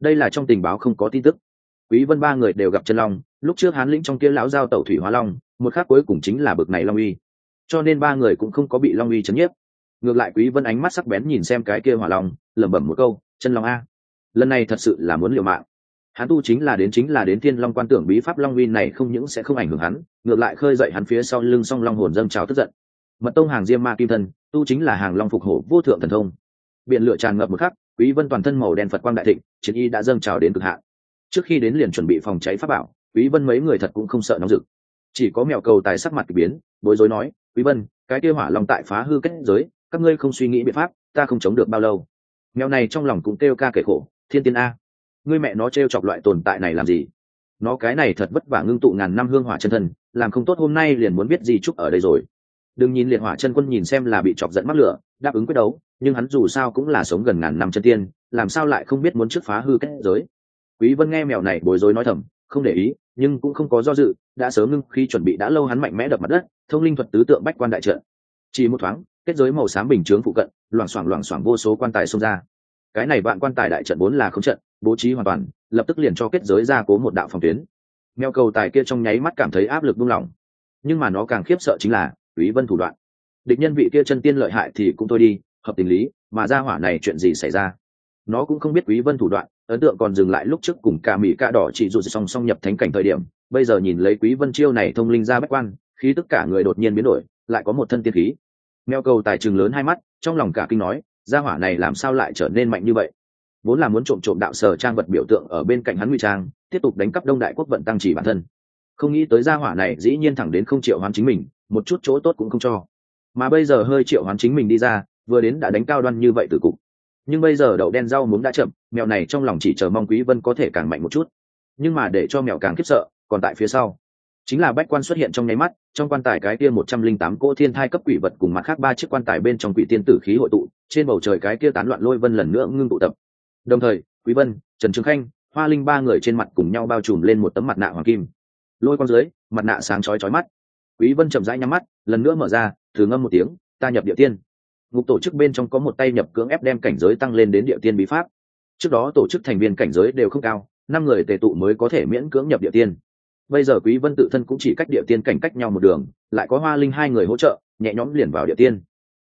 Đây là trong tình báo không có tin tức. Quý vân ba người đều gặp chân long, lúc trước hán lĩnh trong kia lão giao tẩu thủy hóa long, một khác cuối cùng chính là bực này long uy. Cho nên ba người cũng không có bị long uy chấn nhiếp. Ngược lại quý vân ánh mắt sắc bén nhìn xem cái kia hỏa long, lẩm bẩm một câu, chân long a lần này thật sự là muốn liều mạng. Hắn tu chính là đến chính là đến thiên long quan tưởng bí pháp long uy này không những sẽ không ảnh hưởng hắn, ngược lại khơi dậy hắn phía sau lưng song long hồn dâng trào tức giận. Mật tông hàng diêm ma kim thân tu chính là hàng long phục hổ vô thượng thần thông. Biện lựa tràn ngập một khắc, quý vân toàn thân màu đen phật quang đại thịnh, chiến y đã dâng trào đến cực hạn. Trước khi đến liền chuẩn bị phòng cháy pháp bảo, quý vân mấy người thật cũng không sợ nóng rực. Chỉ có mèo cầu tài sắc mặt biến, bối rối nói, quý vân, cái kia hỏa long tại phá hư kết giới, các ngươi không suy nghĩ biện pháp, ta không chống được bao lâu. Mèo này trong lòng cũng kêu ca kể khổ thiên tiên a, ngươi mẹ nó trêu chọc loại tồn tại này làm gì? Nó cái này thật vất vả ngưng tụ ngàn năm hương hỏa chân thân, làm không tốt hôm nay liền muốn biết gì chúc ở đây rồi. Đừng nhìn liệt hỏa chân quân nhìn xem là bị chọc dẫn mắc lửa, đáp ứng quyết đấu, nhưng hắn dù sao cũng là sống gần ngàn năm chân tiên, làm sao lại không biết muốn trước phá hư kết giới? Quý vân nghe mèo này bối rối nói thầm, không để ý, nhưng cũng không có do dự, đã sớm ngưng khi chuẩn bị đã lâu hắn mạnh mẽ đập mặt đất, thông linh thuật tứ tượng bách quan đại trận. Chỉ một thoáng, kết giới màu xám bình chướng phụ cận, loảng xoảng loảng xoảng vô số quan tài xông ra cái này vạn quan tài đại trận vốn là không trận, bố trí hoàn toàn, lập tức liền cho kết giới ra cố một đạo phòng tuyến. Mèo cầu tài kia trong nháy mắt cảm thấy áp lực buông lỏng. Nhưng mà nó càng khiếp sợ chính là, quý vân thủ đoạn. Địch nhân vị kia chân tiên lợi hại thì cũng thôi đi, hợp tình lý, mà ra hỏa này chuyện gì xảy ra? Nó cũng không biết quý vân thủ đoạn, ấn tượng còn dừng lại lúc trước cùng cả mỹ cả đỏ chỉ dụ song song nhập thánh cảnh thời điểm, bây giờ nhìn lấy quý vân chiêu này thông linh ra bách quan, khí tất cả người đột nhiên biến đổi, lại có một thân tiên khí. Mèo cầu tài trường lớn hai mắt, trong lòng cả kinh nói gia hỏa này làm sao lại trở nên mạnh như vậy? Vốn là muốn trộm trộm đạo sở trang vật biểu tượng ở bên cạnh hắn nguy trang, tiếp tục đánh cắp đông đại quốc vận tăng chỉ bản thân. Không nghĩ tới gia hỏa này dĩ nhiên thẳng đến không triệu hoán chính mình, một chút chỗ tốt cũng không cho. Mà bây giờ hơi triệu hoán chính mình đi ra, vừa đến đã đánh cao đoan như vậy từ cục. Nhưng bây giờ đậu đen rau muống đã chậm, mèo này trong lòng chỉ chờ mong quý vân có thể càng mạnh một chút. Nhưng mà để cho mèo càng khiếp sợ, còn tại phía sau. Chính là bách quan xuất hiện trong nháy mắt trong quan tài cái kia một trăm linh tám cỗ thiên thai cấp quỷ vật cùng mặt khác ba chiếc quan tài bên trong quỷ tiên tử khí hội tụ, trên bầu trời cái kia tán loạn lôi vân lần nữa ngưng tụ tập. Đồng thời, quý vân, trần trường khanh, hoa linh ba người trên mặt cùng nhau bao trùm lên một tấm mặt nạ hoàng kim. Lôi con dưới, mặt nạ sáng chói chói mắt. Quý vân chậm rãi nhắm mắt, lần nữa mở ra, thử ngâm một tiếng, ta nhập địa tiên. Ngục tổ chức bên trong có một tay nhập cưỡng ép đem cảnh giới tăng lên đến địa tiên bí pháp. Trước đó tổ chức thành viên cảnh giới đều không cao, năm người tề tụ mới có thể miễn cưỡng nhập địa tiên bây giờ quý vân tự thân cũng chỉ cách địa tiên cảnh cách nhau một đường, lại có hoa linh hai người hỗ trợ, nhẹ nhõm liền vào địa tiên.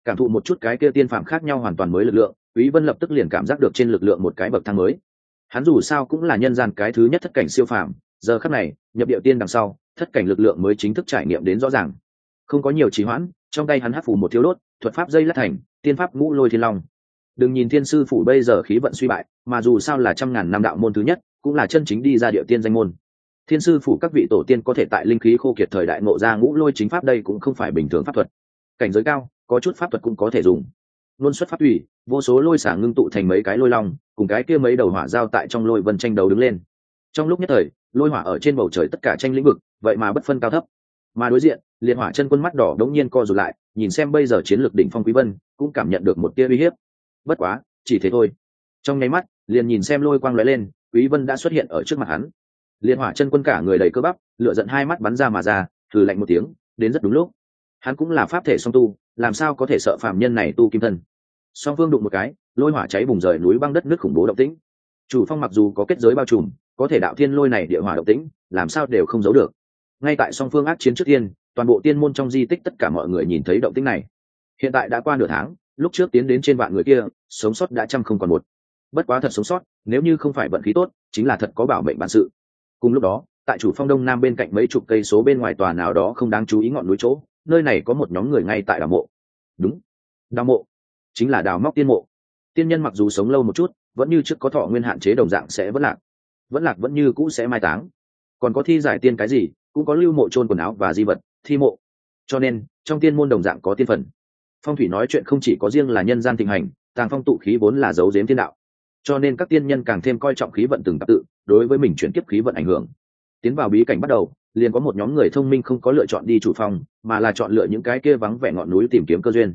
Cảm thụ một chút cái kia tiên phạm khác nhau hoàn toàn mới lực lượng, quý vân lập tức liền cảm giác được trên lực lượng một cái bậc thang mới. Hắn dù sao cũng là nhân gian cái thứ nhất thất cảnh siêu phàm, giờ khắc này, nhập địa tiên đằng sau, thất cảnh lực lượng mới chính thức trải nghiệm đến rõ ràng. Không có nhiều trì hoãn, trong tay hắn hấp phủ một thiếu đốt, thuật pháp dây lát thành, tiên pháp ngũ lôi thiên long. Đừng nhìn thiên sư phủ bây giờ khí vận suy bại, mà dù sao là trăm ngàn năm đạo môn thứ nhất, cũng là chân chính đi ra địa tiên danh môn thiên sư phủ các vị tổ tiên có thể tại linh khí khô kiệt thời đại ngộ ra ngũ lôi chính pháp đây cũng không phải bình thường pháp thuật. Cảnh giới cao, có chút pháp thuật cũng có thể dùng. Luôn xuất pháp thủy vô số lôi xả ngưng tụ thành mấy cái lôi long, cùng cái kia mấy đầu hỏa giao tại trong lôi vân tranh đầu đứng lên. Trong lúc nhất thời, lôi hỏa ở trên bầu trời tất cả tranh lĩnh vực, vậy mà bất phân cao thấp. Mà đối diện, liệt hỏa chân quân mắt đỏ đống nhiên co rụt lại, nhìn xem bây giờ chiến lược đỉnh phong quý vân, cũng cảm nhận được một tia uy hiếp. Bất quá, chỉ thế thôi. Trong nháy mắt, liền nhìn xem lôi quang lóe lên, quý vân đã xuất hiện ở trước mặt hắn liên hỏa chân quân cả người đầy cơ bắp lựa giận hai mắt bắn ra mà ra thử lạnh một tiếng, đến rất đúng lúc. Hắn cũng là pháp thể song tu, làm sao có thể sợ phàm nhân này tu kim thân? Song phương đụng một cái, lôi hỏa cháy bùng rời núi băng đất nước khủng bố động tĩnh. Chủ phong mặc dù có kết giới bao trùm, có thể đạo thiên lôi này địa hỏa động tĩnh, làm sao đều không giấu được. Ngay tại song phương ác chiến trước tiên, toàn bộ tiên môn trong di tích tất cả mọi người nhìn thấy động tĩnh này. Hiện tại đã qua nửa tháng, lúc trước tiến đến trên vạn người kia, sống sót đã trăm không còn một. Bất quá thật sống sót, nếu như không phải vận khí tốt, chính là thật có bảo mệnh bản sự cùng lúc đó, tại chủ phong đông nam bên cạnh mấy chục cây số bên ngoài tòa nào đó không đáng chú ý ngọn núi chỗ, nơi này có một nhóm người ngay tại đào mộ. Đúng, đào mộ, chính là đào móc tiên mộ. Tiên nhân mặc dù sống lâu một chút, vẫn như trước có thọ nguyên hạn chế đồng dạng sẽ vẫn lạc. Vẫn lạc vẫn như cũ sẽ mai táng. Còn có thi giải tiên cái gì, cũng có lưu mộ trôn quần áo và di vật, thi mộ. Cho nên, trong tiên môn đồng dạng có tiên phần. Phong thủy nói chuyện không chỉ có riêng là nhân gian thịnh hành, tàng phong tụ khí vốn là dấu dếm tiên đạo cho nên các tiên nhân càng thêm coi trọng khí vận từng tập tự, đối với mình chuyển kiếp khí vận ảnh hưởng. Tiến vào bí cảnh bắt đầu, liền có một nhóm người thông minh không có lựa chọn đi chủ phòng, mà là chọn lựa những cái kia vắng vẻ ngọn núi tìm kiếm cơ duyên.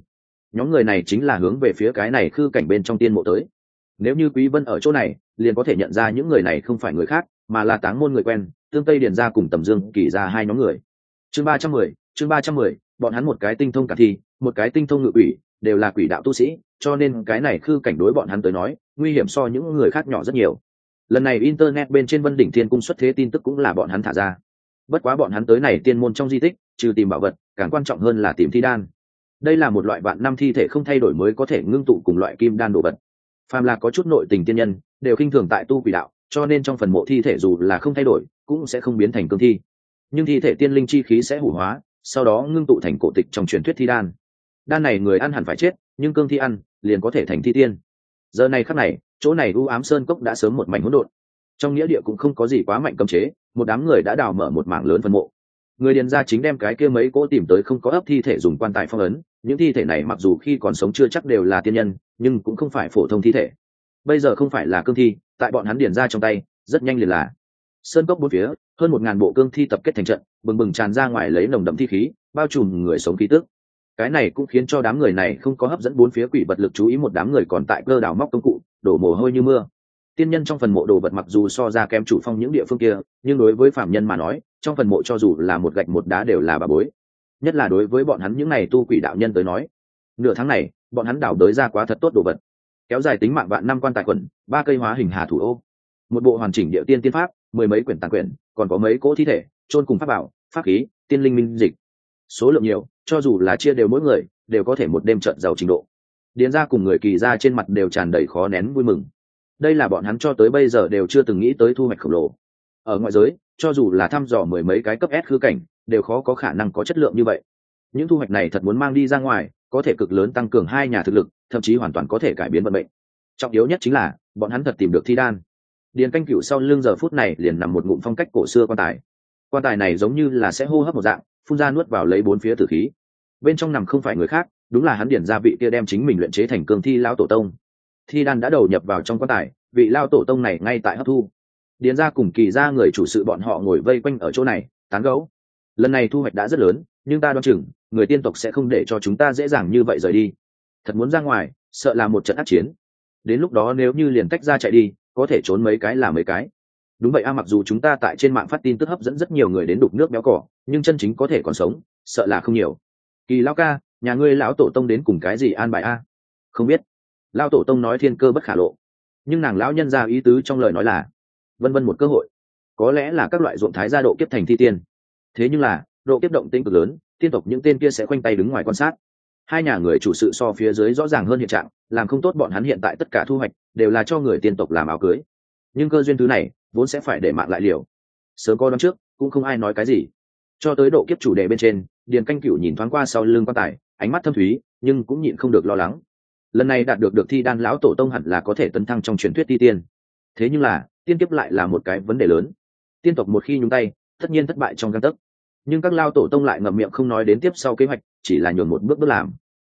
Nhóm người này chính là hướng về phía cái này khư cảnh bên trong tiên mộ tới. Nếu như quý vân ở chỗ này, liền có thể nhận ra những người này không phải người khác, mà là táng môn người quen, tương tây điền ra cùng tầm dương kỳ ra hai nhóm người. Chương ba trăm mười, chương ba trăm mười, bọn hắn một cái tinh thông cả thi, một cái tinh thông ngự ủy đều là quỷ đạo tu sĩ, cho nên cái này khư cảnh đối bọn hắn tới nói, nguy hiểm so những người khác nhỏ rất nhiều. Lần này internet bên trên vân đỉnh thiên cung xuất thế tin tức cũng là bọn hắn thả ra. Bất quá bọn hắn tới này tiên môn trong di tích, trừ tìm bảo vật, càng quan trọng hơn là tìm thi đan. Đây là một loại vạn năm thi thể không thay đổi mới có thể ngưng tụ cùng loại kim đan đồ vật. Phàm là có chút nội tình tiên nhân, đều khinh thường tại tu quỷ đạo, cho nên trong phần mộ thi thể dù là không thay đổi, cũng sẽ không biến thành cương thi. Nhưng thi thể tiên linh chi khí sẽ hủ hóa, sau đó ngưng tụ thành cổ tịch trong truyền thuyết thi đan đan này người ăn hẳn phải chết, nhưng cương thi ăn, liền có thể thành thi tiên. Giờ này khắc này, chỗ này u ám sơn cốc đã sớm một mảnh hỗn độn. Trong nghĩa địa cũng không có gì quá mạnh cấm chế, một đám người đã đào mở một mảng lớn phân mộ. Người điền ra chính đem cái kia mấy cỗ tìm tới không có ấp thi thể dùng quan tài phong ấn, những thi thể này mặc dù khi còn sống chưa chắc đều là tiên nhân, nhưng cũng không phải phổ thông thi thể. Bây giờ không phải là cương thi, tại bọn hắn điền ra trong tay, rất nhanh liền là sơn cốc bốn phía, hơn một ngàn bộ cương thi tập kết thành trận, bừng bừng tràn ra ngoài lấy nồng đậm thi khí, bao trùm người sống khí tước cái này cũng khiến cho đám người này không có hấp dẫn bốn phía quỷ vật lực chú ý một đám người còn tại cơ đào móc công cụ, đổ mồ hôi như mưa. Tiên nhân trong phần mộ đồ vật mặc dù so ra kém chủ phong những địa phương kia, nhưng đối với phạm nhân mà nói, trong phần mộ cho dù là một gạch một đá đều là bà bối. Nhất là đối với bọn hắn những n à y tu quỷ đạo nhân tới nói, nửa tháng này, bọn hắn đảo đới ra quá thật tốt đồ vật. Kéo dài tính mạng vạn năm quan tài quẩn, ba cây hóa hình hà thủ ô. Một bộ hoàn chỉnh địa tiên tiên pháp, mười mấy quyển tàn quyển, còn có mấy cỗ thi thể trôn cùng pháp bảo, pháp khí, tiên linh minh dịch số lượng nhiều, cho dù là chia đều mỗi người, đều có thể một đêm trận giàu trình độ. Điền ra cùng người kỳ ra trên mặt đều tràn đầy khó nén vui mừng. Đây là bọn hắn cho tới bây giờ đều chưa từng nghĩ tới thu hoạch khổng lồ. Ở ngoại giới, cho dù là thăm dò mười mấy cái cấp s khư cảnh, đều khó có khả năng có chất lượng như vậy. Những thu hoạch này thật muốn mang đi ra ngoài, có thể cực lớn tăng cường hai nhà thực lực, thậm chí hoàn toàn có thể cải biến vận mệnh. Trọng yếu nhất chính là, bọn hắn thật tìm được thi đan. Điền canh cựu sau lưng giờ phút này liền nằm một ngụm phong cách cổ xưa quan tài. Quan tài này giống như là sẽ hô hấp một dạng phun ra nuốt vào lấy bốn phía tử khí. Bên trong nằm không phải người khác, đúng là hắn điển ra vị kia đem chính mình luyện chế thành cương thi lao tổ tông. Thi đan đã đầu nhập vào trong quan tài, vị lao tổ tông này ngay tại hấp thu. Điền ra cùng kỳ ra người chủ sự bọn họ ngồi vây quanh ở chỗ này, tán gấu lần này thu hoạch đã rất lớn, nhưng ta đoán chừng, người tiên tộc sẽ không để cho chúng ta dễ dàng như vậy rời đi. Thật muốn ra ngoài, sợ là một trận ác chiến. Đến lúc đó nếu như liền tách ra chạy đi, có thể trốn mấy cái là mấy cái đúng vậy a, mặc dù chúng ta tại trên mạng phát tin tức hấp dẫn rất nhiều người đến đục nước béo cỏ, nhưng chân chính có thể còn sống, sợ là không nhiều. Kỳ lao ca, nhà ngươi lão tổ tông đến cùng cái gì an bài a? Không biết. Lao tổ tông nói thiên cơ bất khả lộ. Nhưng nàng lão nhân ra ý tứ trong lời nói là, vân vân một cơ hội. Có lẽ là các loại ruộng thái gia độ kiếp thành thi tiên. Thế nhưng là, độ kiếp động tinh cực lớn, tiên tộc những tên kia sẽ khoanh tay đứng ngoài quan sát. Hai nhà người chủ sự so phía dưới rõ ràng hơn hiện trạng, làm không tốt bọn hắn hiện tại tất cả thu hoạch, đều là cho người tiên tộc làm áo cưới. Nhưng cơ duyên thứ này vốn sẽ phải để mạng lại liều. Sớm có đón trước, cũng không ai nói cái gì. Cho tới độ kiếp chủ đề bên trên, điền canh Cựu nhìn thoáng qua sau lưng quan tài, ánh mắt thâm thúy, nhưng cũng nhịn không được lo lắng. Lần này đạt được được thi đan lão tổ tông hẳn là có thể tấn thăng trong truyền thuyết ti tiên. Thế nhưng là, tiên kiếp lại là một cái vấn đề lớn. Tiên tộc một khi nhúng tay, tất nhiên thất bại trong găng tấc. Nhưng các lao tổ tông lại ngậm miệng không nói đến tiếp sau kế hoạch, chỉ là nhường một bước bước làm.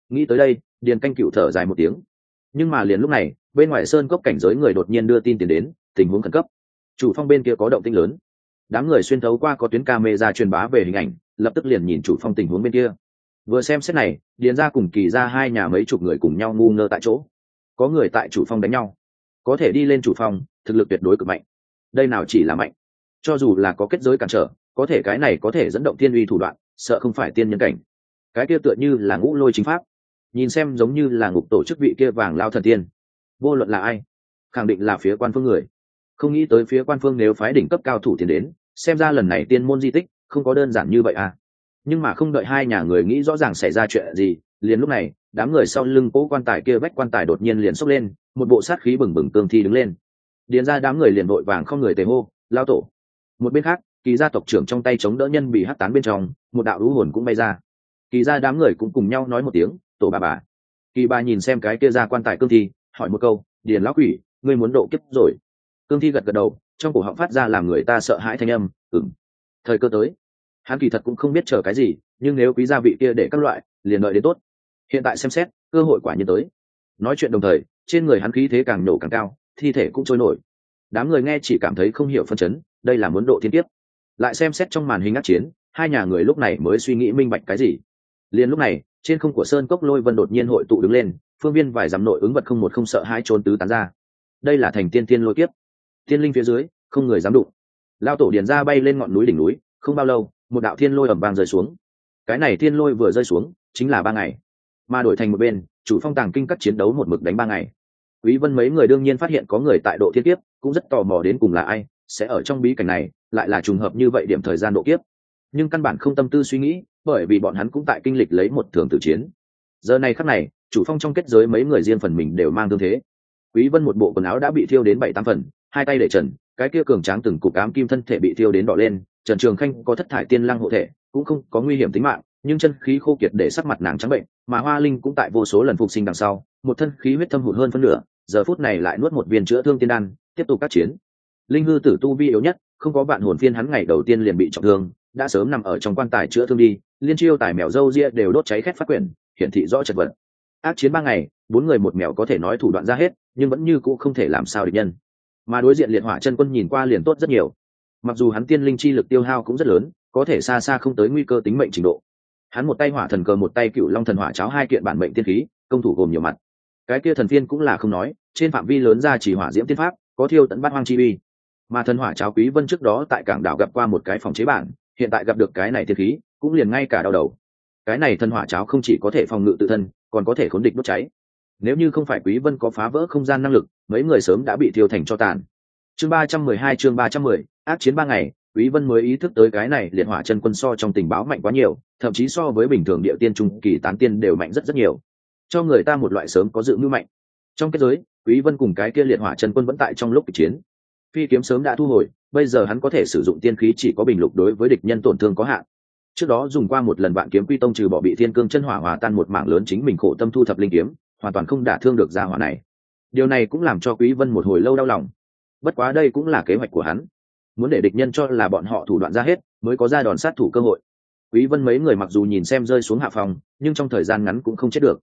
Nghĩ tới đây, điền canh cựu thở dài một tiếng. Nhưng mà liền lúc này, bên ngoài sơn cốc cảnh giới người đột nhiên đưa tin tiền đến, tình huống khẩn cấp chủ phong bên kia có động tĩnh lớn. Đám người xuyên thấu qua có tuyến camera truyền bá về hình ảnh, lập tức liền nhìn chủ phong tình huống bên kia. Vừa xem xét này, điền ra cùng kỳ ra hai nhà mấy chục người cùng nhau ngu ngơ tại chỗ. Có người tại chủ phong đánh nhau. Có thể đi lên chủ phong, thực lực tuyệt đối cực mạnh. Đây nào chỉ là mạnh. Cho dù là có kết giới cản trở, có thể cái này có thể dẫn động tiên uy thủ đoạn, sợ không phải tiên nhân cảnh. Cái kia tựa như là ngũ lôi chính pháp. Nhìn xem giống như là ngục tổ chức vị kia vàng lao thần tiên. Vô luận là ai, khẳng định là phía quan phương người không nghĩ tới phía quan phương nếu phái đỉnh cấp cao thủ tiền đến, xem ra lần này tiên môn di tích không có đơn giản như vậy à. Nhưng mà không đợi hai nhà người nghĩ rõ ràng xảy ra chuyện gì, liền lúc này, đám người sau lưng cố quan tài kia vách quan tài đột nhiên liền xốc lên, một bộ sát khí bừng bừng tương thi đứng lên. Điền ra đám người liền vội vàng không người tề hô, lao tổ. Một bên khác, kỳ gia tộc trưởng trong tay chống đỡ nhân bị hắt tán bên trong, một đạo lũ hồn cũng bay ra. Kỳ ra đám người cũng cùng nhau nói một tiếng, tổ bà bà. Kỳ bà nhìn xem cái kia ra quan tài cương thi, hỏi một câu, điền lão quỷ, ngươi muốn độ kiếp rồi? Cương thi gật gật đầu, trong cổ họng phát ra làm người ta sợ hãi thanh âm ừng thời cơ tới. Hắn kỳ thật cũng không biết chờ cái gì, nhưng nếu quý gia vị kia để các loại, liền đợi đến tốt. Hiện tại xem xét, cơ hội quả nhiên tới. Nói chuyện đồng thời, trên người hắn khí thế càng nổ càng cao, thi thể cũng trôi nổi. Đám người nghe chỉ cảm thấy không hiểu phân chấn, đây là muốn độ thiên tiếp lại xem xét trong màn hình ác chiến, hai nhà người lúc này mới suy nghĩ minh bạch cái gì. Liền lúc này, trên không của sơn cốc lôi vân đột nhiên hội tụ đứng lên, phương viên vài dặm nội ứng vật không một không sợ hai trốn tứ tán ra. Đây là thành tiên tiên lôi kiếp tiên linh phía dưới, không người dám đụng. Lao tổ điền ra bay lên ngọn núi đỉnh núi, không bao lâu, một đạo thiên lôi ẩm vàng rơi xuống. Cái này thiên lôi vừa rơi xuống, chính là ba ngày. Mà đổi thành một bên, chủ phong tàng kinh các chiến đấu một mực đánh ba ngày. Quý vân mấy người đương nhiên phát hiện có người tại độ thiên kiếp, cũng rất tò mò đến cùng là ai, sẽ ở trong bí cảnh này, lại là trùng hợp như vậy điểm thời gian độ kiếp. Nhưng căn bản không tâm tư suy nghĩ, bởi vì bọn hắn cũng tại kinh lịch lấy một thường tử chiến. Giờ này khắc này, chủ phong trong kết giới mấy người riêng phần mình đều mang thương thế. Quý vân một bộ quần áo đã bị thiêu đến bảy tám phần hai tay để trần, cái kia cường tráng từng cục ám kim thân thể bị thiêu đến đỏ lên, trần trường khanh có thất thải tiên lăng hộ thể, cũng không có nguy hiểm tính mạng, nhưng chân khí khô kiệt để sắc mặt nàng trắng bệnh, mà hoa linh cũng tại vô số lần phục sinh đằng sau, một thân khí huyết thâm hụt hơn phân nửa, giờ phút này lại nuốt một viên chữa thương tiên đan, tiếp tục các chiến. Linh hư tử tu vi yếu nhất, không có bạn hồn phiên hắn ngày đầu tiên liền bị trọng thương, đã sớm nằm ở trong quan tài chữa thương đi, liên chiêu tài mèo dâu ria đều đốt cháy khét phát quyển, hiển thị rõ chật vật. Ác chiến ba ngày, bốn người một mèo có thể nói thủ đoạn ra hết, nhưng vẫn như cũ không thể làm sao địch nhân mà đối diện liệt hỏa chân quân nhìn qua liền tốt rất nhiều. Mặc dù hắn tiên linh chi lực tiêu hao cũng rất lớn, có thể xa xa không tới nguy cơ tính mệnh trình độ. Hắn một tay hỏa thần cờ, một tay cựu long thần hỏa cháo, hai kiện bản mệnh tiên khí, công thủ gồm nhiều mặt. Cái kia thần phiên cũng là không nói, trên phạm vi lớn ra chỉ hỏa diễm tiên pháp, có thiêu tận bát hoang chi uy. Mà thần hỏa cháo quý vân trước đó tại cảng đảo gặp qua một cái phòng chế bản, hiện tại gặp được cái này tiên khí, cũng liền ngay cả đau đầu. Cái này thần hỏa cháo không chỉ có thể phòng ngự tự thân, còn có thể khốn địch đốt cháy. Nếu như không phải quý vân có phá vỡ không gian năng lực mấy người sớm đã bị thiêu thành cho tàn. Chương 312 chương 310, ác chiến ba ngày quý vân mới ý thức tới cái này liệt hỏa chân quân so trong tình báo mạnh quá nhiều thậm chí so với bình thường địa tiên trung kỳ tán tiên đều mạnh rất rất nhiều. Cho người ta một loại sớm có dự mưu mạnh. Trong kết giới quý vân cùng cái kia liệt hỏa chân quân vẫn tại trong lúc kịch chiến. Phi kiếm sớm đã thu hồi bây giờ hắn có thể sử dụng tiên khí chỉ có bình lục đối với địch nhân tổn thương có hạn. Trước đó dùng qua một lần vạn kiếm quy tông trừ bỏ bị thiên cương chân hỏa hòa tan một mảng lớn chính mình khổ tâm thu thập linh kiếm hoàn toàn không đả thương được gia hỏa này điều này cũng làm cho quý vân một hồi lâu đau lòng. Bất quá đây cũng là kế hoạch của hắn. Muốn để địch nhân cho là bọn họ thủ đoạn ra hết, mới có ra đòn sát thủ cơ hội. Quý vân mấy người mặc dù nhìn xem rơi xuống hạ phòng, nhưng trong thời gian ngắn cũng không chết được.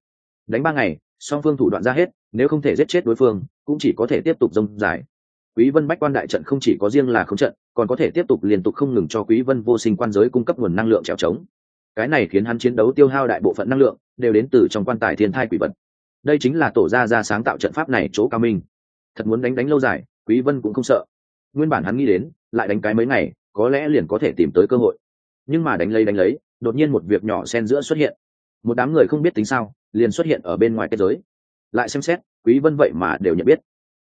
Đánh ba ngày, song phương thủ đoạn ra hết, nếu không thể giết chết đối phương, cũng chỉ có thể tiếp tục rông dài. Quý vân bách quan đại trận không chỉ có riêng là không trận, còn có thể tiếp tục liên tục không ngừng cho quý vân vô sinh quan giới cung cấp nguồn năng lượng trèo trống. Cái này khiến hắn chiến đấu tiêu hao đại bộ phận năng lượng, đều đến từ trong quan tài thiên thai quỷ vật đây chính là tổ gia ra sáng tạo trận pháp này chỗ cao minh. Thật muốn đánh đánh lâu dài, quý vân cũng không sợ. Nguyên bản hắn nghĩ đến, lại đánh cái mấy ngày, có lẽ liền có thể tìm tới cơ hội. Nhưng mà đánh lấy đánh lấy, đột nhiên một việc nhỏ xen giữa xuất hiện. Một đám người không biết tính sao, liền xuất hiện ở bên ngoài kết giới. Lại xem xét, quý vân vậy mà đều nhận biết.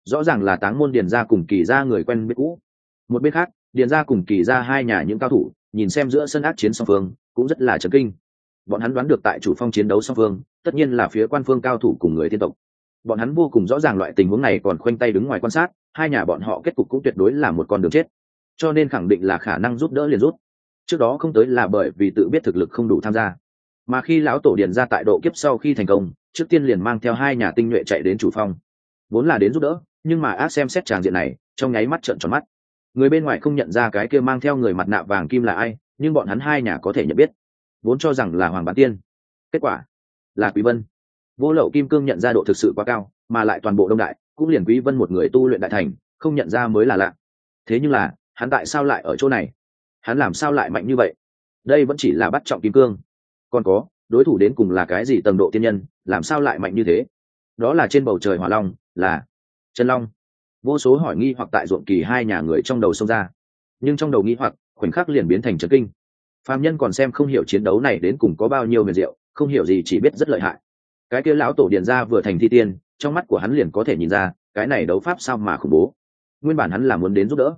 Rõ ràng là táng môn điền gia cùng kỳ gia người quen biết cũ. Một bên khác, điền gia cùng kỳ gia hai nhà những cao thủ, nhìn xem giữa sân ác chiến song phương, cũng rất là chấn kinh. Bọn hắn đoán được tại chủ phong chiến đấu song phương tất nhiên là phía quan phương cao thủ cùng người tiên tộc. Bọn hắn vô cùng rõ ràng loại tình huống này còn khoanh tay đứng ngoài quan sát, hai nhà bọn họ kết cục cũng tuyệt đối là một con đường chết. Cho nên khẳng định là khả năng giúp đỡ liền rút trước đó không tới là bởi vì tự biết thực lực không đủ tham gia. Mà khi lão tổ điền ra tại độ kiếp sau khi thành công, trước tiên liền mang theo hai nhà tinh nhuệ chạy đến chủ phong. Vốn là đến giúp đỡ, nhưng mà ác xem xét tràng diện này, trong nháy mắt trợn tròn mắt. Người bên ngoài không nhận ra cái kia mang theo người mặt nạ vàng kim là ai, nhưng bọn hắn hai nhà có thể nhận biết. Vốn cho rằng là hoàng bán tiên. Kết quả là quý vân. Vô lậu kim cương nhận ra độ thực sự quá cao, mà lại toàn bộ đông đại cũng liền quý vân một người tu luyện đại thành, không nhận ra mới là lạ. Thế nhưng là, hắn tại sao lại ở chỗ này? Hắn làm sao lại mạnh như vậy? Đây vẫn chỉ là bắt trọng kim cương. Còn có, đối thủ đến cùng là cái gì tầng độ tiên nhân, làm sao lại mạnh như thế? Đó là trên bầu trời hỏa long, là chân long. Vô số hỏi nghi hoặc tại ruộng kỳ hai nhà người trong đầu xông ra. Nhưng trong đầu nghi hoặc, khoảnh khắc liền biến thành trấn kinh. Phạm nhân còn xem không hiểu chiến đấu này đến cùng có bao nhiêu huyền diệu không hiểu gì chỉ biết rất lợi hại. Cái kia lão tổ Điền ra vừa thành thi tiên, trong mắt của hắn liền có thể nhìn ra, cái này đấu pháp sao mà khủng bố. Nguyên bản hắn là muốn đến giúp đỡ.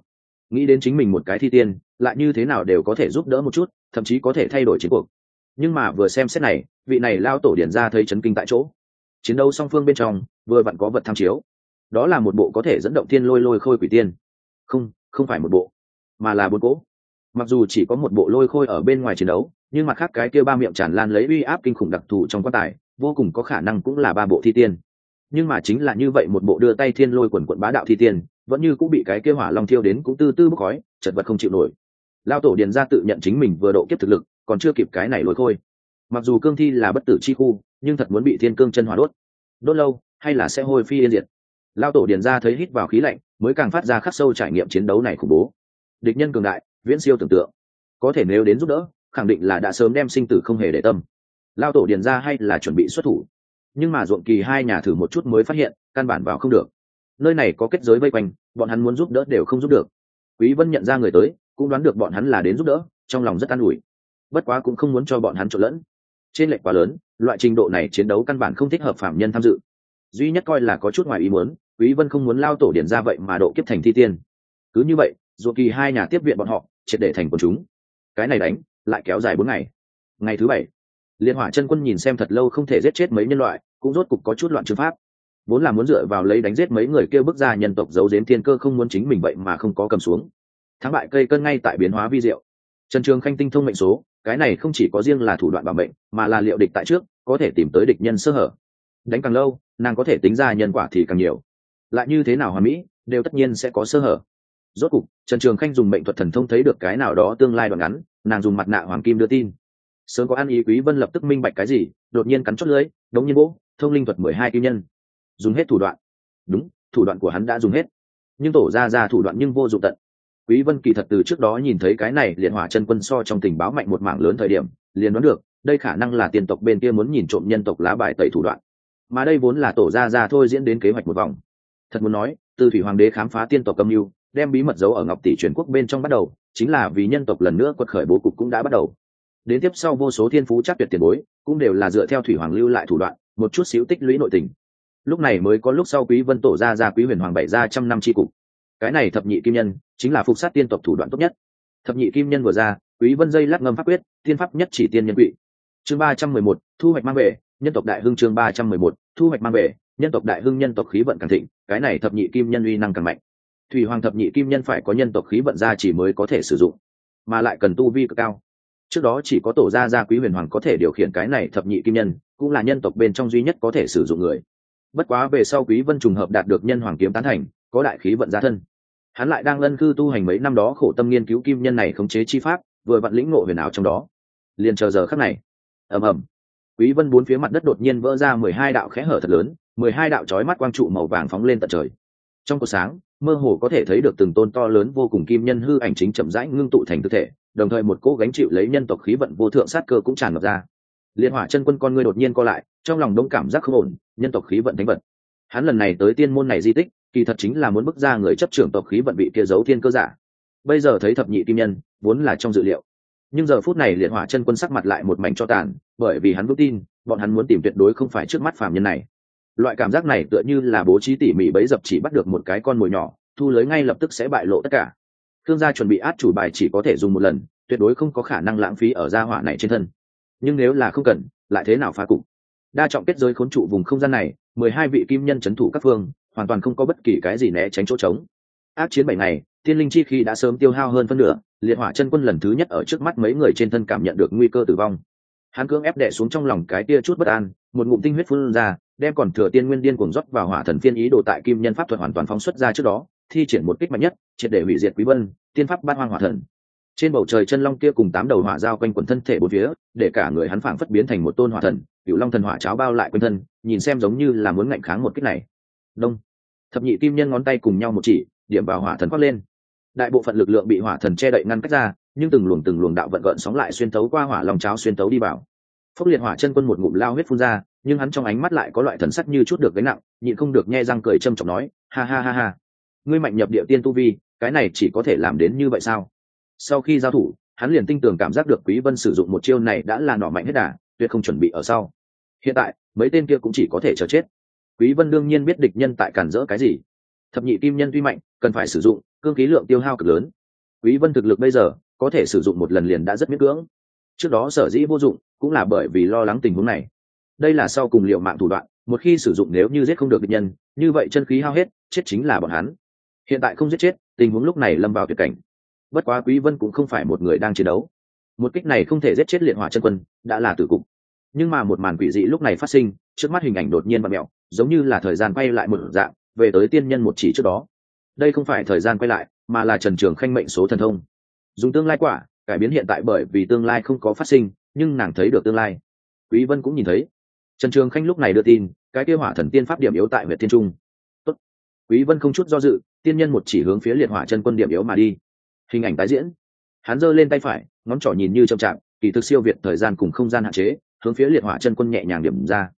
Nghĩ đến chính mình một cái thi tiên, lại như thế nào đều có thể giúp đỡ một chút, thậm chí có thể thay đổi chiến cuộc. Nhưng mà vừa xem xét này, vị này lao tổ điển ra thấy chấn kinh tại chỗ. Chiến đấu song phương bên trong, vừa vặn có vật tham chiếu. Đó là một bộ có thể dẫn động thiên lôi lôi khôi quỷ tiên. Không không phải một bộ, mà là bốn cỗ. Mặc dù chỉ có một bộ lôi khôi ở bên ngoài chiến đấu nhưng mặt khác cái kia ba miệng tràn lan lấy uy áp kinh khủng đặc thù trong quan tài, vô cùng có khả năng cũng là ba bộ thi tiên. Nhưng mà chính là như vậy một bộ đưa tay thiên lôi quần quận bá đạo thi tiên, vẫn như cũng bị cái kia hỏa long thiêu đến cũng tư tư bốc khói, chật vật không chịu nổi. Lao tổ điền ra tự nhận chính mình vừa độ kiếp thực lực, còn chưa kịp cái này lối khôi. Mặc dù cương thi là bất tử chi khu, nhưng thật muốn bị thiên cương chân hỏa đốt. Đốt lâu, hay là sẽ hôi phi yên diệt? Lao tổ điền ra thấy hít vào khí lạnh, mới càng phát ra khắc sâu trải nghiệm chiến đấu này khủng bố. Địch nhân cường đại, viễn siêu tưởng tượng. Có thể nếu đến giúp đỡ khẳng định là đã sớm đem sinh tử không hề để tâm. Lao tổ điền ra hay là chuẩn bị xuất thủ. Nhưng mà ruộng kỳ hai nhà thử một chút mới phát hiện, căn bản vào không được. Nơi này có kết giới vây quanh, bọn hắn muốn giúp đỡ đều không giúp được. Quý vân nhận ra người tới, cũng đoán được bọn hắn là đến giúp đỡ, trong lòng rất an ủi. Bất quá cũng không muốn cho bọn hắn trộn lẫn. Trên lệch quá lớn, loại trình độ này chiến đấu căn bản không thích hợp phạm nhân tham dự. Duy nhất coi là có chút ngoài ý muốn, quý vân không muốn lao tổ điển ra vậy mà độ kiếp thành thi tiên. Cứ như vậy ruột kỳ hai nhà tiếp viện bọn họ, triệt để thành quần chúng. Cái này đánh lại kéo dài bốn ngày. Ngày thứ bảy, liên hỏa chân quân nhìn xem thật lâu không thể giết chết mấy nhân loại, cũng rốt cục có chút loạn chư pháp. Vốn là muốn dựa vào lấy đánh giết mấy người kêu bước ra nhân tộc giấu giếm thiên cơ không muốn chính mình vậy mà không có cầm xuống. Thắng bại cây cân ngay tại biến hóa vi diệu. Trần trường khanh tinh thông mệnh số, cái này không chỉ có riêng là thủ đoạn bảo mệnh, mà là liệu địch tại trước, có thể tìm tới địch nhân sơ hở. Đánh càng lâu, nàng có thể tính ra nhân quả thì càng nhiều. Lại như thế nào hòa mỹ, đều tất nhiên sẽ có sơ hở rốt cục, trần trường khanh dùng mệnh thuật thần thông thấy được cái nào đó tương lai đoạn ngắn, nàng dùng mặt nạ hoàng kim đưa tin. Sớm có ăn ý quý vân lập tức minh bạch cái gì, đột nhiên cắn chót lưới đống nhiên bố, thông linh thuật mười hai kim nhân. Dùng hết thủ đoạn. Đúng, thủ đoạn của hắn đã dùng hết. Nhưng tổ ra ra thủ đoạn nhưng vô dụng tận. Quý vân kỳ thật từ trước đó nhìn thấy cái này liền hỏa chân quân so trong tình báo mạnh một mảng lớn thời điểm, liền đoán được, đây khả năng là tiền tộc bên kia muốn nhìn trộm nhân tộc lá bài tẩy thủ đoạn. Mà đây vốn là tổ ra ra thôi diễn đến kế hoạch một vòng. Thật muốn nói từ thủy hoàng đế khám phá tiên tộc âm mưu đem bí mật giấu ở ngọc tỷ truyền quốc bên trong bắt đầu, chính là vì nhân tộc lần nữa quật khởi bố cục cũng đã bắt đầu. Đến tiếp sau vô số thiên phú chắc tuyệt tiền bối, cũng đều là dựa theo thủy hoàng lưu lại thủ đoạn, một chút xíu tích lũy nội tình. Lúc này mới có lúc sau quý vân tổ ra ra quý huyền hoàng bảy ra trăm năm tri cục. Cái này thập nhị kim nhân, chính là phục sát tiên tộc thủ đoạn tốt nhất. Thập nhị kim nhân vừa ra, quý vân dây lắc ngâm pháp quyết, tiên pháp nhất chỉ tiên nhân quỵ chương ba trăm mười một, thu hoạch mang về, nhân tộc đại hưng chương ba trăm mười một, thu hoạch mang về, nhân tộc đại hưng nhân tộc khí vận càng thịnh, cái này thập nhị kim nhân uy năng càng mạnh thủy hoàng thập nhị kim nhân phải có nhân tộc khí vận ra chỉ mới có thể sử dụng, mà lại cần tu vi cực cao. Trước đó chỉ có tổ gia gia quý huyền hoàng có thể điều khiển cái này thập nhị kim nhân, cũng là nhân tộc bên trong duy nhất có thể sử dụng người. Bất quá về sau quý vân trùng hợp đạt được nhân hoàng kiếm tán thành, có đại khí vận gia thân. Hắn lại đang lân cư tu hành mấy năm đó khổ tâm nghiên cứu kim nhân này khống chế chi pháp, vừa vặn lĩnh ngộ huyền ảo trong đó. Liền chờ giờ khắc này, ầm ầm, quý vân bốn phía mặt đất đột nhiên vỡ ra mười hai đạo khẽ hở thật lớn, mười hai đạo chói mắt quang trụ màu vàng phóng lên tận trời trong cột sáng, mơ hồ có thể thấy được từng tôn to lớn vô cùng kim nhân hư ảnh chính chậm rãi ngưng tụ thành thực thể, đồng thời một cỗ gánh chịu lấy nhân tộc khí vận vô thượng sát cơ cũng tràn ngập ra. Liên hỏa chân quân con ngươi đột nhiên co lại, trong lòng đông cảm giác không ổn, nhân tộc khí vận thánh vật. Hắn lần này tới tiên môn này di tích, kỳ thật chính là muốn bước ra người chấp trưởng tộc khí vận bị kia giấu thiên cơ giả. Bây giờ thấy thập nhị kim nhân, vốn là trong dự liệu. Nhưng giờ phút này liệt hỏa chân quân sắc mặt lại một mảnh cho tàn, bởi vì hắn vững tin, bọn hắn muốn tìm tuyệt đối không phải trước mắt phàm nhân này loại cảm giác này tựa như là bố trí tỉ mỉ bấy dập chỉ bắt được một cái con mồi nhỏ, thu lưới ngay lập tức sẽ bại lộ tất cả. Thương gia chuẩn bị át chủ bài chỉ có thể dùng một lần, tuyệt đối không có khả năng lãng phí ở gia hỏa này trên thân. Nhưng nếu là không cần, lại thế nào phá cục? Đa trọng kết giới khốn trụ vùng không gian này, mười hai vị kim nhân c h ấ n thủ các phương, hoàn toàn không có bất kỳ cái gì né tránh chỗ trống. Ác chiến bảy ngày, tiên linh chi khi đã sớm tiêu hao hơn phân nửa, liệt hỏa chân quân lần thứ nhất ở trước mắt mấy người trên thân cảm nhận được nguy cơ tử vong hắn cưỡng ép đẻ xuống trong lòng cái tia chút bất an, một ngụm tinh huyết phun ra, đem còn thừa tiên nguyên điên cuồng rót vào hỏa thần phiên ý đồ tại kim nhân pháp thuật hoàn toàn phóng xuất ra trước đó, thi triển một kích mạnh nhất, triệt để hủy diệt quý vân, tiên pháp bát hoang hỏa thần. Trên bầu trời chân long kia cùng tám đầu hỏa giao quanh quần thân thể bốn phía, để cả người hắn phảng phất biến thành một tôn hỏa thần cựu long thần hỏa cháo bao lại quanh thân, nhìn xem giống như là muốn ngạnh kháng một kích này. Đông. Thập nhị kim nhân ngón tay cùng nhau một chỉ, điểm vào hỏa thần quát lên đại bộ phận lực lượng bị hỏa thần che đậy ngăn cách ra, nhưng từng luồng từng luồng đạo vận gợn sóng lại xuyên tấu qua hỏa long cháo xuyên tấu đi vào. Phốc liệt hỏa chân quân một ngụm lao huyết phun ra, nhưng hắn trong ánh mắt lại có loại thần sắc như chút được gánh nặng, nhịn không được nghe răng cười châm trọng nói, ha ha ha ha, ngươi mạnh nhập địa tiên tu vi, cái này chỉ có thể làm đến như vậy sao? Sau khi giao thủ, hắn liền tinh tường cảm giác được quý vân sử dụng một chiêu này đã là nỏ mạnh hết đà, tuyệt không chuẩn bị ở sau. Hiện tại, mấy tên kia cũng chỉ có thể chờ chết. Quý vân đương nhiên biết địch nhân tại cản rỡ cái gì thập nhị kim nhân tuy mạnh, cần phải sử dụng, cương khí lượng tiêu hao cực lớn. Quý vân thực lực bây giờ, có thể sử dụng một lần liền đã rất miễn cưỡng. Trước đó sở dĩ vô dụng, cũng là bởi vì lo lắng tình huống này. Đây là sau cùng liệu mạng thủ đoạn, một khi sử dụng nếu như giết không được địch nhân, như vậy chân khí hao hết, chết chính là bọn hắn. Hiện tại không giết chết, tình huống lúc này lâm vào tuyệt cảnh. Bất quá quý vân cũng không phải một người đang chiến đấu. Một kích này không thể giết chết liệt hỏa chân quân, đã là tử cục. Nhưng mà một màn quỷ dị lúc này phát sinh, trước mắt hình ảnh đột nhiên bật mèo, giống như là thời gian quay lại một dạng về tới tiên nhân một chỉ trước đó. Đây không phải thời gian quay lại, mà là trần trường khanh mệnh số thần thông. Dùng tương lai quả, cải biến hiện tại bởi vì tương lai không có phát sinh, nhưng nàng thấy được tương lai. Quý vân cũng nhìn thấy. Trần trường khanh lúc này đưa tin, cái kia hỏa thần tiên pháp điểm yếu tại huyện thiên trung. Tốt. quý vân không chút do dự, tiên nhân một chỉ hướng phía liệt hỏa chân quân điểm yếu mà đi. Hình ảnh tái diễn. Hắn giơ lên tay phải, ngón trỏ nhìn như trong trạng kỳ thực siêu việt thời gian cùng không gian hạn chế, hướng phía liệt hỏa chân quân nhẹ nhàng điểm ra.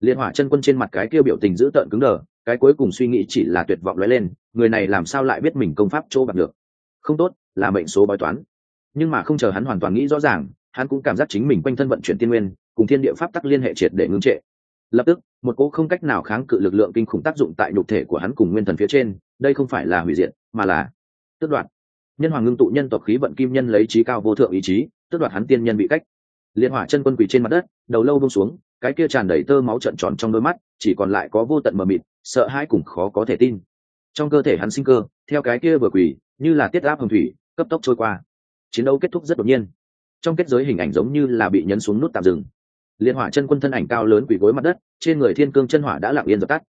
Liệt hỏa chân quân trên mặt cái kia biểu tình dữ tợn cứng đờ cái cuối cùng suy nghĩ chỉ là tuyệt vọng lóe lên, người này làm sao lại biết mình công pháp chỗ bạc được? Không tốt, là mệnh số bói toán. Nhưng mà không chờ hắn hoàn toàn nghĩ rõ ràng, hắn cũng cảm giác chính mình quanh thân vận chuyển tiên nguyên, cùng thiên địa pháp tắc liên hệ triệt để ngưng trệ. Lập tức, một cỗ không cách nào kháng cự lực lượng kinh khủng tác dụng tại nhục thể của hắn cùng nguyên thần phía trên, đây không phải là hủy diệt, mà là tước đoạt. Nhân hoàng ngưng tụ nhân tộc khí vận kim nhân lấy trí cao vô thượng ý chí, tước đoạt hắn tiên nhân bị cách. Liên hỏa chân quân quỳ trên mặt đất, đầu lâu bông xuống, cái kia tràn đầy tơ máu trận tròn trong đôi mắt chỉ còn lại có vô tận mờ mịt, sợ hãi cùng khó có thể tin. Trong cơ thể hắn sinh cơ, theo cái kia vừa quỳ, như là tiết áp hồng thủy, cấp tốc trôi qua. Chiến đấu kết thúc rất đột nhiên. Trong kết giới hình ảnh giống như là bị nhấn xuống nút tạm dừng. Liên hỏa chân quân thân ảnh cao lớn quỳ gối mặt đất, trên người thiên cương chân hỏa đã lặng yên dập tắt.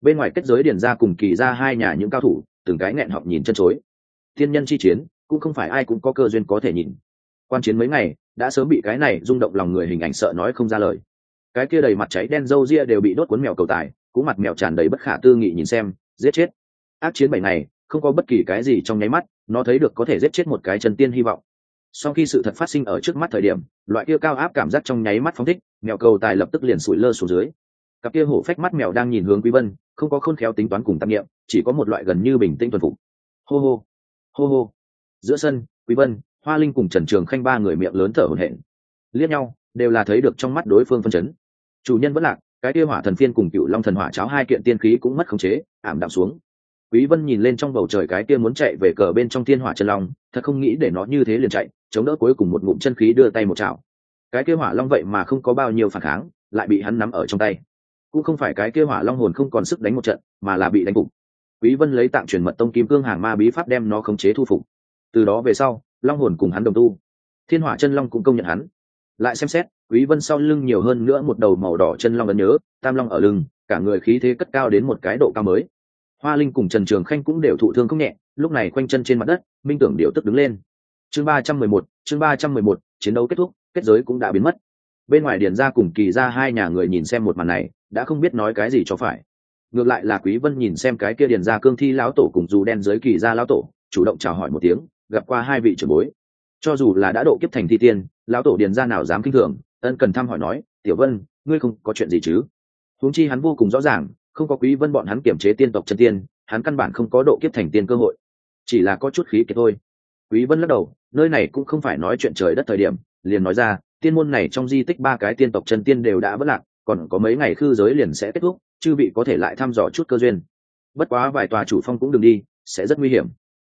Bên ngoài kết giới điền ra cùng kỳ ra hai nhà những cao thủ, từng cái nghẹn họng nhìn chân chối. Thiên nhân chi chiến, cũng không phải ai cũng có cơ duyên có thể nhìn. Quan chiến mấy ngày, đã sớm bị cái này rung động lòng người hình ảnh sợ nói không ra lời cái kia đầy mặt cháy đen râu ria đều bị đốt cuốn mèo cầu tài cú mặt mèo tràn đầy bất khả tư nghị nhìn xem, giết chết. Ác chiến bảy ngày, không có bất kỳ cái gì trong nháy mắt, nó thấy được có thể giết chết một cái chân tiên hy vọng. Sau khi sự thật phát sinh ở trước mắt thời điểm, loại kia cao áp cảm giác trong nháy mắt phóng thích, mèo cầu tài lập tức liền sủi lơ xuống dưới. Cặp kia hổ phách mắt mèo đang nhìn hướng quý vân, không có khôn khéo tính toán cùng tâm nghiệm chỉ có một loại gần như bình tĩnh tuân phục. Hô hô hô hô. Giữa sân, quý vân, hoa linh cùng trần trường khanh ba người miệng lớn thở hổn hển. Liếc nhau, đều là thấy được trong mắt đối phương phân chấn chủ nhân vẫn lạc, cái kia hỏa thần phiên cùng cựu long thần hỏa cháo hai kiện tiên khí cũng mất khống chế, ảm đạm xuống. Quý vân nhìn lên trong bầu trời cái kia muốn chạy về cờ bên trong thiên hỏa chân long, thật không nghĩ để nó như thế liền chạy, chống đỡ cuối cùng một ngụm chân khí đưa tay một chảo. Cái kia hỏa long vậy mà không có bao nhiêu phản kháng, lại bị hắn nắm ở trong tay. Cũng không phải cái kia hỏa long hồn không còn sức đánh một trận, mà là bị đánh phục quý vân lấy tạm truyền mật tông kim cương hàng ma bí pháp đem nó khống chế thu phục. Từ đó về sau, long hồn cùng hắn đồng tu. Thiên hỏa chân long cũng công nhận hắn. Lại xem xét quý vân sau lưng nhiều hơn nữa một đầu màu đỏ chân long ấn nhớ, tam long ở lưng, cả người khí thế cất cao đến một cái độ cao mới. Hoa linh cùng trần trường khanh cũng đều thụ thương không nhẹ, lúc này quanh chân trên mặt đất, minh tưởng điệu tức đứng lên. Chương ba trăm mười một, chương ba trăm mười một, chiến đấu kết thúc, kết giới cũng đã biến mất. Bên ngoài điền ra cùng kỳ ra hai nhà người nhìn xem một màn này, đã không biết nói cái gì cho phải. Ngược lại là quý vân nhìn xem cái kia điền ra cương thi lão tổ cùng dù đen dưới kỳ ra lão tổ, chủ động chào hỏi một tiếng, gặp qua hai vị trưởng bối. Cho dù là đã độ kiếp thành thi tiên, lão tổ điền ra nào dám kinh thường ân cần thăm hỏi nói, tiểu vân, ngươi không có chuyện gì chứ? Huống chi hắn vô cùng rõ ràng, không có quý vân bọn hắn kiểm chế tiên tộc chân tiên, hắn căn bản không có độ kiếp thành tiên cơ hội. Chỉ là có chút khí kiệt thôi. Quý vân lắc đầu, nơi này cũng không phải nói chuyện trời đất thời điểm. Liền nói ra, tiên môn này trong di tích ba cái tiên tộc chân tiên đều đã vất lạc, còn có mấy ngày khư giới liền sẽ kết thúc, chư vị có thể lại thăm dò chút cơ duyên. Bất quá vài tòa chủ phong cũng đừng đi, sẽ rất nguy hiểm.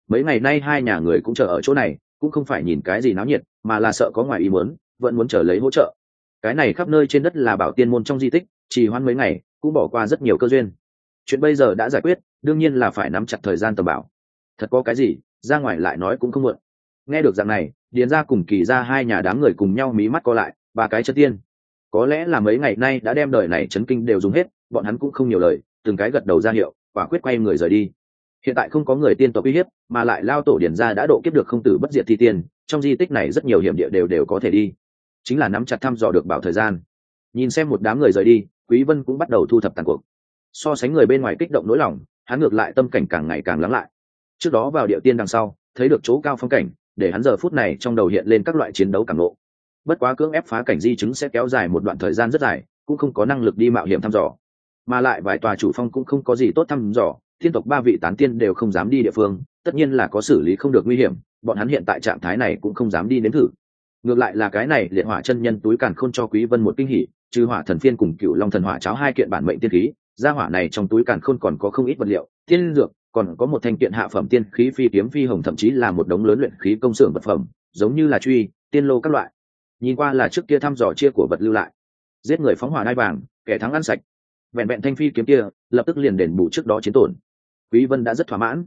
Mấy ngày nay hai nhà người cũng chờ ở chỗ này, cũng không phải nhìn cái gì náo nhiệt, mà là sợ có ngoài ý muốn vẫn muốn chờ lấy hỗ trợ. Cái này khắp nơi trên đất là bảo tiên môn trong di tích, chỉ hoãn mấy ngày, cũng bỏ qua rất nhiều cơ duyên. Chuyện bây giờ đã giải quyết, đương nhiên là phải nắm chặt thời gian tầm bảo. Thật có cái gì, ra ngoài lại nói cũng không muộn. Nghe được dạng này, điền ra cùng kỳ ra hai nhà đám người cùng nhau mí mắt co lại, ba cái chất tiên. Có lẽ là mấy ngày nay đã đem đời này chấn kinh đều dùng hết, bọn hắn cũng không nhiều lời, từng cái gật đầu ra hiệu, quả quyết quay người rời đi. Hiện tại không có người tiên tộc uy hiếp, mà lại lao tổ điển ra đã độ kiếp được không tử bất diệt thi tiên, trong di tích này rất nhiều hiểm địa đều đều có thể đi chính là nắm chặt thăm dò được bảo thời gian. Nhìn xem một đám người rời đi, quý vân cũng bắt đầu thu thập tàn cuộc. So sánh người bên ngoài kích động nỗi lòng, hắn ngược lại tâm cảnh càng ngày càng lắng lại. Trước đó vào địa tiên đằng sau, thấy được chỗ cao phong cảnh, để hắn giờ phút này trong đầu hiện lên các loại chiến đấu càng lộ bất quá cưỡng ép phá cảnh di chứng sẽ kéo dài một đoạn thời gian rất dài, cũng không có năng lực đi mạo hiểm thăm dò. Mà lại vài tòa chủ phong cũng không có gì tốt thăm dò, thiên tộc ba vị tán tiên đều không dám đi địa phương, tất nhiên là có xử lý không được nguy hiểm, bọn hắn hiện tại trạng thái này cũng không dám đi nếm thử ngược lại là cái này, liệt hỏa chân nhân túi càn khôn cho quý vân một kinh hỉ, trừ hỏa thần phiên cùng cựu long thần hỏa cháo hai kiện bản mệnh tiên khí, gia hỏa này trong túi càn khôn còn có không ít vật liệu, tiên dược, còn có một thanh kiện hạ phẩm tiên khí phi kiếm phi hồng thậm chí là một đống lớn luyện khí công xưởng vật phẩm, giống như là truy, tiên lô các loại. Nhìn qua là trước kia thăm dò chia của vật lưu lại. Giết người phóng hỏa đai vàng, kẻ thắng ăn sạch. Vẹn vẹn thanh phi kiếm kia, lập tức liền đền bù trước đó chiến tổn. Quý vân đã rất thỏa mãn.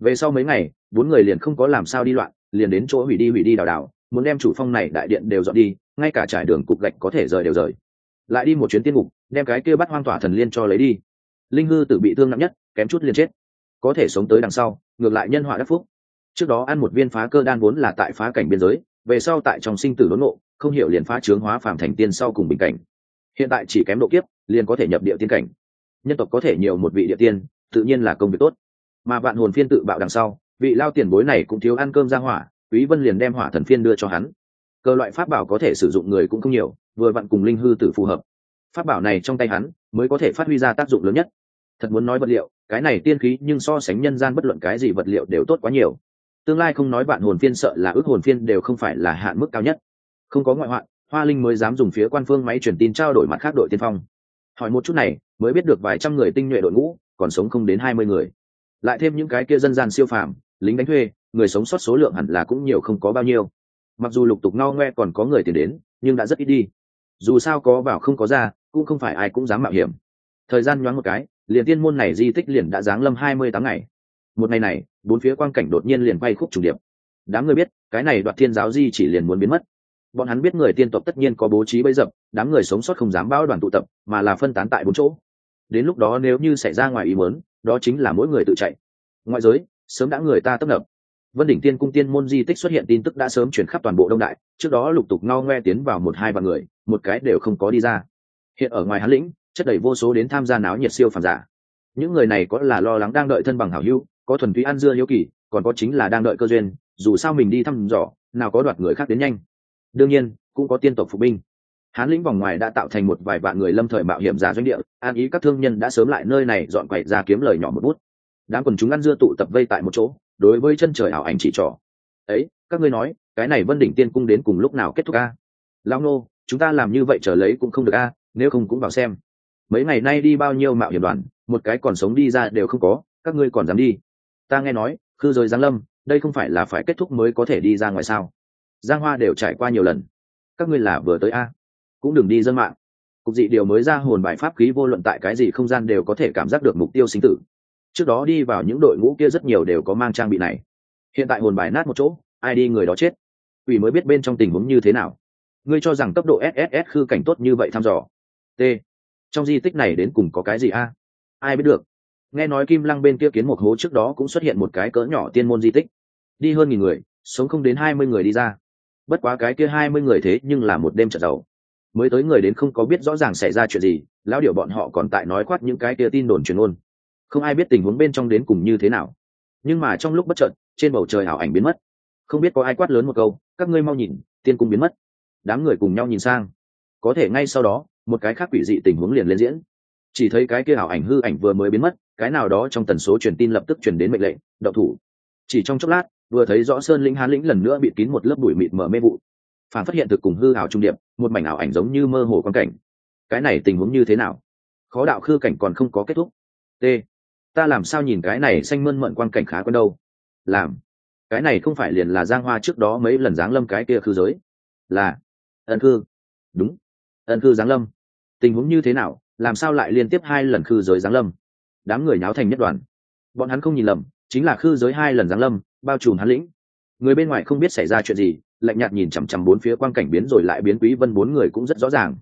Về sau mấy ngày, bốn người liền không có làm sao đi loạn, liền đến chỗ hủy đi hủy đi đào đào muốn đem chủ phong này đại điện đều dọn đi, ngay cả trải đường cục gạch có thể rời đều rời. Lại đi một chuyến tiên ngục, đem cái kia bắt hoang tỏa thần liên cho lấy đi. Linh hư tử bị thương nặng nhất, kém chút liền chết. Có thể sống tới đằng sau, ngược lại nhân họa đắc phúc. Trước đó ăn một viên phá cơ đan vốn là tại phá cảnh biên giới, về sau tại trong sinh tử đốn nộ không hiểu liền phá trướng hóa phàm thành tiên sau cùng bình cảnh. Hiện tại chỉ kém độ kiếp, liền có thể nhập địa tiên cảnh. Nhân tộc có thể nhiều một vị địa tiên, tự nhiên là công việc tốt. Mà vạn hồn phiên tự bạo đằng sau, vị lao tiền bối này cũng thiếu ăn cơm ra hỏa quý vân liền đem hỏa thần phiên đưa cho hắn. Cơ loại pháp bảo có thể sử dụng người cũng không nhiều, vừa vặn cùng linh hư tử phù hợp. Pháp bảo này trong tay hắn mới có thể phát huy ra tác dụng lớn nhất. Thật muốn nói vật liệu, cái này tiên khí nhưng so sánh nhân gian bất luận cái gì vật liệu đều tốt quá nhiều. Tương lai không nói bạn hồn phiên sợ là ước hồn phiên đều không phải là hạn mức cao nhất. Không có ngoại hoạn, hoa linh mới dám dùng phía quan phương máy truyền tin trao đổi mặt khác đội tiên phong. Hỏi một chút này, mới biết được vài trăm người tinh nhuệ đội ngũ, còn sống không đến hai mươi người. Lại thêm những cái kia dân gian siêu phàm, lính đánh thuê người sống sót số lượng hẳn là cũng nhiều không có bao nhiêu. Mặc dù lục tục no ngoe còn có người tiền đến, nhưng đã rất ít đi. Dù sao có vào không có ra, cũng không phải ai cũng dám mạo hiểm. Thời gian nhoáng một cái, liền tiên môn này di tích liền đã giáng lâm hai mươi tám ngày. Một ngày này, bốn phía quang cảnh đột nhiên liền bay khúc trùng điệp. Đám người biết, cái này đoạt thiên giáo di chỉ liền muốn biến mất. Bọn hắn biết người tiên tộc tất nhiên có bố trí bấy dập, đám người sống sót không dám bao đoàn tụ tập, mà là phân tán tại bốn chỗ. Đến lúc đó nếu như xảy ra ngoài ý muốn, đó chính là mỗi người tự chạy. Ngoại giới, sớm đã người ta tấp nập vân đỉnh tiên cung tiên môn di tích xuất hiện tin tức đã sớm chuyển khắp toàn bộ đông đại, trước đó lục tục ngao ngoe tiến vào một hai vạn người, một cái đều không có đi ra. Hiện ở ngoài hán lĩnh, chất đầy vô số đến tham gia náo nhiệt siêu phàm giả. Những người này có là lo lắng đang đợi thân bằng hảo hữu, có thuần túy ăn dưa hiếu kỳ, còn có chính là đang đợi cơ duyên, dù sao mình đi thăm dò, nào có đoạt người khác đến nhanh. Đương nhiên, cũng có tiên tộc phục binh. Hán lĩnh vòng ngoài đã tạo thành một vài vạn người lâm thời mạo hiểm giả doanh địa, an ý các thương nhân đã sớm lại nơi này dọn quậy ra kiếm lời nhỏ một bút. Đám quần chúng ăn dưa tụ tập vây tại một chỗ đối với chân trời ảo ảnh chỉ trỏ. Ấy, các ngươi nói, cái này vân đỉnh tiên cung đến cùng lúc nào kết thúc a? Lao nô, chúng ta làm như vậy trở lấy cũng không được a, nếu không cũng vào xem. Mấy ngày nay đi bao nhiêu mạo hiểm đoàn, một cái còn sống đi ra đều không có, các ngươi còn dám đi. Ta nghe nói, khư rồi giáng lâm, đây không phải là phải kết thúc mới có thể đi ra ngoài sao? Giang hoa đều trải qua nhiều lần. Các ngươi là vừa tới a? Cũng đừng đi dân mạng. Cục dị điều mới ra hồn bài pháp khí vô luận tại cái gì không gian đều có thể cảm giác được mục tiêu sinh tử trước đó đi vào những đội ngũ kia rất nhiều đều có mang trang bị này. Hiện tại hồn bài nát một chỗ, ai đi người đó chết. Ủy mới biết bên trong tình huống như thế nào. Ngươi cho rằng cấp độ sss khư cảnh tốt như vậy thăm dò. T. Trong di tích này đến cùng có cái gì a? Ai biết được. Nghe nói kim lăng bên kia kiến một hố trước đó cũng xuất hiện một cái cỡ nhỏ tiên môn di tích. Đi hơn nghìn người, sống không đến hai mươi người đi ra. Bất quá cái kia hai mươi người thế nhưng là một đêm trận giàu. Mới tới người đến không có biết rõ ràng xảy ra chuyện gì, lão điệu bọn họ còn tại nói khoát những cái kia tin đồn truyền ôn không ai biết tình huống bên trong đến cùng như thế nào. Nhưng mà trong lúc bất chợt, trên bầu trời ảo ảnh biến mất. Không biết có ai quát lớn một câu, các ngươi mau nhìn, tiên cung biến mất. Đám người cùng nhau nhìn sang. Có thể ngay sau đó, một cái khác quỷ dị tình huống liền lên diễn. Chỉ thấy cái kia ảo ảnh hư ảnh vừa mới biến mất, cái nào đó trong tần số truyền tin lập tức truyền đến mệnh lệnh đậu thủ. Chỉ trong chốc lát, vừa thấy rõ sơn lĩnh hán lĩnh lần nữa bị kín một lớp bụi mịt mở mê vụ. Phản phát hiện thực cùng hư ảo trung điệp, một mảnh ảo ảnh giống như mơ hồ quan cảnh. Cái này tình huống như thế nào? Khó đạo khư cảnh còn không có kết thúc. T ta làm sao nhìn cái này xanh mơn mận quan cảnh khá quen đâu? Làm. Cái này không phải liền là giang hoa trước đó mấy lần giáng lâm cái kia khư giới. Là. Ân khư. Đúng. Ân khư giáng lâm. Tình huống như thế nào, làm sao lại liên tiếp hai lần khư giới giáng lâm? Đám người nháo thành nhất đoàn. Bọn hắn không nhìn lầm, chính là khư giới hai lần giáng lâm, bao trùm hắn lĩnh. Người bên ngoài không biết xảy ra chuyện gì, lạnh nhạt nhìn chằm chằm bốn phía quang cảnh biến rồi lại biến quý vân bốn người cũng rất rõ ràng.